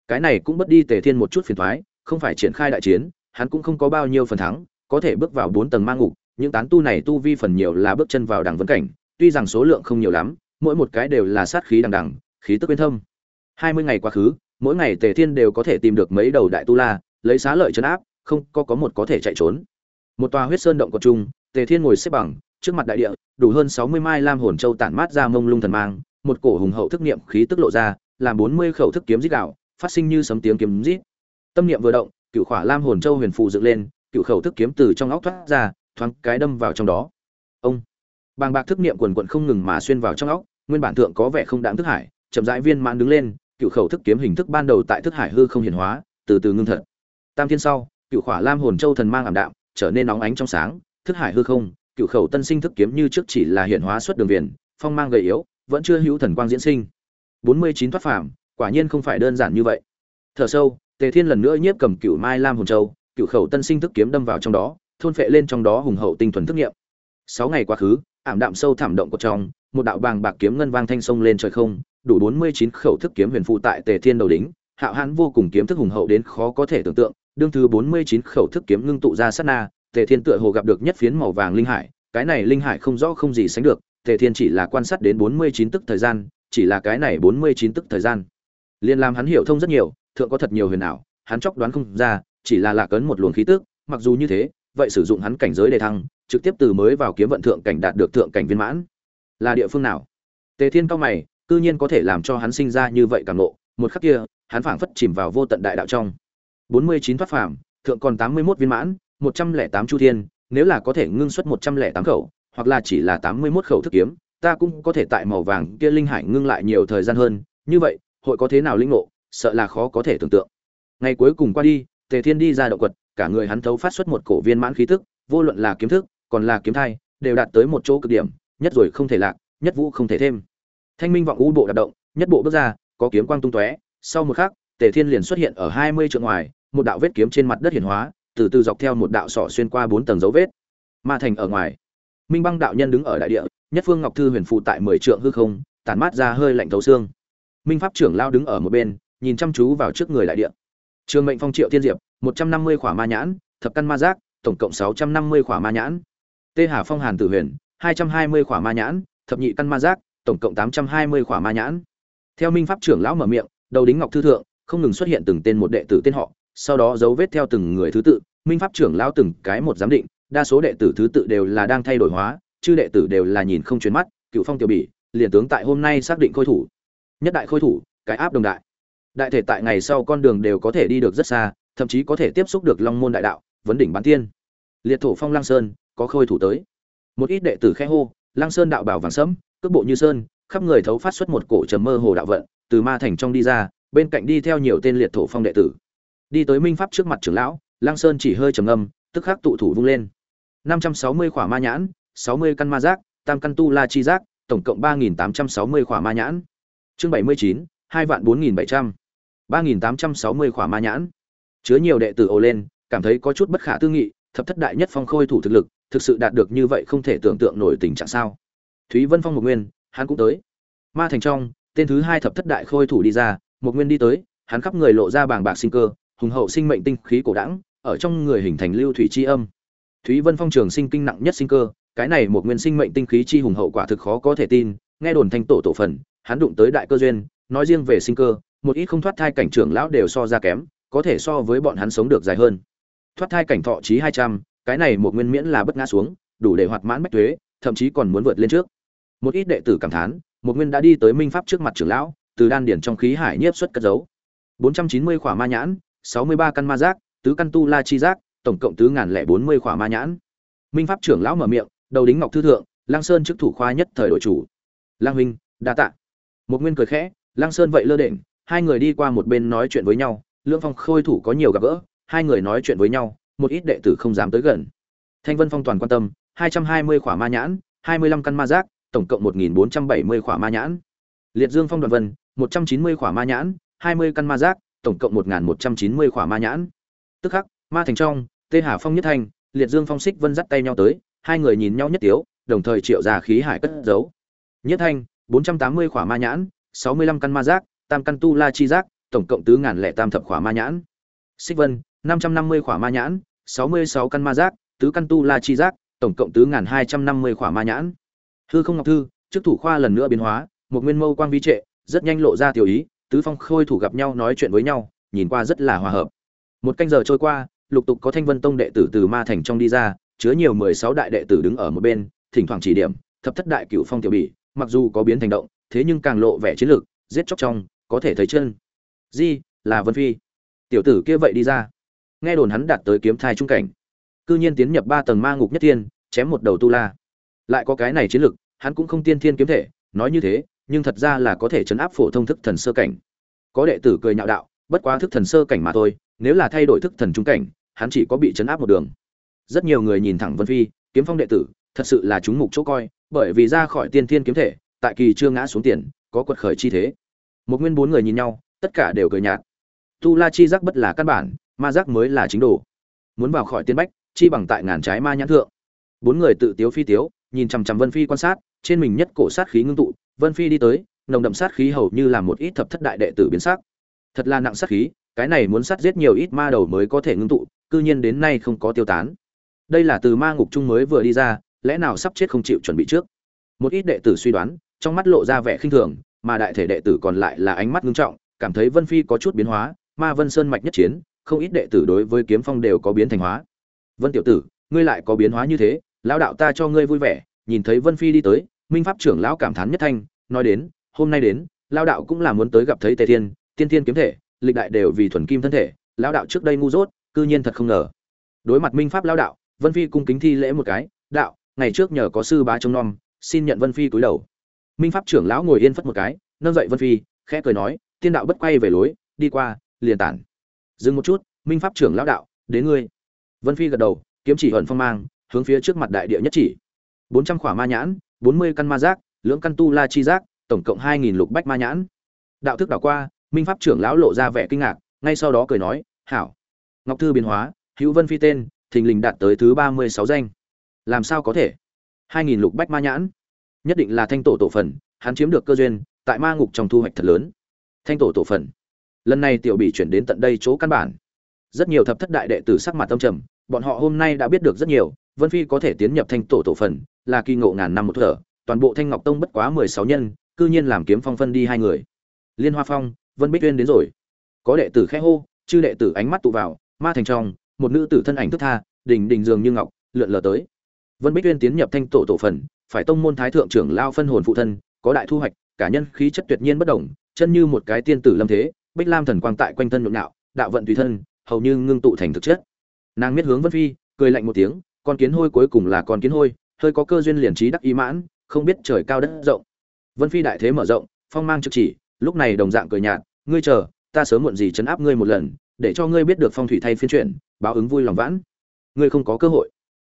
Cái này cũng bất đi tề thiên một chút phiền thoái, không phải triển khai đại chiến, hắn cũng không có bao nhiêu phần thắng, có thể bước vào bốn tầng ma ngục những tán tu này tu vi phần nhiều là bước chân vào đằng vấn cảnh, tuy rằng số lượng không nhiều lắm, mỗi một cái đều là sát khí đằng đằng, khí tức bên thâm. Hai mươi ngày quá khứ, mỗi ngày tề thiên đều có thể tìm được mấy đầu đại tu la, lấy xá lợi chấn áp, không có có một có thể chạy trốn. Một tòa huyết sơn động có chung tề thiên ngồi xếp bằng, trước mặt đại địa, đủ hơn sáu mươi mai lam hồn châu tản mát ra mông lung thần mang, một cổ hùng hậu thức niệm khí tức lộ ra, làm bốn mươi khẩu thức kiếm rít đạo phát sinh như sấm tiếng kiếm rít. Tâm niệm vừa động cựu khỏa lam hồn châu huyền phù dựng lên cựu khẩu thức kiếm từ trong óc thoát ra thoáng cái đâm vào trong đó. Ông. Bàng bạc thức niệm quần quận không ngừng mà xuyên vào trong óc, nguyên bản thượng có vẻ không đáng thức hải, chậm rãi viên mãn đứng lên, cựu khẩu thức kiếm hình thức ban đầu tại thức hải hư không hiển hóa, từ từ ngưng thật. Tam thiên sau, cựu khỏa lam hồn châu thần mang ảm đạm, trở nên nóng ánh trong sáng, thức hải hư không, cựu khẩu tân sinh thức kiếm như trước chỉ là hiển hóa xuất đường viền, phong mang gầy yếu, vẫn chưa hữu thần quang diễn sinh. Bốn mươi chín thoát phàm, quả nhiên không phải đơn giản như vậy. Thở sâu, tề thiên lần nữa nhiếp cầm cựu mai lam hồn châu, cựu khẩu tân sinh thức kiếm đâm vào trong đó thôn phệ lên trong đó hùng hậu tinh thuần thức nghiệm. Sáu ngày quá khứ, ảm đạm sâu thảm động của trong, một đạo bàng bạc kiếm ngân vang thanh sông lên trời không, đủ bốn mươi chín khẩu thức kiếm huyền phụ tại tề thiên đầu đính hạo hãn vô cùng kiếm thức hùng hậu đến khó có thể tưởng tượng, đương thứ bốn mươi chín khẩu thức kiếm ngưng tụ ra sát na, tề thiên tựa hồ gặp được nhất phiến màu vàng linh hải, cái này linh hải không rõ không gì sánh được, tề thiên chỉ là quan sát đến bốn mươi chín tức thời gian, chỉ là cái này bốn mươi chín tức thời gian. Liền làm hắn hiểu thông rất nhiều, thượng có thật nhiều huyền ảo, hắn chóc đoán không ra, chỉ là lạc ấn một luồng khí tức, mặc dù như thế vậy sử dụng hắn cảnh giới đề thăng, trực tiếp từ mới vào kiếm vận thượng cảnh đạt được thượng cảnh viên mãn. Là địa phương nào? Tề thiên cao mày, cư nhiên có thể làm cho hắn sinh ra như vậy cảm ngộ. Một khắc kia, hắn phảng phất chìm vào vô tận đại đạo trong. Bốn mươi chín thoát phàm, thượng còn tám mươi 81 viên mãn, một trăm lẻ tám chu thiên, nếu là có thể ngưng xuất một trăm lẻ tám khẩu, hoặc là chỉ là tám mươi 81 khẩu thức kiếm, ta cũng có thể tại màu vàng kia linh hải ngưng lại nhiều thời gian hơn. Như vậy, hội có thế nào linh ngộ, sợ là khó có thể tưởng tượng. Ngày cuối cùng qua đi, tề thiên đi ra động quật cả người hắn thấu phát xuất một cổ viên mãn khí tức, vô luận là kiếm thức, còn là kiếm thai, đều đạt tới một chỗ cực điểm, nhất rồi không thể lạc, nhất vũ không thể thêm. Thanh minh vọng u bộ đạp động, nhất bộ bước ra, có kiếm quang tung tóe, sau một khắc, tề thiên liền xuất hiện ở hai mươi trượng ngoài, một đạo vết kiếm trên mặt đất hiển hóa, từ từ dọc theo một đạo sọ xuyên qua bốn tầng dấu vết. Ma thành ở ngoài. Minh băng đạo nhân đứng ở đại địa, nhất phương ngọc thư huyền phụ tại mười trượng hư không, tản mát ra hơi lạnh thấu xương. Minh pháp trưởng lao đứng ở một bên, nhìn chăm chú vào trước người đại địa. Trường mệnh phong triệu thiên diệp một trăm năm mươi khỏa ma nhãn, thập căn ma giác, tổng cộng sáu trăm năm mươi khỏa ma nhãn. Tê hà phong hàn tử huyền, hai trăm hai mươi khỏa ma nhãn, thập nhị căn ma giác, tổng cộng tám trăm hai mươi khỏa ma nhãn. Theo minh pháp trưởng lão mở miệng, đầu đính ngọc thư thượng, không ngừng xuất hiện từng tên một đệ tử tên họ, sau đó dấu vết theo từng người thứ tự, minh pháp trưởng lão từng cái một giám định, đa số đệ tử thứ tự đều là đang thay đổi hóa chứ đệ tử đều là nhìn không chuyển mắt, cựu phong tiểu bỉ, liền tướng tại hôm nay xác định khôi thủ. Nhất đại khôi thủ, cái áp đồng đại. Đại thể tại ngày sau con đường đều có thể đi được rất xa thậm chí có thể tiếp xúc được long môn đại đạo vấn đỉnh bán tiên. Liệt thổ phong Lang sơn có khôi thủ tới. Một ít đệ tử khẽ hô Lang sơn đạo bảo vàng sẫm cước bộ như sơn khắp người thấu phát xuất một cổ trầm mơ hồ đạo vận từ ma thành trong đi ra bên cạnh đi theo nhiều tên liệt thổ phong đệ tử. Đi tới minh pháp trước mặt trưởng lão Lang sơn chỉ hơi trầm âm, tức khắc tụ thủ vung lên. năm trăm sáu mươi khỏa ma nhãn sáu mươi căn ma giác tam căn tu la chi giác tổng cộng ba nghìn tám trăm sáu mươi khỏa ma nhãn. Chương bảy mươi chín hai vạn bốn nghìn bảy trăm. ba nghìn tám trăm sáu mươi khỏa ma nhãn chứa nhiều đệ tử ồ lên, cảm thấy có chút bất khả tư nghị, thập thất đại nhất phong khôi thủ thực lực, thực sự đạt được như vậy không thể tưởng tượng nổi tình trạng sao. Thúy vân phong một nguyên, hắn cũng tới. Ma thành trong, tên thứ hai thập thất đại khôi thủ đi ra một nguyên đi tới, hắn khắp người lộ ra bàng bạc sinh cơ, hùng hậu sinh mệnh tinh khí cổ đẳng, ở trong người hình thành lưu thủy chi âm. Thúy vân phong trường sinh kinh nặng nhất sinh cơ, cái này một nguyên sinh mệnh tinh khí chi hùng hậu quả thực khó có thể tin, nghe đồn thanh tổ tổ phần, hắn đụng tới đại cơ duyên, nói riêng về sinh cơ, một ít không thoát thai cảnh trưởng lão đều so ra kém có thể so với bọn hắn sống được dài hơn. Thoát thai cảnh thọ chí hai trăm, cái này một nguyên miễn là bất ngã xuống, đủ để hoạt mãn bách thuế thậm chí còn muốn vượt lên trước. Một ít đệ tử cảm thán, một nguyên đã đi tới minh pháp trước mặt trưởng lão, từ đan điển trong khí hải nhiếp xuất cất giấu. Bốn trăm chín mươi khỏa ma nhãn, sáu mươi ba căn ma giác, tứ căn tu la chi giác, tổng cộng tứ ngàn lẻ bốn mươi khỏa ma nhãn. Minh pháp trưởng lão mở miệng, đầu đính ngọc thư thượng, lăng sơn chức thủ khoa nhất thời đội chủ. Lang huynh, đa tạ. Một nguyên cười khẽ, lăng sơn vậy lơ đễnh, hai người đi qua một bên nói chuyện với nhau lương phong khôi thủ có nhiều gặp gỡ, hai người nói chuyện với nhau, một ít đệ tử không dám tới gần. Thanh vân phong toàn quan tâm, hai trăm hai mươi khỏa ma nhãn, hai mươi lăm căn ma giác, tổng cộng một nghìn bốn trăm bảy mươi khỏa ma nhãn. Liệt dương phong đoàn vân, một trăm chín mươi khỏa ma nhãn, hai mươi căn ma giác, tổng cộng một nghìn một trăm chín mươi khỏa ma nhãn. Tức khắc, ma thành trong, tê hà phong nhất thanh liệt dương phong xích vân dắt tay nhau tới, hai người nhìn nhau nhất tiếu, đồng thời triệu ra khí hải cất giấu. Nhất thanh bốn trăm tám mươi khỏa ma nhãn, sáu mươi lăm căn ma giác, tam căn tu la chi giác tổng cộng tứ ngàn lẻ tam thập khỏa ma nhãn. Xích vân, năm trăm năm mươi khỏa ma nhãn, sáu mươi sáu căn ma giác, tứ căn tu la chi giác, tổng cộng tứ ngàn hai trăm năm mươi khỏa ma nhãn. Hư không ngọc thư, chức thủ khoa lần nữa biến hóa, một nguyên mâu quang vi trệ, rất nhanh lộ ra tiểu ý, tứ phong khôi thủ gặp nhau nói chuyện với nhau, nhìn qua rất là hòa hợp. Một canh giờ trôi qua, lục tục có thanh vân tông đệ tử từ ma thành trong đi ra, chứa nhiều mười sáu đại đệ tử đứng ở một bên, thỉnh thoảng chỉ điểm, thập thất đại cửu phong tiểu bỉ, mặc dù có biến thành động, thế nhưng càng lộ vẻ chiến lược, giết chóc trong, có thể thấy chân di, là vân phi. Tiểu tử kia vậy đi ra. Nghe đồn hắn đạt tới kiếm thai trung cảnh. Cư nhiên tiến nhập ba tầng ma ngục nhất thiên, chém một đầu tu la. Lại có cái này chiến lược hắn cũng không tiên thiên kiếm thể, nói như thế, nhưng thật ra là có thể chấn áp phổ thông thức thần sơ cảnh. Có đệ tử cười nhạo đạo, bất quá thức thần sơ cảnh mà thôi, nếu là thay đổi thức thần trung cảnh, hắn chỉ có bị chấn áp một đường. Rất nhiều người nhìn thẳng vân phi, kiếm phong đệ tử, thật sự là chúng mục chỗ coi, bởi vì ra khỏi tiên thiên kiếm thể, tại kỳ chưa ngã xuống tiền, có quật khởi chi thế. Một nguyên bốn người nhìn nhau tất cả đều cười nhạt. Tu la chi giác bất là căn bản, ma giác mới là chính đồ. Muốn vào khỏi tiên bách, chi bằng tại ngàn trái ma nhãn thượng. Bốn người tự tiếu phi tiếu, nhìn chằm chằm vân phi quan sát, trên mình nhất cổ sát khí ngưng tụ, vân phi đi tới, nồng đậm sát khí hầu như là một ít thập thất đại đệ tử biến sắc. Thật là nặng sát khí, cái này muốn sát giết nhiều ít ma đầu mới có thể ngưng tụ, cư nhiên đến nay không có tiêu tán. Đây là từ ma ngục trung mới vừa đi ra, lẽ nào sắp chết không chịu chuẩn bị trước? Một ít đệ tử suy đoán, trong mắt lộ ra vẻ khinh thường, mà đại thể đệ tử còn lại là ánh mắt ngưng trọng cảm thấy vân phi có chút biến hóa, ma vân sơn mạch nhất chiến, không ít đệ tử đối với kiếm phong đều có biến thành hóa. Vân tiểu tử, ngươi lại có biến hóa như thế, lão đạo ta cho ngươi vui vẻ, nhìn thấy vân phi đi tới, minh pháp trưởng lão cảm thán nhất thanh, nói đến, hôm nay đến, lão đạo cũng là muốn tới gặp thấy tề thiên, tiên thiên kiếm thể, lịch đại đều vì thuần kim thân thể, lão đạo trước đây ngu dốt, cư nhiên thật không ngờ. Đối mặt minh pháp lão đạo, vân phi cung kính thi lễ một cái, đạo, ngày trước nhờ có sư bá trông nom, xin nhận vân phi cúi đầu. Minh pháp trưởng lão ngồi yên phất một cái, nâng dậy vân phi, khẽ cười nói tiên đạo bất quay về lối, đi qua, liền tản. Dừng một chút, minh pháp trưởng lão đạo, đến ngươi. Vân phi gật đầu, kiếm chỉ ẩn phong mang, hướng phía trước mặt đại địa nhất chỉ. Bốn trăm khỏa ma nhãn, bốn mươi căn ma giác, lưỡng căn tu la chi giác, tổng cộng hai nghìn lục bách ma nhãn. Đạo thức đảo qua, minh pháp trưởng lão lộ ra vẻ kinh ngạc, ngay sau đó cười nói, hảo. Ngọc thư biến hóa, hữu vân phi tên, thình lình đạt tới thứ ba mươi sáu danh. Làm sao có thể? hai nghìn lục bách ma nhãn. Nhất định là thanh tổ tổ phần, hắn chiếm được cơ duyên, tại ma ngục trong thu hoạch thật lớn thanh tổ tổ phần. Lần này tiểu bị chuyển đến tận đây chỗ căn bản. Rất nhiều thập thất đại đệ tử sắc mặt tâm trầm, bọn họ hôm nay đã biết được rất nhiều, vân phi có thể tiến nhập thanh tổ tổ phần là kỳ ngộ ngàn năm một thở, toàn bộ thanh ngọc tông bất quá mười sáu nhân, cư nhiên làm kiếm phong phân đi hai người. Liên hoa phong, vân bích uyên đến rồi. Có đệ tử khẽ hô, chư đệ tử ánh mắt tụ vào, ma thành trong, một nữ tử thân ảnh thức tha, đình đình dường như ngọc, lượn lờ tới. Vân bích uyên tiến nhập thanh tổ tổ phần, phải tông môn thái thượng trưởng lao phân hồn phụ thân, có đại thu hoạch, cả nhân khí chất tuyệt nhiên bất động chân như một cái tiên tử lâm thế, bích lam thần quang tại quanh thân nhộn nhạo, đạo vận tùy thân, hầu như ngưng tụ thành thực chất. Nàng miết hướng vân phi, cười lạnh một tiếng, con kiến hôi cuối cùng là con kiến hôi, hơi có cơ duyên liền trí đắc ý mãn, không biết trời cao đất rộng. Vân phi đại thế mở rộng, phong mang trực chỉ, lúc này đồng dạng cười nhạt, ngươi chờ, ta sớm muộn gì chấn áp ngươi một lần, để cho ngươi biết được phong thủy thay phiên chuyển, báo ứng vui lòng vãn. Ngươi không có cơ hội.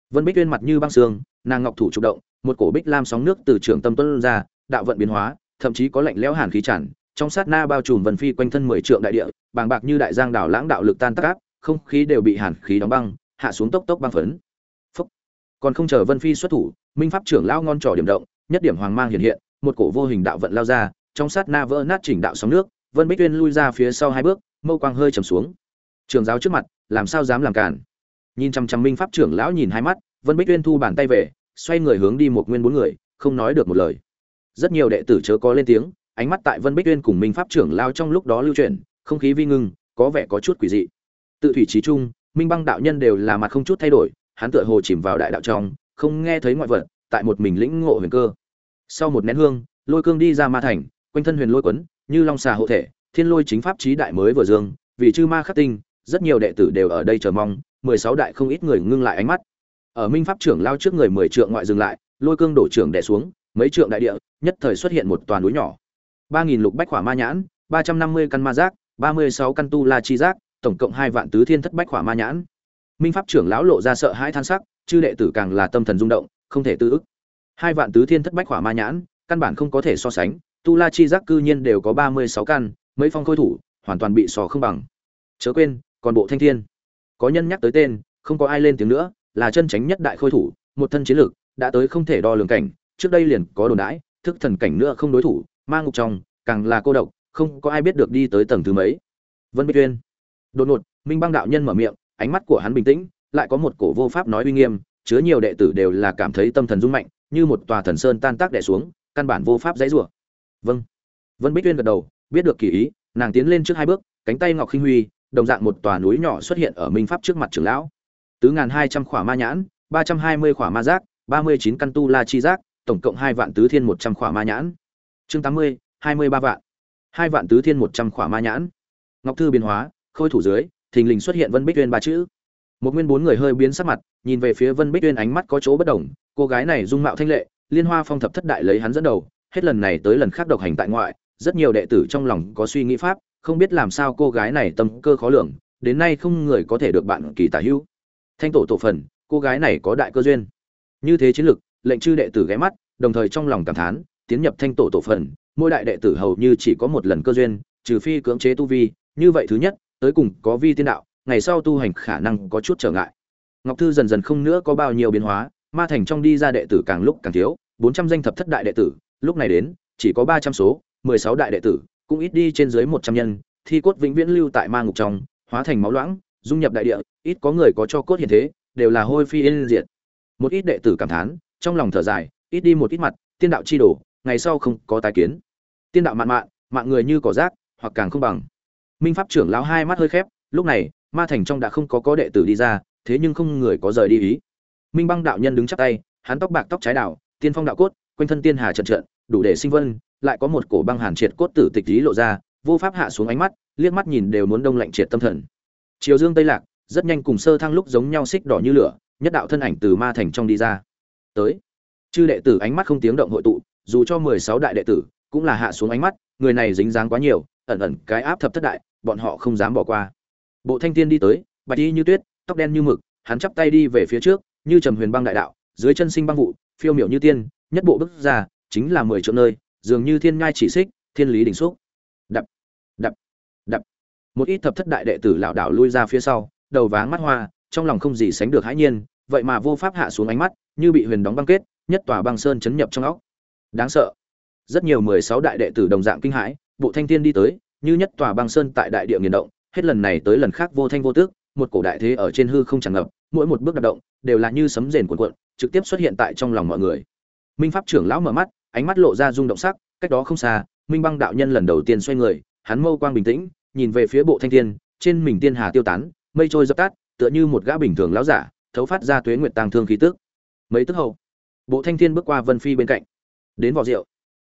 Vân bích tuyên mặt như băng xương nàng ngọc thủ chủ động, một cổ bích lam sóng nước từ trường tâm tuân ra, đạo vận biến hóa, thậm chí có lạnh lẽo hàn khí tràn trong sát na bao trùm vân phi quanh thân mười trượng đại địa, bàng bạc như đại giang đảo lãng đạo lực tan tác áp, không khí đều bị hàn khí đóng băng, hạ xuống tốc tốc băng phấn. Phúc. còn không chờ vân phi xuất thủ, minh pháp trưởng lao ngon trò điểm động, nhất điểm hoàng mang hiện hiện, một cổ vô hình đạo vận lao ra, trong sát na vỡ nát chỉnh đạo sóng nước, vân bích tuyên lui ra phía sau hai bước, mâu quang hơi trầm xuống. Trường giáo trước mặt, làm sao dám làm cản nhìn chăm chăm minh pháp trưởng lão nhìn hai mắt, vân bích tuyên thu bàn tay về, xoay người hướng đi một nguyên bốn người, không nói được một lời. Rất nhiều đệ tử chớ có lên tiếng ánh mắt tại vân bích uyên cùng minh pháp trưởng lao trong lúc đó lưu chuyển, không khí vi ngưng, có vẻ có chút quỷ dị. Tự thủy trí trung, minh băng đạo nhân đều là mặt không chút thay đổi, hắn tựa hồ chìm vào đại đạo trong, không nghe thấy ngoại vật, tại một mình lĩnh ngộ huyền cơ. Sau một nén hương, lôi cương đi ra ma thành, quanh thân huyền lôi quấn, như long xà hộ thể, thiên lôi chính pháp trí đại mới vừa dương, vì chư ma khắc tinh, rất nhiều đệ tử đều ở đây chờ mong, mười sáu đại không ít người ngưng lại ánh mắt. Ở minh pháp trưởng lao trước người mười trượng ngoại dừng lại, lôi cương đổ trưởng đè xuống, mấy trượng đại địa, nhất thời xuất hiện một toàn núi nhỏ ba nghìn lục bách khỏa ma nhãn, ba trăm năm mươi căn ma giác, ba mươi sáu căn tu la chi giác, tổng cộng hai vạn tứ thiên thất bách khỏa ma nhãn. Minh pháp trưởng lão lộ ra sợ hãi than sắc, chư đệ tử càng là tâm thần rung động, không thể tư ức. Hai vạn tứ thiên thất bách khỏa ma nhãn, căn bản không có thể so sánh, tu la chi giác cư nhiên đều có ba mươi sáu căn, mấy phong khôi thủ, hoàn toàn bị sò không bằng. Chớ quên, còn bộ thanh thiên. Có nhân nhắc tới tên, không có ai lên tiếng nữa, là chân tránh nhất đại khôi thủ, một thân chiến lược đã tới không thể đo lường cảnh, trước đây liền có đồn đãi, thức thần cảnh nữa không đối thủ ma ngục trong, càng là cô độc, không có ai biết được đi tới tầng thứ mấy. Vân bích tuyên đột ngột, minh băng đạo nhân mở miệng, ánh mắt của hắn bình tĩnh, lại có một cổ vô pháp nói uy nghiêm, chứa nhiều đệ tử đều là cảm thấy tâm thần rung mạnh, như một tòa thần sơn tan tác đẻ xuống, căn bản vô pháp dãy rủa. Vâng. Vân bích tuyên gật đầu, biết được kỳ ý, nàng tiến lên trước hai bước, cánh tay ngọc khinh huy, đồng dạng một tòa núi nhỏ xuất hiện ở minh pháp trước mặt trưởng lão. Tứ ngàn hai trăm khỏa ma nhãn, ba trăm hai mươi khỏa ma giác, ba mươi chín căn tu la chi giác, tổng cộng hai vạn tứ thiên một trăm khỏa ma nhãn chương tám mươi, hai mươi ba vạn. Hai vạn tứ thiên một trăm khỏa ma nhãn. Ngọc thư biến hóa, khôi thủ dưới, thình lình xuất hiện vân bích tuyên ba chữ. Một nguyên bốn người hơi biến sắc mặt, nhìn về phía vân bích tuyên ánh mắt có chỗ bất đồng, cô gái này dung mạo thanh lệ, liên hoa phong thập thất đại lấy hắn dẫn đầu, hết lần này tới lần khác độc hành tại ngoại, rất nhiều đệ tử trong lòng có suy nghĩ pháp, không biết làm sao cô gái này tâm cơ khó lường, đến nay không người có thể được bạn kỳ tả hữu. Thanh tổ tổ phần, cô gái này có đại cơ duyên. Như thế chiến lực, lệnh chư đệ tử ghé mắt, đồng thời trong lòng cảm thán tiến nhập thanh tổ tổ phần, mỗi đại đệ tử hầu như chỉ có một lần cơ duyên, trừ phi cưỡng chế tu vi. Như vậy thứ nhất, tới cùng có vi tiên đạo, ngày sau tu hành khả năng có chút trở ngại. Ngọc thư dần dần không nữa có bao nhiêu biến hóa, ma thành trong đi ra đệ tử càng lúc càng thiếu, bốn trăm danh thập thất đại đệ tử, lúc này đến, chỉ có ba trăm số, mười sáu đại đệ tử, cũng ít đi trên dưới một trăm nhân, thi cốt vĩnh viễn lưu tại ma ngục trong, hóa thành máu loãng, dung nhập đại địa, ít có người có cho cốt hiện thế, đều là hôi phi yên diệt. Một ít đệ tử cảm thán, trong lòng thở dài, ít đi một ít mặt, tiên đạo chi đổ ngày sau không có tái kiến. Tiên đạo mạn mạn, mạng người như cỏ rác, hoặc càng không bằng. Minh pháp trưởng lão hai mắt hơi khép, lúc này, ma thành trong đã không có có đệ tử đi ra, thế nhưng không người có rời đi ý. Minh băng đạo nhân đứng chắp tay, hắn tóc bạc tóc trái đạo tiên phong đạo cốt, quanh thân tiên hà trận trận, đủ để sinh vân, lại có một cổ băng hàn triệt cốt tử tịch lý lộ ra, vô pháp hạ xuống ánh mắt, liếc mắt nhìn đều muốn đông lạnh triệt tâm thần. Chiều dương tây lạc, rất nhanh cùng sơ thăng lúc giống nhau xích đỏ như lửa, nhất đạo thân ảnh từ ma thành trong đi ra. Tới. Chư đệ tử ánh mắt không tiếng động hội tụ dù cho mười sáu đại đệ tử cũng là hạ xuống ánh mắt, người này dính dáng quá nhiều, ẩn ẩn cái áp thập thất đại, bọn họ không dám bỏ qua. Bộ thanh tiên đi tới, bạch y như tuyết, tóc đen như mực, hắn chắp tay đi về phía trước, như trầm huyền băng đại đạo, dưới chân sinh băng vụ, phiêu miểu như tiên, nhất bộ bước ra, chính là mười chỗ nơi, dường như thiên ngai chỉ xích, thiên lý đỉnh xúc. Đập đập đập. Một ít thập thất đại đệ tử lảo đảo lui ra phía sau, đầu váng mắt hoa, trong lòng không gì sánh được hãi nhiên, vậy mà vô pháp hạ xuống ánh mắt, như bị huyền đóng băng kết, nhất tòa băng sơn chấn nhập trong óc đáng sợ. Rất nhiều mười sáu đại đệ tử đồng dạng kinh hãi, bộ thanh thiên đi tới, như nhất tòa băng sơn tại đại địa nghiền động, hết lần này tới lần khác vô thanh vô tước, một cổ đại thế ở trên hư không tràn ngập, mỗi một bước đạp động, đều là như sấm rền cuộn cuộn, trực tiếp xuất hiện tại trong lòng mọi người. Minh pháp trưởng lão mở mắt, ánh mắt lộ ra rung động sắc, cách đó không xa, minh băng đạo nhân lần đầu tiên xoay người, hắn mâu quang bình tĩnh, nhìn về phía bộ thanh thiên, trên mình tiên hà tiêu tán, mây trôi dập tắt, tựa như một gã bình thường lão giả, thấu phát ra tuế nguyệt tàng thương khí tức. Mấy tức hậu, bộ thanh thiên bước qua vân phi bên cạnh đến vò rượu.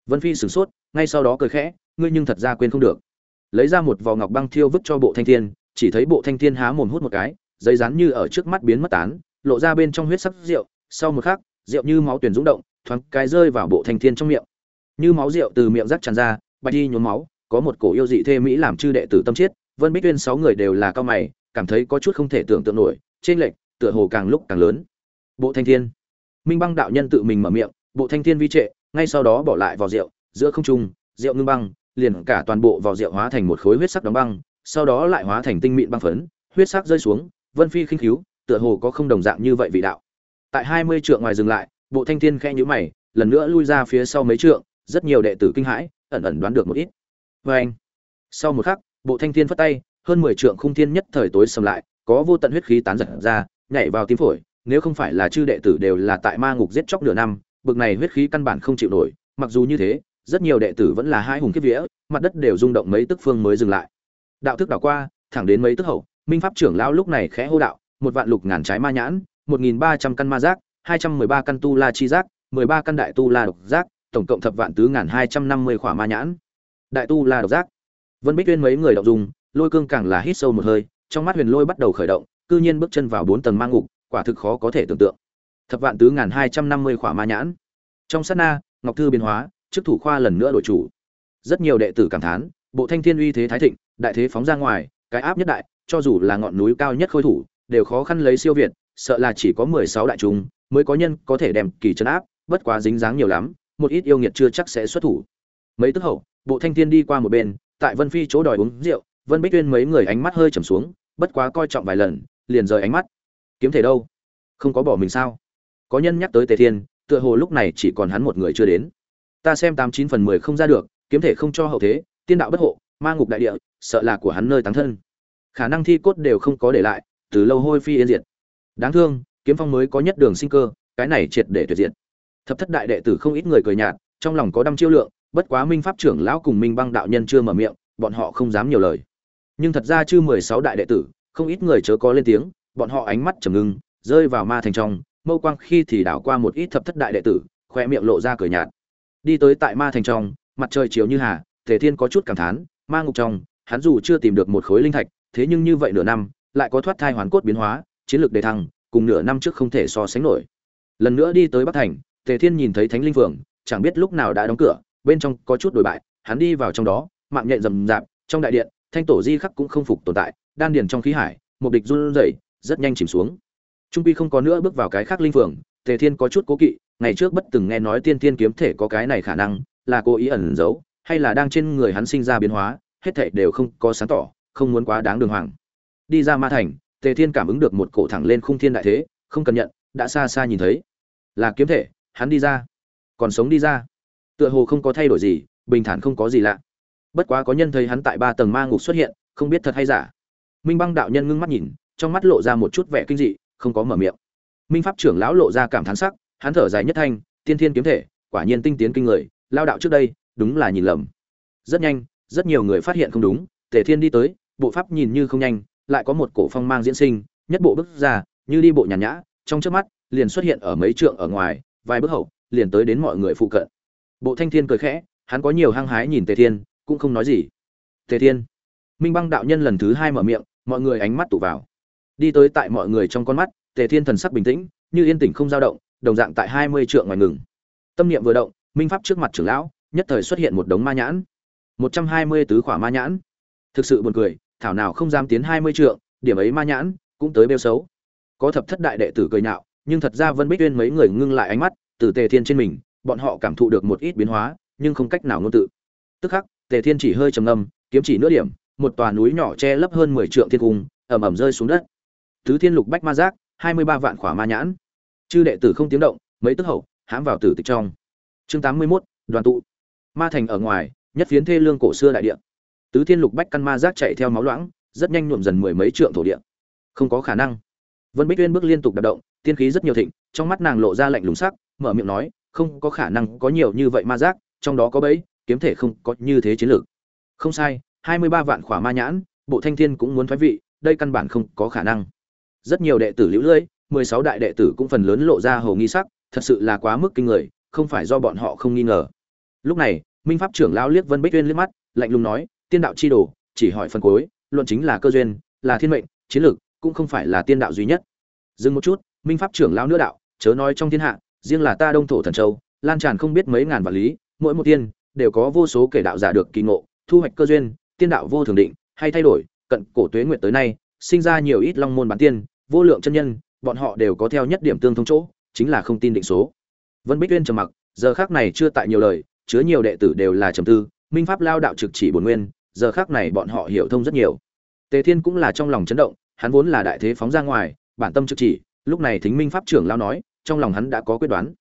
Vân phi sửng sốt, ngay sau đó cười khẽ, ngươi nhưng thật ra quên không được. Lấy ra một vò ngọc băng thiêu vứt cho bộ thanh thiên, chỉ thấy bộ thanh thiên há mồm hút một cái, giấy rán như ở trước mắt biến mất tán, lộ ra bên trong huyết sắc rượu. Sau một khắc, rượu như máu tuyển rúng động, thoáng cái rơi vào bộ thanh thiên trong miệng. Như máu rượu từ miệng rắc tràn ra, bạch đi nhuốm máu, có một cổ yêu dị thê mỹ làm chư đệ tử tâm chiết. Vân bích tuyên sáu người đều là cao mày, cảm thấy có chút không thể tưởng tượng nổi, trên lệch, tựa hồ càng lúc càng lớn. Bộ thanh thiên. Minh băng đạo nhân tự mình mở miệng, bộ thanh thiên vi trệ ngay sau đó bỏ lại vào rượu, giữa không trung, rượu ngưng băng, liền cả toàn bộ vào rượu hóa thành một khối huyết sắc đóng băng, sau đó lại hóa thành tinh mịn băng phấn, huyết sắc rơi xuống, vân phi khinh khiếu tựa hồ có không đồng dạng như vậy vị đạo. Tại hai mươi trượng ngoài dừng lại, bộ thanh thiên khẽ nhíu mày, lần nữa lui ra phía sau mấy trượng, rất nhiều đệ tử kinh hãi, ẩn ẩn đoán được một ít. Vê anh, sau một khắc, bộ thanh thiên phất tay, hơn mười trượng khung thiên nhất thời tối sầm lại, có vô tận huyết khí tán giật ra, nhảy vào tim phổi, nếu không phải là chư đệ tử đều là tại ma ngục giết chóc nửa năm bực này huyết khí căn bản không chịu nổi, mặc dù như thế, rất nhiều đệ tử vẫn là hai hùng kiếp vía, mặt đất đều rung động mấy tức phương mới dừng lại. Đạo thức đảo qua, thẳng đến mấy tức hậu, minh pháp trưởng lão lúc này khẽ hô đạo, một vạn lục ngàn trái ma nhãn, một nghìn ba trăm căn ma giác, hai trăm mười ba căn tu la chi giác, mười ba căn đại tu la độc giác, tổng cộng thập vạn tứ ngàn hai trăm năm mươi khỏa ma nhãn. Đại tu la độc giác. Vân bích tuyên mấy người động dùng lôi cương càng là hít sâu một hơi, trong mắt huyền lôi bắt đầu khởi động, cư nhiên bước chân vào bốn tầng ma ngục, quả thực khó có thể tưởng tượng thập vạn tứ ngàn hai trăm năm mươi khỏa ma nhãn. Trong sát na, ngọc thư biến hóa, chức thủ khoa lần nữa đổi chủ. Rất nhiều đệ tử cảm thán, bộ thanh thiên uy thế thái thịnh, đại thế phóng ra ngoài, cái áp nhất đại, cho dù là ngọn núi cao nhất khôi thủ, đều khó khăn lấy siêu việt, sợ là chỉ có mười sáu đại chúng mới có nhân có thể đem kỳ chân áp, bất quá dính dáng nhiều lắm, một ít yêu nghiệt chưa chắc sẽ xuất thủ. Mấy tức hậu, bộ thanh thiên đi qua một bên, tại vân phi chỗ đòi uống rượu, vân bích tuyên mấy người ánh mắt hơi trầm xuống, bất quá coi trọng vài lần, liền rời ánh mắt. Kiếm thể đâu? Không có bỏ mình sao? Có nhân nhắc tới tề thiên, tựa hồ lúc này chỉ còn hắn một người chưa đến. Ta xem tám chín phần mười không ra được, kiếm thể không cho hậu thế, tiên đạo bất hộ, ma ngục đại địa, sợ là của hắn nơi tán thân. Khả năng thi cốt đều không có để lại, từ lâu hôi phi yên diệt. Đáng thương, kiếm phong mới có nhất đường sinh cơ, cái này triệt để tuyệt diệt. Thập thất đại đệ tử không ít người cười nhạt, trong lòng có đăm chiêu lượng, bất quá minh pháp trưởng lão cùng minh băng đạo nhân chưa mở miệng, bọn họ không dám nhiều lời. Nhưng thật ra chư mười sáu đại đệ tử, không ít người chớ có lên tiếng, bọn họ ánh mắt trầm ngưng, rơi vào ma thành trong mâu quang khi thì đảo qua một ít thập thất đại đệ tử khoe miệng lộ ra cười nhạt. Đi tới tại ma thành trong, mặt trời chiếu như hà, tề thiên có chút cảm thán, ma ngục trong, hắn dù chưa tìm được một khối linh thạch, thế nhưng như vậy nửa năm, lại có thoát thai hoàn cốt biến hóa, chiến lược đề thăng, cùng nửa năm trước không thể so sánh nổi. Lần nữa đi tới bắc thành, tề thiên nhìn thấy thánh linh phượng, chẳng biết lúc nào đã đóng cửa, bên trong có chút đổi bại, hắn đi vào trong đó, mạng nhện rầm rạp, trong đại điện, thanh tổ di khắc cũng không phục tồn tại, đan điền trong khí hải một địch run rẩy, rất nhanh chìm xuống trung quy không có nữa bước vào cái khác linh phượng tề thiên có chút cố kỵ, ngày trước bất từng nghe nói tiên thiên kiếm thể có cái này khả năng, là cố ý ẩn giấu, hay là đang trên người hắn sinh ra biến hóa, hết thảy đều không có sáng tỏ, không muốn quá đáng đường hoàng. Đi ra ma thành, tề thiên cảm ứng được một cổ thẳng lên khung thiên đại thế, không cần nhận, đã xa xa nhìn thấy. Là kiếm thể, hắn đi ra. Còn sống đi ra. Tựa hồ không có thay đổi gì, bình thản không có gì lạ. Bất quá có nhân thấy hắn tại ba tầng ma ngục xuất hiện, không biết thật hay giả. Minh băng đạo nhân ngưng mắt nhìn, trong mắt lộ ra một chút vẻ kinh dị không có mở miệng. Minh pháp trưởng lão lộ ra cảm thán sắc, hắn thở dài nhất thanh, tiên thiên kiếm thể, quả nhiên tinh tiến kinh người, lao đạo trước đây, đúng là nhìn lầm. Rất nhanh, rất nhiều người phát hiện không đúng, tề thiên đi tới, bộ pháp nhìn như không nhanh, lại có một cổ phong mang diễn sinh, nhất bộ bước ra, như đi bộ nhàn nhã, trong trước mắt, liền xuất hiện ở mấy trượng ở ngoài, vài bước hậu, liền tới đến mọi người phụ cận. Bộ thanh thiên cười khẽ, hắn có nhiều hăng hái nhìn tề thiên, cũng không nói gì. Tề thiên. Minh băng đạo nhân lần thứ hai mở miệng, mọi người ánh mắt tụ vào đi tới tại mọi người trong con mắt, tề thiên thần sắc bình tĩnh, như yên tĩnh không dao động, đồng dạng tại hai mươi trượng ngoài ngừng. Tâm niệm vừa động, minh pháp trước mặt trưởng lão, nhất thời xuất hiện một đống ma nhãn. Một trăm hai mươi tứ khỏa ma nhãn. Thực sự buồn cười, thảo nào không dám tiến hai mươi trượng, điểm ấy ma nhãn cũng tới bêu xấu. Có thập thất đại đệ tử cười nhạo, nhưng thật ra vân bích tuyên mấy người ngưng lại ánh mắt, từ tề thiên trên mình, bọn họ cảm thụ được một ít biến hóa, nhưng không cách nào ngôn tự. Tức khắc, tề thiên chỉ hơi trầm ngâm, kiếm chỉ nửa điểm, một tòa núi nhỏ che lấp hơn mười trượng thiên cung ẩm ẩm rơi xuống đất tứ thiên lục bách ma giác, hai mươi ba vạn khỏa ma nhãn. Chư đệ tử không tiếng động, mấy tức hậu, hãm vào tử tịch trong. Chương tám mươi mốt, đoàn tụ. Ma thành ở ngoài, nhất phiến thê lương cổ xưa đại địa. Tứ thiên lục bách căn ma giác chạy theo máu loãng, rất nhanh nhuộm dần mười mấy trượng thổ địa. Không có khả năng. Vân bích uyên bước liên tục đạp động, tiên khí rất nhiều thịnh, trong mắt nàng lộ ra lạnh lùng sắc, mở miệng nói, không có khả năng có nhiều như vậy ma giác, trong đó có bẫy, kiếm thể không có như thế chiến lược. Không sai, hai mươi ba vạn khỏa ma nhãn, bộ thanh thiên cũng muốn thoái vị, đây căn bản không có khả năng rất nhiều đệ tử liễu lưỡi mười sáu đại đệ tử cũng phần lớn lộ ra hầu nghi sắc, thật sự là quá mức kinh người, không phải do bọn họ không nghi ngờ. Lúc này, minh pháp trưởng lão liếc vân bích uyên liếc mắt, lạnh lùng nói, tiên đạo chi đồ, chỉ hỏi phần cuối, luận chính là cơ duyên, là thiên mệnh, chiến lược cũng không phải là tiên đạo duy nhất. Dừng một chút, minh pháp trưởng lão nữa đạo, chớ nói trong thiên hạ, riêng là ta đông thổ thần châu, lan tràn không biết mấy ngàn vạn lý, mỗi một tiên đều có vô số kể đạo giả được kỳ ngộ, thu hoạch cơ duyên, tiên đạo vô thường định, hay thay đổi, cận cổ tuế nguyệt tới nay, sinh ra nhiều ít long môn bán tiên vô lượng chân nhân, bọn họ đều có theo nhất điểm tương thông chỗ, chính là không tin định số. Vân bích uyên trầm mặc, giờ khác này chưa tại nhiều lời, chứa nhiều đệ tử đều là trầm tư, minh pháp lao đạo trực chỉ bổn nguyên, giờ khác này bọn họ hiểu thông rất nhiều. Tề thiên cũng là trong lòng chấn động, hắn vốn là đại thế phóng ra ngoài, bản tâm trực chỉ, lúc này thính minh pháp trưởng lao nói, trong lòng hắn đã có quyết đoán.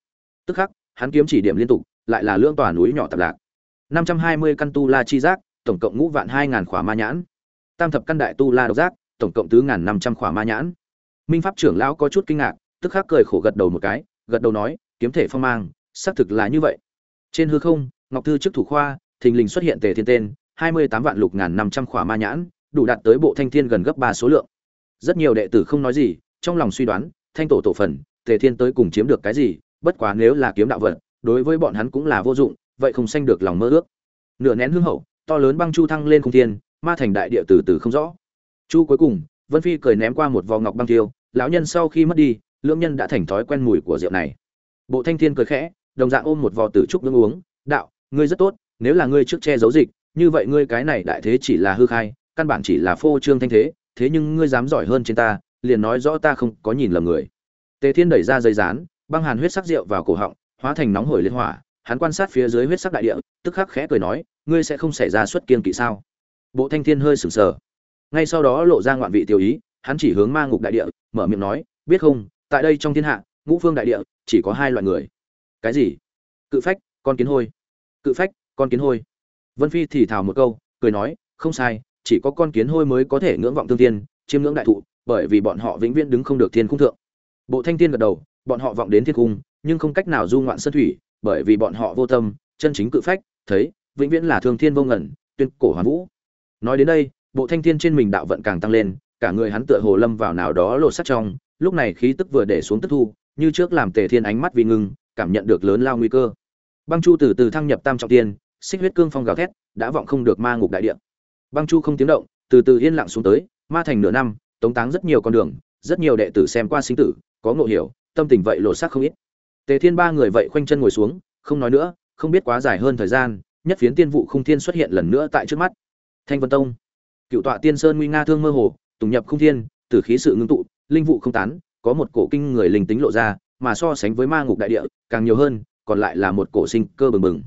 Tức khắc, hắn kiếm chỉ điểm liên tục, lại là lưỡng tòa núi nhỏ tập lạc. năm trăm hai mươi căn tu la chi giác, tổng cộng ngũ vạn hai ngàn khỏa ma nhãn. Tam thập căn đại tu la độc giác, tổng cộng tứ ngàn năm trăm khỏa ma nhãn minh pháp trưởng lão có chút kinh ngạc, tức khắc cười khổ gật đầu một cái, gật đầu nói, kiếm thể phong mang, xác thực là như vậy. Trên hư không, ngọc thư chức thủ khoa, thình lình xuất hiện tề thiên tên, hai mươi tám vạn lục ngàn năm trăm khỏa ma nhãn, đủ đạt tới bộ thanh thiên gần gấp ba số lượng. Rất nhiều đệ tử không nói gì, trong lòng suy đoán, thanh tổ tổ phần, tề thiên tới cùng chiếm được cái gì, bất quá nếu là kiếm đạo vật, đối với bọn hắn cũng là vô dụng, vậy không sanh được lòng mơ ước. Nửa nén hương hậu, to lớn băng chu thăng lên không thiên, ma thành đại địa từ từ không rõ. Chu cuối cùng vân phi cười ném qua một vò ngọc băng tiêu lão nhân sau khi mất đi lưỡng nhân đã thành thói quen mùi của rượu này. Bộ thanh thiên cười khẽ đồng dạng ôm một vò tử trúc nước uống đạo ngươi rất tốt nếu là ngươi trước che giấu dịch như vậy ngươi cái này đại thế chỉ là hư khai căn bản chỉ là phô trương thanh thế thế nhưng ngươi dám giỏi hơn trên ta liền nói rõ ta không có nhìn lầm người. Tề thiên đẩy ra dây dán, băng hàn huyết sắc rượu vào cổ họng hóa thành nóng hổi liên hỏa hắn quan sát phía dưới huyết sắc đại địa tức khắc khẽ cười nói ngươi sẽ không xảy ra xuất kiên kỵ sao? Bộ thanh thiên hơi sững sờ ngay sau đó lộ ra ngoạn vị tiêu ý, hắn chỉ hướng ma ngục đại địa, mở miệng nói, biết không, tại đây trong thiên hạ, ngũ phương đại địa, chỉ có hai loại người. Cái gì? Cự phách, con kiến hôi. Cự phách, con kiến hôi. Vân phi thì thào một câu, cười nói, không sai, chỉ có con kiến hôi mới có thể ngưỡng vọng tương tiên chiêm ngưỡng đại thụ, bởi vì bọn họ vĩnh viễn đứng không được thiên cung thượng. Bộ thanh thiên gật đầu, bọn họ vọng đến thiên cung, nhưng không cách nào du ngoạn sơn thủy, bởi vì bọn họ vô tâm, chân chính cự phách, thấy, vĩnh viễn là thương thiên vô ngẩn tuyên cổ hoàn vũ. Nói đến đây bộ thanh thiên trên mình đạo vận càng tăng lên, cả người hắn tựa hồ lâm vào nào đó lột sắt trong, lúc này khí tức vừa để xuống tức thu, như trước làm tề thiên ánh mắt vì ngưng, cảm nhận được lớn lao nguy cơ. Băng chu từ từ thăng nhập tam trọng tiên, xích huyết cương phong gào thét, đã vọng không được ma ngục đại địa. Băng chu không tiếng động, từ từ yên lặng xuống tới, ma thành nửa năm, tống táng rất nhiều con đường, rất nhiều đệ tử xem qua sinh tử, có ngộ hiểu, tâm tình vậy lộ sắc không ít. Tề thiên ba người vậy khoanh chân ngồi xuống, không nói nữa, không biết quá dài hơn thời gian, nhất phiến tiên vụ không thiên xuất hiện lần nữa tại trước mắt. Thanh vân tông cựu tọa tiên sơn nguy nga thương mơ hồ, tùng nhập không thiên từ khí sự ngưng tụ, linh vụ không tán, có một cổ kinh người linh tính lộ ra, mà so sánh với ma ngục đại địa, càng nhiều hơn, còn lại là một cổ sinh cơ bừng bừng.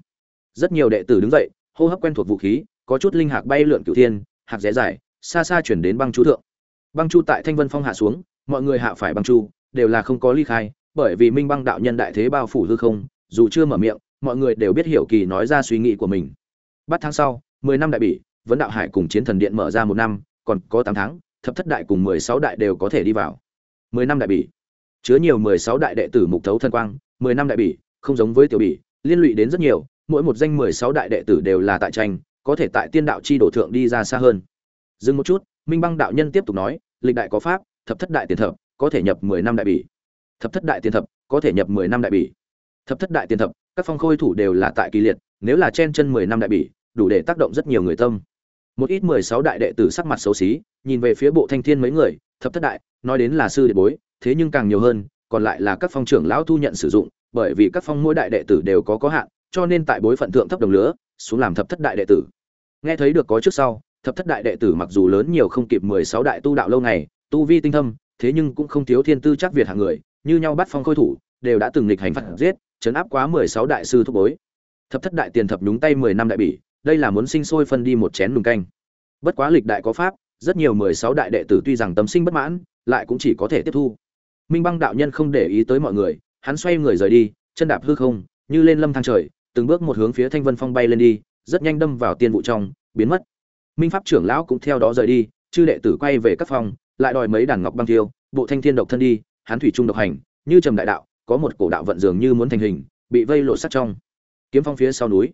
Rất nhiều đệ tử đứng dậy, hô hấp quen thuộc vũ khí, có chút linh hạc bay lượn cửu thiên, hạc rẽ dài, xa xa chuyển đến băng chu thượng. Băng chu tại thanh vân phong hạ xuống, mọi người hạ phải băng chu, đều là không có ly khai, bởi vì minh băng đạo nhân đại thế bao phủ hư không, dù chưa mở miệng, mọi người đều biết hiểu kỳ nói ra suy nghĩ của mình. Bắt tháng sau, mười năm đại bỉ vấn đạo hải cùng chiến thần điện mở ra một năm, còn có tám tháng, thập thất đại cùng mười sáu đại đều có thể đi vào. Mười năm đại bỉ. Chứa nhiều mười sáu đại đệ tử mục thấu thân quang, mười năm đại bỉ, không giống với tiểu bỉ, liên lụy đến rất nhiều, mỗi một danh mười sáu đại đệ tử đều là tại tranh, có thể tại tiên đạo chi đổ thượng đi ra xa hơn. Dừng một chút, minh băng đạo nhân tiếp tục nói, lịch đại có pháp, thập thất đại tiền thập, có thể nhập mười năm đại bỉ. Thập thất đại tiền thập, có thể nhập mười năm đại bỉ. Thập thất đại tiền thập, các phong khôi thủ đều là tại kỳ liệt, nếu là chen chân mười năm đại bỉ, đủ để tác động rất nhiều người tâm một ít mười sáu đại đệ tử sắc mặt xấu xí, nhìn về phía bộ thanh thiên mấy người, thập thất đại, nói đến là sư đệ bối, thế nhưng càng nhiều hơn, còn lại là các phong trưởng lão thu nhận sử dụng, bởi vì các phong mỗi đại đệ tử đều có có hạn, cho nên tại bối phận thượng thấp đồng lứa, xuống làm thập thất đại đệ tử. Nghe thấy được có trước sau, thập thất đại đệ tử mặc dù lớn nhiều không kịp mười sáu đại tu đạo lâu ngày, tu vi tinh thâm, thế nhưng cũng không thiếu thiên tư chắc việt hạng người, như nhau bắt phong khôi thủ, đều đã từng lịch hành phạt giết, chấn áp quá mười sáu đại sư thúc bối. Thập thất đại tiền thập nhúng tay mười năm đại bỉ đây là muốn sinh sôi phân đi một chén nùng canh. Bất quá lịch đại có pháp rất nhiều mười sáu đại đệ tử tuy rằng tâm sinh bất mãn lại cũng chỉ có thể tiếp thu. Minh băng đạo nhân không để ý tới mọi người hắn xoay người rời đi chân đạp hư không như lên lâm thang trời từng bước một hướng phía thanh vân phong bay lên đi rất nhanh đâm vào tiên vụ trong biến mất. Minh pháp trưởng lão cũng theo đó rời đi chư đệ tử quay về các phòng lại đòi mấy đàn ngọc băng tiêu, bộ thanh thiên độc thân đi hắn thủy trung độc hành như trầm đại đạo có một cổ đạo vận dường như muốn thành hình bị vây lộ sắt trong. Kiếm phong phía sau núi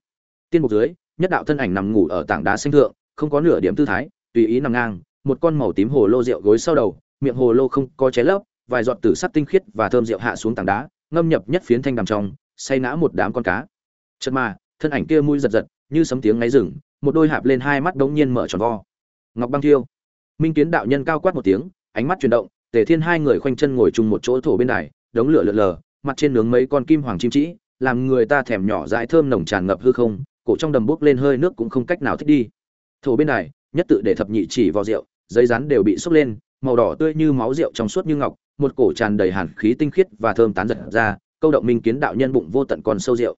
tiên mục dưới, nhất đạo thân ảnh nằm ngủ ở tảng đá xanh thượng, không có nửa điểm tư thái, tùy ý nằm ngang, một con màu tím hồ lô rượu gối sau đầu, miệng hồ lô không có cháy lấp, vài giọt tử sắc tinh khiết và thơm rượu hạ xuống tảng đá, ngâm nhập nhất phiến thanh đàm trong, say ngã một đám con cá. Chợt mà, thân ảnh kia mũi giật giật, như sấm tiếng ngáy rừng, một đôi hạp lên hai mắt đống nhiên mở tròn vo. Ngọc băng thiêu. Minh kiến đạo nhân cao quát một tiếng, ánh mắt chuyển động, tề thiên hai người khoanh chân ngồi chung một chỗ thổ bên đài, đống lửa lượn lờ, mặt trên nướng mấy con kim hoàng chim trĩ làm người ta thèm nhỏ dãi thơm nồng tràn ngập hư không cổ trong đầm bốc lên hơi nước cũng không cách nào thích đi. Thổ bên này nhất tự để thập nhị chỉ vào rượu, giấy rắn đều bị xốc lên, màu đỏ tươi như máu rượu trong suốt như ngọc, một cổ tràn đầy hàn khí tinh khiết và thơm tán giật ra, câu động minh kiến đạo nhân bụng vô tận còn sâu rượu.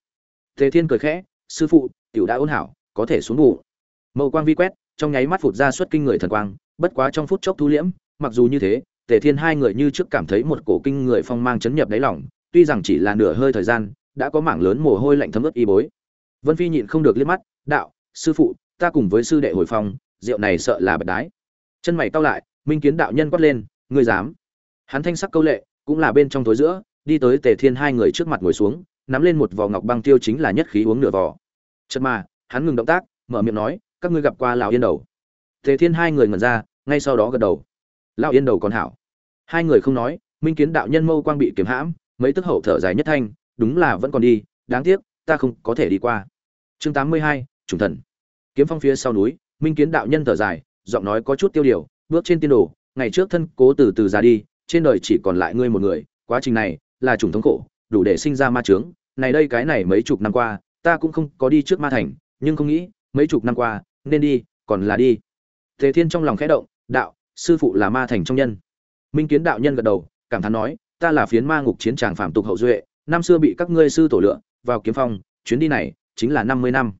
Tề thiên cười khẽ, sư phụ, tiểu đã ôn hảo, có thể xuống ngủ. Mậu quang vi quét, trong nháy mắt phụt ra suốt kinh người thần quang, bất quá trong phút chốc thu liễm, mặc dù như thế, tề thiên hai người như trước cảm thấy một cổ kinh người phong mang chấn nhập đáy lòng, tuy rằng chỉ là nửa hơi thời gian, đã có mảng lớn mồ hôi lạnh thấm ướt y bối vân phi nhịn không được liếc mắt đạo sư phụ ta cùng với sư đệ hồi phòng, rượu này sợ là bật đái. Chân mày cau lại minh kiến đạo nhân quát lên ngươi dám? Hắn thanh sắc câu lệ cũng là bên trong tối giữa đi tới tề thiên hai người trước mặt ngồi xuống nắm lên một vò ngọc băng tiêu chính là nhất khí uống nửa vò. Chợt mà hắn ngừng động tác mở miệng nói các ngươi gặp qua lão yên đầu? Tề thiên hai người ngẩn ra ngay sau đó gật đầu. Lão yên đầu còn hảo. Hai người không nói minh kiến đạo nhân mâu quang bị kiếm hãm mấy tức hậu thở dài nhất thanh đúng là vẫn còn đi đáng tiếc ta không có thể đi qua chương tám mươi hai trùng thần. Kiếm phong phía sau núi, minh kiến đạo nhân thở dài, giọng nói có chút tiêu điều, bước trên tiên đồ, ngày trước thân cố từ từ ra đi, trên đời chỉ còn lại ngươi một người, quá trình này là trùng thống khổ, đủ để sinh ra ma trướng này đây cái này mấy chục năm qua, ta cũng không có đi trước ma thành, nhưng không nghĩ, mấy chục năm qua, nên đi, còn là đi. Thế thiên trong lòng khẽ động, đạo, sư phụ là ma thành trong nhân. Minh kiến đạo nhân gật đầu, cảm thán nói, ta là phiến ma ngục chiến tràng phạm tục hậu duệ, năm xưa bị các ngươi sư tổ lựa, vào kiếm phong, chuyến đi này chính là năm mươi năm.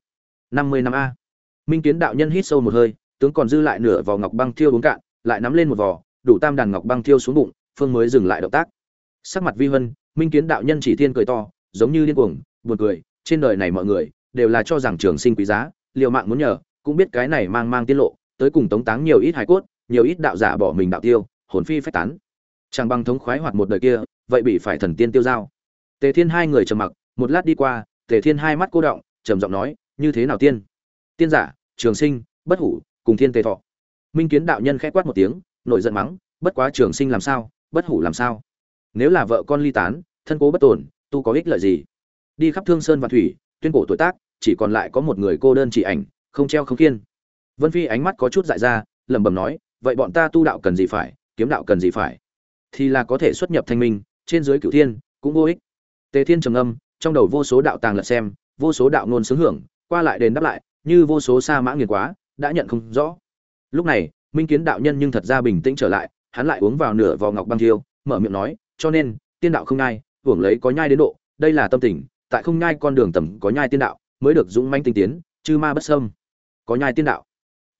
Năm mươi năm a. Minh kiến đạo nhân hít sâu một hơi, tướng còn dư lại nửa vò ngọc băng thiêu uống cạn, lại nắm lên một vò, đủ tam đàn ngọc băng thiêu xuống bụng, phương mới dừng lại động tác. Sắc mặt vi hân, minh kiến đạo nhân chỉ thiên cười to, giống như điên cuồng, buồn cười, trên đời này mọi người, đều là cho rằng trường sinh quý giá, liều mạng muốn nhờ, cũng biết cái này mang mang tiết lộ, tới cùng tống táng nhiều ít hài cốt, nhiều ít đạo giả bỏ mình đạo tiêu, hồn phi phách tán. Chẳng bằng thống khoái hoạt một đời kia, vậy bị phải thần tiên tiêu giao. Tề thiên hai người trầm mặc, một lát đi qua tề thiên hai mắt cô động, trầm giọng nói, như thế nào tiên? Tiên giả, trường sinh, bất hủ, cùng thiên tề thọ. Minh kiến đạo nhân khẽ quát một tiếng, nổi giận mắng, bất quá trường sinh làm sao, bất hủ làm sao? Nếu là vợ con ly tán, thân cố bất tổn, tu có ích lợi gì? Đi khắp thương sơn và thủy, tuyên cổ tuổi tác, chỉ còn lại có một người cô đơn chỉ ảnh, không treo không kiên vân phi ánh mắt có chút dại ra, lẩm bẩm nói, vậy bọn ta tu đạo cần gì phải, kiếm đạo cần gì phải? Thì là có thể xuất nhập thanh minh, trên dưới cửu thiên, cũng vô ích. Tề thiên trầm âm trong đầu vô số đạo tàng lật xem, vô số đạo ngôn sướng hưởng, qua lại đền đáp lại, như vô số sa mã nghiền quá, đã nhận không rõ. Lúc này, minh kiến đạo nhân nhưng thật ra bình tĩnh trở lại, hắn lại uống vào nửa vò ngọc băng thiêu, mở miệng nói, cho nên, tiên đạo không nhai, hưởng lấy có nhai đến độ, đây là tâm tình, tại không nhai con đường tầm có nhai tiên đạo, mới được dũng manh tinh tiến, chư ma bất sâm có nhai tiên đạo.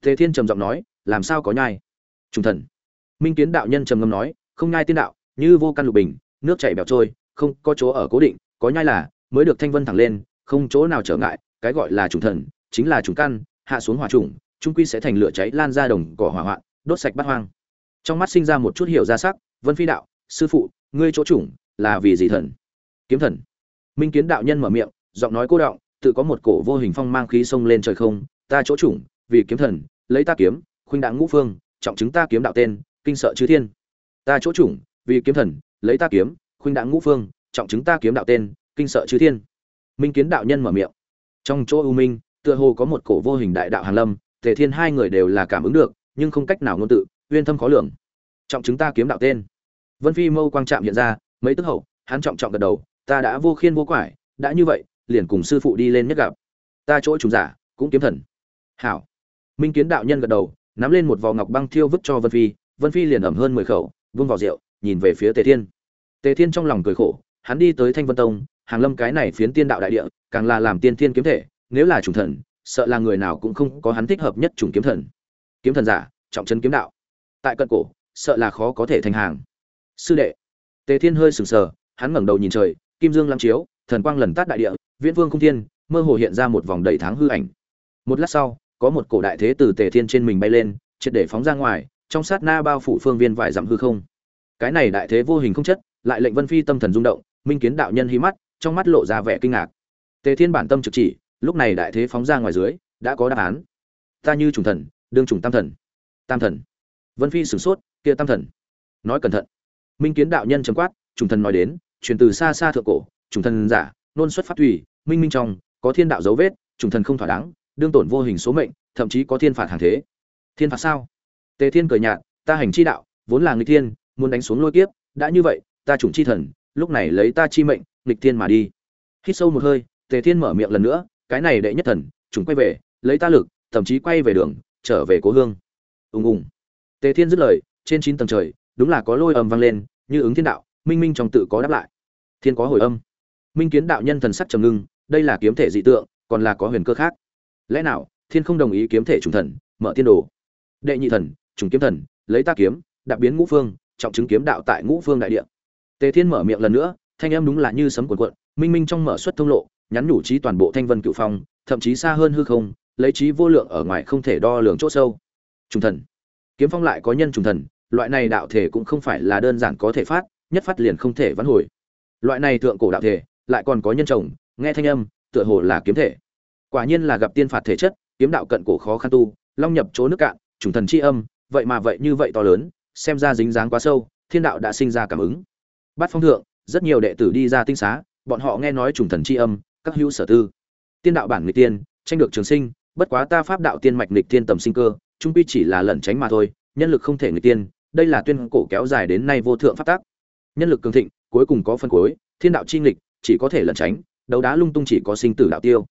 Tề thiên trầm giọng nói, làm sao có nhai? Trung thần. Minh kiến đạo nhân trầm ngâm nói, không nhai tiên đạo, như vô căn lục bình, nước chảy bèo trôi, không có chỗ ở cố định có nhai là mới được thanh vân thẳng lên không chỗ nào trở ngại cái gọi là trùng thần chính là trùng căn hạ xuống hỏa trùng trung quy sẽ thành lửa cháy lan ra đồng cỏ hỏa hoạn đốt sạch bát hoang. Trong mắt sinh ra một chút hiểu ra sắc vân phi đạo sư phụ ngươi chỗ chủng là vì gì thần? Kiếm thần. Minh kiến đạo nhân mở miệng giọng nói cô động, tự có một cổ vô hình phong mang khí sông lên trời không ta chỗ chủng vì kiếm thần lấy ta kiếm khuynh đặng ngũ phương trọng chứng ta kiếm đạo tên kinh sợ chư thiên. Ta chỗ chủng vì kiếm thần lấy ta kiếm khuynh đặng ngũ phương trọng chứng ta kiếm đạo tên, kinh sợ chư thiên. Minh kiến đạo nhân mở miệng. Trong chỗ u minh, tựa hồ có một cổ vô hình đại đạo hàn lâm, tề thiên hai người đều là cảm ứng được, nhưng không cách nào ngôn tự, uyên thâm khó lường. Trọng chứng ta kiếm đạo tên. Vân phi mâu quang trạm hiện ra, mấy tức hậu, hắn trọng trọng gật đầu, ta đã vô khiên vô quải, đã như vậy, liền cùng sư phụ đi lên nhất gặp. Ta chỗ trùng giả, cũng kiếm thần. Hảo. Minh kiến đạo nhân gật đầu, nắm lên một vò ngọc băng thiêu vứt cho vân phi vân phi liền ẩm hơn mười khẩu vương vào rượu, nhìn về phía tề thiên. Tề thiên trong lòng cười khổ hắn đi tới thanh vân tông, hàng lâm cái này phiến tiên đạo đại địa, càng là làm tiên thiên kiếm thể, nếu là trùng thần, sợ là người nào cũng không có hắn thích hợp nhất trùng kiếm thần. Kiếm thần giả, trọng chân kiếm đạo. Tại cận cổ, sợ là khó có thể thành hàng. Sư đệ. Tề thiên hơi sừng sờ, hắn ngẩng đầu nhìn trời, kim dương lăng chiếu, thần quang lần tát đại địa, viễn vương không thiên, mơ hồ hiện ra một vòng đầy tháng hư ảnh. Một lát sau, có một cổ đại thế từ tề thiên trên mình bay lên, triệt để phóng ra ngoài, trong sát na bao phủ phương viên vài dặm hư không. Cái này đại thế vô hình không chất, lại lệnh vân phi tâm thần rung động minh kiến đạo nhân hí mắt, trong mắt lộ ra vẻ kinh ngạc. Tề thiên bản tâm trực chỉ, lúc này đại thế phóng ra ngoài dưới, đã có đáp án. Ta như trùng thần, đương trùng tam thần. Tam thần. Vân phi sửng sốt, kia tam thần. Nói cẩn thận. Minh kiến đạo nhân chấm quát, trùng thần nói đến truyền từ xa xa thượng cổ, trùng thần giả, nôn xuất phát thủy, minh minh trong, có thiên đạo dấu vết, trùng thần không thỏa đáng, đương tổn vô hình số mệnh, thậm chí có thiên phạt hàng thế. Thiên phạt sao? Tề thiên cười nhạt, ta hành chi đạo, vốn là người thiên, muốn đánh xuống lôi kiếp, đã như vậy, ta trùng chi thần lúc này lấy ta chi mệnh, nghịch thiên mà đi. Hít sâu một hơi, tề thiên mở miệng lần nữa, cái này đệ nhất thần, chúng quay về, lấy ta lực, thậm chí quay về đường, trở về cố hương. Ùng ùng. Tề thiên dứt lời, trên chín tầng trời, đúng là có lôi âm vang lên, như ứng thiên đạo, minh minh trong tự có đáp lại. Thiên có hồi âm. Minh kiến đạo nhân thần sắc trầm ngưng, đây là kiếm thể dị tượng, còn là có huyền cơ khác. Lẽ nào, thiên không đồng ý kiếm thể trùng thần, mở tiên đồ? Đệ nhị thần trùng kiếm thần, lấy ta kiếm đặc biến ngũ phương, trọng chứng kiếm đạo tại ngũ phương đại địa tề thiên mở miệng lần nữa, thanh âm đúng là như sấm cuộn cuộn, minh minh trong mở xuất thông lộ, nhắn nhủ trí toàn bộ thanh vân cựu phong, thậm chí xa hơn hư không, lấy trí vô lượng ở ngoài không thể đo lường chỗ sâu. Trùng thần. Kiếm phong lại có nhân trùng thần, loại này đạo thể cũng không phải là đơn giản có thể phát, nhất phát liền không thể vãn hồi. Loại này thượng cổ đạo thể, lại còn có nhân chồng nghe thanh âm, tựa hồ là kiếm thể. Quả nhiên là gặp tiên phạt thể chất, kiếm đạo cận cổ khó khăn tu, long nhập chỗ nước cạn, trùng thần chi âm, vậy mà vậy như vậy to lớn, xem ra dính dáng quá sâu, thiên đạo đã sinh ra cảm ứng bát phong thượng rất nhiều đệ tử đi ra tinh xá bọn họ nghe nói trùng thần chi âm các hữu sở tư. Tiên đạo bản nghịch tiên tranh được trường sinh bất quá ta pháp đạo tiên mạch nghịch tiên tầm sinh cơ trung quy chỉ là lẩn tránh mà thôi nhân lực không thể nghịch tiên đây là tuyên cổ kéo dài đến nay vô thượng phát tác nhân lực cường thịnh cuối cùng có phân cuối thiên đạo chi nghịch chỉ có thể lẩn tránh đấu đá lung tung chỉ có sinh tử đạo tiêu.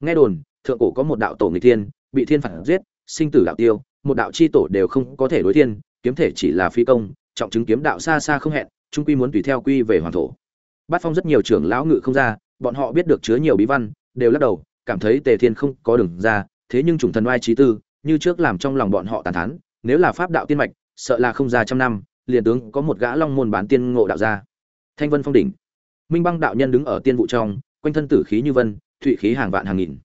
Nghe đồn thượng cổ có một đạo tổ nghịch tiên, bị thiên phản giết sinh tử đạo tiêu một đạo chi tổ đều không có thể đối thiên kiếm thể chỉ là phi công trọng chứng kiếm đạo xa xa không hẹn trung quy muốn tùy theo quy về hoàng thổ. Bát phong rất nhiều trưởng lão ngự không ra, bọn họ biết được chứa nhiều bí văn, đều lắc đầu, cảm thấy tề thiên không có đường ra, thế nhưng chủng thần oai trí tư, như trước làm trong lòng bọn họ tàn thán, nếu là pháp đạo tiên mạch, sợ là không ra trăm năm, liền tướng có một gã long môn bán tiên ngộ đạo ra thanh vân phong đỉnh. Minh băng đạo nhân đứng ở tiên vụ trong, quanh thân tử khí như vân, thụy khí hàng vạn hàng nghìn.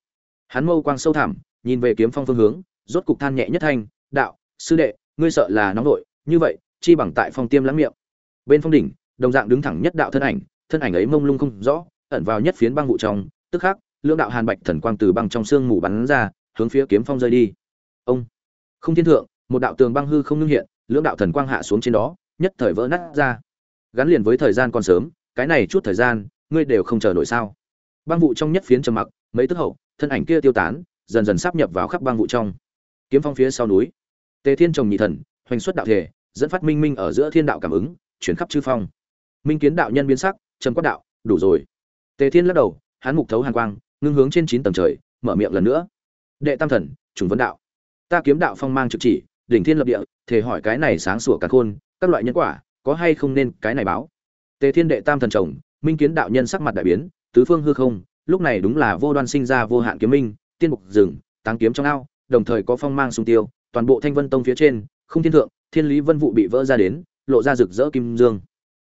Hắn mâu quang sâu thẳm, nhìn về kiếm phong phương hướng, rốt cục than nhẹ nhất thanh, đạo, sư đệ, ngươi sợ là nóng nội như vậy, chi bằng tại phong tiêm lắm miệng bên phong đỉnh, đồng dạng đứng thẳng nhất đạo thân ảnh thân ảnh ấy mông lung không rõ, ẩn vào nhất phiến băng vụ trong, tức khắc, lưỡng đạo hàn bạch thần quang từ băng trong xương mù bắn ra, hướng phía kiếm phong rơi đi. Ông, không thiên thượng, một đạo tường băng hư không ngưng hiện, lưỡng đạo thần quang hạ xuống trên đó, nhất thời vỡ nát ra. Gắn liền với thời gian còn sớm, cái này chút thời gian, ngươi đều không chờ nổi sao? Băng vụ trong nhất phiến trầm mặc, mấy tức hậu, thân ảnh kia tiêu tán, dần dần sắp nhập vào khắp băng vụ trong. Kiếm phong phía sau núi, tề thiên trồng nhị thần, hoành xuất đạo thể, dẫn phát minh minh ở giữa thiên đạo cảm ứng chuyển khắp chư phong. Minh kiến đạo nhân biến sắc, trầm quát đạo, đủ rồi. Tề thiên lắc đầu, hắn mục thấu hàn quang, ngưng hướng trên chín tầng trời, mở miệng lần nữa. Đệ tam thần, trùng vấn đạo, ta kiếm đạo phong mang trực chỉ, đỉnh thiên lập địa thể hỏi cái này sáng sủa cả khôn, các loại nhân quả, có hay không nên cái này báo? Tề thiên đệ tam thần chồng, minh kiến đạo nhân sắc mặt đại biến, tứ phương hư không, lúc này đúng là vô đoan sinh ra vô hạn kiếm minh, tiên mục rừng, táng kiếm trong ao, đồng thời có phong mang sung tiêu, toàn bộ thanh vân tông phía trên không thiên thượng, thiên lý vân vụ bị vỡ ra đến lộ ra rực rỡ kim dương.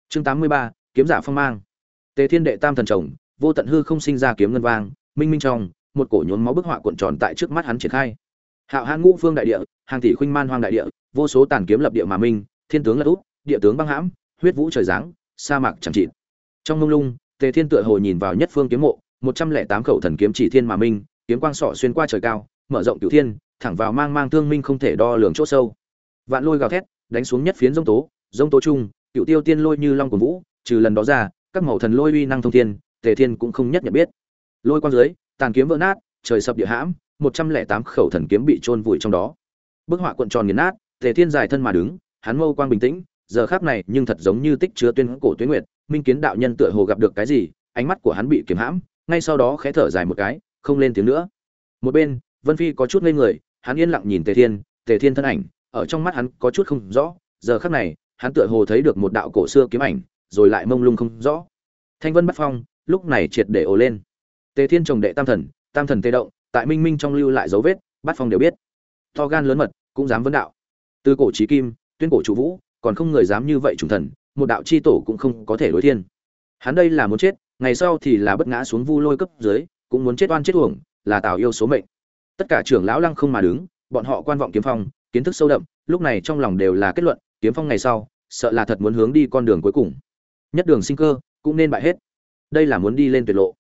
Chương tám mươi ba, kiếm giả phong mang. Tề thiên đệ tam thần chồng, vô tận hư không sinh ra kiếm ngân vang, minh minh trong, một cổ nhốn máu bức họa cuộn tròn tại trước mắt hắn triển khai. Hạo hãn ngũ phương đại địa, hàng tỷ khuynh man hoang đại địa, vô số tàn kiếm lập địa mà minh, thiên tướng lật úp, địa tướng băng hãm, huyết vũ trời giáng, sa mạc chẳng trị trong mông lung, tề thiên tựa hồ nhìn vào nhất phương kiếm mộ, một trăm lẻ tám khẩu thần kiếm chỉ thiên mà minh, kiếm quang sọ xuyên qua trời cao, mở rộng cửu thiên, thẳng vào mang mang thương minh không thể đo lường chỗ sâu. Vạn lôi gào thét, đánh xuống nhất phiến dông tố dông tố trung, cựu tiêu tiên lôi như long của vũ, trừ lần đó ra, các màu thần lôi uy năng thông thiên, tề thiên cũng không nhất nhận biết. Lôi quang dưới, tàn kiếm vỡ nát, trời sập địa hãm, một trăm lẻ tám khẩu thần kiếm bị chôn vùi trong đó. Bức họa cuộn tròn nghiền nát, tề thiên dài thân mà đứng, hắn mâu quang bình tĩnh, giờ khác này nhưng thật giống như tích chứa tuyên cổ tuyến nguyệt, minh kiến đạo nhân tựa hồ gặp được cái gì, ánh mắt của hắn bị kiếm hãm, ngay sau đó khẽ thở dài một cái, không lên tiếng nữa. Một bên, vân phi có chút ngây người, hắn yên lặng nhìn tề thiên tề thiên thân ảnh, ở trong mắt hắn có chút không rõ, giờ khắc này hắn tựa hồ thấy được một đạo cổ xưa kiếm ảnh, rồi lại mông lung không rõ. Thanh vân bắt phong, lúc này triệt để ồ lên. Tề thiên trồng đệ tam thần tam thần tê động, tại minh minh trong lưu lại dấu vết, bắt phong đều biết. To gan lớn mật, cũng dám vấn đạo. Từ cổ trí kim, tuyên cổ chủ vũ, còn không người dám như vậy trùng thần, một đạo chi tổ cũng không có thể đối thiên. Hắn đây là muốn chết, ngày sau thì là bất ngã xuống vu lôi cấp dưới, cũng muốn chết oan chết uổng, là tạo yêu số mệnh. Tất cả trưởng lão lăng không mà đứng, bọn họ quan vọng kiếm phong, kiến thức sâu đậm, lúc này trong lòng đều là kết luận kiếm phong ngày sau, sợ là thật muốn hướng đi con đường cuối cùng. Nhất đường sinh cơ, cũng nên bại hết. Đây là muốn đi lên tuyệt lộ.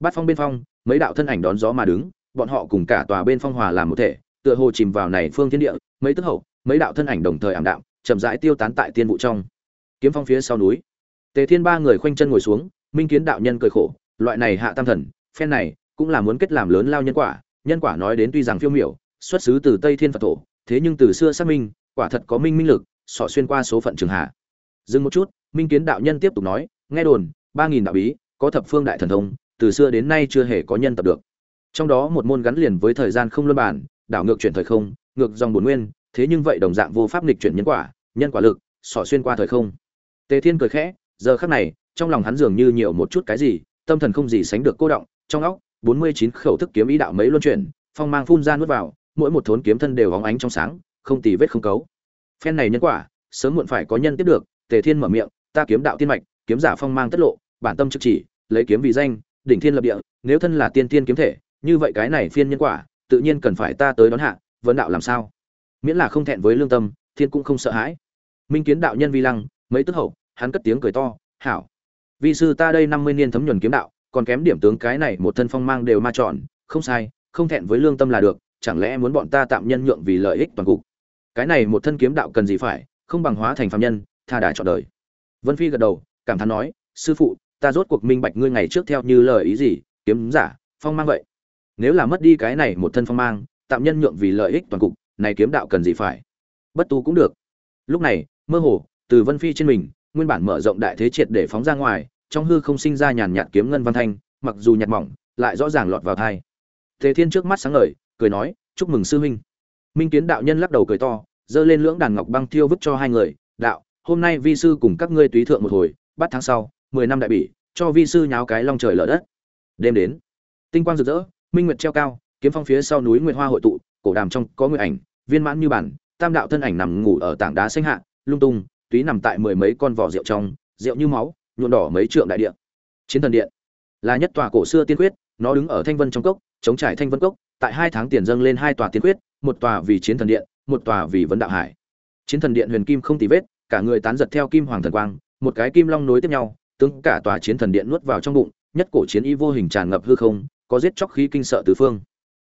Bát phong bên phong, mấy đạo thân ảnh đón gió mà đứng, bọn họ cùng cả tòa bên phong hòa làm một thể, tựa hồ chìm vào này phương thiên địa, mấy tức hậu, mấy đạo thân ảnh đồng thời ảm đạm, chậm rãi tiêu tán tại tiên vụ trong. Kiếm phong phía sau núi. Tề thiên ba người khoanh chân ngồi xuống, minh kiến đạo nhân cười khổ, loại này hạ tam thần, phen này cũng là muốn kết làm lớn lao nhân quả nhân quả nói đến tuy rằng phiêu miểu, xuất xứ từ tây thiên phật thổ, thế nhưng từ xưa xác minh, quả thật có minh minh lực sọ xuyên qua số phận trường hạ. Dừng một chút, minh kiến đạo nhân tiếp tục nói, nghe đồn, ba nghìn đạo bí, có thập phương đại thần thông, từ xưa đến nay chưa hề có nhân tập được. Trong đó một môn gắn liền với thời gian không luân bản đảo ngược chuyển thời không, ngược dòng bổn nguyên, thế nhưng vậy đồng dạng vô pháp nghịch chuyển nhân quả nhân quả lực, sỏ xuyên qua thời không. Tề thiên cười khẽ, giờ khắc này, trong lòng hắn dường như nhiều một chút cái gì, tâm thần không gì sánh được cô động, trong óc, bốn mươi chín khẩu thức kiếm ý đạo mấy luân chuyển, phong mang phun ra nuốt vào, mỗi một thốn kiếm thân đều hóng ánh trong sáng, không tì vết không cấu phen này nhân quả, sớm muộn phải có nhân tiếp được, tề thiên mở miệng, ta kiếm đạo tiên mạch, kiếm giả phong mang tất lộ, bản tâm trực chỉ, lấy kiếm vì danh, đỉnh thiên lập địa, nếu thân là tiên tiên kiếm thể, như vậy cái này phiên nhân quả, tự nhiên cần phải ta tới đón hạ, vấn đạo làm sao? Miễn là không thẹn với lương tâm, thiên cũng không sợ hãi. Minh kiến đạo nhân vi lăng, mấy tức hậu, hắn cất tiếng cười to, hảo. Vi sư ta đây năm mươi niên thấm nhuần kiếm đạo, còn kém điểm tướng cái này một thân phong mang đều ma chọn, không sai, không thẹn với lương tâm là được, chẳng lẽ muốn bọn ta tạm nhân nhượng vì lợi ích toàn cục? Cái này một thân kiếm đạo cần gì phải, không bằng hóa thành phạm nhân, tha đà chọn đời. Vân phi gật đầu, cảm thán nói, sư phụ, ta rốt cuộc minh bạch ngươi ngày trước theo như lời ý gì, kiếm giả, phong mang vậy. Nếu là mất đi cái này một thân phong mang, tạm nhân nhượng vì lợi ích toàn cục, này kiếm đạo cần gì phải? Bất tu cũng được. Lúc này, mơ hồ, từ vân phi trên mình, nguyên bản mở rộng đại thế triệt để phóng ra ngoài, trong hư không sinh ra nhàn nhạt kiếm ngân văn thanh, mặc dù nhạt mỏng, lại rõ ràng lọt vào thai tề thiên trước mắt sáng ngời, cười nói, chúc mừng sư huynh minh kiến đạo nhân lắc đầu cười to, giơ lên lưỡng đàn ngọc băng thiêu vứt cho hai người, đạo, hôm nay vi sư cùng các ngươi túy thượng một hồi, bắt tháng sau, mười năm đại bỉ, cho vi sư nháo cái long trời lở đất. Đêm đến, tinh quang rực rỡ, minh nguyệt treo cao, kiếm phong phía sau núi nguyệt hoa hội tụ, cổ đàm trong có nguyệt ảnh, viên mãn như bản, tam đạo thân ảnh nằm ngủ ở tảng đá xanh hạ, lung tung, túy nằm tại mười mấy con vỏ rượu trong, rượu như máu, nhuộm đỏ mấy trượng đại điện chiến thần điện, là nhất tòa cổ xưa tiên quyết, nó đứng ở thanh vân trong cốc, chống trải thanh vân cốc, tại hai tháng tiền dâng lên hai tòa tiên quyết một tòa vì chiến thần điện, một tòa vì vấn đạo hải. Chiến thần điện huyền kim không tì vết, cả người tán giật theo kim hoàng thần quang, một cái kim long nối tiếp nhau, tướng cả tòa chiến thần điện nuốt vào trong bụng, nhất cổ chiến y vô hình tràn ngập hư không, có giết chóc khí kinh sợ tứ phương.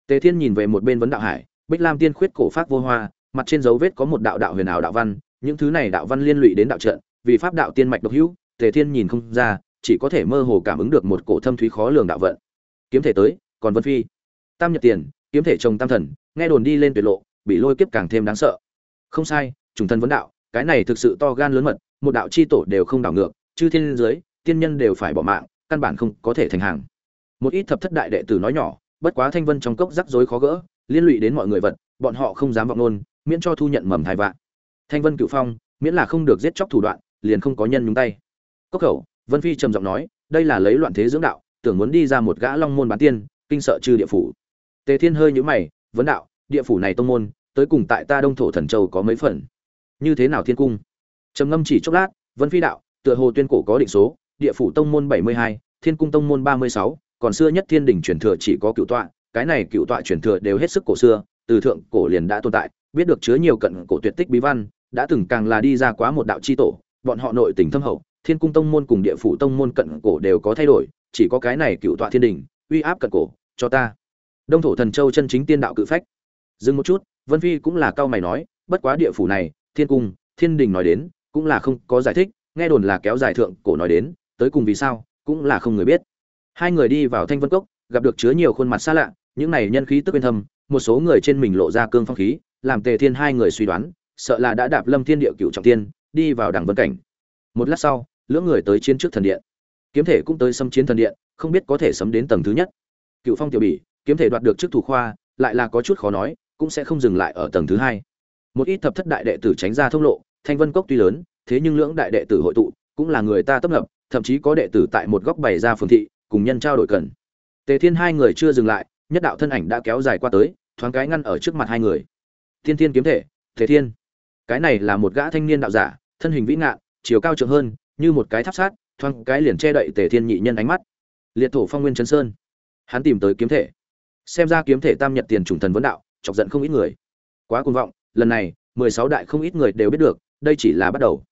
Tề thiên nhìn về một bên vấn đạo hải, bích lam tiên khuyết cổ pháp vô hoa, mặt trên dấu vết có một đạo đạo huyền ảo đạo văn, những thứ này đạo văn liên lụy đến đạo trận, vì pháp đạo tiên mạch độc hữu, tề thiên nhìn không ra, chỉ có thể mơ hồ cảm ứng được một cổ thâm thúy khó lường đạo vận. Kiếm thể tới, còn vân phi. Tam nhật tiền, kiếm thể trồng tam thần nghe đồn đi lên tuyệt lộ, bị lôi kiếp càng thêm đáng sợ. Không sai, trùng thân vấn đạo, cái này thực sự to gan lớn mật, một đạo chi tổ đều không đảo ngược, chư thiên dưới tiên nhân đều phải bỏ mạng, căn bản không có thể thành hàng. Một ít thập thất đại đệ tử nói nhỏ, bất quá thanh vân trong cốc rắc rối khó gỡ, liên lụy đến mọi người vật, bọn họ không dám vọng nôn miễn cho thu nhận mầm thai vạn. Thanh vân cựu phong, miễn là không được giết chóc thủ đoạn, liền không có nhân nhúng tay. Cốc khẩu, vân phi trầm giọng nói, đây là lấy loạn thế dưỡng đạo, tưởng muốn đi ra một gã long môn bán tiên, kinh sợ trừ địa phủ. Tề thiên hơi nhũ mày, vấn đạo địa phủ này tông môn, tới cùng tại ta đông thổ thần châu có mấy phần? Như thế nào thiên cung? Trầm ngâm chỉ chốc lát, vân phi đạo, tựa hồ tuyên cổ có định số, địa phủ tông môn bảy mươi hai, thiên cung tông môn ba mươi sáu, còn xưa nhất thiên đỉnh truyền thừa chỉ có cựu tọa, cái này cựu tọa truyền thừa đều hết sức cổ xưa, từ thượng cổ liền đã tồn tại, biết được chứa nhiều cận cổ tuyệt tích bí văn, đã từng càng là đi ra quá một đạo chi tổ, bọn họ nội tình thâm hậu, thiên cung tông môn cùng địa phủ tông môn cận cổ đều có thay đổi, chỉ có cái này cựu tọa thiên đình uy áp cận cổ, cho ta. Đông thổ thần châu chân chính tiên đạo cự phách dừng một chút, vân phi cũng là cao mày nói, bất quá địa phủ này, thiên cung, thiên đình nói đến, cũng là không có giải thích, nghe đồn là kéo dài thượng cổ nói đến, tới cùng vì sao, cũng là không người biết. Hai người đi vào thanh vân cốc, gặp được chứa nhiều khuôn mặt xa lạ, những này nhân khí tức bên thâm, một số người trên mình lộ ra cương phong khí, làm tề thiên hai người suy đoán, sợ là đã đạp lâm thiên địa cựu trọng tiên đi vào đẳng vân cảnh. Một lát sau, lưỡng người tới chiến trước thần điện. Kiếm thể cũng tới xâm chiến thần điện, không biết có thể sấm đến tầng thứ nhất. Cựu phong tiểu bỉ, kiếm thể đoạt được chức thủ khoa, lại là có chút khó nói cũng sẽ không dừng lại ở tầng thứ hai. Một ít thập thất đại đệ tử tránh ra thông lộ, thanh vân cốc tuy lớn, thế nhưng lưỡng đại đệ tử hội tụ cũng là người ta tấp nập, thậm chí có đệ tử tại một góc bày ra phường thị, cùng nhân trao đổi cần. Tề thiên hai người chưa dừng lại, nhất đạo thân ảnh đã kéo dài qua tới, thoáng cái ngăn ở trước mặt hai người. Thiên thiên kiếm thể, tề thiên. Cái này là một gã thanh niên đạo giả, thân hình vĩ ngạn, chiều cao trượng hơn, như một cái tháp sát, thoáng cái liền che đậy tề thiên nhị nhân ánh mắt. Liệt thổ phong nguyên chấn sơn. Hắn tìm tới kiếm thể. Xem ra kiếm thể tam nhật tiền trùng thần vấn đạo chọc giận không ít người. Quá cuồng vọng, lần này, mười sáu đại không ít người đều biết được, đây chỉ là bắt đầu.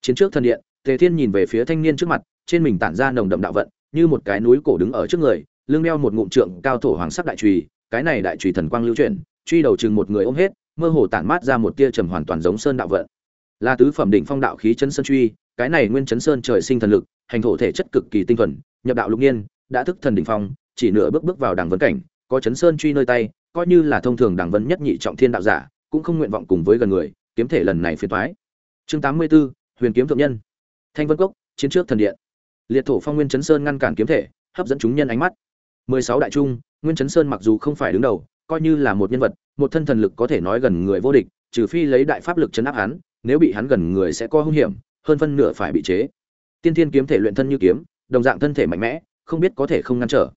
Chiến trước thần điện, tề thiên nhìn về phía thanh niên trước mặt, trên mình tản ra nồng đậm đạo vận, như một cái núi cổ đứng ở trước người, lưng đeo một ngụm trượng cao thổ hoàng sắc đại trùy cái này đại trùy thần quang lưu chuyển, truy đầu chừng một người ôm hết, mơ hồ tản mát ra một tia trầm hoàn toàn giống sơn đạo vận. Là tứ phẩm đỉnh phong đạo khí chấn sơn truy, cái này nguyên chấn sơn trời sinh thần lực, hành thổ thể chất cực kỳ tinh thuần, nhập đạo lục nhiên đã thức thần đỉnh phong, chỉ nửa bước bước vào đẳng vấn cảnh, có chấn sơn truy nơi tay coi như là thông thường đẳng vấn nhất nhị trọng thiên đạo giả cũng không nguyện vọng cùng với gần người kiếm thể lần này phiền toái. Chương tám mươi 84, huyền kiếm thượng nhân. Thanh vân cốc chiến trước thần điện. Liệt thổ phong nguyên chấn sơn ngăn cản kiếm thể hấp dẫn chúng nhân ánh mắt. mười sáu đại trung nguyên chấn sơn mặc dù không phải đứng đầu coi như là một nhân vật một thân thần lực có thể nói gần người vô địch trừ phi lấy đại pháp lực chấn áp hắn nếu bị hắn gần người sẽ có hung hiểm hơn phân nửa phải bị chế. Tiên thiên kiếm thể luyện thân như kiếm đồng dạng thân thể mạnh mẽ không biết có thể không ngăn trở.